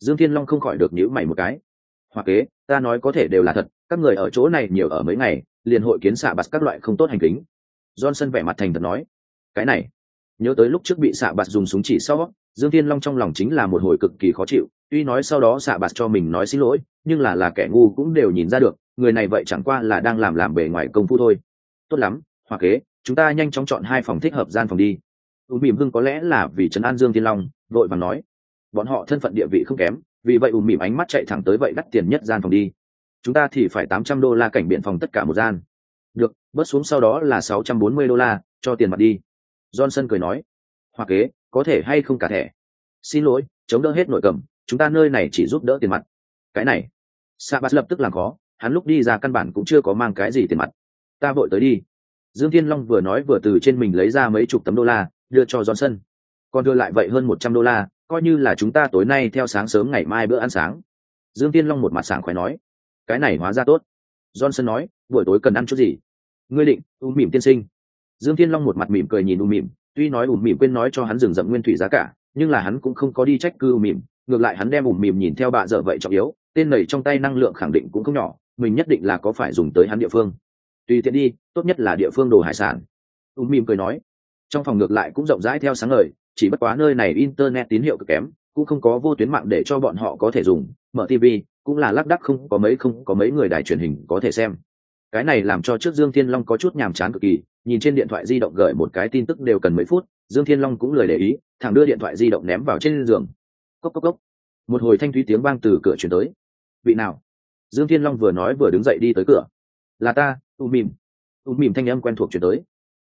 Dương thiên long không khỏi được nhíu mày một cái. Hoặc kế, ta nói có thể đều là thật, các người ở chỗ này nhiều ở mấy ngày liền hội kiến xạ bạt các loại không tốt hành kính. Johnson vẻ mặt thành thật nói, cái này, nhớ tới lúc trước bị xạ bạt dùng súng chỉ sau, dương thiên long trong lòng chính là một hồi cực kỳ khó chịu, tuy nói sau đó xạ bạt cho mình nói xin lỗi, nhưng là là kẻ ngu cũng đều nhìn ra được, người này vậy chẳng qua là đang làm làm bề ngoài công phu thôi. Tốt lắm hoặc kế, chúng ta nhanh chóng chọn hai phòng thích hợp gian phòng đi. Ùm mỉm hưng có lẽ là vì trấn an dương thiên long, vội và nói, bọn họ thân phận địa vị không kém, vì vậy ùm mỉm ánh mắt chạy thẳng tới vậy đắt tiền nhất gian phòng đi chúng ta thì phải tám trăm đô la cảnh biện phòng tất cả một gian. Được, bớt xuống sau đó là sáu trăm bốn mươi đô la, cho tiền mặt đi. Johnson cười nói. Hoặc kế, có thể hay không cả thẻ? Xin lỗi, chống đỡ hết nội cầm, chúng ta nơi này chỉ giúp đỡ tiền mặt. Cái này. Sa bát lập tức làm khó, hắn lúc đi ra căn bản cũng chưa có mang cái gì tiền mặt. Ta vội tới đi. Dương thiên long vừa nói vừa từ trên mình lấy ra mấy chục tấm đô la, đưa cho johnson. Còn đưa lại vậy hơn một trăm đô la, coi như là chúng ta tối nay theo sáng sớm ngày mai bữa ăn sáng. Dương thiên long một mặt sảng khoái nói cái này hóa ra tốt. Johnson nói, buổi tối cần ăn chút gì? Ngươi định u mỉm tiên sinh. Dương thiên long một mặt mỉm cười nhìn u mỉm, tuy nói ủ mỉm quên nói cho hắn dừng dậm nguyên thủy giá cả, nhưng là hắn cũng không có đi trách cứ ủ mỉm, ngược lại hắn đem ủ mỉm nhìn theo bà dở vậy trọng yếu, tên nầy trong tay năng lượng khẳng định cũng không nhỏ, mình nhất định là có phải dùng tới hắn địa phương. Tùy tiện đi, tốt nhất là địa phương đồ hải sản. Ủ mỉm cười nói. Trong phòng ngược lại cũng rộng rãi theo sáng lời chỉ bất quá nơi này internet tín hiệu cực kém cũng không có vô tuyến mạng để cho bọn họ có thể dùng, mở tv cũng là lác đắc không có mấy, không có mấy người đài truyền hình có thể xem. Cái này làm cho trước dương thiên long có chút nhàm chán cực kỳ, nhìn trên điện thoại di động gửi một cái tin tức đều cần mấy phút, dương thiên long cũng lười để ý, thẳng đưa điện thoại di động ném vào trên giường. Cốc cốc cốc. Một hồi thanh thúy tiếng vang từ cửa chuyển tới. Vị nào? Dương thiên long vừa nói vừa đứng dậy đi tới cửa. Là ta, u mìm. U mìm thanh âm quen thuộc chuyển tới.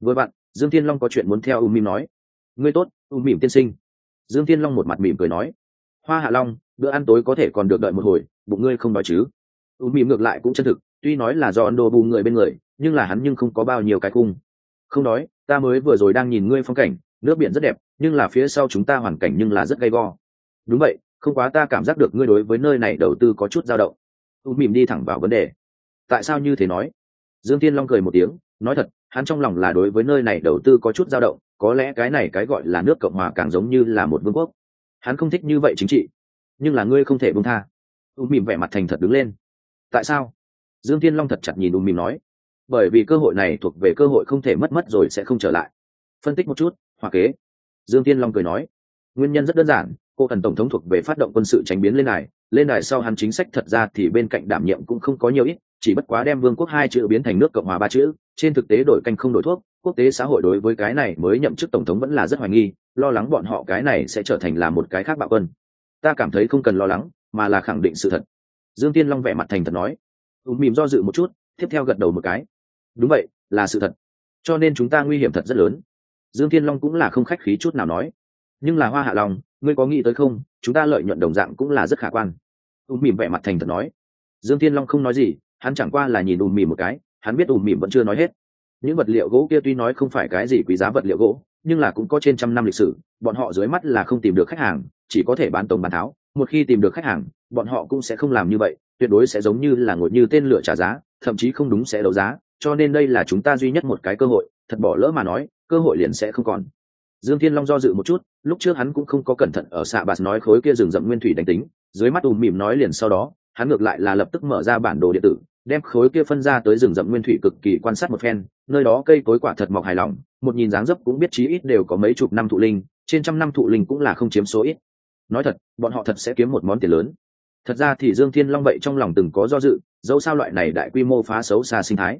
Vừa bạn dương thiên long có chuyện muốn theo u mìm nói. Ngươi tốt, u mìm tiên sinh dương thiên long một mặt mỉm cười nói, hoa hạ long, bữa ăn tối có thể còn được đợi một hồi, bụng ngươi không đói chứ? U mỉm ngược lại cũng chân thực, tuy nói là do ấn độ bù người bên người, nhưng là hắn nhưng không có bao nhiêu cái cung không đói, ta mới vừa rồi đang nhìn ngươi phong cảnh, nước biển rất đẹp, nhưng là phía sau chúng ta hoàn cảnh nhưng là rất gay go. Đúng vậy, không quá ta cảm giác được ngươi đối với nơi này đầu tư có chút dao động. U mỉm đi thẳng vào vấn đề. Tại sao như thế nói? Dương Thiên long cười một tiếng, nói thật hắn trong lòng là đối với nơi này đầu tư có chút dao động, có lẽ cái này cái gọi là nước cộng hòa càng giống như là một vương quốc. Hắn không thích như vậy chính trị, nhưng là ngươi không thể buông tha. U mìm vẻ mặt thành thật đứng lên. Tại sao? Dương Thiên long thật chặt nhìn u mìm nói. Bởi vì cơ hội này thuộc về cơ hội không thể mất mất rồi sẽ không trở lại. Phân tích một chút hoa kế. Dương Thiên long cười nói. Nguyên nhân rất đơn giản, cô cần tổng thống thuộc về phát động quân sự tránh biến lên đài lên đài sau hắn chính sách thật ra thì bên cạnh đảm nhiệm cũng không có nhiều ít chỉ bất quá đem vương quốc hai chữ biến thành nước cộng hòa ba chữ trên thực tế đổi canh không đổi thuốc quốc tế xã hội đối với cái này mới nhậm chức tổng thống vẫn là rất hoài nghi lo lắng bọn họ cái này sẽ trở thành là một cái khác bạo quân ta cảm thấy không cần lo lắng mà là khẳng định sự thật dương tiên long vẻ mặt thành thật nói ừ, ùm mìm do dự một chút tiếp theo gật đầu một cái đúng vậy là sự thật cho nên chúng ta nguy hiểm thật rất lớn dương thiên long cũng là không khách khí chút nào nói nhưng là hoa hạ lòng ngươi có nghĩ tới không chúng ta lợi nhuận đồng dạng cũng là rất khả quan ừ, ùm mìm vẻ mặt thành thật nói dương thiên long không nói gì hắn chẳng qua là nhìn ùm mìm một cái, hắn biết ùm mìm vẫn chưa nói hết. Những vật liệu gỗ kia tuy nói không phải cái gì quý giá vật liệu gỗ, nhưng là cũng có trên trăm năm lịch sử, bọn họ dưới mắt là không tìm được khách hàng, chỉ có thể bán tổng bán tháo. Một khi tìm được khách hàng, bọn họ cũng sẽ không làm như vậy, tuyệt đối sẽ giống như là ngồi như tên lửa trả giá, thậm chí không đúng sẽ đấu giá. Cho nên đây là chúng ta duy nhất một cái cơ hội, thật bỏ lỡ mà nói, cơ hội liền sẽ không còn. Dương thiên long do dự một chút, lúc trước hắn cũng không có cẩn thận ở xạ bạt nói khối kia rừng rậm nguyên thủy đánh tính, dưới mắt ùm mỉm nói liền sau đó, hắn ngược lại là lập tức mở ra bản đồ điện tử đem khối kia phân ra tới rừng rậm nguyên thủy cực kỳ quan sát một phen, nơi đó cây cối quả thật mọc hài lòng, một nhìn dáng dấp cũng biết chí ít đều có mấy chục năm thụ linh, trên trăm năm thụ linh cũng là không chiếm số ít. Nói thật, bọn họ thật sẽ kiếm một món tiền lớn. Thật ra thì dương thiên long vậy trong lòng từng có do dự, dẫu sao loại này đại quy mô phá xấu xa sinh thái.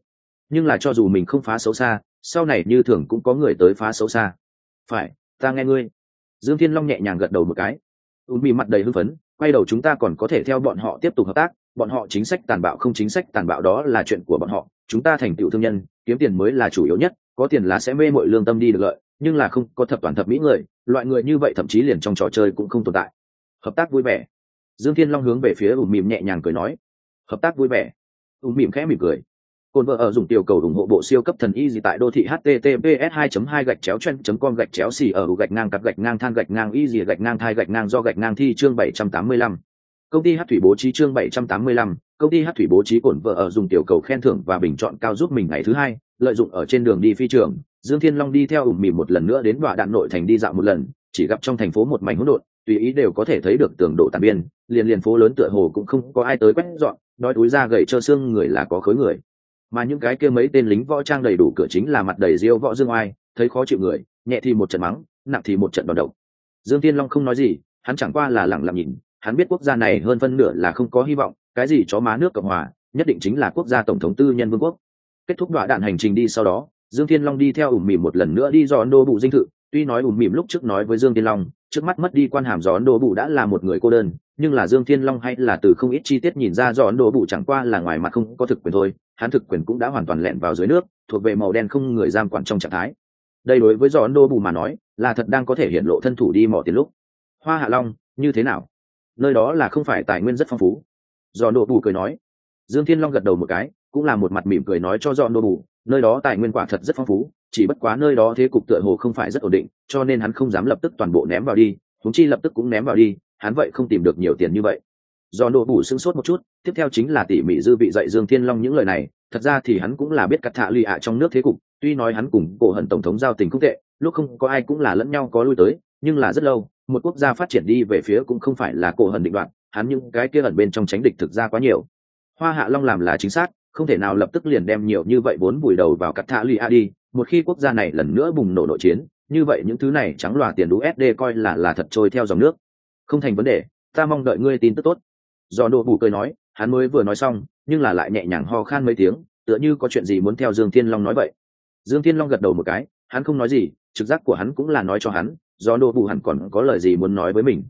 Nhưng là cho dù mình không phá xấu xa, sau này như thường cũng có người tới phá xấu xa. Phải, ta nghe ngươi. Dương thiên long nhẹ nhàng gật đầu một cái u bị mặt đầy hưng phấn, quay đầu chúng ta còn có thể theo bọn họ tiếp tục hợp tác, bọn họ chính sách tàn bạo không chính sách, tàn bạo đó là chuyện của bọn họ, chúng ta thành tựu thương nhân, kiếm tiền mới là chủ yếu nhất, có tiền là sẽ mê mội lương tâm đi được lợi, nhưng là không có thập toàn thập mỹ người, loại người như vậy thậm chí liền trong trò chơi cũng không tồn tại. Hợp tác vui vẻ. Dương thiên long hướng về phía ùm mìm nhẹ nhàng cười nói. Hợp tác vui vẻ. Ùm mìm khẽ mỉm cười. Côn vợ ở dùng tiểu cầu ủng hộ bộ siêu cấp thần y gì tại đô thị https 2 2 gạch chéo chen com gạch chéo xì ở gạch ngang cặp gạch ngang than gạch ngang y gì gạch ngang thai gạch ngang do gạch ngang thi chương 785. Công ty Hát thủy bố trí chương 785, công ty Hát thủy bố trí cổn vợ ở dùng tiểu cầu khen thưởng và bình chọn cao giúp mình ngày thứ hai, lợi dụng ở trên đường đi phi trường, Dương Thiên Long đi theo ủng mỉm một lần nữa đến đoạn đạn nội thành đi dạo một lần, chỉ gặp trong thành phố một mảnh hỗn độn, tùy ý đều có thể thấy được tường độ tàn biên, liền liền phố lớn tựa hồ cũng không có ai tới quét dọn, nói túi ra gầy trơ xương người là có khối người mà những cái kia mấy tên lính võ trang đầy đủ cửa chính là mặt đầy diêu võ dương oai, thấy khó chịu người, nhẹ thì một trận mắng, nặng thì một trận đòn độc. Dương tiên long không nói gì, hắn chẳng qua là lẳng lặng nhìn, hắn biết quốc gia này hơn phân nửa là không có hy vọng, cái gì chó má nước cộng hòa, nhất định chính là quốc gia tổng thống tư nhân vương quốc. Kết thúc đoạn đạn hành trình đi sau đó, dương thiên long đi theo ủng mỉm một lần nữa đi do ấn độ bụ dinh thự, tuy nói ủng mỉm lúc trước nói với dương thiên long, trước mắt mất đi quan hàm do ấn độ bụ đã là một người cô đơn nhưng là dương thiên long hay là từ không ít chi tiết nhìn ra do ấn độ bụ chẳng qua là ngoài mặt không có thực quyền thôi, hắn thực quyền cũng đã hoàn toàn lẹn vào dưới nước, thuộc về màu đen không người giam quản trong trạng thái. Đây đối với do ấn độ bù mà nói, là thật đang có thể hiện lộ thân thủ đi mỏ tiền lúc. Hoa hạ long, như thế nào? Nơi đó là không phải tài nguyên rất phong phú. Do ấn độ bù cười nói. Dương thiên long gật đầu một cái, cũng là một mặt mỉm cười nói cho do ấn độ bù, nơi đó tài nguyên quả thật rất phong phú, chỉ bất quá nơi đó thế cục tựa hồ không phải rất ổn định, cho nên hắn không dám lập tức toàn bộ ném vào đi thúng chi lập tức cũng ném vào đi hắn vậy không tìm được nhiều tiền như vậy. Do nổ bù sưng sốt một chút, tiếp theo chính là tỉ mỉ dư vị dạy dương thiên long những lời này, thật ra thì hắn cũng là biết cắt thạ lì ạ trong nước thế cục, tuy nói hắn cùng cổ hận tổng thống giao tình không tệ, lúc không có ai cũng là lẫn nhau có lui tới, nhưng là rất lâu, một quốc gia phát triển đi về phía cũng không phải là cổ hận định đoạn, hắn những cái kia ẩn bên trong tránh địch thực ra quá nhiều. Hoa hạ long làm là chính xác, không thể nào lập tức liền đem nhiều như vậy vốn vùi đầu vào cắt thạ lì ạ đi, một khi quốc gia này lần nữa bùng nổ nội chiến, như vậy những thứ này trắng loà tiền usd coi là là thật trôi theo dòng nước không thành vấn đề, ta mong đợi ngươi tin tức tốt. Do đồ bù cười nói, hắn mới vừa nói xong, nhưng là lại nhẹ nhàng ho khan mấy tiếng, tựa như có chuyện gì muốn theo dương thiên long nói vậy. Dương thiên long gật đầu một cái, hắn không nói gì, trực giác của hắn cũng là nói cho hắn do đồ bù hẳn còn có lời gì muốn nói với mình.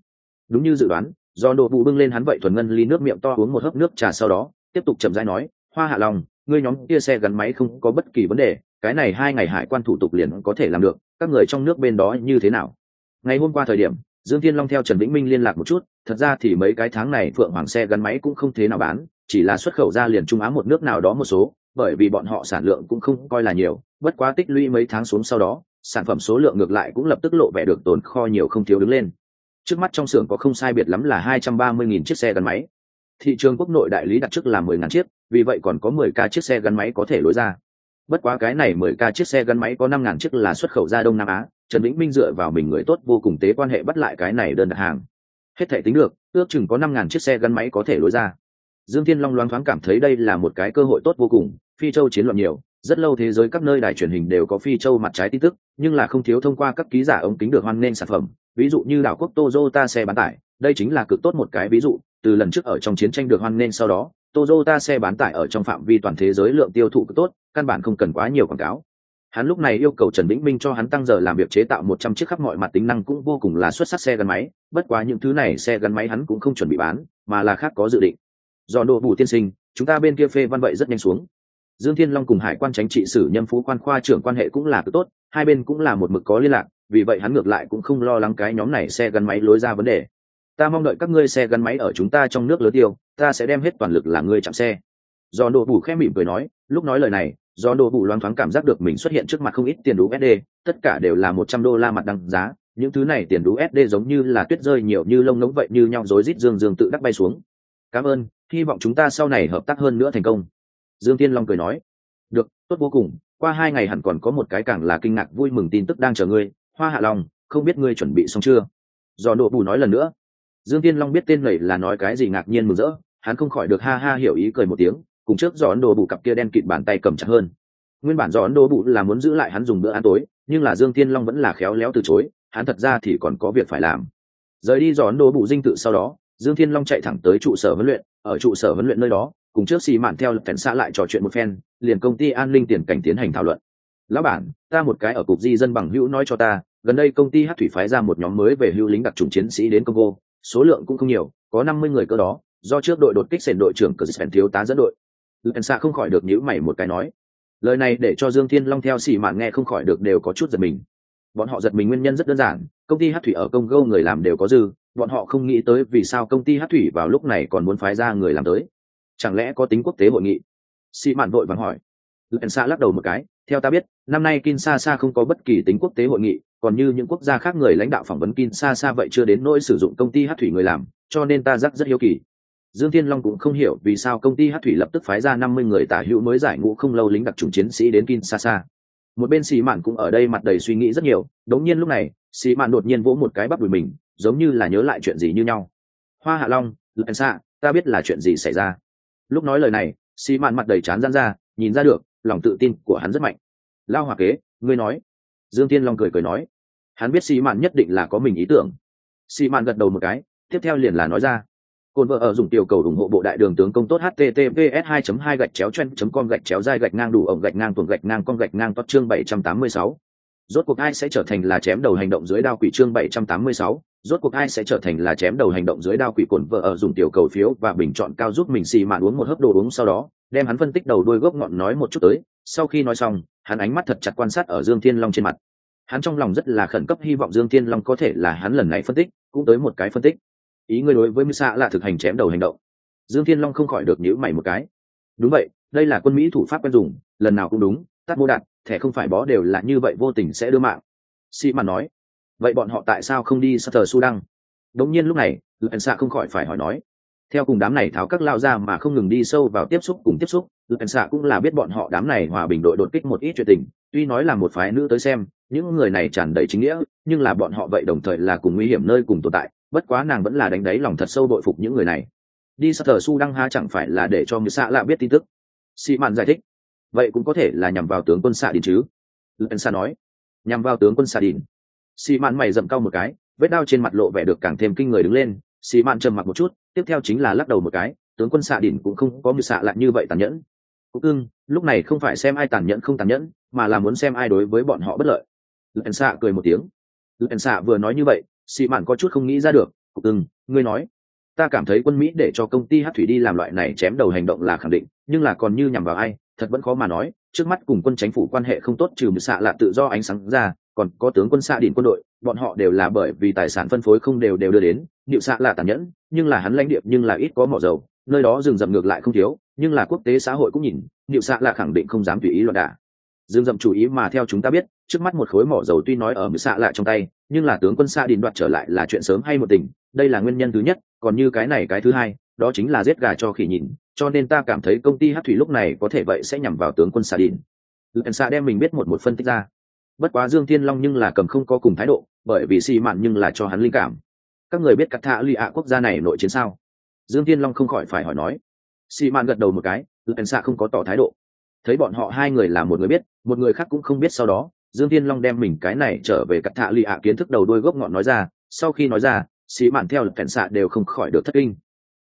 Đúng như dự đoán do đồ bù bưng lên hắn vậy thuần ngân ly nước miệng to uống một hớp nước trà sau đó, tiếp tục chậm rãi nói, hoa hạ long, ngươi nhóm kia xe gắn máy không có bất kỳ vấn đề, cái này hai ngày hải quan thủ tục liền có thể làm được, các người trong nước bên đó như thế nào? Ngày hôm qua thời điểm dương thiên long theo trần vĩnh minh liên lạc một chút, thật ra thì mấy cái tháng này phượng hoàng xe gắn máy cũng không thế nào bán, chỉ là xuất khẩu ra liền trung á một nước nào đó một số, bởi vì bọn họ sản lượng cũng không coi là nhiều, bất quá tích lũy mấy tháng xuống sau đó, sản phẩm số lượng ngược lại cũng lập tức lộ vẻ được tồn kho nhiều không thiếu đứng lên. Trước mắt trong xưởng có không sai biệt lắm là hai trăm ba mươi nghìn chiếc xe gắn máy. Thị trường quốc nội đại lý đặt trước là mười ngàn chiếc, vì vậy còn có mười ca chiếc xe gắn máy có thể lối ra. Bất quá cái này mười ca chiếc xe gắn máy có năm ngàn chiếc là xuất khẩu ra đông nam á trần vĩnh minh dựa vào mình người tốt vô cùng tế quan hệ bắt lại cái này đơn đặt hàng. Hết thể tính được, ước chừng có năm ngàn chiếc xe gắn máy có thể lối ra. Dương thiên long loáng thoáng cảm thấy đây là một cái cơ hội tốt vô cùng, phi châu chiến loạn nhiều, rất lâu thế giới các nơi đài truyền hình đều có phi châu mặt trái tin tức, nhưng là không thiếu thông qua các ký giả ống kính được hoan nghênh sản phẩm, ví dụ như đảo quốc Toyota xe bán tải, đây chính là cực tốt một cái ví dụ, từ lần trước ở trong chiến tranh được hoan nghênh sau đó Toyota xe bán tải ở trong phạm vi toàn thế giới lượng tiêu thụ cực tốt, căn bản không cần quá nhiều quảng cáo hắn lúc này yêu cầu trần vĩnh minh cho hắn tăng giờ làm việc chế tạo một trăm chiếc khắp mọi mặt tính năng cũng vô cùng là xuất sắc xe gắn máy, bất quá những thứ này xe gắn máy hắn cũng không chuẩn bị bán, mà là khác có dự định. Do đồ bù tiên sinh, chúng ta bên kia phê văn vậy rất nhanh xuống. Dương thiên long cùng hải quan tránh trị sử nhâm phú quan khoa trưởng quan hệ cũng là cực tốt, hai bên cũng là một mực có liên lạc, vì vậy hắn ngược lại cũng không lo lắng cái nhóm này xe gắn máy lối ra vấn đề. Ta mong đợi các ngươi xe gắn máy ở chúng ta trong nước lớn tiêu, ta sẽ đem hết toàn lực là ngươi chạm xe. Do đồ bù khẽ mỉm cười nói, lúc nói lời này do đồ bù loáng thoáng cảm giác được mình xuất hiện trước mặt không ít tiền đú sd tất cả đều là một trăm đô la mặt đăng giá. Những thứ này tiền đú sd giống như là tuyết rơi nhiều như lông ngống vậy như nhau rối rít dương dương tự đắc bay xuống. Cảm ơn, hy vọng chúng ta sau này hợp tác hơn nữa thành công. Dương tiên long cười nói. Được, tốt vô cùng. Qua hai ngày hẳn còn có một cái càng là kinh ngạc vui mừng tin tức đang chờ ngươi. Hoa hạ long, không biết ngươi chuẩn bị xong chưa? Do đồ bù nói lần nữa. Dương tiên long biết tên này là nói cái gì ngạc nhiên mừng rỡ. Hắn không khỏi được ha ha hiểu ý cười một tiếng cùng trước do ấn độ bù cặp kia đen kịt bàn tay cầm chặt hơn. Nguyên bản do ấn độ bù là muốn giữ lại hắn dùng bữa ăn tối, nhưng là dương tiên long vẫn là khéo léo từ chối, hắn thật ra thì còn có việc phải làm. Rời đi do ấn độ bù dinh tự sau đó, dương thiên long chạy thẳng tới trụ sở huấn luyện, ở trụ sở huấn luyện nơi đó, cùng trước xì mạn theo cảnh xã lại trò chuyện một phen, liền công ty an ninh tiền cảnh tiến hành thảo luận. Lão bản, ta một cái ở cục di dân bằng hữu nói cho ta, gần đây công ty hát thủy phái ra một nhóm mới về hưu lính đặc trùng chiến sĩ đến congo, số lượng cũng không nhiều, có năm mươi người cơ đó, do trước đội đột kích sển đội trưởng cờ sển thiếu tá dẫn đội lần xạ không khỏi được nhữ mày một cái nói, lời này để cho dương thiên long theo xì mạn nghe không khỏi được đều có chút giật mình. Bọn họ giật mình nguyên nhân rất đơn giản, công ty hát thủy ở công gâu người làm đều có dư, bọn họ không nghĩ tới vì sao công ty hát thủy vào lúc này còn muốn phái ra người làm tới. Chẳng lẽ có tính quốc tế hội nghị? Xì mạn vội vàng hỏi. Lần xạ lắc đầu một cái, theo ta biết, năm nay kinshasa không có bất kỳ tính quốc tế hội nghị, còn như những quốc gia khác người lãnh đạo phỏng vấn kinshasa vậy chưa đến nỗi sử dụng công ty hát thủy người làm, cho nên ta rất rất hiếu kỳ dương thiên long cũng không hiểu vì sao công ty hát thủy lập tức phái ra năm mươi người tả hữu mới giải ngũ không lâu lính đặc trùng chiến sĩ đến kinshasa. Một bên xì mạn cũng ở đây mặt đầy suy nghĩ rất nhiều, đống nhiên lúc này xì mạn đột nhiên vỗ một cái bắp đùi mình, giống như là nhớ lại chuyện gì như nhau. Hoa hạ long lần xạ ta biết là chuyện gì xảy ra. Lúc nói lời này xì mạn mặt đầy chán gian ra, nhìn ra được, lòng tự tin của hắn rất mạnh. Lao hòa kế, ngươi nói. Dương tiên long cười cười nói. Hắn biết xì mạn nhất định là có mình ý tưởng. Xì mạn gật đầu một cái, tiếp theo liền là nói ra. Côn vợ ở dùng tiểu cầu ủng hộ bộ đại đường tướng công tốt https 2 2 gạch chéo chen com gạch chéo dai gạch ngang đủ ổng gạch ngang tuồng gạch ngang con gạch ngang tốt chương 786. rốt cuộc ai sẽ trở thành là chém đầu hành động dưới đao quỷ chương 786, rốt cuộc ai sẽ trở thành là chém đầu hành động dưới đao quỷ cồn vợ ở dùng tiểu cầu phiếu và bình chọn cao giúp mình xì mạn uống một hớp đồ uống sau đó đem hắn phân tích đầu đuôi gốc ngọn nói một chút tới. Sau khi nói xong hắn ánh mắt thật chặt quan sát ở dương thiên long trên mặt. Hắn trong lòng rất là khẩn cấp hy vọng dương thiên long có thể là hắn lần này phân tích cũng tới một cái phân tích ý ngươi đối với mỹ xạ là thực hành chém đầu hành động. Dương thiên long không khỏi được nhữ mày một cái. Đúng vậy, đây là quân mỹ thủ pháp quen dùng, lần nào cũng đúng tắt mô đạt thẻ không phải bó đều là như vậy vô tình sẽ đưa mạng. Sĩ mà nói, vậy bọn họ tại sao không đi sutter sudan đống nhiên lúc này lần xạ không khỏi phải hỏi nói, theo cùng đám này tháo các lao ra mà không ngừng đi sâu vào tiếp xúc cùng tiếp xúc lần xạ cũng là biết bọn họ đám này hòa bình đội đột kích một ít chuyện tình, tuy nói là một phái nữ tới xem, những người này tràn đầy chính nghĩa, nhưng là bọn họ vậy đồng thời là cùng nguy hiểm nơi cùng tồn tại bất quá nàng vẫn là đánh đáy lòng thật sâu bội phục những người này. Đi sắp thờ su đăng ha chẳng phải là để cho người xạ lạ biết tin tức. Sĩ mạn giải thích, vậy cũng có thể là nhằm vào tướng quân xạ đình chứ? Lần xa nói, nhằm vào tướng quân xạ đình sĩ mạn mày dậm cau một cái, vết đao trên mặt lộ vẻ được càng thêm kinh người đứng lên. Sĩ mạn trầm mặc một chút, tiếp theo chính là lắc đầu một cái, tướng quân xạ đỉn cũng không có người xạ lại như vậy tàn nhẫn. Cũng ưng lúc này không phải xem ai tàn nhẫn không tàn nhẫn, mà là muốn xem ai đối với bọn họ bất lợi. Lần xạ cười một tiếng. Lần xạ vừa nói như vậy xị mạn có chút không nghĩ ra được, Cục ưng ngươi nói, ta cảm thấy quân mỹ để cho công ty hát thủy đi làm loại này chém đầu hành động là khẳng định, nhưng là còn như nhằm vào ai, thật vẫn khó mà nói, trước mắt cùng quân chính phủ quan hệ không tốt trừ một xạ là tự do ánh sáng ra, còn có tướng quân xạ đỉnh quân đội, bọn họ đều là bởi vì tài sản phân phối không đều đều đưa đến, điệu xạ là tàn nhẫn, nhưng là hắn lãnh điệp nhưng là ít có mỏ dầu, nơi đó rừng rậm ngược lại không thiếu, nhưng là quốc tế xã hội cũng nhìn, điệu xạ là khẳng định không dám tùy ý loạn đả. Rừng rậm chủ ý mà theo chúng ta biết trước mắt một khối mỏ dầu tuy nói ở mười xạ lại trong tay, nhưng là tướng quân xạ đình đoạt trở lại là chuyện sớm hay một tình, đây là nguyên nhân thứ nhất, còn như cái này cái thứ hai, đó chính là giết gà cho khỉ nhìn cho nên ta cảm thấy công ty hát thủy lúc này có thể vậy sẽ nhằm vào tướng quân xạ đình. Lần xạ đem mình biết một một phân tích ra. Bất quá dương thiên long nhưng là cầm không có cùng thái độ, bởi vì xì mạn nhưng là cho hắn linh cảm. Các người biết cắt thạ lụy ạ quốc gia này nội chiến sao? Dương thiên long không khỏi phải hỏi nói. Xì mạn gật đầu một cái lần xạ không có tỏ thái độ. Thấy bọn họ hai người là một người biết, một người khác cũng không biết sau đó dương thiên long đem mình cái này trở về cắt thạ lì ạ kiến thức đầu đuôi gốc ngọn nói ra sau khi nói ra sĩ mạn theo lực cảnh xạ đều không khỏi được thất kinh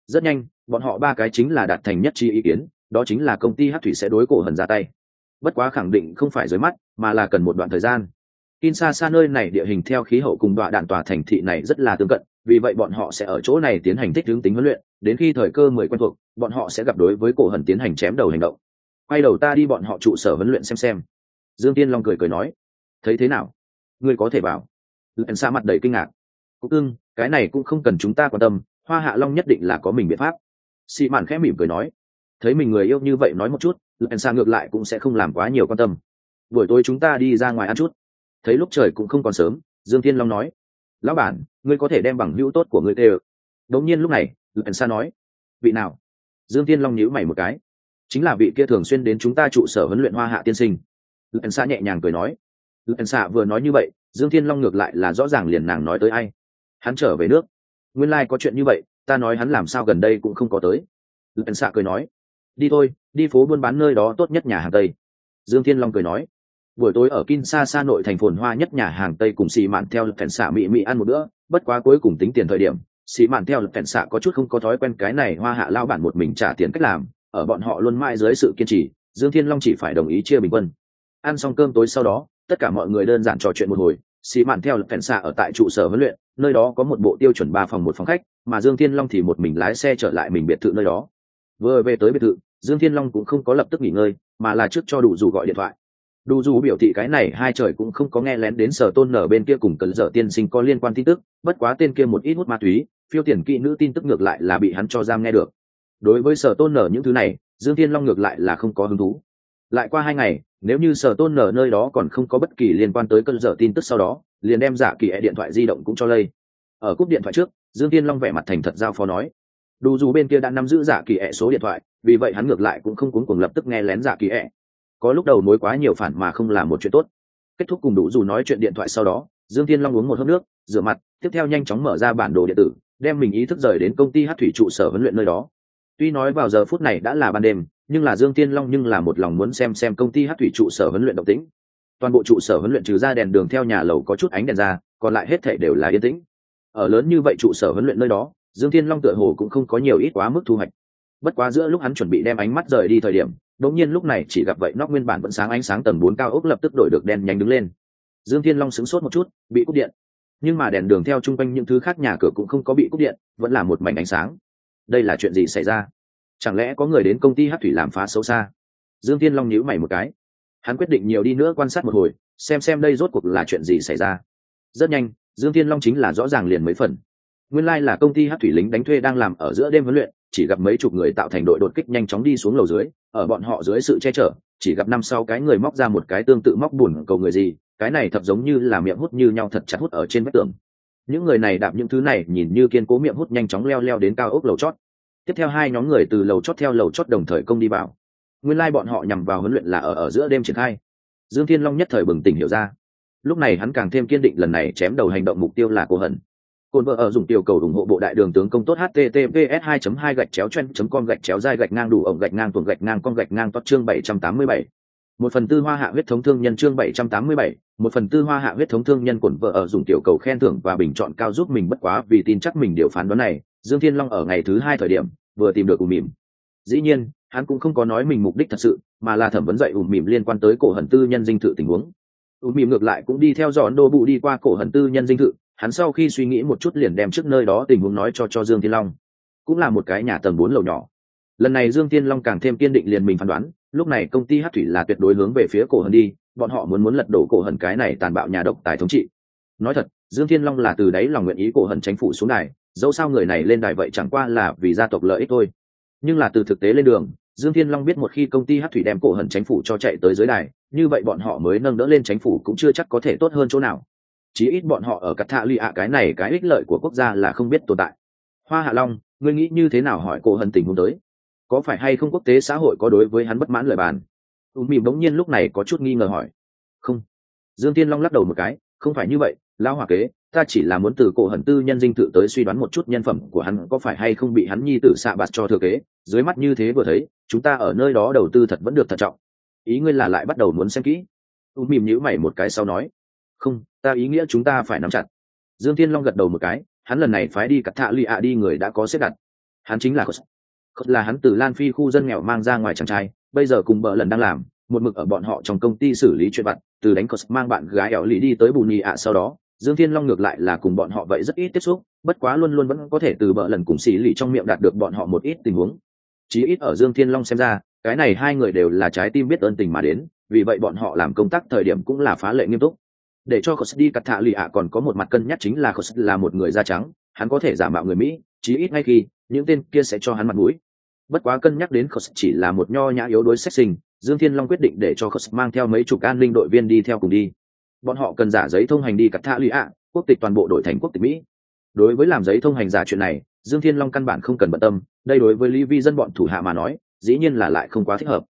rất nhanh bọn họ ba cái chính là đạt thành nhất trí ý kiến đó chính là công ty hát thủy sẽ đối cổ hần ra tay bất quá khẳng định không phải dưới mắt mà là cần một đoạn thời gian In xa xa nơi này địa hình theo khí hậu cùng đoạn đạn tòa thành thị này rất là tương cận, vì vậy bọn họ sẽ ở chỗ này tiến hành thích hướng tính huấn luyện, đến khi thời cơ mười quen thuộc, bọn họ sẽ gặp đối với cổ hần tiến hành chém đầu hành động. Quay đầu ta đi bọn họ trụ sở huấn luyện xem xem. Dương Tiên Long cười cười nói, thấy thế nào? Ngươi có thể bảo. Lần xa mặt đầy kinh ngạc. Cúc ưng, cái này cũng không cần chúng ta quan tâm, Hoa Hạ Long nhất định là có mình biện pháp. xị Mạn khẽ mỉm cười nói, thấy mình người yêu như vậy nói một chút, Lần xa ngược lại cũng sẽ không làm quá nhiều quan tâm. Buổi tối chúng ta đi ra ngoài ăn chút thấy lúc trời cũng không còn sớm dương thiên long nói lão bản ngươi có thể đem bằng hữu tốt của ngươi tê ơ đống nhiên lúc này lần xa nói vị nào dương thiên long nhíu mày một cái chính là vị kia thường xuyên đến chúng ta trụ sở huấn luyện hoa hạ tiên sinh lần xa nhẹ nhàng cười nói. Lần xa vừa nói như vậy dương thiên long ngược lại là rõ ràng liền nàng nói tới ai. Hắn trở về nước. Nguyên lai、like、có chuyện như vậy ta nói hắn làm sao gần đây cũng không có tới. Lần xa cười nói. Đi thôi đi phố buôn bán nơi đó tốt nhất nhà hàng tây. Dương thiên long cười nói. Buổi tối ở Kinshasa nội thành phồn hoa nhất nhà hàng Tây cùng xì mạn theo lực phèn xạ mị mị ăn một bữa, bất quá cuối cùng tính tiền thời điểm, xì mạn theo lực phèn xạ có chút không có thói quen cái này hoa hạ lao bản một mình trả tiền cách làm, ở bọn họ luôn mãi dưới sự kiên trì, Dương Thiên Long chỉ phải đồng ý chia bình quân. Ăn xong cơm tối sau đó, tất cả mọi người đơn giản trò chuyện một hồi, xì mạn theo lập phèn xạ ở tại trụ sở huấn luyện, nơi đó có một bộ tiêu chuẩn ba phòng một phòng khách, mà Dương Thiên Long thì một mình lái xe trở lại mình biệt thự nơi đó. Vừa về tới biệt thự, Dương Thiên Long cũng không có lập tức nghỉ ngơi, mà là trước cho đủ dù gọi điện thoại. Đủ dù biểu thị cái này hai trời cũng không có nghe lén đến sở tôn nở bên kia cùng cần dở tiên sinh có liên quan tin tức bất quá tên kia một ít hút ma túy phiêu tiền kỹ nữ tin tức ngược lại là bị hắn cho giam nghe được. Đối với sở tôn nở những thứ này dương thiên long ngược lại là không có hứng thú lại qua hai ngày, nếu như sở tôn nở nơi đó còn không có bất kỳ liên quan tới cơn dở tin tức sau đó, liền đem giả kỳ e điện thoại di động cũng cho lây. Ở cúp điện thoại trước, dương thiên long vẻ mặt thành thật giao phó nói đủ dù bên kia đã nắm giữ giả kỳ e số điện thoại, vì vậy hắn ngược lại cũng không cuốn cuồng lập tức nghe lén giả kỳ e có lúc đầu mối quá nhiều phản mà không làm một chuyện tốt. Kết thúc cùng đủ dù nói chuyện điện thoại sau đó, dương thiên long uống một hớp nước, rửa mặt, tiếp theo nhanh chóng mở ra bản đồ điện tử, đem mình ý thức rời đến công ty hát thủy trụ sở huấn luyện nơi đó tuy nói vào giờ phút này đã là ban đêm, nhưng là dương thiên long nhưng là một lòng muốn xem xem công ty hát thủy trụ sở huấn luyện động tĩnh. Toàn bộ trụ sở huấn luyện trừ ra đèn đường theo nhà lầu có chút ánh đèn ra, còn lại hết thể đều là yên tĩnh. Ở lớn như vậy trụ sở huấn luyện nơi đó, dương thiên long tựa hồ cũng không có nhiều ít quá mức thu hoạch. Bất quá giữa lúc hắn chuẩn bị đem ánh mắt rời đi thời điểm, đột nhiên lúc này chỉ gặp vậy nóc nguyên bản vẫn sáng ánh sáng tầng bốn cao ốc lập tức đổi được đèn nhanh đứng lên. Dương thiên long sững sốt một chút, bị cúp điện. Nhưng mà đèn đường theo chung quanh những thứ khác nhà cửa cũng không có bị cúp điện, vẫn là một mảnh ánh sáng đây là chuyện gì xảy ra? Chẳng lẽ có người đến công ty hát thủy làm phá xấu xa? Dương thiên long nhíu mày một cái. Hắn quyết định nhiều đi nữa quan sát một hồi, xem xem đây rốt cuộc là chuyện gì xảy ra. Rất nhanh, dương thiên long chính là rõ ràng liền mấy phần. Nguyên lai、like、là công ty hát thủy lính đánh thuê đang làm ở giữa đêm huấn luyện, chỉ gặp mấy chục người tạo thành đội đột kích nhanh chóng đi xuống lầu dưới, ở bọn họ dưới sự che chở, chỉ gặp năm sau cái người móc ra một cái tương tự móc bùn cầu người gì, cái này thật giống như là miệng hút như nhau thật chặt hút ở trên vách tường những người này đạp những thứ này, nhìn như kiên cố miệng hút nhanh chóng leo leo đến cao ốc lầu chót. Tiếp theo hai nhóm người từ lầu chót theo lầu chót đồng thời công đi vào. Nguyên lai、like、bọn họ nhằm vào huấn luyện là ở ở giữa đêm triển khai. Dương thiên long nhất thời bừng tỉnh hiểu ra. Lúc này hắn càng thêm kiên định lần này chém đầu hành động mục tiêu là cô hận. Cồn vợ ở dùng tiểu cầu ủng hộ bộ đại đường tướng công tốt https 2 2 gạch chéo chen com gạch chéo dai gạch ngang đủ ổng gạch ngang tuồng gạch ngang con gạch ngang tốt chương 787 một phần tư hoa hạ huyết thống thương nhân chương bảy trăm tám mươi bảy, một phần tư hoa hạ huyết thống thương nhân cuộn vợ ở dùng tiểu cầu khen thưởng và bình chọn cao giúp mình bất quá vì tin chắc mình điều phán đoán này, dương thiên long ở ngày thứ hai thời điểm, vừa tìm được ủ mỉm. Dĩ nhiên, hắn cũng không có nói mình mục đích thật sự, mà là thẩm vấn dạy ủ mỉm liên quan tới cổ hận tư nhân dinh thự tình huống. Ủ mỉm ngược lại cũng đi theo dõi đô bụ đi qua cổ hận tư nhân dinh thự, hắn sau khi suy nghĩ một chút liền đem trước nơi đó tình huống nói cho cho dương thiên long. Cũng là một cái nhà tầng bốn lầu nhỏ. Lần này dương thiên long càng thêm kiên định liền mình phán đoán lúc này công ty hát thủy là tuyệt đối hướng về phía cổ hần đi, bọn họ muốn muốn lật đổ cổ hần cái này tàn bạo nhà độc tài thống trị. Nói thật, dương thiên long là từ đấy lòng nguyện ý cổ hần tránh phủ xuống đài, dẫu sao người này lên đài vậy chẳng qua là vì gia tộc lợi ích thôi. Nhưng là từ thực tế lên đường, dương thiên long biết một khi công ty hát thủy đem cổ hần tránh phủ cho chạy tới dưới đài, như vậy bọn họ mới nâng đỡ lên tránh phủ cũng chưa chắc có thể tốt hơn chỗ nào. Chí ít bọn họ ở cắt thạ lụy ạ cái này cái ích lợi của quốc gia là không biết tồn tại. Hoa hạ long, ngươi nghĩ như thế nào hỏi cổ hần tình huống tới? Có phải hay không quốc tế xã hội có đối với hắn bất mãn lời bàn? Ùm mìm bỗng nhiên lúc này có chút nghi ngờ hỏi. Không. Dương tiên long lắc đầu một cái, không phải như vậy, lão hòa kế, ta chỉ là muốn từ cổ hận tư nhân dinh tự tới suy đoán một chút nhân phẩm của hắn có phải hay không bị hắn nhi tử xạ bạt cho thừa kế. Dưới mắt như thế vừa thấy, chúng ta ở nơi đó đầu tư thật vẫn được thận trọng. Ý ngươi là lại bắt đầu muốn xem kỹ. Ùm mìm nhữ mày một cái sau nói. Không, ta ý nghĩa chúng ta phải nắm chặt. Dương tiên long gật đầu một cái, hắn lần này phái đi cắt thạ lụy ạ đi người đã có xếp đặt. Hắn chính là là hắn từ lan phi khu dân nghèo mang ra ngoài chàng trai, bây giờ cùng bợ lần đang làm, một mực ở bọn họ trong công ty xử lý chuyện vặt, từ đánh cos mang bạn gái ẻo lì đi tới bù nhì ạ sau đó, dương thiên long ngược lại là cùng bọn họ vậy rất ít tiếp xúc, bất quá luôn luôn vẫn có thể từ bợ lần cùng xì lì trong miệng đạt được bọn họ một ít tình huống. Chí ít ở dương thiên long xem ra, cái này hai người đều là trái tim biết ơn tình mà đến, vì vậy bọn họ làm công tác thời điểm cũng là phá lệ nghiêm túc. Để cho cos đi cắt thạ lì ạ còn có một mặt cân nhắc chính là cos là một người da trắng, hắn có thể giả mạo người mỹ, chí ít ngay khi những tên kia sẽ cho hắn mặt mũi bất quá cân nhắc đến Khos chỉ là một nho nhã yếu đuối sách sinh, Dương Thiên Long quyết định để cho Khos mang theo mấy chục an ninh đội viên đi theo cùng đi. Bọn họ cần giả giấy thông hành đi cắt thạ lụy ạ, quốc tịch toàn bộ đổi thành quốc tịch Mỹ. Đối với làm giấy thông hành giả chuyện này, Dương Thiên Long căn bản không cần bận tâm, đây đối với Lý Vi dân bọn thủ hạ mà nói, dĩ nhiên là lại không quá thích hợp.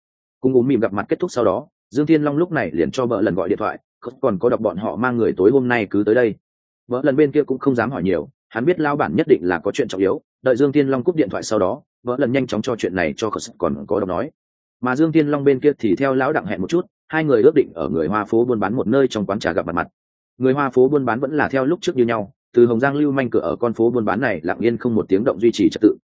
Cùng uống mỉm gặp mặt kết thúc sau đó, Dương Thiên Long lúc này liền cho vợ lần gọi điện thoại, còn có đọc bọn họ mang người tối hôm nay cứ tới đây. Vợ lần bên kia cũng không dám hỏi nhiều, hắn biết lao bản nhất định là có chuyện trọng yếu, đợi Dương Thiên Long cúp điện thoại sau đó, vợ lần nhanh chóng cho chuyện này cho khờ sức còn có đọc nói. Mà dương tiên long bên kia thì theo lão đặng hẹn một chút hai người ước định ở người hoa phố buôn bán một nơi trong quán trà gặp mặt mặt. Người hoa phố buôn bán vẫn là theo lúc trước như nhau từ hồng giang lưu manh cửa ở con phố buôn bán này lặng yên không một tiếng động duy trì trật tự.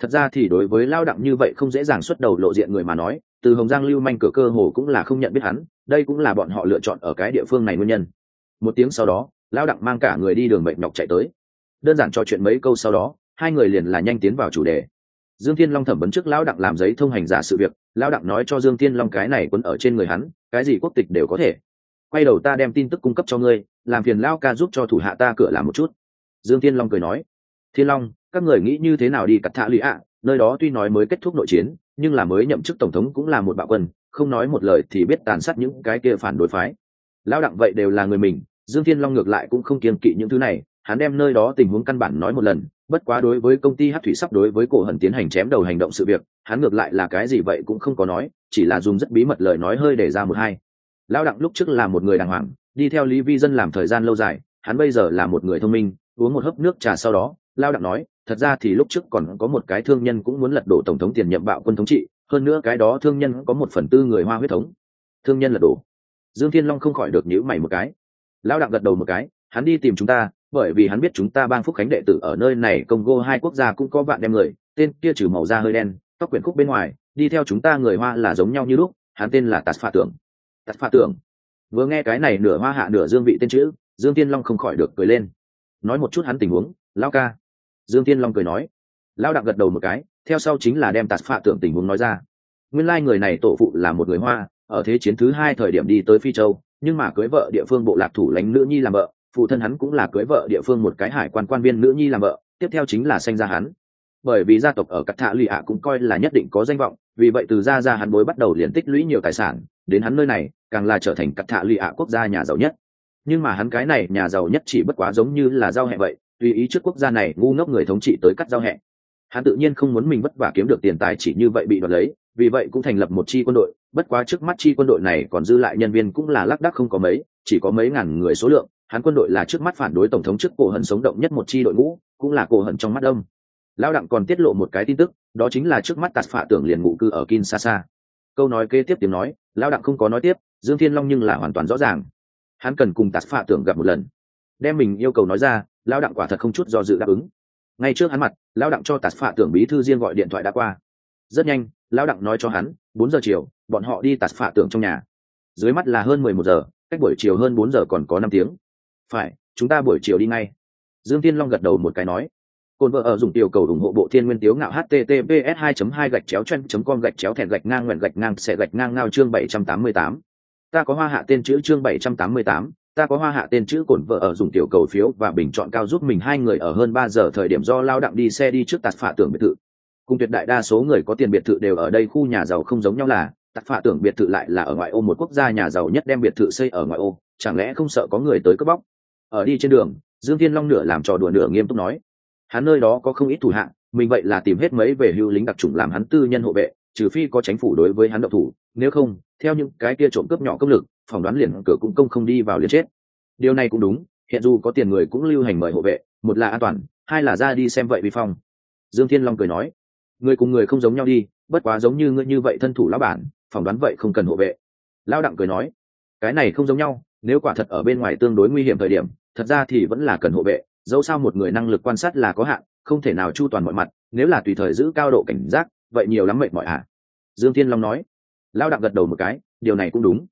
Thật ra thì đối với lao đặng như vậy không dễ dàng xuất đầu lộ diện người mà nói từ hồng giang lưu manh cửa cơ hồ cũng là không nhận biết hắn đây cũng là bọn họ lựa chọn ở cái địa phương này nguyên nhân. Một tiếng sau đó lao đặng mang cả người đi đường mệnh nhọc chạy tới. Đơn giản trò chuyện mấy câu sau đó hai người liền là nhanh tiến vào chủ đề. Dương thiên long thẩm vấn trước lão đặng làm giấy thông hành giả sự việc, lão đặng nói cho dương thiên long cái này quấn ở trên người hắn, cái gì quốc tịch đều có thể. Quay đầu ta đem tin tức cung cấp cho ngươi, làm phiền lao ca giúp cho thủ hạ ta cửa làm một chút. Dương thiên long cười nói, thiên long, các người nghĩ như thế nào đi cắt thạ lụy ạ? Nơi đó tuy nói mới kết thúc nội chiến, nhưng là mới nhậm chức tổng thống cũng là một bạo quân, không nói một lời thì biết tàn sát những cái kia phản đối phái. Lão đặng vậy đều là người mình, dương thiên long ngược lại cũng không kiên kỵ những thứ này hắn đem nơi đó tình huống căn bản nói một lần, bất quá đối với công ty hát thủy sắp đối với cổ hận tiến hành chém đầu hành động sự việc, hắn ngược lại là cái gì vậy cũng không có nói, chỉ là dùng rất bí mật lời nói hơi để ra một hai. Lão đặng lúc trước là một người đàng hoàng, đi theo lý vi dân làm thời gian lâu dài, hắn bây giờ là một người thông minh, uống một hớp nước trà sau đó lao đặng nói, thật ra thì lúc trước còn có một cái thương nhân cũng muốn lật đổ tổng thống tiền nhậm bạo quân thống trị, hơn nữa cái đó thương nhân có một phần tư người hoa huyết thống. Thương nhân lật đổ. Dương thiên long không khỏi được nhữ mày một cái. Lao đặng gật đầu một cái, hắn đi tìm chúng ta bởi vì hắn biết chúng ta bang phúc khánh đệ tử ở nơi này congo hai quốc gia cũng có bạn đem người, tên kia trừ màu da hơi đen, tóc quyển khúc bên ngoài, đi theo chúng ta người hoa là giống nhau như lúc, hắn tên là tạt pha tưởng. Tạt pha tưởng. Vừa nghe cái này nửa hoa hạ nửa dương vị tên chữ, dương tiên long không khỏi được cười lên. Nói một chút hắn tình huống, lao ca. Dương tiên long cười nói. Lao đặng gật đầu một cái, theo sau chính là đem tạt pha tưởng tình huống nói ra. Nguyên lai người này tổ phụ là một người hoa, ở thế chiến thứ hai thời điểm đi tới phi châu, nhưng mà cưới vợ địa phương bộ lạc thủ lãnh nữ nhi làm vợ phụ thân hắn cũng là cưới vợ địa phương một cái hải quan quan viên nữ nhi làm vợ, tiếp theo chính là sanh ra hắn. Bởi vì gia tộc ở cắt thạ lụy ạ cũng coi là nhất định có danh vọng, vì vậy từ gia ra hắn bối bắt đầu liền tích lũy nhiều tài sản, đến hắn nơi này, càng là trở thành cắt thạ lụy ạ quốc gia nhà giàu nhất. Nhưng mà hắn cái này nhà giàu nhất chỉ bất quá giống như là giao hẹ vậy, tùy ý trước quốc gia này ngu ngốc người thống trị tới cắt giao hẹ. Hắn tự nhiên không muốn mình vất vả kiếm được tiền tài chỉ như vậy bị đoạt lấy, vì vậy cũng thành lập một chi quân đội, bất quá trước mắt chi quân đội này còn dư lại nhân viên cũng là lác đác không có mấy, chỉ có mấy ngàn người số lượng hắn quân đội là trước mắt phản đối tổng thống trước cổ hận sống động nhất một chi đội ngũ, cũng là cổ hận trong mắt đông. Lao đặng còn tiết lộ một cái tin tức, đó chính là trước mắt tạt phạ tưởng liền ngụ cư ở kinshasa. Câu nói kế tiếp tiếng nói lao đặng không có nói tiếp, dương thiên long nhưng là hoàn toàn rõ ràng. Hắn cần cùng tạt phạ tưởng gặp một lần. Đem mình yêu cầu nói ra lao đặng quả thật không chút do dự đáp ứng. Ngay trước hắn mặt lao đặng cho tạt phạ tưởng bí thư riêng gọi điện thoại đã qua. Rất nhanh lao đặng nói cho hắn, bốn giờ chiều, bọn họ đi tạt phạ tưởng trong nhà. Dưới mắt là hơn mười một giờ, cách buổi chiều hơn bốn giờ còn có năm tiếng phải chúng ta buổi chiều đi ngay. Dương tiên long gật đầu một cái nói. Cồn vợ ở dùng tiểu cầu ủng hộ bộ thiên nguyên tiếu ngạo https 2 2 gạch chéo chen com gạch chéo thẹn gạch ngang nguyện gạch ngang sẽ gạch ngang ngao chương 788. ta có hoa hạ tên chữ chương 788, ta có hoa hạ tên chữ cồn vợ ở dùng tiểu cầu phiếu và bình chọn cao giúp mình hai người ở hơn ba giờ thời điểm do lao đặng đi xe đi trước tạt phạ tưởng biệt thự. Cùng tuyệt đại đa số người có tiền biệt thự đều ở đây khu nhà giàu không giống nhau là tạt phạ tưởng biệt thự lại là ở ngoại ô một quốc gia nhà giàu nhất đem biệt thự xây ở ngoại ô. Chẳng lẽ không sợ có người tới cướp bóc? Ở đi trên đường, dương thiên long nửa làm trò đùa nửa nghiêm túc nói, hắn nơi đó có không ít thủ hạng, mình vậy là tìm hết mấy về hưu lính đặc trùng làm hắn tư nhân hộ vệ, trừ phi có tránh phủ đối với hắn độc thủ, nếu không, theo những cái kia trộm cướp nhỏ cấp lực, phỏng đoán liền cửa cũng công không đi vào liền chết. Điều này cũng đúng, hiện dù có tiền người cũng lưu hành mời hộ vệ, một là an toàn, hai là ra đi xem vậy vi phong. Dương thiên long cười nói, người cùng người không giống nhau đi, bất quá giống như ngươi như vậy thân thủ lão bản, phỏng đoán vậy không cần hộ vệ. Lao đặng cười nói, cái này không giống nhau nếu quả thật ở bên ngoài tương đối nguy hiểm thời điểm, thật ra thì vẫn là cần hộ vệ. Dẫu sao một người năng lực quan sát là có hạn, không thể nào chu toàn mọi mặt, nếu là tùy thời giữ cao độ cảnh giác, vậy nhiều lắm mệt mỏi ạ dương thiên long nói. Lao đặng gật đầu một cái, điều này cũng đúng.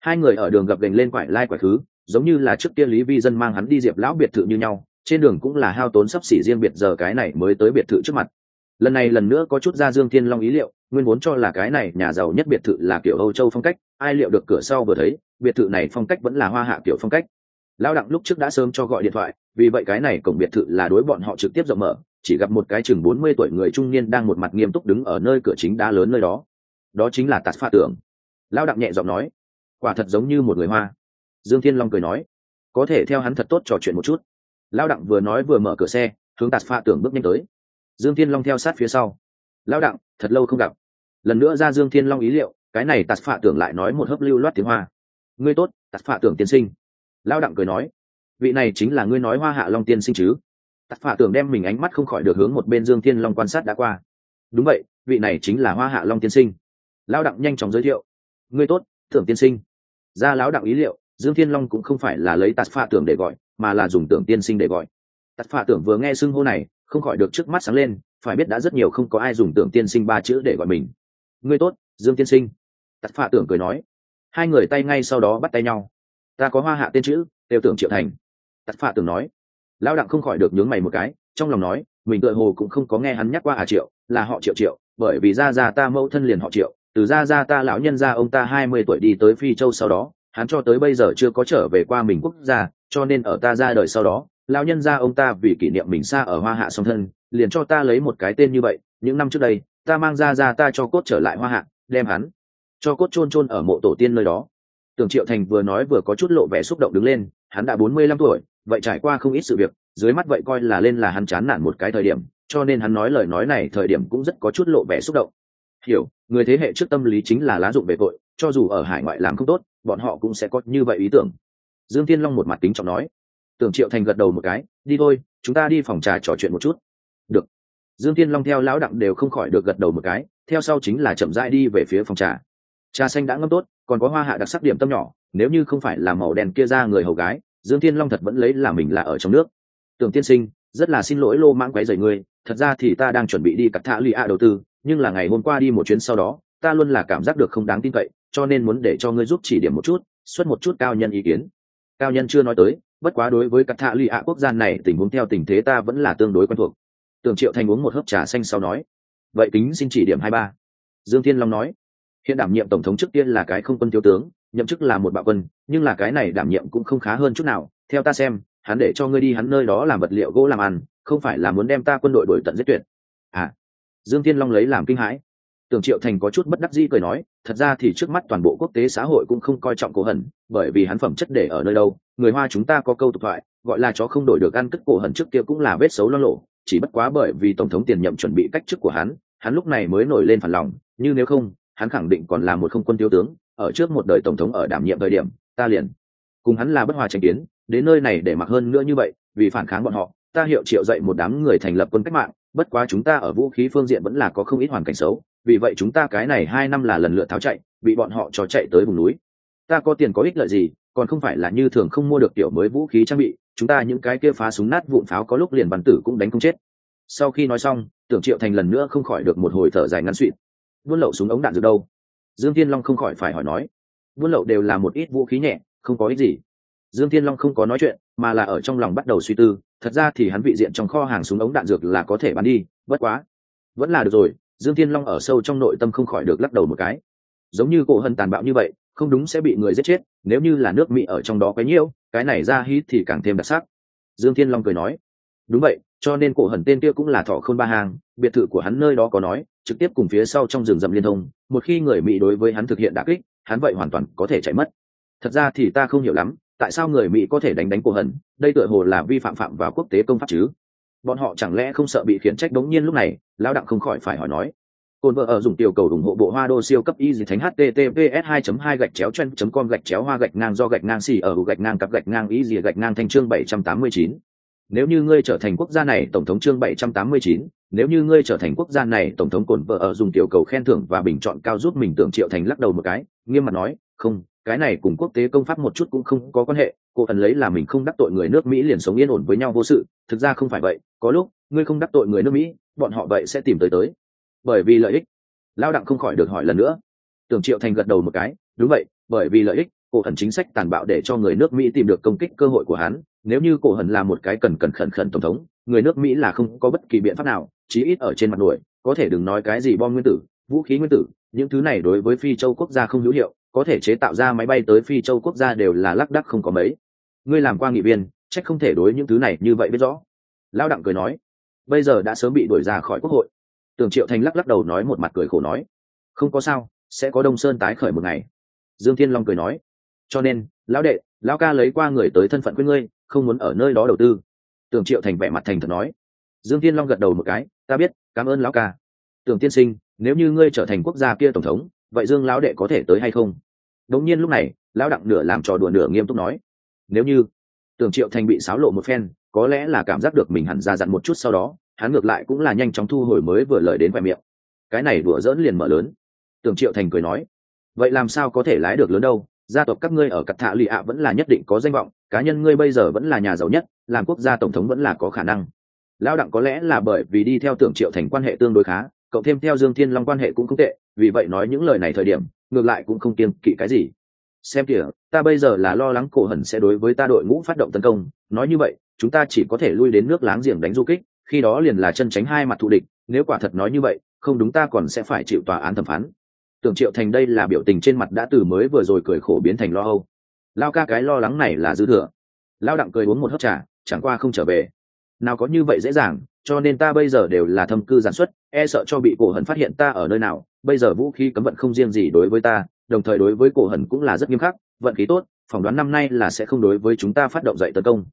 Hai người ở đường gập gành lên quải lai quải thứ giống như là trước kia lý vi dân mang hắn đi diệp lão biệt thự như nhau, trên đường cũng là hao tốn sắp xỉ riêng biệt giờ cái này mới tới biệt thự trước mặt. Lần này lần nữa có chút ra dương thiên long ý liệu, nguyên vốn cho là cái này nhà giàu nhất biệt thự là kiểu âu châu phong cách ai liệu được cửa sau vừa thấy, biệt thự này phong cách vẫn là hoa hạ kiểu phong cách. Lao đặng lúc trước đã sớm cho gọi điện thoại, vì vậy cái này cổng biệt thự là đối bọn họ trực tiếp rộng mở, chỉ gặp một cái chừng bốn mươi tuổi người trung niên đang một mặt nghiêm túc đứng ở nơi cửa chính đá lớn nơi đó. Đó chính là tạt pha tưởng. Lao đặng nhẹ giọng nói, quả thật giống như một người hoa. Dương thiên long cười nói, có thể theo hắn thật tốt trò chuyện một chút. Lao đặng vừa nói vừa mở cửa xe, hướng tạt pha tưởng bước nhanh tới. Dương thiên long theo sát phía sau. Lao đặng, thật lâu không gặp. Lần nữa ra dương thiên long ý liệu cái này tạt phạ tưởng lại nói một hớp lưu loát tiếng hoa. Ngươi tốt, tạt phạ tưởng tiên sinh. Lao đặng cười nói. Vị này chính là ngươi nói hoa hạ long tiên sinh chứ? Tạt phạ tưởng đem mình ánh mắt không khỏi được hướng một bên dương thiên long quan sát đã qua. Đúng vậy, vị này chính là hoa hạ long tiên sinh. Lao đặng nhanh chóng giới thiệu. Ngươi tốt, tưởng tiên sinh. Ra lão đặng ý liệu, dương thiên long cũng không phải là lấy tạt phạ tưởng để gọi, mà là dùng tưởng tiên sinh để gọi. Tạt phạ tưởng vừa nghe xưng hô này, không khỏi được trước mắt sáng lên, phải biết đã rất nhiều không có ai dùng tưởng tiên sinh ba chữ để gọi mình. Ngươi tốt, dương tiên sinh tạt phạ tưởng cười nói, hai người tay ngay sau đó bắt tay nhau. Ta có hoa hạ tên chữ đều tưởng triệu thành. Tạt phạ tưởng nói, lão đặng không khỏi được nhướng mày một cái, trong lòng nói, mình tựa hồ cũng không có nghe hắn nhắc qua à triệu, là họ triệu triệu, bởi vì ra ra ta mẫu thân liền họ triệu, từ ra ra ta lão nhân ra ông ta hai mươi tuổi đi tới phi châu sau đó, hắn cho tới bây giờ chưa có trở về qua mình quốc gia, cho nên ở ta ra đời sau đó, lão nhân ra ông ta vì kỷ niệm mình xa ở hoa hạ song thân, liền cho ta lấy một cái tên như vậy, những năm trước đây, ta mang ra ra ta cho cốt trở lại hoa hạ, đem hắn cho cốt chôn chôn ở mộ tổ tiên nơi đó. Tưởng triệu thành vừa nói vừa có chút lộ vẻ xúc động đứng lên, hắn đã bốn mươi lăm tuổi, vậy trải qua không ít sự việc, dưới mắt vậy coi là lên là hắn chán nản một cái thời điểm, cho nên hắn nói lời nói này thời điểm cũng rất có chút lộ vẻ xúc động. Hiểu, người thế hệ trước tâm lý chính là lá dụng về tội, cho dù ở hải ngoại làm không tốt, bọn họ cũng sẽ có như vậy ý tưởng. Dương thiên long một mặt tính trọng nói. Tưởng triệu thành gật đầu một cái, đi thôi, chúng ta đi phòng trà trò chuyện một chút. Được. Dương thiên long theo lão đặng đều không khỏi được gật đầu một cái, theo sau chính là chậm rãi đi về phía phòng trà trà xanh đã ngâm tốt, còn có hoa hạ đặc sắc điểm tâm nhỏ, nếu như không phải là màu đen kia ra người hầu gái, dương thiên long thật vẫn lấy là mình là ở trong nước. Tưởng tiên sinh, rất là xin lỗi lô mãng quấy rầy ngươi, thật ra thì ta đang chuẩn bị đi cắt thả lì ạ đầu tư, nhưng là ngày hôm qua đi một chuyến sau đó, ta luôn là cảm giác được không đáng tin cậy, cho nên muốn để cho ngươi giúp chỉ điểm một chút, xuất một chút cao nhân ý kiến. Cao nhân chưa nói tới, bất quá đối với cắt thạ lụy ạ quốc gia này, tình huống theo tình thế ta vẫn là tương đối quen thuộc. Tưởng triệu thành uống một hớp trà xanh sau nói, vậy kính xin chỉ điểm hai ba. Dương thiên long nói hiện đảm nhiệm tổng thống trước tiên là cái không quân thiếu tướng, nhậm chức là một bạo quân, nhưng là cái này đảm nhiệm cũng không khá hơn chút nào. Theo ta xem, hắn để cho ngươi đi hắn nơi đó làm vật liệu gỗ làm ăn, không phải là muốn đem ta quân đội đổi tận giết tuyệt. À dương Tiên long lấy làm kinh hãi. Tưởng triệu thành có chút bất đắc dĩ cười nói, thật ra thì trước mắt toàn bộ quốc tế xã hội cũng không coi trọng cổ hẩn bởi vì hắn phẩm chất để ở nơi đâu. Người hoa chúng ta có câu tục thoại, gọi là chó không đổi được ăn cất cổ hẩn trước kia cũng là vết xấu lo lộ. Chỉ bất quá bởi vì tổng thống tiền nhậm chuẩn bị cách chức của hắn hắn lúc này mới nổi lên phản lòng, như nếu không hắn khẳng định còn là một không quân thiếu tướng, ở trước một đời tổng thống ở đảm nhiệm thời điểm, ta liền cùng hắn là bất hòa tranh kiến, đến nơi này để mặc hơn nữa như vậy, vì phản kháng bọn họ, ta hiệu triệu dạy một đám người thành lập quân cách mạng, bất quá chúng ta ở vũ khí phương diện vẫn là có không ít hoàn cảnh xấu, vì vậy chúng ta cái này hai năm là lần lượt tháo chạy, bị bọn họ cho chạy tới vùng núi. Ta có tiền có ích lợi gì, còn không phải là như thường không mua được tiểu mới vũ khí trang bị, chúng ta những cái kia phá súng nát vụn pháo có lúc liền văn tử cũng đánh không chết. Sau khi nói xong, tưởng triệu thành lần nữa không khỏi được một hồi thở dài ngắn suỵt buôn lậu súng ống đạn dược đâu? Dương thiên long không khỏi phải hỏi nói. Buôn lậu đều là một ít vũ khí nhẹ, không có ích gì. Dương thiên long không có nói chuyện, mà là ở trong lòng bắt đầu suy tư, thật ra thì hắn vị diện trong kho hàng súng ống đạn dược là có thể bán đi, bất quá. Vẫn là được rồi, dương thiên long ở sâu trong nội tâm không khỏi được lắc đầu một cái. Giống như cổ hân tàn bạo như vậy, không đúng sẽ bị người giết chết, nếu như là nước mỹ ở trong đó cái nhiễu cái này ra hít thì càng thêm đặc sắc. Dương thiên long cười nói. Đúng vậy cho nên cổ hẩn tên kia cũng là thọ khôn ba hàng, biệt thự của hắn nơi đó có nói, trực tiếp cùng phía sau trong rừng rậm liên thông, một khi người mỹ đối với hắn thực hiện đả kích, hắn vậy hoàn toàn có thể chạy mất. Thật ra thì ta không hiểu lắm, tại sao người mỹ có thể đánh đánh cổ hẩn, đây tựa hồ là vi phạm phạm vào quốc tế công pháp chứ? Bọn họ chẳng lẽ không sợ bị khiển trách đống nhiên lúc này? Lão đặng không khỏi phải hỏi nói. Cồn vợ ở dùng tiểu cầu ủng hộ bộ hoa đô siêu cấp y gì thánh https 2 2 gạch chéo chen com gạch chéo hoa gạch ngang do gạch ngang xì ở gạch ngang cặp gạch ngang y gì gạch ngang thanh chương 789 nếu như ngươi trở thành quốc gia này, tổng thống chương 789 nếu như ngươi trở thành quốc gia này, tổng thống cồn vợ ở dùng tiểu cầu khen thưởng và bình chọn cao giúp mình tưởng triệu thành lắc đầu một cái, nghiêm mặt nói, không, cái này cùng quốc tế công pháp một chút cũng không có quan hệ, cô ẩn lấy là mình không đắc tội người nước mỹ liền sống yên ổn với nhau vô sự, thực ra không phải vậy, có lúc, ngươi không đắc tội người nước mỹ, bọn họ vậy sẽ tìm tới tới. Bởi vì lợi ích. Lao đặng không khỏi được hỏi lần nữa. Tưởng triệu thành gật đầu một cái, đúng vậy, bởi vì lợi ích cổ ẩn chính sách tàn bạo để cho người nước mỹ tìm được công kích cơ hội của hắn nếu như cổ hận là một cái cần cần khẩn khẩn tổng thống, người nước mỹ là không có bất kỳ biện pháp nào, chí ít ở trên mặt nổi có thể đừng nói cái gì bom nguyên tử, vũ khí nguyên tử, những thứ này đối với phi châu quốc gia không hữu hiệu, có thể chế tạo ra máy bay tới phi châu quốc gia đều là lác đắc không có mấy. Ngươi làm qua nghị viên trách không thể đối những thứ này như vậy biết rõ. Lao đặng cười nói, bây giờ đã sớm bị đuổi ra khỏi quốc hội. Tưởng triệu thành lắc lắc đầu nói một mặt cười khổ nói, không có sao, sẽ có đông sơn tái khởi một ngày. Dương thiên long cười nói, cho nên, lão đệ, lão ca lấy qua người tới thân phận với ngươi không muốn ở nơi đó đầu tư. Tưởng triệu thành vẻ mặt thành thật nói. Dương thiên long gật đầu một cái, ta biết, cảm ơn lão ca. Tưởng tiên sinh, nếu như ngươi trở thành quốc gia kia tổng thống, vậy dương lão đệ có thể tới hay không? Đống nhiên lúc này, lão đặng nửa làm trò đùa nửa nghiêm túc nói. Nếu như tưởng triệu thành bị xáo lộ một phen, có lẽ là cảm giác được mình hẳn ra dặn một chút sau đó, hắn ngược lại cũng là nhanh chóng thu hồi mới vừa lời đến vẻ miệng. Cái này đùa dỡn liền mở lớn. Tưởng triệu thành cười nói. Vậy làm sao có thể lái được lớn đâu? Gia tộc các ngươi ở cặp thạ lì ạ vẫn là nhất định có danh vọng, cá nhân ngươi bây giờ vẫn là nhà giàu nhất, làm quốc gia tổng thống vẫn là có khả năng. Lao đặng có lẽ là bởi vì đi theo tưởng triệu thành quan hệ tương đối khá cộng thêm theo dương thiên long quan hệ cũng không tệ, vì vậy nói những lời này thời điểm, ngược lại cũng không kiêng kỵ cái gì. Xem kìa, ta bây giờ là lo lắng cổ hẩn sẽ đối với ta đội ngũ phát động tấn công, nói như vậy, chúng ta chỉ có thể lui đến nước láng giềng đánh du kích, khi đó liền là chân tránh hai mặt thù địch, nếu quả thật nói như vậy, không đúng ta còn sẽ phải chịu tòa án thẩm phán tưởng triệu thành đây là biểu tình trên mặt đã từ mới vừa rồi cười khổ biến thành lo âu. Lao ca cái lo lắng này là dư thừa. Lao đặng cười uống một hớp trà, chẳng qua không trở về. Nào có như vậy dễ dàng, cho nên ta bây giờ đều là thâm cư giản xuất e sợ cho bị cổ hận phát hiện ta ở nơi nào, bây giờ vũ khí cấm vận không riêng gì đối với ta, đồng thời đối với cổ hận cũng là rất nghiêm khắc, vận khí tốt, phỏng đoán năm nay là sẽ không đối với chúng ta phát động dậy tấn công.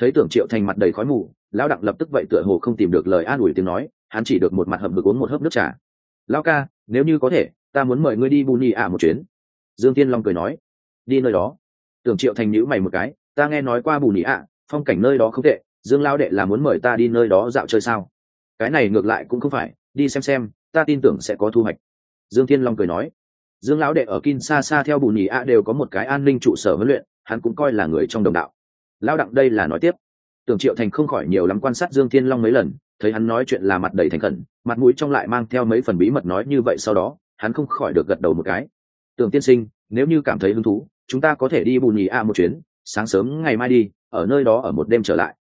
Thấy tưởng triệu thành mặt đầy khói mù lão đặng lập tức vậy tựa hồ không tìm được lời an ủi tiếng nói, hắn chỉ được một mặt hầm được uống một hớp nước trà. Lão ca, nếu như có thể ta muốn mời ngươi đi bù nhì ạ một chuyến. Dương tiên long cười nói, đi nơi đó. Tưởng triệu thành nhữ mày một cái, ta nghe nói qua bù nhì ạ, phong cảnh nơi đó không tệ, dương lao đệ là muốn mời ta đi nơi đó dạo chơi sao? Cái này ngược lại cũng không phải, đi xem xem, ta tin tưởng sẽ có thu hoạch. Dương thiên long cười nói, dương lão đệ ở kin xa xa theo bù nhì ạ đều có một cái an ninh trụ sở huấn luyện, hắn cũng coi là người trong đồng đạo. Lao đặng đây là nói tiếp. Tưởng triệu thành không khỏi nhiều lắm quan sát dương thiên long mấy lần, thấy hắn nói chuyện là mặt đầy thành khẩn, mặt mũi trong lại mang theo mấy phần bí mật nói như vậy sau đó hắn không khỏi được gật đầu một cái. Tưởng tiên sinh, nếu như cảm thấy hứng thú, chúng ta có thể đi bù nhì a một chuyến, sáng sớm ngày mai đi, ở nơi đó ở một đêm trở lại.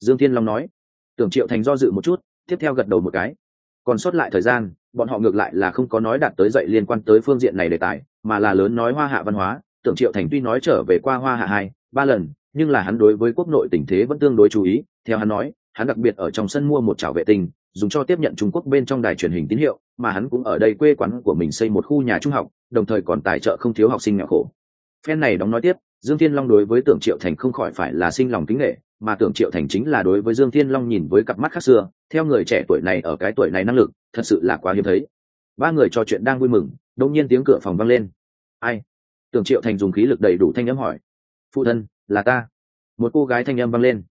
Dương thiên long nói. Tưởng triệu thành do dự một chút, tiếp theo gật đầu một cái. Còn sót lại thời gian, bọn họ ngược lại là không có nói đạt tới dậy liên quan tới phương diện này đề tài, mà là lớn nói hoa hạ văn hóa. Tưởng triệu thành tuy nói trở về qua hoa hạ hai, ba lần, nhưng là hắn đối với quốc nội tình thế vẫn tương đối chú ý. Theo hắn nói, hắn đặc biệt ở trong sân mua một chảo vệ tinh dùng cho tiếp nhận trung quốc bên trong đài truyền hình tín hiệu, mà hắn cũng ở đây quê quán của mình xây một khu nhà trung học, đồng thời còn tài trợ không thiếu học sinh nghèo khổ. Phen này đóng nói tiếp, dương thiên long đối với tưởng triệu thành không khỏi phải là sinh lòng kính nghệ mà tưởng triệu thành chính là đối với dương thiên long nhìn với cặp mắt khác xưa, theo người trẻ tuổi này ở cái tuổi này năng lực, thật sự là quá hiếm thấy. Ba người trò chuyện đang vui mừng đột nhiên tiếng cửa phòng vang lên. Ai? Tưởng triệu thành dùng khí lực đầy đủ thanh âm hỏi. Phụ thân, là ta. Một cô gái thanh âm vang lên.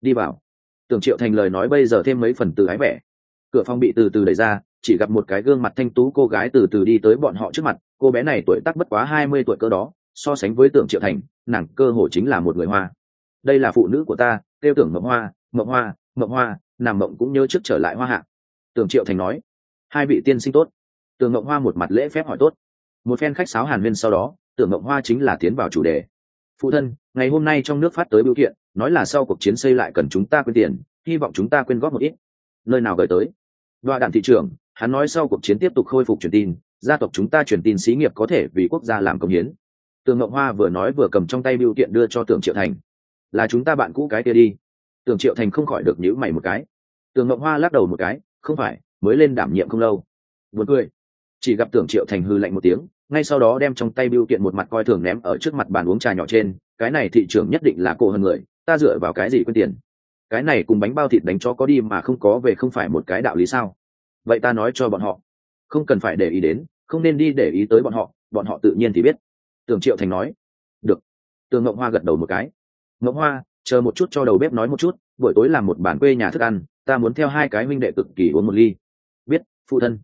Đi vào. Tưởng triệu thành lời nói bây giờ thêm mấy phần từ ái vẻ cửa phòng bị từ từ đẩy ra, chỉ gặp một cái gương mặt thanh tú cô gái từ từ đi tới bọn họ trước mặt, cô bé này tuổi tác bất quá hai mươi tuổi cơ đó, so sánh với tưởng triệu thành, nàng cơ hồ chính là một người hoa. Đây là phụ nữ của ta tiêu tưởng mộng hoa mộng hoa mộng hoa, nàng mộng cũng nhớ trước trở lại hoa hạ. Tưởng triệu thành nói, hai vị tiên sinh tốt. Tưởng mộng hoa một mặt lễ phép hỏi tốt. Một phen khách sáo hàn huyên sau đó, tưởng mộng hoa chính là tiến vào chủ đề. Phụ thân, ngày hôm nay trong nước phát tới biểu kiện, nói là sau cuộc chiến xây lại cần chúng ta quyên tiền, hy vọng chúng ta quyên góp một ít nơi nào gửi tới. Đoạ đạn thị trường hắn nói sau cuộc chiến tiếp tục khôi phục truyền tin, gia tộc chúng ta truyền tin xí nghiệp có thể vì quốc gia làm công hiến. Tường Ngậu hoa vừa nói vừa cầm trong tay biểu kiện đưa cho tưởng triệu thành. Là chúng ta bạn cũ cái kia đi. Tưởng triệu thành không khỏi được nhữ mày một cái. Tường Ngậu hoa lắc đầu một cái, không phải, mới lên đảm nhiệm không lâu. Buồn cười. Chỉ gặp tưởng triệu thành hư lạnh một tiếng, ngay sau đó đem trong tay biểu kiện một mặt coi thường ném ở trước mặt bàn uống trà nhỏ trên. Cái này thị trường nhất định là cổ hơn người, ta dựa vào cái gì quên tiền? Cái này cùng bánh bao thịt đánh cho có đi mà không có về không phải một cái đạo lý sao? Vậy ta nói cho bọn họ. Không cần phải để ý đến, không nên đi để ý tới bọn họ bọn họ tự nhiên thì biết. Tưởng triệu thành nói. Được. Tường ngộng hoa gật đầu một cái. Ngộng hoa, chờ một chút cho đầu bếp nói một chút, buổi tối làm một bản quê nhà thức ăn, ta muốn theo hai cái minh đệ cực kỳ uống một ly. Biết, phụ thân.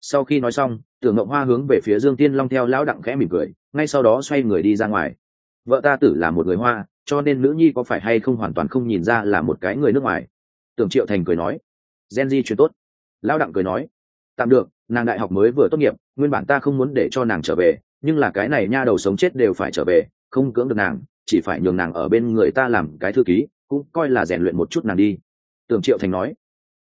Sau khi nói xong tưởng ngộng hoa hướng về phía dương tiên long theo lão đặng khẽ mỉm cười, ngay sau đó xoay người đi ra ngoài. Vợ ta tử là một người hoa cho nên nữ nhi có phải hay không hoàn toàn không nhìn ra là một cái người nước ngoài? Tưởng triệu thành cười nói. Gen di chuyện tốt. Lão đặng cười nói. Tạm được, nàng đại học mới vừa tốt nghiệp, nguyên bản ta không muốn để cho nàng trở về, nhưng là cái này nha đầu sống chết đều phải trở về, không cưỡng được nàng, chỉ phải nhường nàng ở bên người ta làm cái thư ký, cũng coi là rèn luyện một chút nàng đi. Tưởng triệu thành nói.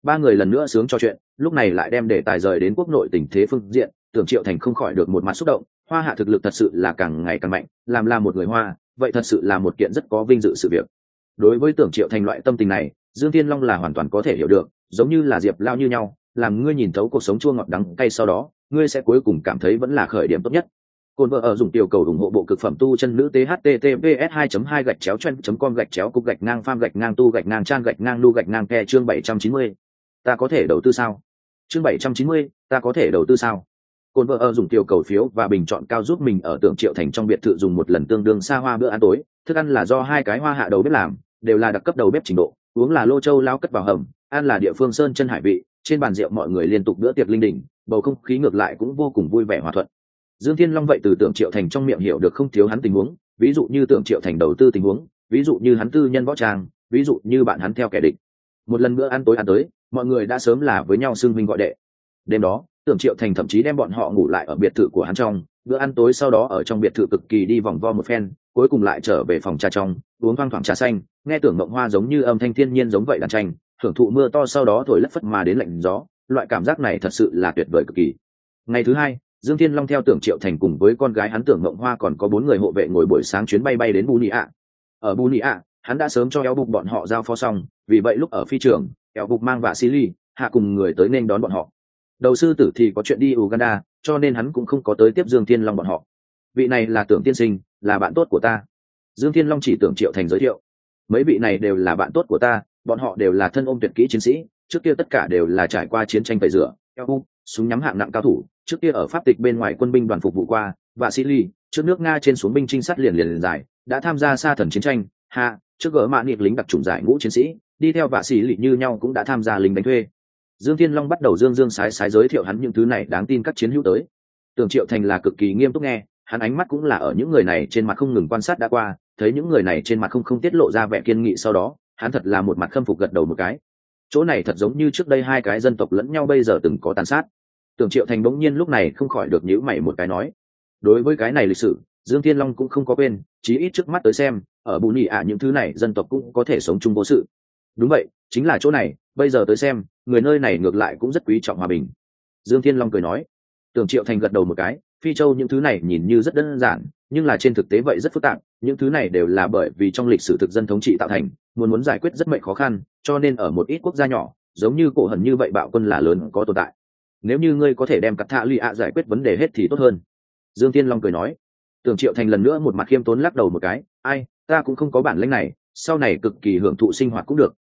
Ba người lần nữa sướng cho chuyện, lúc này lại đem đề tài rời đến quốc nội tình thế phương diện, tưởng triệu thành không khỏi được một mặt xúc động, hoa hạ thực lực thật sự là càng ngày càng mạnh, làm là một người hoa vậy thật sự là một kiện rất có vinh dự sự việc. Đối với tưởng triệu thành loại tâm tình này dương thiên long là hoàn toàn có thể hiểu được giống như là diệp lao như nhau làm ngươi nhìn thấu cuộc sống chua ngọt đắng cay sau đó ngươi sẽ cuối cùng cảm thấy vẫn là khởi điểm tốt nhất. Cồn vợ ở dùng tiểu cầu ủng hộ bộ cực phẩm tu chân nữ thttps 2 2 gạch chéo chen com gạch chéo cục gạch ngang pham gạch ngang tu gạch ngang trang gạch ngang nu gạch ngang ke chương 790. ta có thể đầu tư sao? Chương 790, ta có thể đầu tư sao? Cồn vợ ở dùng tiêu cầu phiếu và bình chọn cao giúp mình ở tưởng triệu thành trong biệt thự dùng một lần tương đương xa hoa bữa ăn tối. Thức ăn là do hai cái hoa hạ đầu bếp làm, đều là đặc cấp đầu bếp trình độ. Uống là lô châu lao cất vào hầm, ăn là địa phương sơn chân hải vị. Trên bàn rượu mọi người liên tục bữa tiệc linh đình, bầu không khí ngược lại cũng vô cùng vui vẻ hòa thuận. Dương thiên long vậy từ tưởng triệu thành trong miệng hiểu được không thiếu hắn tình huống, ví dụ như tưởng triệu thành đầu tư tình huống, ví dụ như hắn tư nhân võ trang, ví dụ như bạn hắn theo kẻ địch. Một lần bữa ăn tối ăn tới, mọi người đã sớm là với nhau xưng minh gọi đệ. Đêm đó tưởng triệu thành thậm chí đem bọn họ ngủ lại ở biệt thự của hắn trong, bữa ăn tối sau đó ở trong biệt thự cực kỳ đi vòng vo một phen, cuối cùng lại trở về phòng trà trong, uống thoang thoảng trà xanh, nghe tưởng mộng hoa giống như âm thanh thiên nhiên giống vậy đàn tranh, thưởng thụ mưa to sau đó thổi lất phất mà đến lạnh gió, loại cảm giác này thật sự là tuyệt vời cực kỳ. Ngày thứ hai, dương thiên long theo tưởng triệu thành cùng với con gái hắn tưởng mộng hoa còn có bốn người hộ vệ ngồi buổi sáng chuyến bay bay đến bù nị ạ ở bù nị ạ hắn đã sớm cho eo bục bọn họ giao phó xong, vì vậy lúc ở phi trường, eo bục mang vạ xí ly hạ cùng người tới nên đón bọn họ đầu sư tử thì có chuyện đi uganda, cho nên hắn cũng không có tới tiếp dương thiên long bọn họ. Vị này là tưởng tiên sinh, là bạn tốt của ta. Dương thiên long chỉ tưởng triệu thành giới thiệu. Mấy vị này đều là bạn tốt của ta, bọn họ đều là thân ôm tuyệt kỹ chiến sĩ, trước kia tất cả đều là trải qua chiến tranh tẩy rửa, eo súng nhắm hạng nặng cao thủ, trước kia ở pháp tịch bên ngoài quân binh đoàn phục vụ qua, và sĩ ly trước nước nga trên xuống binh trinh sát liền liền liền dài đã tham gia xa thần chiến tranh, ha, trước gỡ mạ niệm lính đặc trùng giải ngũ chiến sĩ, đi theo vạ sĩ lỵ như nhau cũng đã tham gia lính đánh thuê dương thiên long bắt đầu dương dương sái sái giới thiệu hắn những thứ này đáng tin các chiến hữu tới. Tưởng triệu thành là cực kỳ nghiêm túc nghe, hắn ánh mắt cũng là ở những người này trên mặt không ngừng quan sát đã qua, thấy những người này trên mặt không không tiết lộ ra vẻ kiên nghị sau đó, hắn thật là một mặt khâm phục gật đầu một cái. Chỗ này thật giống như trước đây hai cái dân tộc lẫn nhau bây giờ từng có tàn sát. Tưởng triệu thành bỗng nhiên lúc này không khỏi được nhữ mày một cái nói, đối với cái này lịch sử, dương thiên long cũng không có quên, chí ít trước mắt tới xem, ở bù nhị ạ những thứ này dân tộc cũng có thể sống chung vô sự. Đúng vậy, chính là chỗ này bây giờ tới xem, người nơi này ngược lại cũng rất quý trọng hòa bình. Dương thiên long cười nói. Tưởng triệu thành gật đầu một cái, phi châu những thứ này nhìn như rất đơn giản, nhưng là trên thực tế vậy rất phức tạp, những thứ này đều là bởi vì trong lịch sử thực dân thống trị tạo thành, muốn muốn giải quyết rất mệnh khó khăn, cho nên ở một ít quốc gia nhỏ, giống như cổ hận như vậy bạo quân là lớn có tồn tại. Nếu như ngươi có thể đem cắt thạ lụy ạ giải quyết vấn đề hết thì tốt hơn. Dương tiên long cười nói. Tưởng triệu thành lần nữa một mặt khiêm tốn lắc đầu một cái, ai, ta cũng không có bản lĩnh này, sau này cực kỳ hưởng thụ sinh hoạt cũng được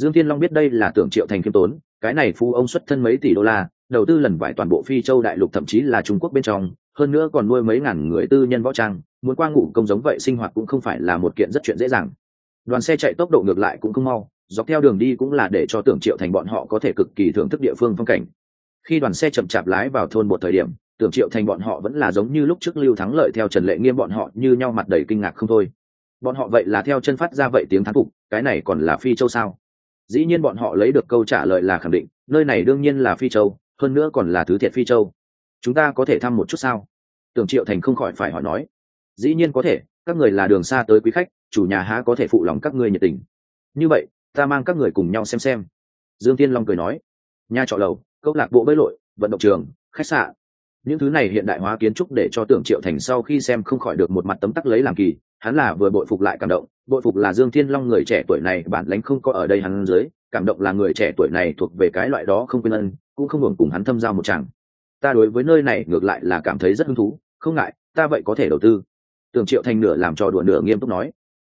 dương Thiên long biết đây là tưởng triệu thành khiêm tốn, cái này phu ông xuất thân mấy tỷ đô la, đầu tư lần vải toàn bộ phi châu đại lục thậm chí là trung quốc bên trong, hơn nữa còn nuôi mấy ngàn người tư nhân võ trang, muốn qua ngủ công giống vậy sinh hoạt cũng không phải là một kiện rất chuyện dễ dàng. Đoàn xe chạy tốc độ ngược lại cũng không mau, dọc theo đường đi cũng là để cho tưởng triệu thành bọn họ có thể cực kỳ thưởng thức địa phương phong cảnh. Khi đoàn xe chậm chạp lái vào thôn một thời điểm, tưởng triệu thành bọn họ vẫn là giống như lúc trước lưu thắng lợi theo trần lệ nghiêm bọn họ như nhau mặt đầy kinh ngạc không thôi. Bọn họ vậy là theo chân phát ra vậy tiếng thán phục, cái này còn là phi châu sao? Dĩ nhiên bọn họ lấy được câu trả lời là khẳng định, nơi này đương nhiên là phi châu, hơn nữa còn là thứ thiệt phi châu. Chúng ta có thể thăm một chút sao? Tưởng triệu thành không khỏi phải hỏi nói. Dĩ nhiên có thể, các người là đường xa tới quý khách, chủ nhà há có thể phụ lòng các người nhiệt tình. Như vậy, ta mang các người cùng nhau xem xem. Dương tiên long cười nói. Nhà trọ lầu, câu lạc bộ bơi lội, vận động trường, khách sạn. Những thứ này hiện đại hóa kiến trúc để cho tưởng triệu thành sau khi xem không khỏi được một mặt tấm tắc lấy làm kỳ hắn là vừa bội phục lại cảm động, bội phục là dương thiên long người trẻ tuổi này, bản lánh không có ở đây hắn dưới, cảm động là người trẻ tuổi này thuộc về cái loại đó không quên ân, cũng không hưởng cùng hắn thâm giao một chàng. Ta đối với nơi này ngược lại là cảm thấy rất hứng thú, không ngại, ta vậy có thể đầu tư. Tưởng triệu thành nửa làm trò đùa nửa nghiêm túc nói,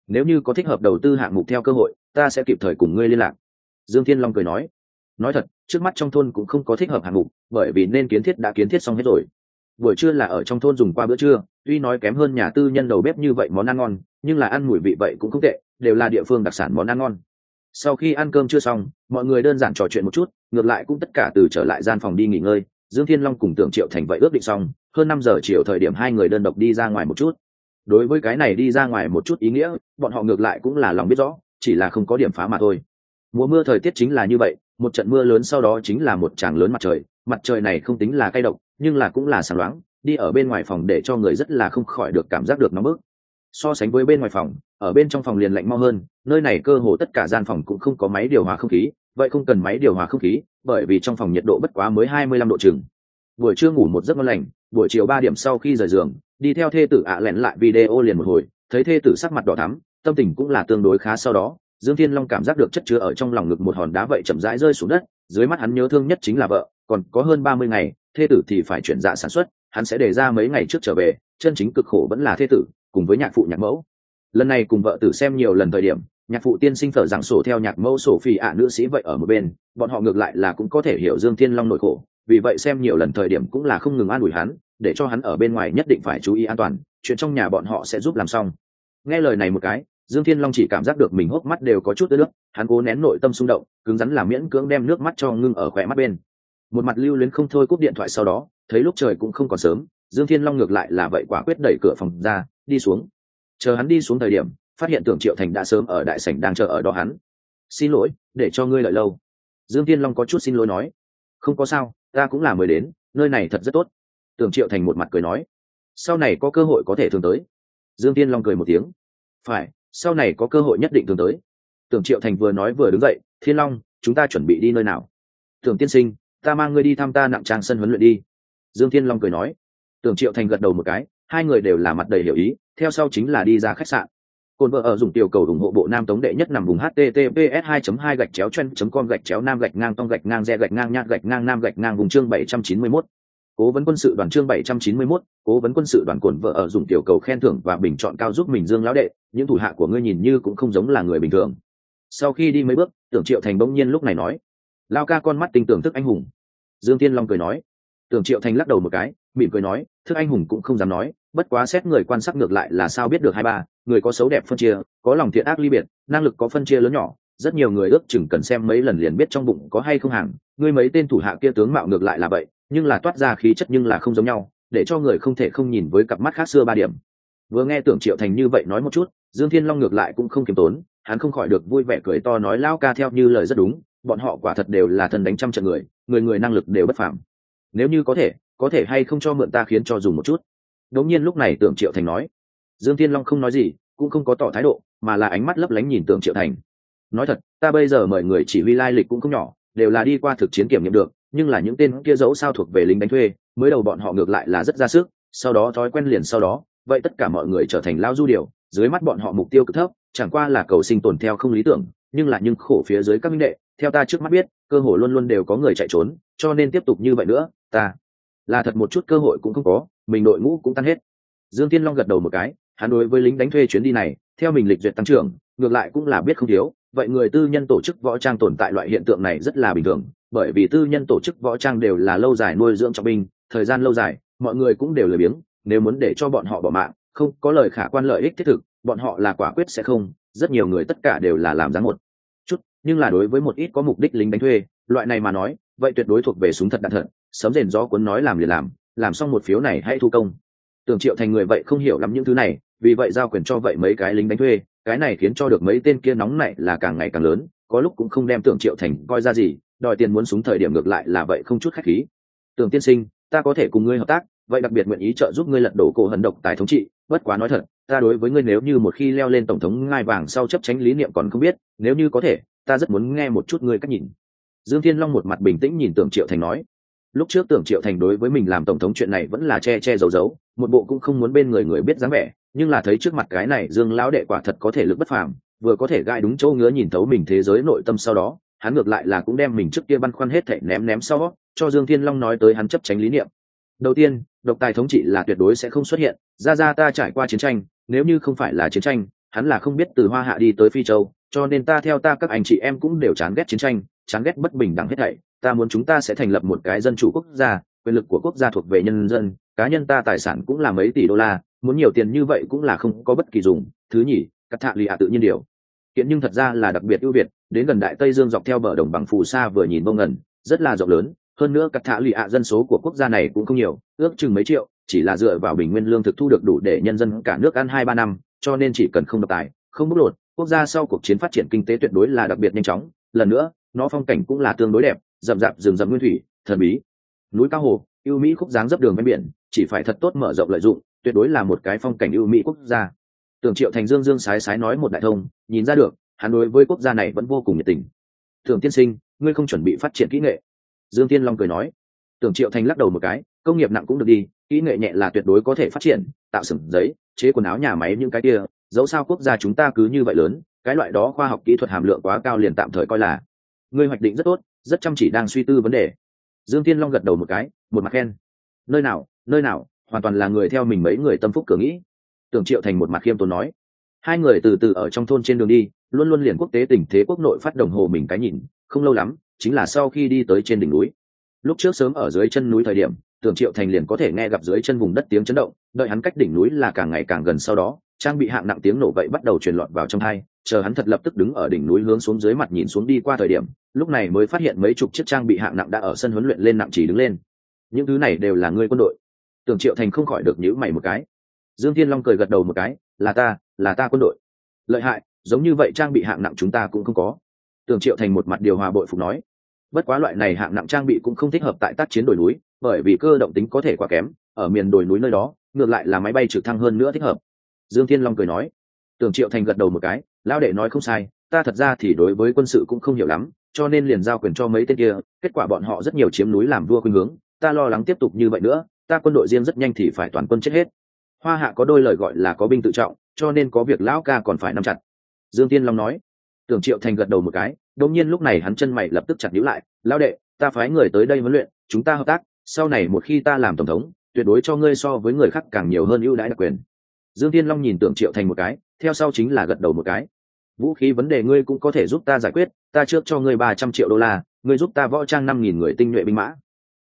nếu như có thích hợp đầu tư hạng mục theo cơ hội, ta sẽ kịp thời cùng ngươi liên lạc. Dương thiên long cười nói nói thật, trước mắt trong thôn cũng không có thích hợp hạng mục, bởi vì nên kiến thiết đã kiến thiết xong hết rồi buổi trưa là ở trong thôn dùng qua bữa trưa, tuy nói kém hơn nhà tư nhân đầu bếp như vậy món ăn ngon, nhưng là ăn mùi vị vậy cũng không tệ, đều là địa phương đặc sản món ăn ngon. Sau khi ăn cơm chưa xong, mọi người đơn giản trò chuyện một chút, ngược lại cũng tất cả từ trở lại gian phòng đi nghỉ ngơi, dương thiên long cùng tưởng triệu thành vậy ước định xong, hơn năm giờ chiều thời điểm hai người đơn độc đi ra ngoài một chút. Đối với cái này đi ra ngoài một chút ý nghĩa, bọn họ ngược lại cũng là lòng biết rõ, chỉ là không có điểm phá mà thôi. Mùa mưa thời tiết chính là như vậy, một trận mưa lớn sau đó chính là một tràng lớn mặt trời mặt trời này không tính là cay độc nhưng là cũng là sáng loáng, đi ở bên ngoài phòng để cho người rất là không khỏi được cảm giác được nóng bức. So sánh với bên ngoài phòng, ở bên trong phòng liền lạnh mau hơn, nơi này cơ hồ tất cả gian phòng cũng không có máy điều hòa không khí, vậy không cần máy điều hòa không khí, bởi vì trong phòng nhiệt độ bất quá mới hai mươi lăm độ chừng. Buổi trưa ngủ một giấc ngon lành, buổi chiều ba điểm sau khi rời giường, đi theo thê tử ạ lẹn lại video liền một hồi, thấy thê tử sắc mặt đỏ thắm, tâm tình cũng là tương đối khá sau đó, dương thiên long cảm giác được chất chứa ở trong lòng ngực một hòn đá vậy chậm rãi rơi xuống đất, dưới mắt hắn nhớ thương nhất chính là vợ, còn có hơn ba mươi ngày thê tử thì phải chuyển dạ sản xuất, hắn sẽ để ra mấy ngày trước trở về, chân chính cực khổ vẫn là thê tử, cùng với nhạc phụ nhạc mẫu. Lần này cùng vợ tử xem nhiều lần thời điểm, nhạc phụ tiên sinh thở rằng sổ theo nhạc mẫu sổ phi ạ nữ sĩ vậy ở một bên, bọn họ ngược lại là cũng có thể hiểu dương thiên long nội khổ, vì vậy xem nhiều lần thời điểm cũng là không ngừng an ủi hắn, để cho hắn ở bên ngoài nhất định phải chú ý an toàn, chuyện trong nhà bọn họ sẽ giúp làm xong. Nghe lời này một cái, dương thiên long chỉ cảm giác được mình hốc mắt đều có chút ướt nước hắn cố nén nội tâm xung động, cứng rắn là miễn cưỡng đem nước mắt cho ngưng ở khỏe mắt bên một mặt lưu luyến không thôi cúp điện thoại sau đó, thấy lúc trời cũng không còn sớm, dương thiên long ngược lại là vậy quả quyết đẩy cửa phòng ra, đi xuống. Chờ hắn đi xuống thời điểm, phát hiện tưởng triệu thành đã sớm ở đại sảnh đang chờ ở đó hắn. Xin lỗi, để cho ngươi lợi lâu. Dương thiên long có chút xin lỗi nói. Không có sao, ta cũng là mới đến, nơi này thật rất tốt. Tưởng triệu thành một mặt cười nói. Sau này có cơ hội có thể thường tới. Dương tiên long cười một tiếng. Phải, sau này có cơ hội nhất định thường tới. Tưởng triệu thành vừa nói vừa đứng dậy. Thiên long, chúng ta chuẩn bị đi nơi nào? Tưởng tiên sinh ta mang ngươi đi thăm ta nặng trang sân huấn luyện đi. Dương thiên long cười nói. Tưởng triệu thành gật đầu một cái, hai người đều là mặt đầy hiểu ý, theo sau chính là đi ra khách sạn. Cồn vợ ở dùng tiểu cầu ủng hộ bộ nam tống đệ nhất nằm vùng https 2 2 gạch chéo chen com gạch chéo nam gạch ngang tông gạch ngang re gạch ngang nhạt gạch ngang nam gạch ngang vùng chương 791 cố vấn quân sự đoàn chương 791 cố vấn quân sự đoàn cồn vợ ở dùng tiểu cầu khen thưởng và bình chọn cao giúp mình dương lão đệ, những thủ hạ của ngươi nhìn như cũng không giống là người bình thường. Sau khi đi mấy bước, tưởng triệu thành bỗng nhiên lúc này nói lao ca con mắt tinh tưởng thức anh hùng. Dương tiên long cười nói. Tưởng triệu thành lắc đầu một cái, mỉm cười nói, thức anh hùng cũng không dám nói, bất quá xét người quan sát ngược lại là sao biết được hai ba, người có xấu đẹp phân chia, có lòng thiện ác ly biệt, năng lực có phân chia lớn nhỏ, rất nhiều người ước chừng cần xem mấy lần liền biết trong bụng có hay không hàng ngươi mấy tên thủ hạ kia tướng mạo ngược lại là vậy, nhưng là toát ra khí chất nhưng là không giống nhau, để cho người không thể không nhìn với cặp mắt khác xưa ba điểm. Vừa nghe tưởng triệu thành như vậy nói một chút, dương thiên long ngược lại cũng không kiềm tốn, hắn không khỏi được vui vẻ cười to nói lao ca theo như lời rất đúng bọn họ quả thật đều là thần đánh trăm trận người người người năng lực đều bất phạm nếu như có thể có thể hay không cho mượn ta khiến cho dùng một chút. Đống nhiên lúc này tưởng triệu thành nói. Dương thiên long không nói gì, cũng không có tỏ thái độ, mà là ánh mắt lấp lánh nhìn tưởng triệu thành. Nói thật, ta bây giờ mời người chỉ huy lai lịch cũng không nhỏ, đều là đi qua thực chiến kiểm nghiệm được, nhưng là những tên kia dẫu sao thuộc về lính đánh thuê, mới đầu bọn họ ngược lại là rất ra sức, sau đó thói quen liền sau đó, vậy tất cả mọi người trở thành lao du điều, dưới mắt bọn họ mục tiêu cực thấp, chẳng qua là cầu sinh tồn theo không lý tưởng, nhưng là nhưng khổ phía dưới các minh đệ theo ta trước mắt biết, cơ hội luôn luôn đều có người chạy trốn, cho nên tiếp tục như vậy nữa, ta là thật một chút cơ hội cũng không có, mình đội ngũ cũng tan hết. Dương tiên long gật đầu một cái, hắn đối với lính đánh thuê chuyến đi này, theo mình lịch duyệt tăng trưởng, ngược lại cũng là biết không thiếu. Vậy người tư nhân tổ chức võ trang tồn tại loại hiện tượng này rất là bình thường, bởi vì tư nhân tổ chức võ trang đều là lâu dài nuôi dưỡng trọng binh, thời gian lâu dài, mọi người cũng đều lười biếng, nếu muốn để cho bọn họ bỏ mạng, không có lời khả quan lợi ích thiết thực, bọn họ là quả quyết sẽ không, rất nhiều người tất cả đều là làm dáng một nhưng là đối với một ít có mục đích lính đánh thuê, loại này mà nói, vậy tuyệt đối thuộc về súng thật đạn thật sớm rền gió cuốn nói làm liền làm làm xong một phiếu này hãy thu công. Tưởng triệu thành người vậy không hiểu lắm những thứ này, vì vậy giao quyền cho vậy mấy cái lính đánh thuê, cái này khiến cho được mấy tên kia nóng này là càng ngày càng lớn, có lúc cũng không đem tưởng triệu thành coi ra gì, đòi tiền muốn súng thời điểm ngược lại là vậy không chút khách khí. Tưởng tiên sinh, ta có thể cùng ngươi hợp tác, vậy đặc biệt nguyện ý trợ giúp ngươi lật đổ cổ hận độc tài thống trị, bất quá nói thật, ta đối với ngươi nếu như một khi leo lên tổng thống ngai vàng sau chấp tránh lý niệm còn không biết, nếu như có thể ta rất muốn nghe một chút ngươi cách nhìn. Dương thiên long một mặt bình tĩnh nhìn tưởng triệu thành nói. Lúc trước tưởng triệu thành đối với mình làm tổng thống chuyện này vẫn là che che giấu giấu, một bộ cũng không muốn bên người người biết dáng vẻ, nhưng là thấy trước mặt cái này dương lão đệ quả thật có thể lực bất phàm, vừa có thể gai đúng chỗ ngứa nhìn thấu mình thế giới nội tâm sau đó, hắn ngược lại là cũng đem mình trước kia băn khoăn hết thảy ném ném sau, cho dương thiên long nói tới hắn chấp tránh lý niệm. Đầu tiên, độc tài thống trị là tuyệt đối sẽ không xuất hiện, ra ra ta trải qua chiến tranh, nếu như không phải là chiến tranh, hắn là không biết từ hoa hạ đi tới phi châu cho nên ta theo ta các anh chị em cũng đều chán ghét chiến tranh, chán ghét bất bình đẳng hết thảy. Ta muốn chúng ta sẽ thành lập một cái dân chủ quốc gia, quyền lực của quốc gia thuộc về nhân dân, cá nhân ta tài sản cũng là mấy tỷ đô la, muốn nhiều tiền như vậy cũng là không có bất kỳ dùng. Thứ nhì cắt thạ lì ạ tự nhiên điều. Kiện nhưng thật ra là đặc biệt ưu việt, đến gần đại tây dương dọc theo bờ đồng bằng phù sa vừa nhìn bông ngần, rất là rộng lớn. Hơn nữa cắt thạ lì ạ dân số của quốc gia này cũng không nhiều, ước chừng mấy triệu, chỉ là dựa vào bình nguyên lương thực thu được đủ để nhân dân cả nước ăn hai ba năm, cho nên chỉ cần không độc tài, không bóc lột quốc gia sau cuộc chiến phát triển kinh tế tuyệt đối là đặc biệt nhanh chóng, lần nữa, nó phong cảnh cũng là tương đối đẹp, rậm rạp, rừng rậm nguyên thủy, thần bí. Núi cao hồ, ưu mỹ khúc dáng dấp đường ven biển, chỉ phải thật tốt mở rộng lợi dụng, tuyệt đối là một cái phong cảnh ưu mỹ quốc gia. Tưởng triệu thành dương dương sái sái nói một đại thông, nhìn ra được, hắn đối với quốc gia này vẫn vô cùng nhiệt tình. Tưởng tiên sinh, ngươi không chuẩn bị phát triển kỹ nghệ. Dương tiên long cười nói. Tưởng triệu thành lắc đầu một cái, công nghiệp nặng cũng được đi, kỹ nghệ nhẹ là tuyệt đối có thể phát triển, tạo sừng giấy, chế quần áo nhà máy những cái kia dẫu sao quốc gia chúng ta cứ như vậy lớn, cái loại đó khoa học kỹ thuật hàm lượng quá cao liền tạm thời coi là ngươi hoạch định rất tốt, rất chăm chỉ đang suy tư vấn đề. Dương tiên long gật đầu một cái, một mặt khen. Nơi nào nơi nào, hoàn toàn là người theo mình mấy người tâm phúc cửa nghĩ. Tưởng triệu thành một mặt khiêm tốn nói. Hai người từ từ ở trong thôn trên đường đi, luôn luôn liền quốc tế tình thế quốc nội phát đồng hồ mình cái nhìn, không lâu lắm, chính là sau khi đi tới trên đỉnh núi. Lúc trước sớm ở dưới chân núi thời điểm tưởng triệu thành liền có thể nghe gặp dưới chân vùng đất tiếng chấn động, đợi hắn cách đỉnh núi là càng ngày càng gần sau đó, trang bị hạng nặng tiếng nổ vậy bắt đầu truyền lọt vào trong thai chờ hắn thật lập tức đứng ở đỉnh núi hướng xuống dưới mặt nhìn xuống đi qua thời điểm, lúc này mới phát hiện mấy chục chiếc trang bị hạng nặng đã ở sân huấn luyện lên nặng chỉ đứng lên. Những thứ này đều là người quân đội. Tưởng triệu thành không khỏi được nhữ mày một cái. Dương thiên long cười gật đầu một cái, là ta là ta quân đội. Lợi hại, giống như vậy trang bị hạng nặng chúng ta cũng không có. Tưởng triệu thành một mặt điều hòa bội phục nói bất quá loại này hạng nặng trang bị cũng không thích hợp tại tác chiến đồi núi, bởi vì cơ động tính có thể quá kém, ở miền đồi núi nơi đó, ngược lại là máy bay trực thăng hơn nữa thích hợp. Dương thiên long cười nói. Tưởng triệu thành gật đầu một cái lao đệ nói không sai, ta thật ra thì đối với quân sự cũng không hiểu lắm, cho nên liền giao quyền cho mấy tên kia, kết quả bọn họ rất nhiều chiếm núi làm vua khuynh hướng, ta lo lắng tiếp tục như vậy nữa, ta quân đội riêng rất nhanh thì phải toàn quân chết hết. Hoa hạ có đôi lời gọi là có binh tự trọng, cho nên có việc lão ca còn phải nắm chặt. Dương tiên long nói. Tưởng triệu thành gật đầu một cái đông nhiên lúc này hắn chân mày lập tức chặt nhíu lại, lão đệ, ta phái người tới đây huấn luyện, chúng ta hợp tác, sau này một khi ta làm tổng thống, tuyệt đối cho ngươi so với người khác càng nhiều hơn ưu đãi đặc quyền. Dương tiên long nhìn tưởng triệu thành một cái, theo sau chính là gật đầu một cái. Vũ khí vấn đề ngươi cũng có thể giúp ta giải quyết, ta trước cho ngươi ba trăm triệu đô la, ngươi giúp ta võ trang năm nghìn người tinh nhuệ binh mã.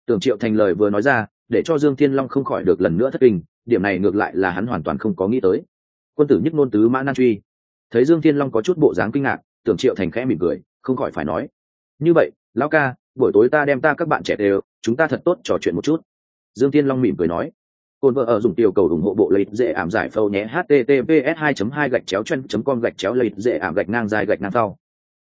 Tưởng triệu thành lời vừa nói ra, để cho dương thiên long không khỏi được lần nữa thất kinh, điểm này ngược lại là hắn hoàn toàn không có nghĩ tới. Quân tử nhất ngôn tứ mã nan truy. Thấy dương thiên long có chút bộ dáng kinh ngạc, tưởng triệu thành khẽ mỉm cười không khỏi phải nói. Như vậy, lão ca, buổi tối ta đem ta các bạn trẻ đều, chúng ta thật tốt trò chuyện một chút. Dương thiên long mỉm cười nói. Cồn vợ ở dùng tiểu cầu ủng hộ bộ lấy dễ ảm giải phâu nhé, https 2 2 gạch chéo chân com gạch chéo lấy dễ ảm gạch ngang dài gạch ngang sau.